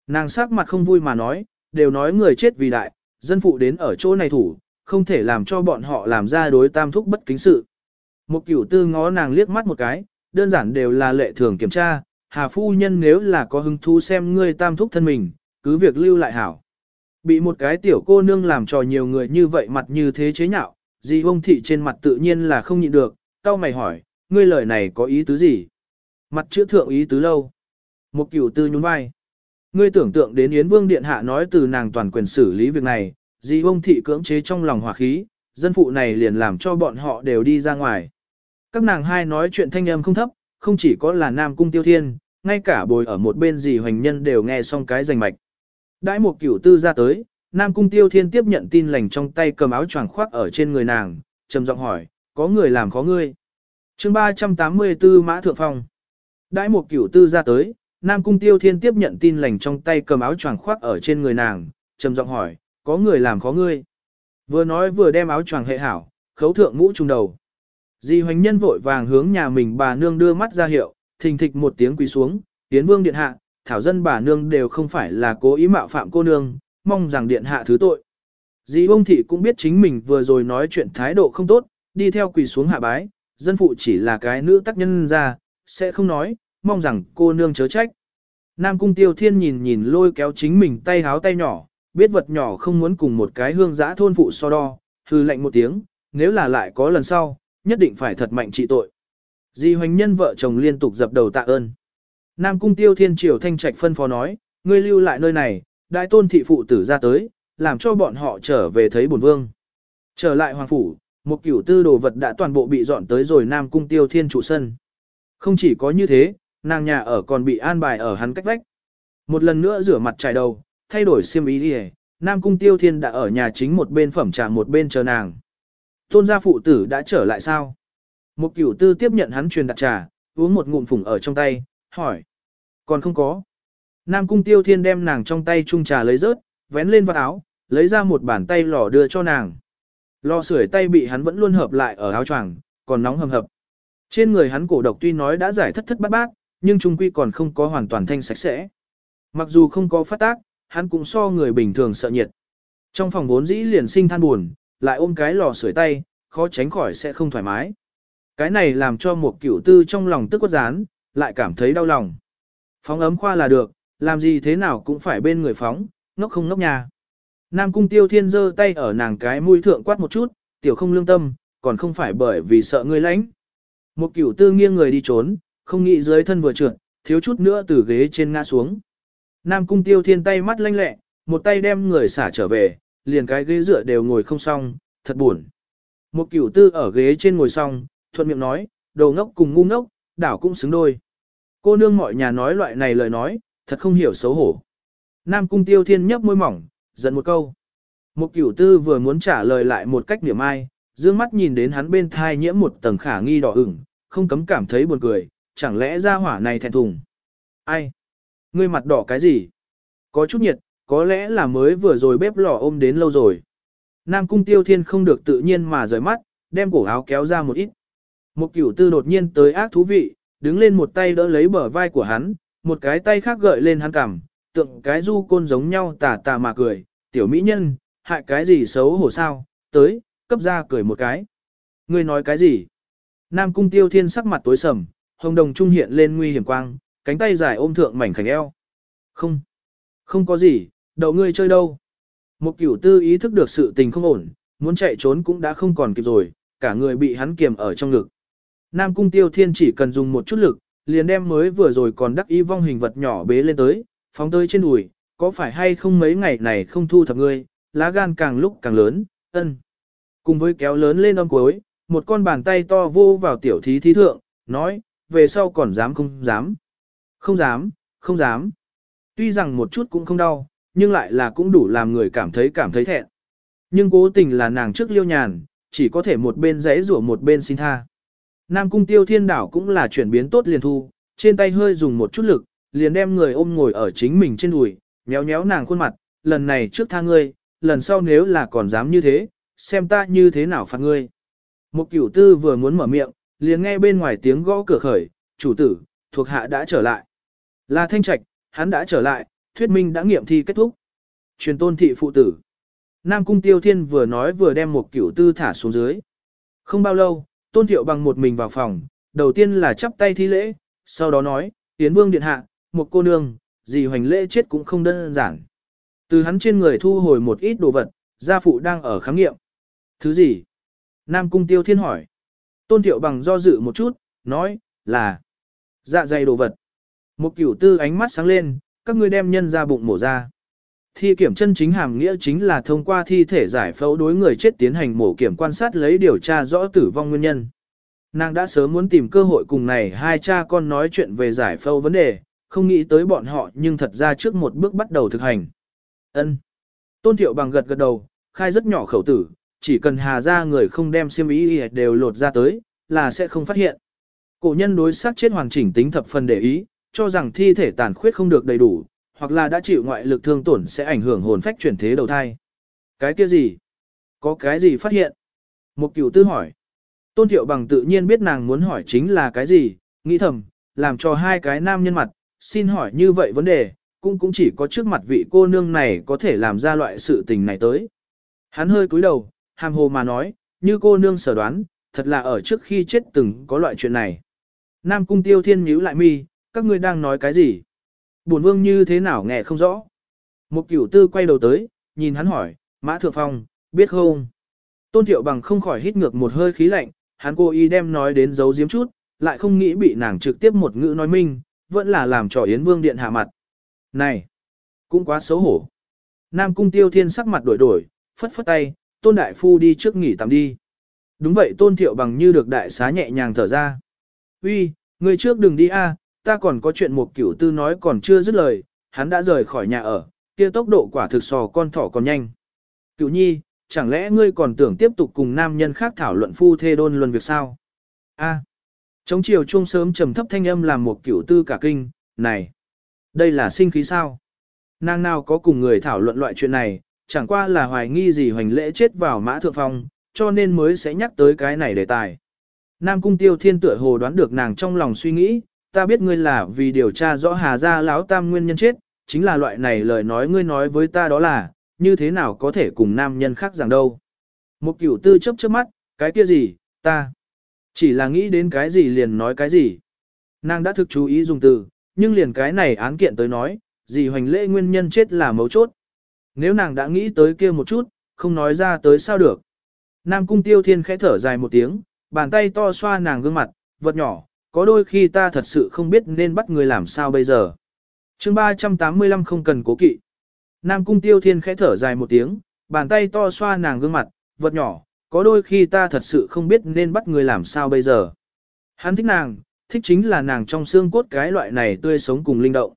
Nàng sắc mặt không vui mà nói, đều nói người chết vì đại, dân phụ đến ở chỗ này thủ, không thể làm cho bọn họ làm ra đối tam thúc bất kính sự. Một cửu tư ngó nàng liếc mắt một cái, đơn giản đều là lệ thường kiểm tra, hà phu nhân nếu là có hứng thú xem ngươi tam thúc thân mình, cứ việc lưu lại hảo. Bị một cái tiểu cô nương làm trò nhiều người như vậy mặt như thế chế nhạo, gì ông thị trên mặt tự nhiên là không nhịn được, tao mày hỏi, ngươi lời này có ý tứ gì? Mặt chữ thượng ý tứ lâu. Một cửu tư nhún vai. Ngươi tưởng tượng đến Yến Vương Điện Hạ nói từ nàng toàn quyền xử lý việc này, gì ông thị cưỡng chế trong lòng hỏa khí, dân phụ này liền làm cho bọn họ đều đi ra ngoài. Các nàng hai nói chuyện thanh âm không thấp, không chỉ có là Nam Cung Tiêu Thiên, ngay cả bồi ở một bên dì hoành nhân đều nghe xong cái rành mạch. Đãi một cửu tư ra tới, Nam Cung Tiêu Thiên tiếp nhận tin lành trong tay cầm áo choàng khoác ở trên người nàng, trầm giọng hỏi, có người làm khó ngươi. chương 384 Mã Thượng Phong Đãi một cửu tư ra tới, Nam Cung Tiêu Thiên tiếp nhận tin lành trong tay cầm áo choàng khoác ở trên người nàng, trầm giọng hỏi, có người làm khó ngươi. Vừa nói vừa đem áo choàng hệ hảo, khấu thượng mũ trùng đầu. Di hoành nhân vội vàng hướng nhà mình bà nương đưa mắt ra hiệu, thình thịch một tiếng quỳ xuống, tiến vương điện hạ, thảo dân bà nương đều không phải là cố ý mạo phạm cô nương, mong rằng điện hạ thứ tội. Di ông thị cũng biết chính mình vừa rồi nói chuyện thái độ không tốt, đi theo quỳ xuống hạ bái, dân phụ chỉ là cái nữ tác nhân ra, sẽ không nói, mong rằng cô nương chớ trách. Nam cung tiêu thiên nhìn nhìn lôi kéo chính mình tay háo tay nhỏ, biết vật nhỏ không muốn cùng một cái hương giã thôn phụ so đo, hư lệnh một tiếng, nếu là lại có lần sau, nhất định phải thật mạnh trị tội. Di hoành nhân vợ chồng liên tục dập đầu tạ ơn. Nam cung tiêu thiên triều thanh trạch phân phó nói, ngươi lưu lại nơi này, đại tôn thị phụ tử ra tới, làm cho bọn họ trở về thấy bổn vương. Trở lại hoàng phủ, một cửu tư đồ vật đã toàn bộ bị dọn tới rồi Nam cung tiêu thiên trụ sân. Không chỉ có như thế, nàng nhà ở còn bị an bài ở hắn cách vách. Một lần nữa rửa mặt trải đầu, thay đổi xiêm ý đi Nam cung tiêu thiên đã ở nhà chính một bên phẩm trà một bên chờ nàng. Tôn gia phụ tử đã trở lại sao? Một cửu tư tiếp nhận hắn truyền đặt trà, uống một ngụm phủng ở trong tay, hỏi. Còn không có. Nam cung tiêu thiên đem nàng trong tay chung trà lấy rớt, vén lên vào áo, lấy ra một bàn tay lò đưa cho nàng. Lò sưởi tay bị hắn vẫn luôn hợp lại ở áo choàng, còn nóng hầm hập. Trên người hắn cổ độc tuy nói đã giải thất thất bát bát, nhưng trung quy còn không có hoàn toàn thanh sạch sẽ. Mặc dù không có phát tác, hắn cũng so người bình thường sợ nhiệt. Trong phòng vốn dĩ liền sinh than buồn, lại ôm cái lò sưởi tay, khó tránh khỏi sẽ không thoải mái. Cái này làm cho một cửu tư trong lòng tức quất rán, lại cảm thấy đau lòng. Phóng ấm khoa là được, làm gì thế nào cũng phải bên người phóng, ngốc không ngốc nhà. Nam cung tiêu thiên giơ tay ở nàng cái mũi thượng quát một chút, tiểu không lương tâm, còn không phải bởi vì sợ người lãnh. Một cửu tư nghiêng người đi trốn, không nghĩ dưới thân vừa trượt, thiếu chút nữa từ ghế trên ngã xuống. Nam cung tiêu thiên tay mắt lanh lẹ, một tay đem người xả trở về, liền cái ghế dựa đều ngồi không xong, thật buồn. Một cửu tư ở ghế trên ngồi xong, thuận miệng nói, đầu ngốc cùng ngu ngốc, đảo cũng xứng đôi. Cô nương mọi nhà nói loại này lời nói, thật không hiểu xấu hổ. Nam cung tiêu thiên nhấp môi mỏng, giận một câu. Một cửu tư vừa muốn trả lời lại một cách niệm ai, dương mắt nhìn đến hắn bên thai nhiễm một tầng khả nghi đỏ ửng, không cấm cảm thấy buồn cười, chẳng lẽ ra hỏa này thẹn thùng. Ai? Ngươi mặt đỏ cái gì? Có chút nhiệt, có lẽ là mới vừa rồi bếp lò ôm đến lâu rồi. Nam cung tiêu thiên không được tự nhiên mà rời mắt, đem cổ áo kéo ra một ít. Một cửu tư đột nhiên tới ác thú vị, đứng lên một tay đỡ lấy bờ vai của hắn, một cái tay khác gợi lên hắn cằm, tượng cái du côn giống nhau tà tà mà cười, tiểu mỹ nhân, hại cái gì xấu hổ sao, tới, cấp ra cười một cái. Ngươi nói cái gì? Nam cung tiêu thiên sắc mặt tối sầm, hồng đồng trung hiện lên nguy hiểm quang, cánh tay dài ôm thượng mảnh khảnh eo. Không, không có gì, đậu ngươi chơi đâu. Một cửu tư ý thức được sự tình không ổn, muốn chạy trốn cũng đã không còn kịp rồi, cả người bị hắn kiềm ở trong ngực. Nam cung tiêu thiên chỉ cần dùng một chút lực, liền đem mới vừa rồi còn đắc ý vong hình vật nhỏ bế lên tới, phóng tới trên đùi, có phải hay không mấy ngày này không thu thập ngươi, lá gan càng lúc càng lớn, ân. Cùng với kéo lớn lên âm cuối, một con bàn tay to vô vào tiểu thí thí thượng, nói, về sau còn dám không dám. Không dám, không dám. Tuy rằng một chút cũng không đau, nhưng lại là cũng đủ làm người cảm thấy cảm thấy thẹn. Nhưng cố tình là nàng trước liêu nhàn, chỉ có thể một bên giấy rủa một bên xin tha. Nam cung tiêu thiên đảo cũng là chuyển biến tốt liền thu, trên tay hơi dùng một chút lực, liền đem người ôm ngồi ở chính mình trên đùi, nhéo nhéo nàng khuôn mặt, lần này trước tha ngươi, lần sau nếu là còn dám như thế, xem ta như thế nào phạt ngươi. Một cửu tư vừa muốn mở miệng, liền nghe bên ngoài tiếng gõ cửa khởi, chủ tử, thuộc hạ đã trở lại. Là thanh trạch, hắn đã trở lại, thuyết minh đã nghiệm thi kết thúc. Truyền tôn thị phụ tử. Nam cung tiêu thiên vừa nói vừa đem một cửu tư thả xuống dưới. Không bao lâu, tôn thiệu bằng một mình vào phòng, đầu tiên là chắp tay thi lễ, sau đó nói, tiến vương điện hạ, một cô nương, gì hoành lễ chết cũng không đơn giản. Từ hắn trên người thu hồi một ít đồ vật, gia phụ đang ở khám nghiệm. Thứ gì? Nam cung tiêu thiên hỏi. Tôn thiệu bằng do dự một chút, nói, là dạ dày đồ vật. Một cửu tư ánh mắt sáng lên, các ngươi đem nhân ra bụng mổ ra. Thi kiểm chân chính hàm nghĩa chính là thông qua thi thể giải phẫu đối người chết tiến hành mổ kiểm quan sát lấy điều tra rõ tử vong nguyên nhân. Nàng đã sớm muốn tìm cơ hội cùng này hai cha con nói chuyện về giải phẫu vấn đề, không nghĩ tới bọn họ nhưng thật ra trước một bước bắt đầu thực hành. Ân. Tôn Thiệu bằng gật gật đầu, khai rất nhỏ khẩu tử, chỉ cần hà ra người không đem xiêm ý đều lột ra tới, là sẽ không phát hiện. Cổ nhân đối sát chết hoàn chỉnh tính thập phần để ý, cho rằng thi thể tàn khuyết không được đầy đủ, hoặc là đã chịu ngoại lực thương tổn sẽ ảnh hưởng hồn phách chuyển thế đầu thai. Cái kia gì? Có cái gì phát hiện? Một cửu tư hỏi. Tôn thiệu bằng tự nhiên biết nàng muốn hỏi chính là cái gì, nghĩ thầm, làm cho hai cái nam nhân mặt, xin hỏi như vậy vấn đề, cũng cũng chỉ có trước mặt vị cô nương này có thể làm ra loại sự tình này tới. Hắn hơi cúi đầu, hàm hồ mà nói, như cô nương sở đoán, thật là ở trước khi chết từng có loại chuyện này. Nam cung tiêu thiên nhíu lại mi, các ngươi đang nói cái gì? Bổn vương như thế nào nghe không rõ. Một cửu tư quay đầu tới, nhìn hắn hỏi, Mã Thượng Phong, biết không? Tôn Thiệu Bằng không khỏi hít ngược một hơi khí lạnh, hắn cố ý đem nói đến giấu giếm chút, lại không nghĩ bị nàng trực tiếp một ngữ nói minh, vẫn là làm trò Yến Vương Điện hạ mặt. Này, cũng quá xấu hổ. Nam Cung Tiêu Thiên sắc mặt đổi đổi, phất phất tay, Tôn Đại Phu đi trước nghỉ tạm đi. Đúng vậy Tôn Thiệu Bằng như được đại xá nhẹ nhàng thở ra. Uy, người trước đừng đi a, ta còn có chuyện một cửu tư nói còn chưa dứt lời, hắn đã rời khỏi nhà ở, kia tốc độ quả thực sò con thỏ còn nhanh. Cửu nhi, chẳng lẽ ngươi còn tưởng tiếp tục cùng nam nhân khác thảo luận phu thê đôn luân việc sao? A. À. Chống chiều chuông sớm trầm thấp thanh âm làm một cửu tư cả kinh, này, đây là sinh khí sao? Nàng nào có cùng người thảo luận loại chuyện này, chẳng qua là hoài nghi gì hoành lễ chết vào mã thượng phong, cho nên mới sẽ nhắc tới cái này đề tài. Nam cung tiêu thiên tựa hồ đoán được nàng trong lòng suy nghĩ, ta biết ngươi là vì điều tra rõ Hà gia lão tam nguyên nhân chết, chính là loại này lời nói ngươi nói với ta đó là, như thế nào có thể cùng nam nhân khác rằng đâu. Một cửu tư chấp trước mắt, cái kia gì, ta, chỉ là nghĩ đến cái gì liền nói cái gì. Nàng đã thực chú ý dùng từ, nhưng liền cái này án kiện tới nói, gì hoành lễ nguyên nhân chết là mấu chốt. Nếu nàng đã nghĩ tới kia một chút, không nói ra tới sao được. Nam cung tiêu thiên khẽ thở dài một tiếng, bàn tay to xoa nàng gương mặt, vật nhỏ, có đôi khi ta thật sự không biết nên bắt người làm sao bây giờ. chương 385 không cần cố kỵ. Nam cung tiêu thiên khẽ thở dài một tiếng, bàn tay to xoa nàng gương mặt, vật nhỏ, có đôi khi ta thật sự không biết nên bắt người làm sao bây giờ. Hắn thích nàng, thích chính là nàng trong xương cốt cái loại này tươi sống cùng linh động.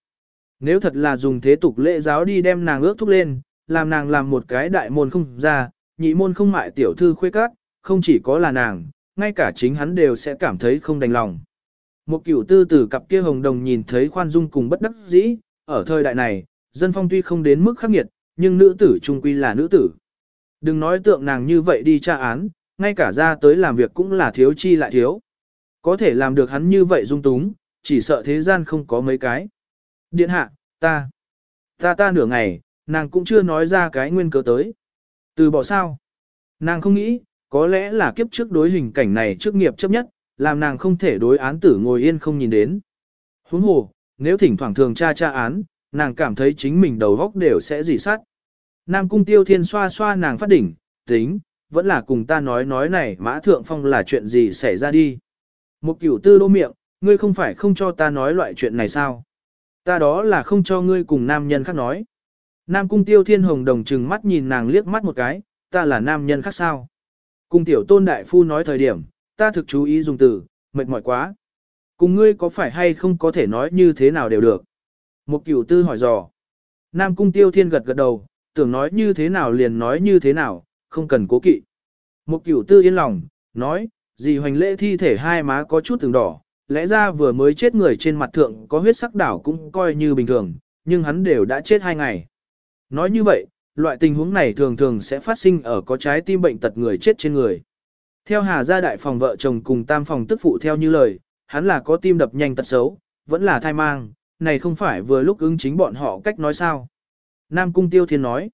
Nếu thật là dùng thế tục lễ giáo đi đem nàng ước thúc lên, làm nàng làm một cái đại môn không ra, nhị môn không mại tiểu thư khuê các, không chỉ có là nàng, ngay cả chính hắn đều sẽ cảm thấy không đành lòng. Một cửu tư tử cặp kia hồng đồng nhìn thấy khoan dung cùng bất đắc dĩ, ở thời đại này, dân phong tuy không đến mức khắc nghiệt, nhưng nữ tử trung quy là nữ tử. Đừng nói tượng nàng như vậy đi tra án, ngay cả ra tới làm việc cũng là thiếu chi lại thiếu. Có thể làm được hắn như vậy dung túng, chỉ sợ thế gian không có mấy cái. Điện hạ, ta, Ta ta nửa ngày, nàng cũng chưa nói ra cái nguyên cớ tới. Từ bỏ sao? Nàng không nghĩ, có lẽ là kiếp trước đối hình cảnh này trước nghiệp chấp nhất, làm nàng không thể đối án tử ngồi yên không nhìn đến. Huống hồ, nếu thỉnh thoảng thường tra tra án, nàng cảm thấy chính mình đầu góc đều sẽ dị sát. Nam cung tiêu thiên xoa xoa nàng phát đỉnh, tính, vẫn là cùng ta nói nói này mã thượng phong là chuyện gì xảy ra đi. Một cửu tư đô miệng, ngươi không phải không cho ta nói loại chuyện này sao? Ta đó là không cho ngươi cùng nam nhân khác nói. Nam cung tiêu thiên hồng đồng chừng mắt nhìn nàng liếc mắt một cái, ta là nam nhân khác sao? Cung tiểu tôn đại phu nói thời điểm, ta thực chú ý dùng từ, mệt mỏi quá. Cùng ngươi có phải hay không có thể nói như thế nào đều được. Một cửu tư hỏi dò. Nam cung tiêu thiên gật gật đầu, tưởng nói như thế nào liền nói như thế nào, không cần cố kỵ. Một cửu tư yên lòng, nói, dì hoành lễ thi thể hai má có chút từng đỏ, lẽ ra vừa mới chết người trên mặt thượng có huyết sắc đảo cũng coi như bình thường, nhưng hắn đều đã chết hai ngày. Nói như vậy, loại tình huống này thường thường sẽ phát sinh ở có trái tim bệnh tật người chết trên người. Theo Hà gia đại phòng vợ chồng cùng tam phòng tức phụ theo như lời, hắn là có tim đập nhanh tật xấu, vẫn là thai mang, này không phải vừa lúc ứng chính bọn họ cách nói sao. Nam Cung Tiêu Thiên nói,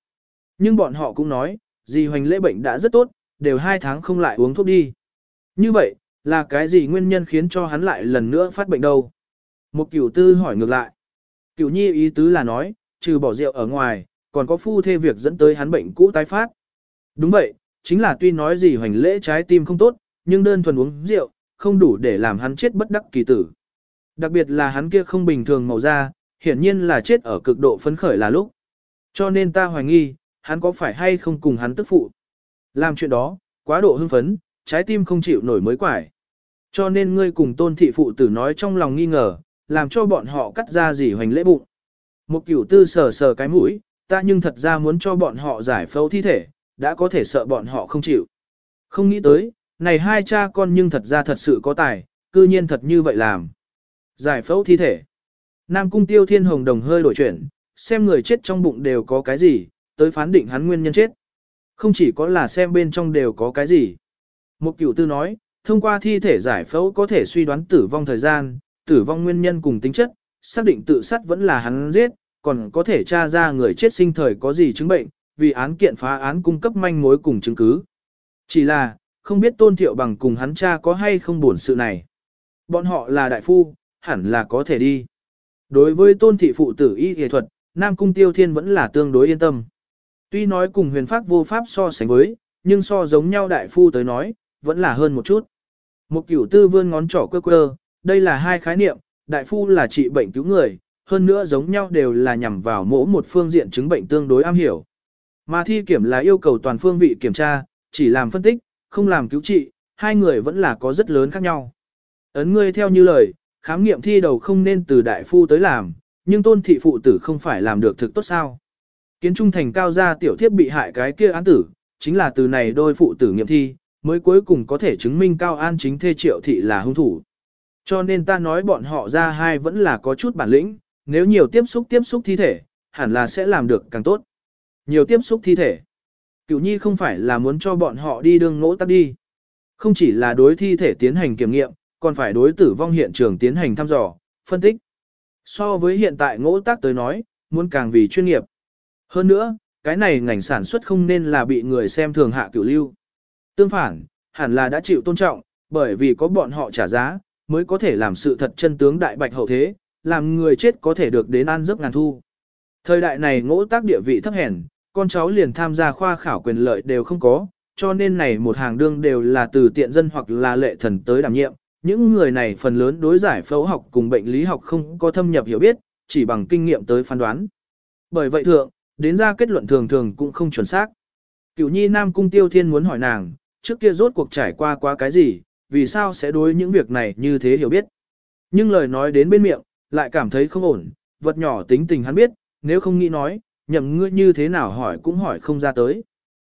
nhưng bọn họ cũng nói, dì hoành lễ bệnh đã rất tốt, đều hai tháng không lại uống thuốc đi. Như vậy, là cái gì nguyên nhân khiến cho hắn lại lần nữa phát bệnh đâu? Một cửu tư hỏi ngược lại. Cửu nhi ý tứ là nói, trừ bỏ rượu ở ngoài, còn có phu thê việc dẫn tới hắn bệnh cũ tái phát. Đúng vậy, chính là tuy nói gì hoành lễ trái tim không tốt, nhưng đơn thuần uống rượu, không đủ để làm hắn chết bất đắc kỳ tử. Đặc biệt là hắn kia không bình thường màu da, hiển nhiên là chết ở cực độ phấn khởi là lúc. Cho nên ta hoài nghi, hắn có phải hay không cùng hắn tức phụ. Làm chuyện đó, quá độ hưng phấn, trái tim không chịu nổi mới quải. Cho nên ngươi cùng tôn thị phụ tử nói trong lòng nghi ngờ, làm cho bọn họ cắt ra gì hoành lễ bụng. Một cửu tư sờ sờ cái mũi, ta nhưng thật ra muốn cho bọn họ giải phẫu thi thể, đã có thể sợ bọn họ không chịu. Không nghĩ tới, này hai cha con nhưng thật ra thật sự có tài, cư nhiên thật như vậy làm. Giải phẫu thi thể. Nam cung tiêu thiên hồng đồng hơi đổi chuyển, xem người chết trong bụng đều có cái gì, tới phán định hắn nguyên nhân chết. Không chỉ có là xem bên trong đều có cái gì. Một cửu tư nói, thông qua thi thể giải phẫu có thể suy đoán tử vong thời gian, tử vong nguyên nhân cùng tính chất, xác định tự sát vẫn là hắn giết, còn có thể tra ra người chết sinh thời có gì chứng bệnh, vì án kiện phá án cung cấp manh mối cùng chứng cứ. Chỉ là, không biết tôn thiệu bằng cùng hắn cha có hay không buồn sự này. Bọn họ là đại phu, hẳn là có thể đi. Đối với tôn thị phụ tử y y thuật, Nam Cung Tiêu Thiên vẫn là tương đối yên tâm. Tuy nói cùng huyền pháp vô pháp so sánh với, nhưng so giống nhau đại phu tới nói, vẫn là hơn một chút. Một cửu tư vươn ngón trỏ quơ quơ, đây là hai khái niệm, đại phu là trị bệnh cứu người, hơn nữa giống nhau đều là nhằm vào mỗi một phương diện chứng bệnh tương đối am hiểu. Mà thi kiểm là yêu cầu toàn phương vị kiểm tra, chỉ làm phân tích, không làm cứu trị, hai người vẫn là có rất lớn khác nhau. Ấn ngươi theo như lời, khám nghiệm thi đầu không nên từ đại phu tới làm, nhưng tôn thị phụ tử không phải làm được thực tốt sao. Kiến trung thành cao gia tiểu thiết bị hại cái kia án tử, chính là từ này đôi phụ tử nghiệm thi, mới cuối cùng có thể chứng minh cao an chính thê triệu thị là hung thủ. Cho nên ta nói bọn họ ra hai vẫn là có chút bản lĩnh, nếu nhiều tiếp xúc tiếp xúc thi thể, hẳn là sẽ làm được càng tốt. Nhiều tiếp xúc thi thể. Cửu nhi không phải là muốn cho bọn họ đi đường ngỗ tắc đi. Không chỉ là đối thi thể tiến hành kiểm nghiệm, còn phải đối tử vong hiện trường tiến hành thăm dò, phân tích. So với hiện tại ngỗ tác tới nói, muốn càng vì chuyên nghiệp. Hơn nữa, cái này ngành sản xuất không nên là bị người xem thường hạ cửu lưu. Tương phản, hẳn là đã chịu tôn trọng, bởi vì có bọn họ trả giá, mới có thể làm sự thật chân tướng đại bạch hậu thế, làm người chết có thể được đến an giấc ngàn thu. Thời đại này ngỗ tác địa vị thấp hèn, con cháu liền tham gia khoa khảo quyền lợi đều không có, cho nên này một hàng đương đều là từ tiện dân hoặc là lệ thần tới đảm nhiệm. Những người này phần lớn đối giải phẫu học cùng bệnh lý học không có thâm nhập hiểu biết, chỉ bằng kinh nghiệm tới phán đoán. Bởi vậy thượng, đến ra kết luận thường thường cũng không chuẩn xác. Cửu nhi Nam Cung Tiêu Thiên muốn hỏi nàng, trước kia rốt cuộc trải qua qua cái gì, vì sao sẽ đối những việc này như thế hiểu biết. Nhưng lời nói đến bên miệng, lại cảm thấy không ổn, vật nhỏ tính tình hắn biết, nếu không nghĩ nói, nhậm ngươi như thế nào hỏi cũng hỏi không ra tới.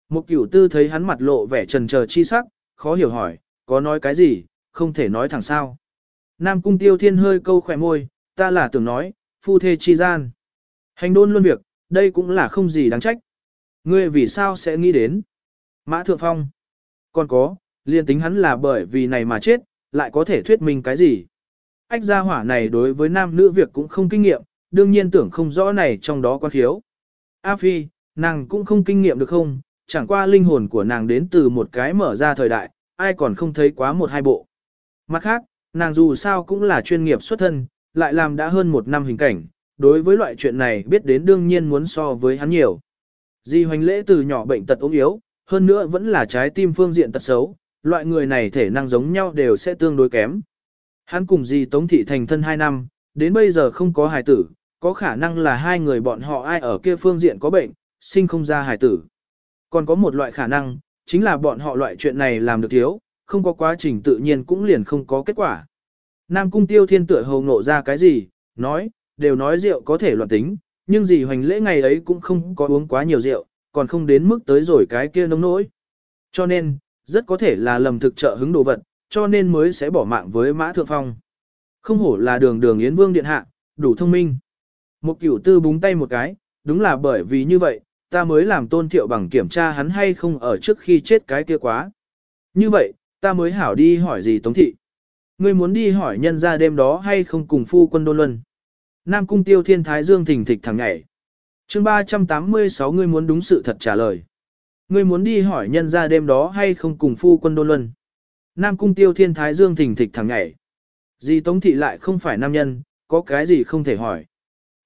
Một cửu tư thấy hắn mặt lộ vẻ trần chờ chi sắc, khó hiểu hỏi, có nói cái gì, không thể nói thẳng sao. Nam cung tiêu thiên hơi câu khỏe môi, ta là tưởng nói, phu thê chi gian. Hành đôn luôn việc, đây cũng là không gì đáng trách. Ngươi vì sao sẽ nghĩ đến? Mã Thượng Phong. Còn có, liên tính hắn là bởi vì này mà chết, lại có thể thuyết minh cái gì? Ách gia hỏa này đối với nam nữ việc cũng không kinh nghiệm, đương nhiên tưởng không rõ này trong đó quan thiếu. A Phi, nàng cũng không kinh nghiệm được không, chẳng qua linh hồn của nàng đến từ một cái mở ra thời đại, ai còn không thấy quá một hai bộ. Mặt khác, nàng dù sao cũng là chuyên nghiệp xuất thân, lại làm đã hơn một năm hình cảnh, đối với loại chuyện này biết đến đương nhiên muốn so với hắn nhiều. Di hoành lễ từ nhỏ bệnh tật ốm yếu, hơn nữa vẫn là trái tim phương diện tật xấu, loại người này thể năng giống nhau đều sẽ tương đối kém. Hắn cùng Di Tống Thị thành thân 2 năm, đến bây giờ không có hài tử, có khả năng là hai người bọn họ ai ở kia phương diện có bệnh, sinh không ra hài tử. Còn có một loại khả năng, chính là bọn họ loại chuyện này làm được thiếu, không có quá trình tự nhiên cũng liền không có kết quả. Nam cung tiêu thiên tựa hầu ngộ ra cái gì, nói, đều nói rượu có thể loạn tính, nhưng gì hoành lễ ngày ấy cũng không có uống quá nhiều rượu, còn không đến mức tới rồi cái kia nông nỗi. Cho nên, rất có thể là lầm thực trợ hứng đồ vật, cho nên mới sẽ bỏ mạng với mã thượng phong. Không hổ là đường đường Yến Vương Điện Hạ, đủ thông minh. Một cửu tư búng tay một cái, đúng là bởi vì như vậy, ta mới làm tôn thiệu bằng kiểm tra hắn hay không ở trước khi chết cái kia quá. Như vậy, ta mới hảo đi hỏi gì Tống Thị. Ngươi muốn đi hỏi nhân ra đêm đó hay không cùng phu quân đôn luân. Nam cung tiêu thiên thái dương thỉnh thịch thẳng nhảy. chương 386 ngươi muốn đúng sự thật trả lời. Ngươi muốn đi hỏi nhân ra đêm đó hay không cùng phu quân đôn luân. Nam cung tiêu thiên thái dương thỉnh thịch thẳng nhảy. Di Tống Thị lại không phải nam nhân, có cái gì không thể hỏi.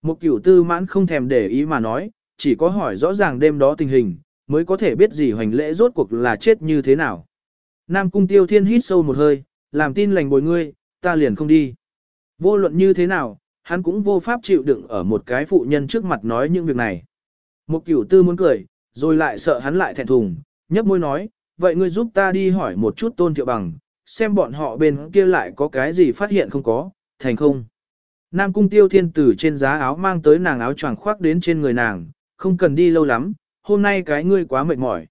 Một cửu tư mãn không thèm để ý mà nói, chỉ có hỏi rõ ràng đêm đó tình hình, mới có thể biết gì hoành lễ rốt cuộc là chết như thế nào. Nam cung tiêu thiên hít sâu một hơi, làm tin lành bồi ngươi, ta liền không đi. Vô luận như thế nào, hắn cũng vô pháp chịu đựng ở một cái phụ nhân trước mặt nói những việc này. Một cửu tư muốn cười, rồi lại sợ hắn lại thẹn thùng, nhấp môi nói, vậy ngươi giúp ta đi hỏi một chút tôn thiệu bằng, xem bọn họ bên kia lại có cái gì phát hiện không có, thành không. Nam cung tiêu thiên tử trên giá áo mang tới nàng áo choàng khoác đến trên người nàng, không cần đi lâu lắm, hôm nay cái ngươi quá mệt mỏi.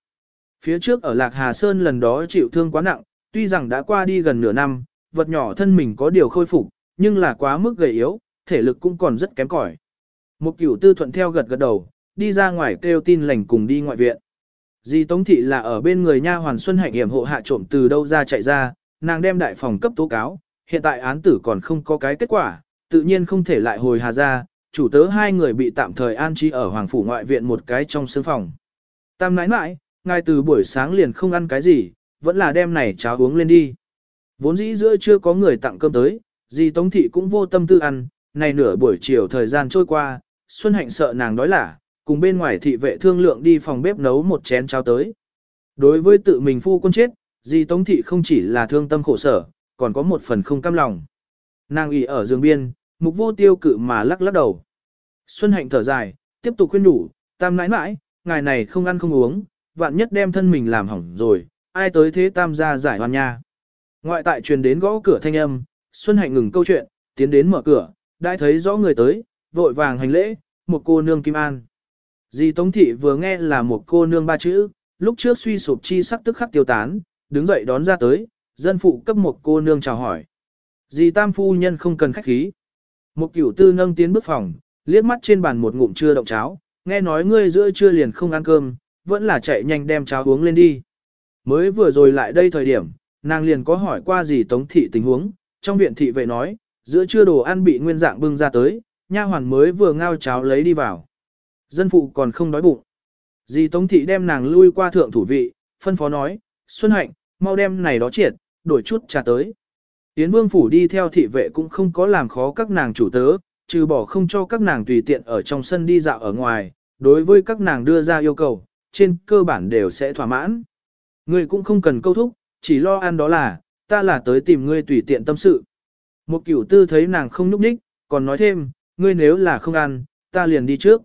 Phía trước ở Lạc Hà Sơn lần đó chịu thương quá nặng, tuy rằng đã qua đi gần nửa năm, vật nhỏ thân mình có điều khôi phục, nhưng là quá mức gầy yếu, thể lực cũng còn rất kém cỏi. Một cửu tư thuận theo gật gật đầu, đi ra ngoài kêu tin lành cùng đi ngoại viện. Di Tống Thị là ở bên người nha hoàn Xuân Hạnh hiểm hộ hạ trộm từ đâu ra chạy ra, nàng đem đại phòng cấp tố cáo, hiện tại án tử còn không có cái kết quả, tự nhiên không thể lại hồi hà ra, chủ tớ hai người bị tạm thời an trí ở Hoàng Phủ ngoại viện một cái trong sương phòng. Tam nãi nãi, ngay từ buổi sáng liền không ăn cái gì, vẫn là đem này cháo uống lên đi. Vốn dĩ giữa chưa có người tặng cơm tới, dì Tống Thị cũng vô tâm tư ăn, này nửa buổi chiều thời gian trôi qua, Xuân Hạnh sợ nàng đói lả, cùng bên ngoài thị vệ thương lượng đi phòng bếp nấu một chén cháo tới. Đối với tự mình phu quân chết, dì Tống Thị không chỉ là thương tâm khổ sở, còn có một phần không cam lòng. Nàng ủy ở giường biên, mục vô tiêu cự mà lắc lắc đầu. Xuân Hạnh thở dài, tiếp tục khuyên đủ, tam nãi nãi, ngài này không ăn không uống, vạn nhất đem thân mình làm hỏng rồi, ai tới thế tam gia giải hoàn nha. Ngoại tại truyền đến gõ cửa thanh âm, Xuân Hạnh ngừng câu chuyện, tiến đến mở cửa, đã thấy rõ người tới, vội vàng hành lễ, một cô nương Kim An. Dì Tống Thị vừa nghe là một cô nương ba chữ, lúc trước suy sụp chi sắc tức khắc tiêu tán, đứng dậy đón ra tới, dân phụ cấp một cô nương chào hỏi. Dì Tam Phu Nhân không cần khách khí. Một cửu tư nâng tiến bước phòng, liếc mắt trên bàn một ngụm chưa động cháo, nghe nói ngươi giữa trưa liền không ăn cơm, vẫn là chạy nhanh đem cháo uống lên đi. Mới vừa rồi lại đây thời điểm, nàng liền có hỏi qua gì tống thị tình huống, trong viện thị vệ nói, giữa trưa đồ ăn bị nguyên dạng bưng ra tới, nha hoàn mới vừa ngao cháo lấy đi vào. Dân phụ còn không đói bụng. Dì tống thị đem nàng lui qua thượng thủ vị, phân phó nói, Xuân Hạnh, mau đem này đó triệt, đổi chút trà tới. Yến Vương Phủ đi theo thị vệ cũng không có làm khó các nàng chủ tớ, trừ bỏ không cho các nàng tùy tiện ở trong sân đi dạo ở ngoài, đối với các nàng đưa ra yêu cầu, trên cơ bản đều sẽ thỏa mãn. Ngươi cũng không cần câu thúc, chỉ lo ăn đó là, ta là tới tìm ngươi tùy tiện tâm sự. Một cửu tư thấy nàng không nhúc nhích, còn nói thêm, ngươi nếu là không ăn, ta liền đi trước.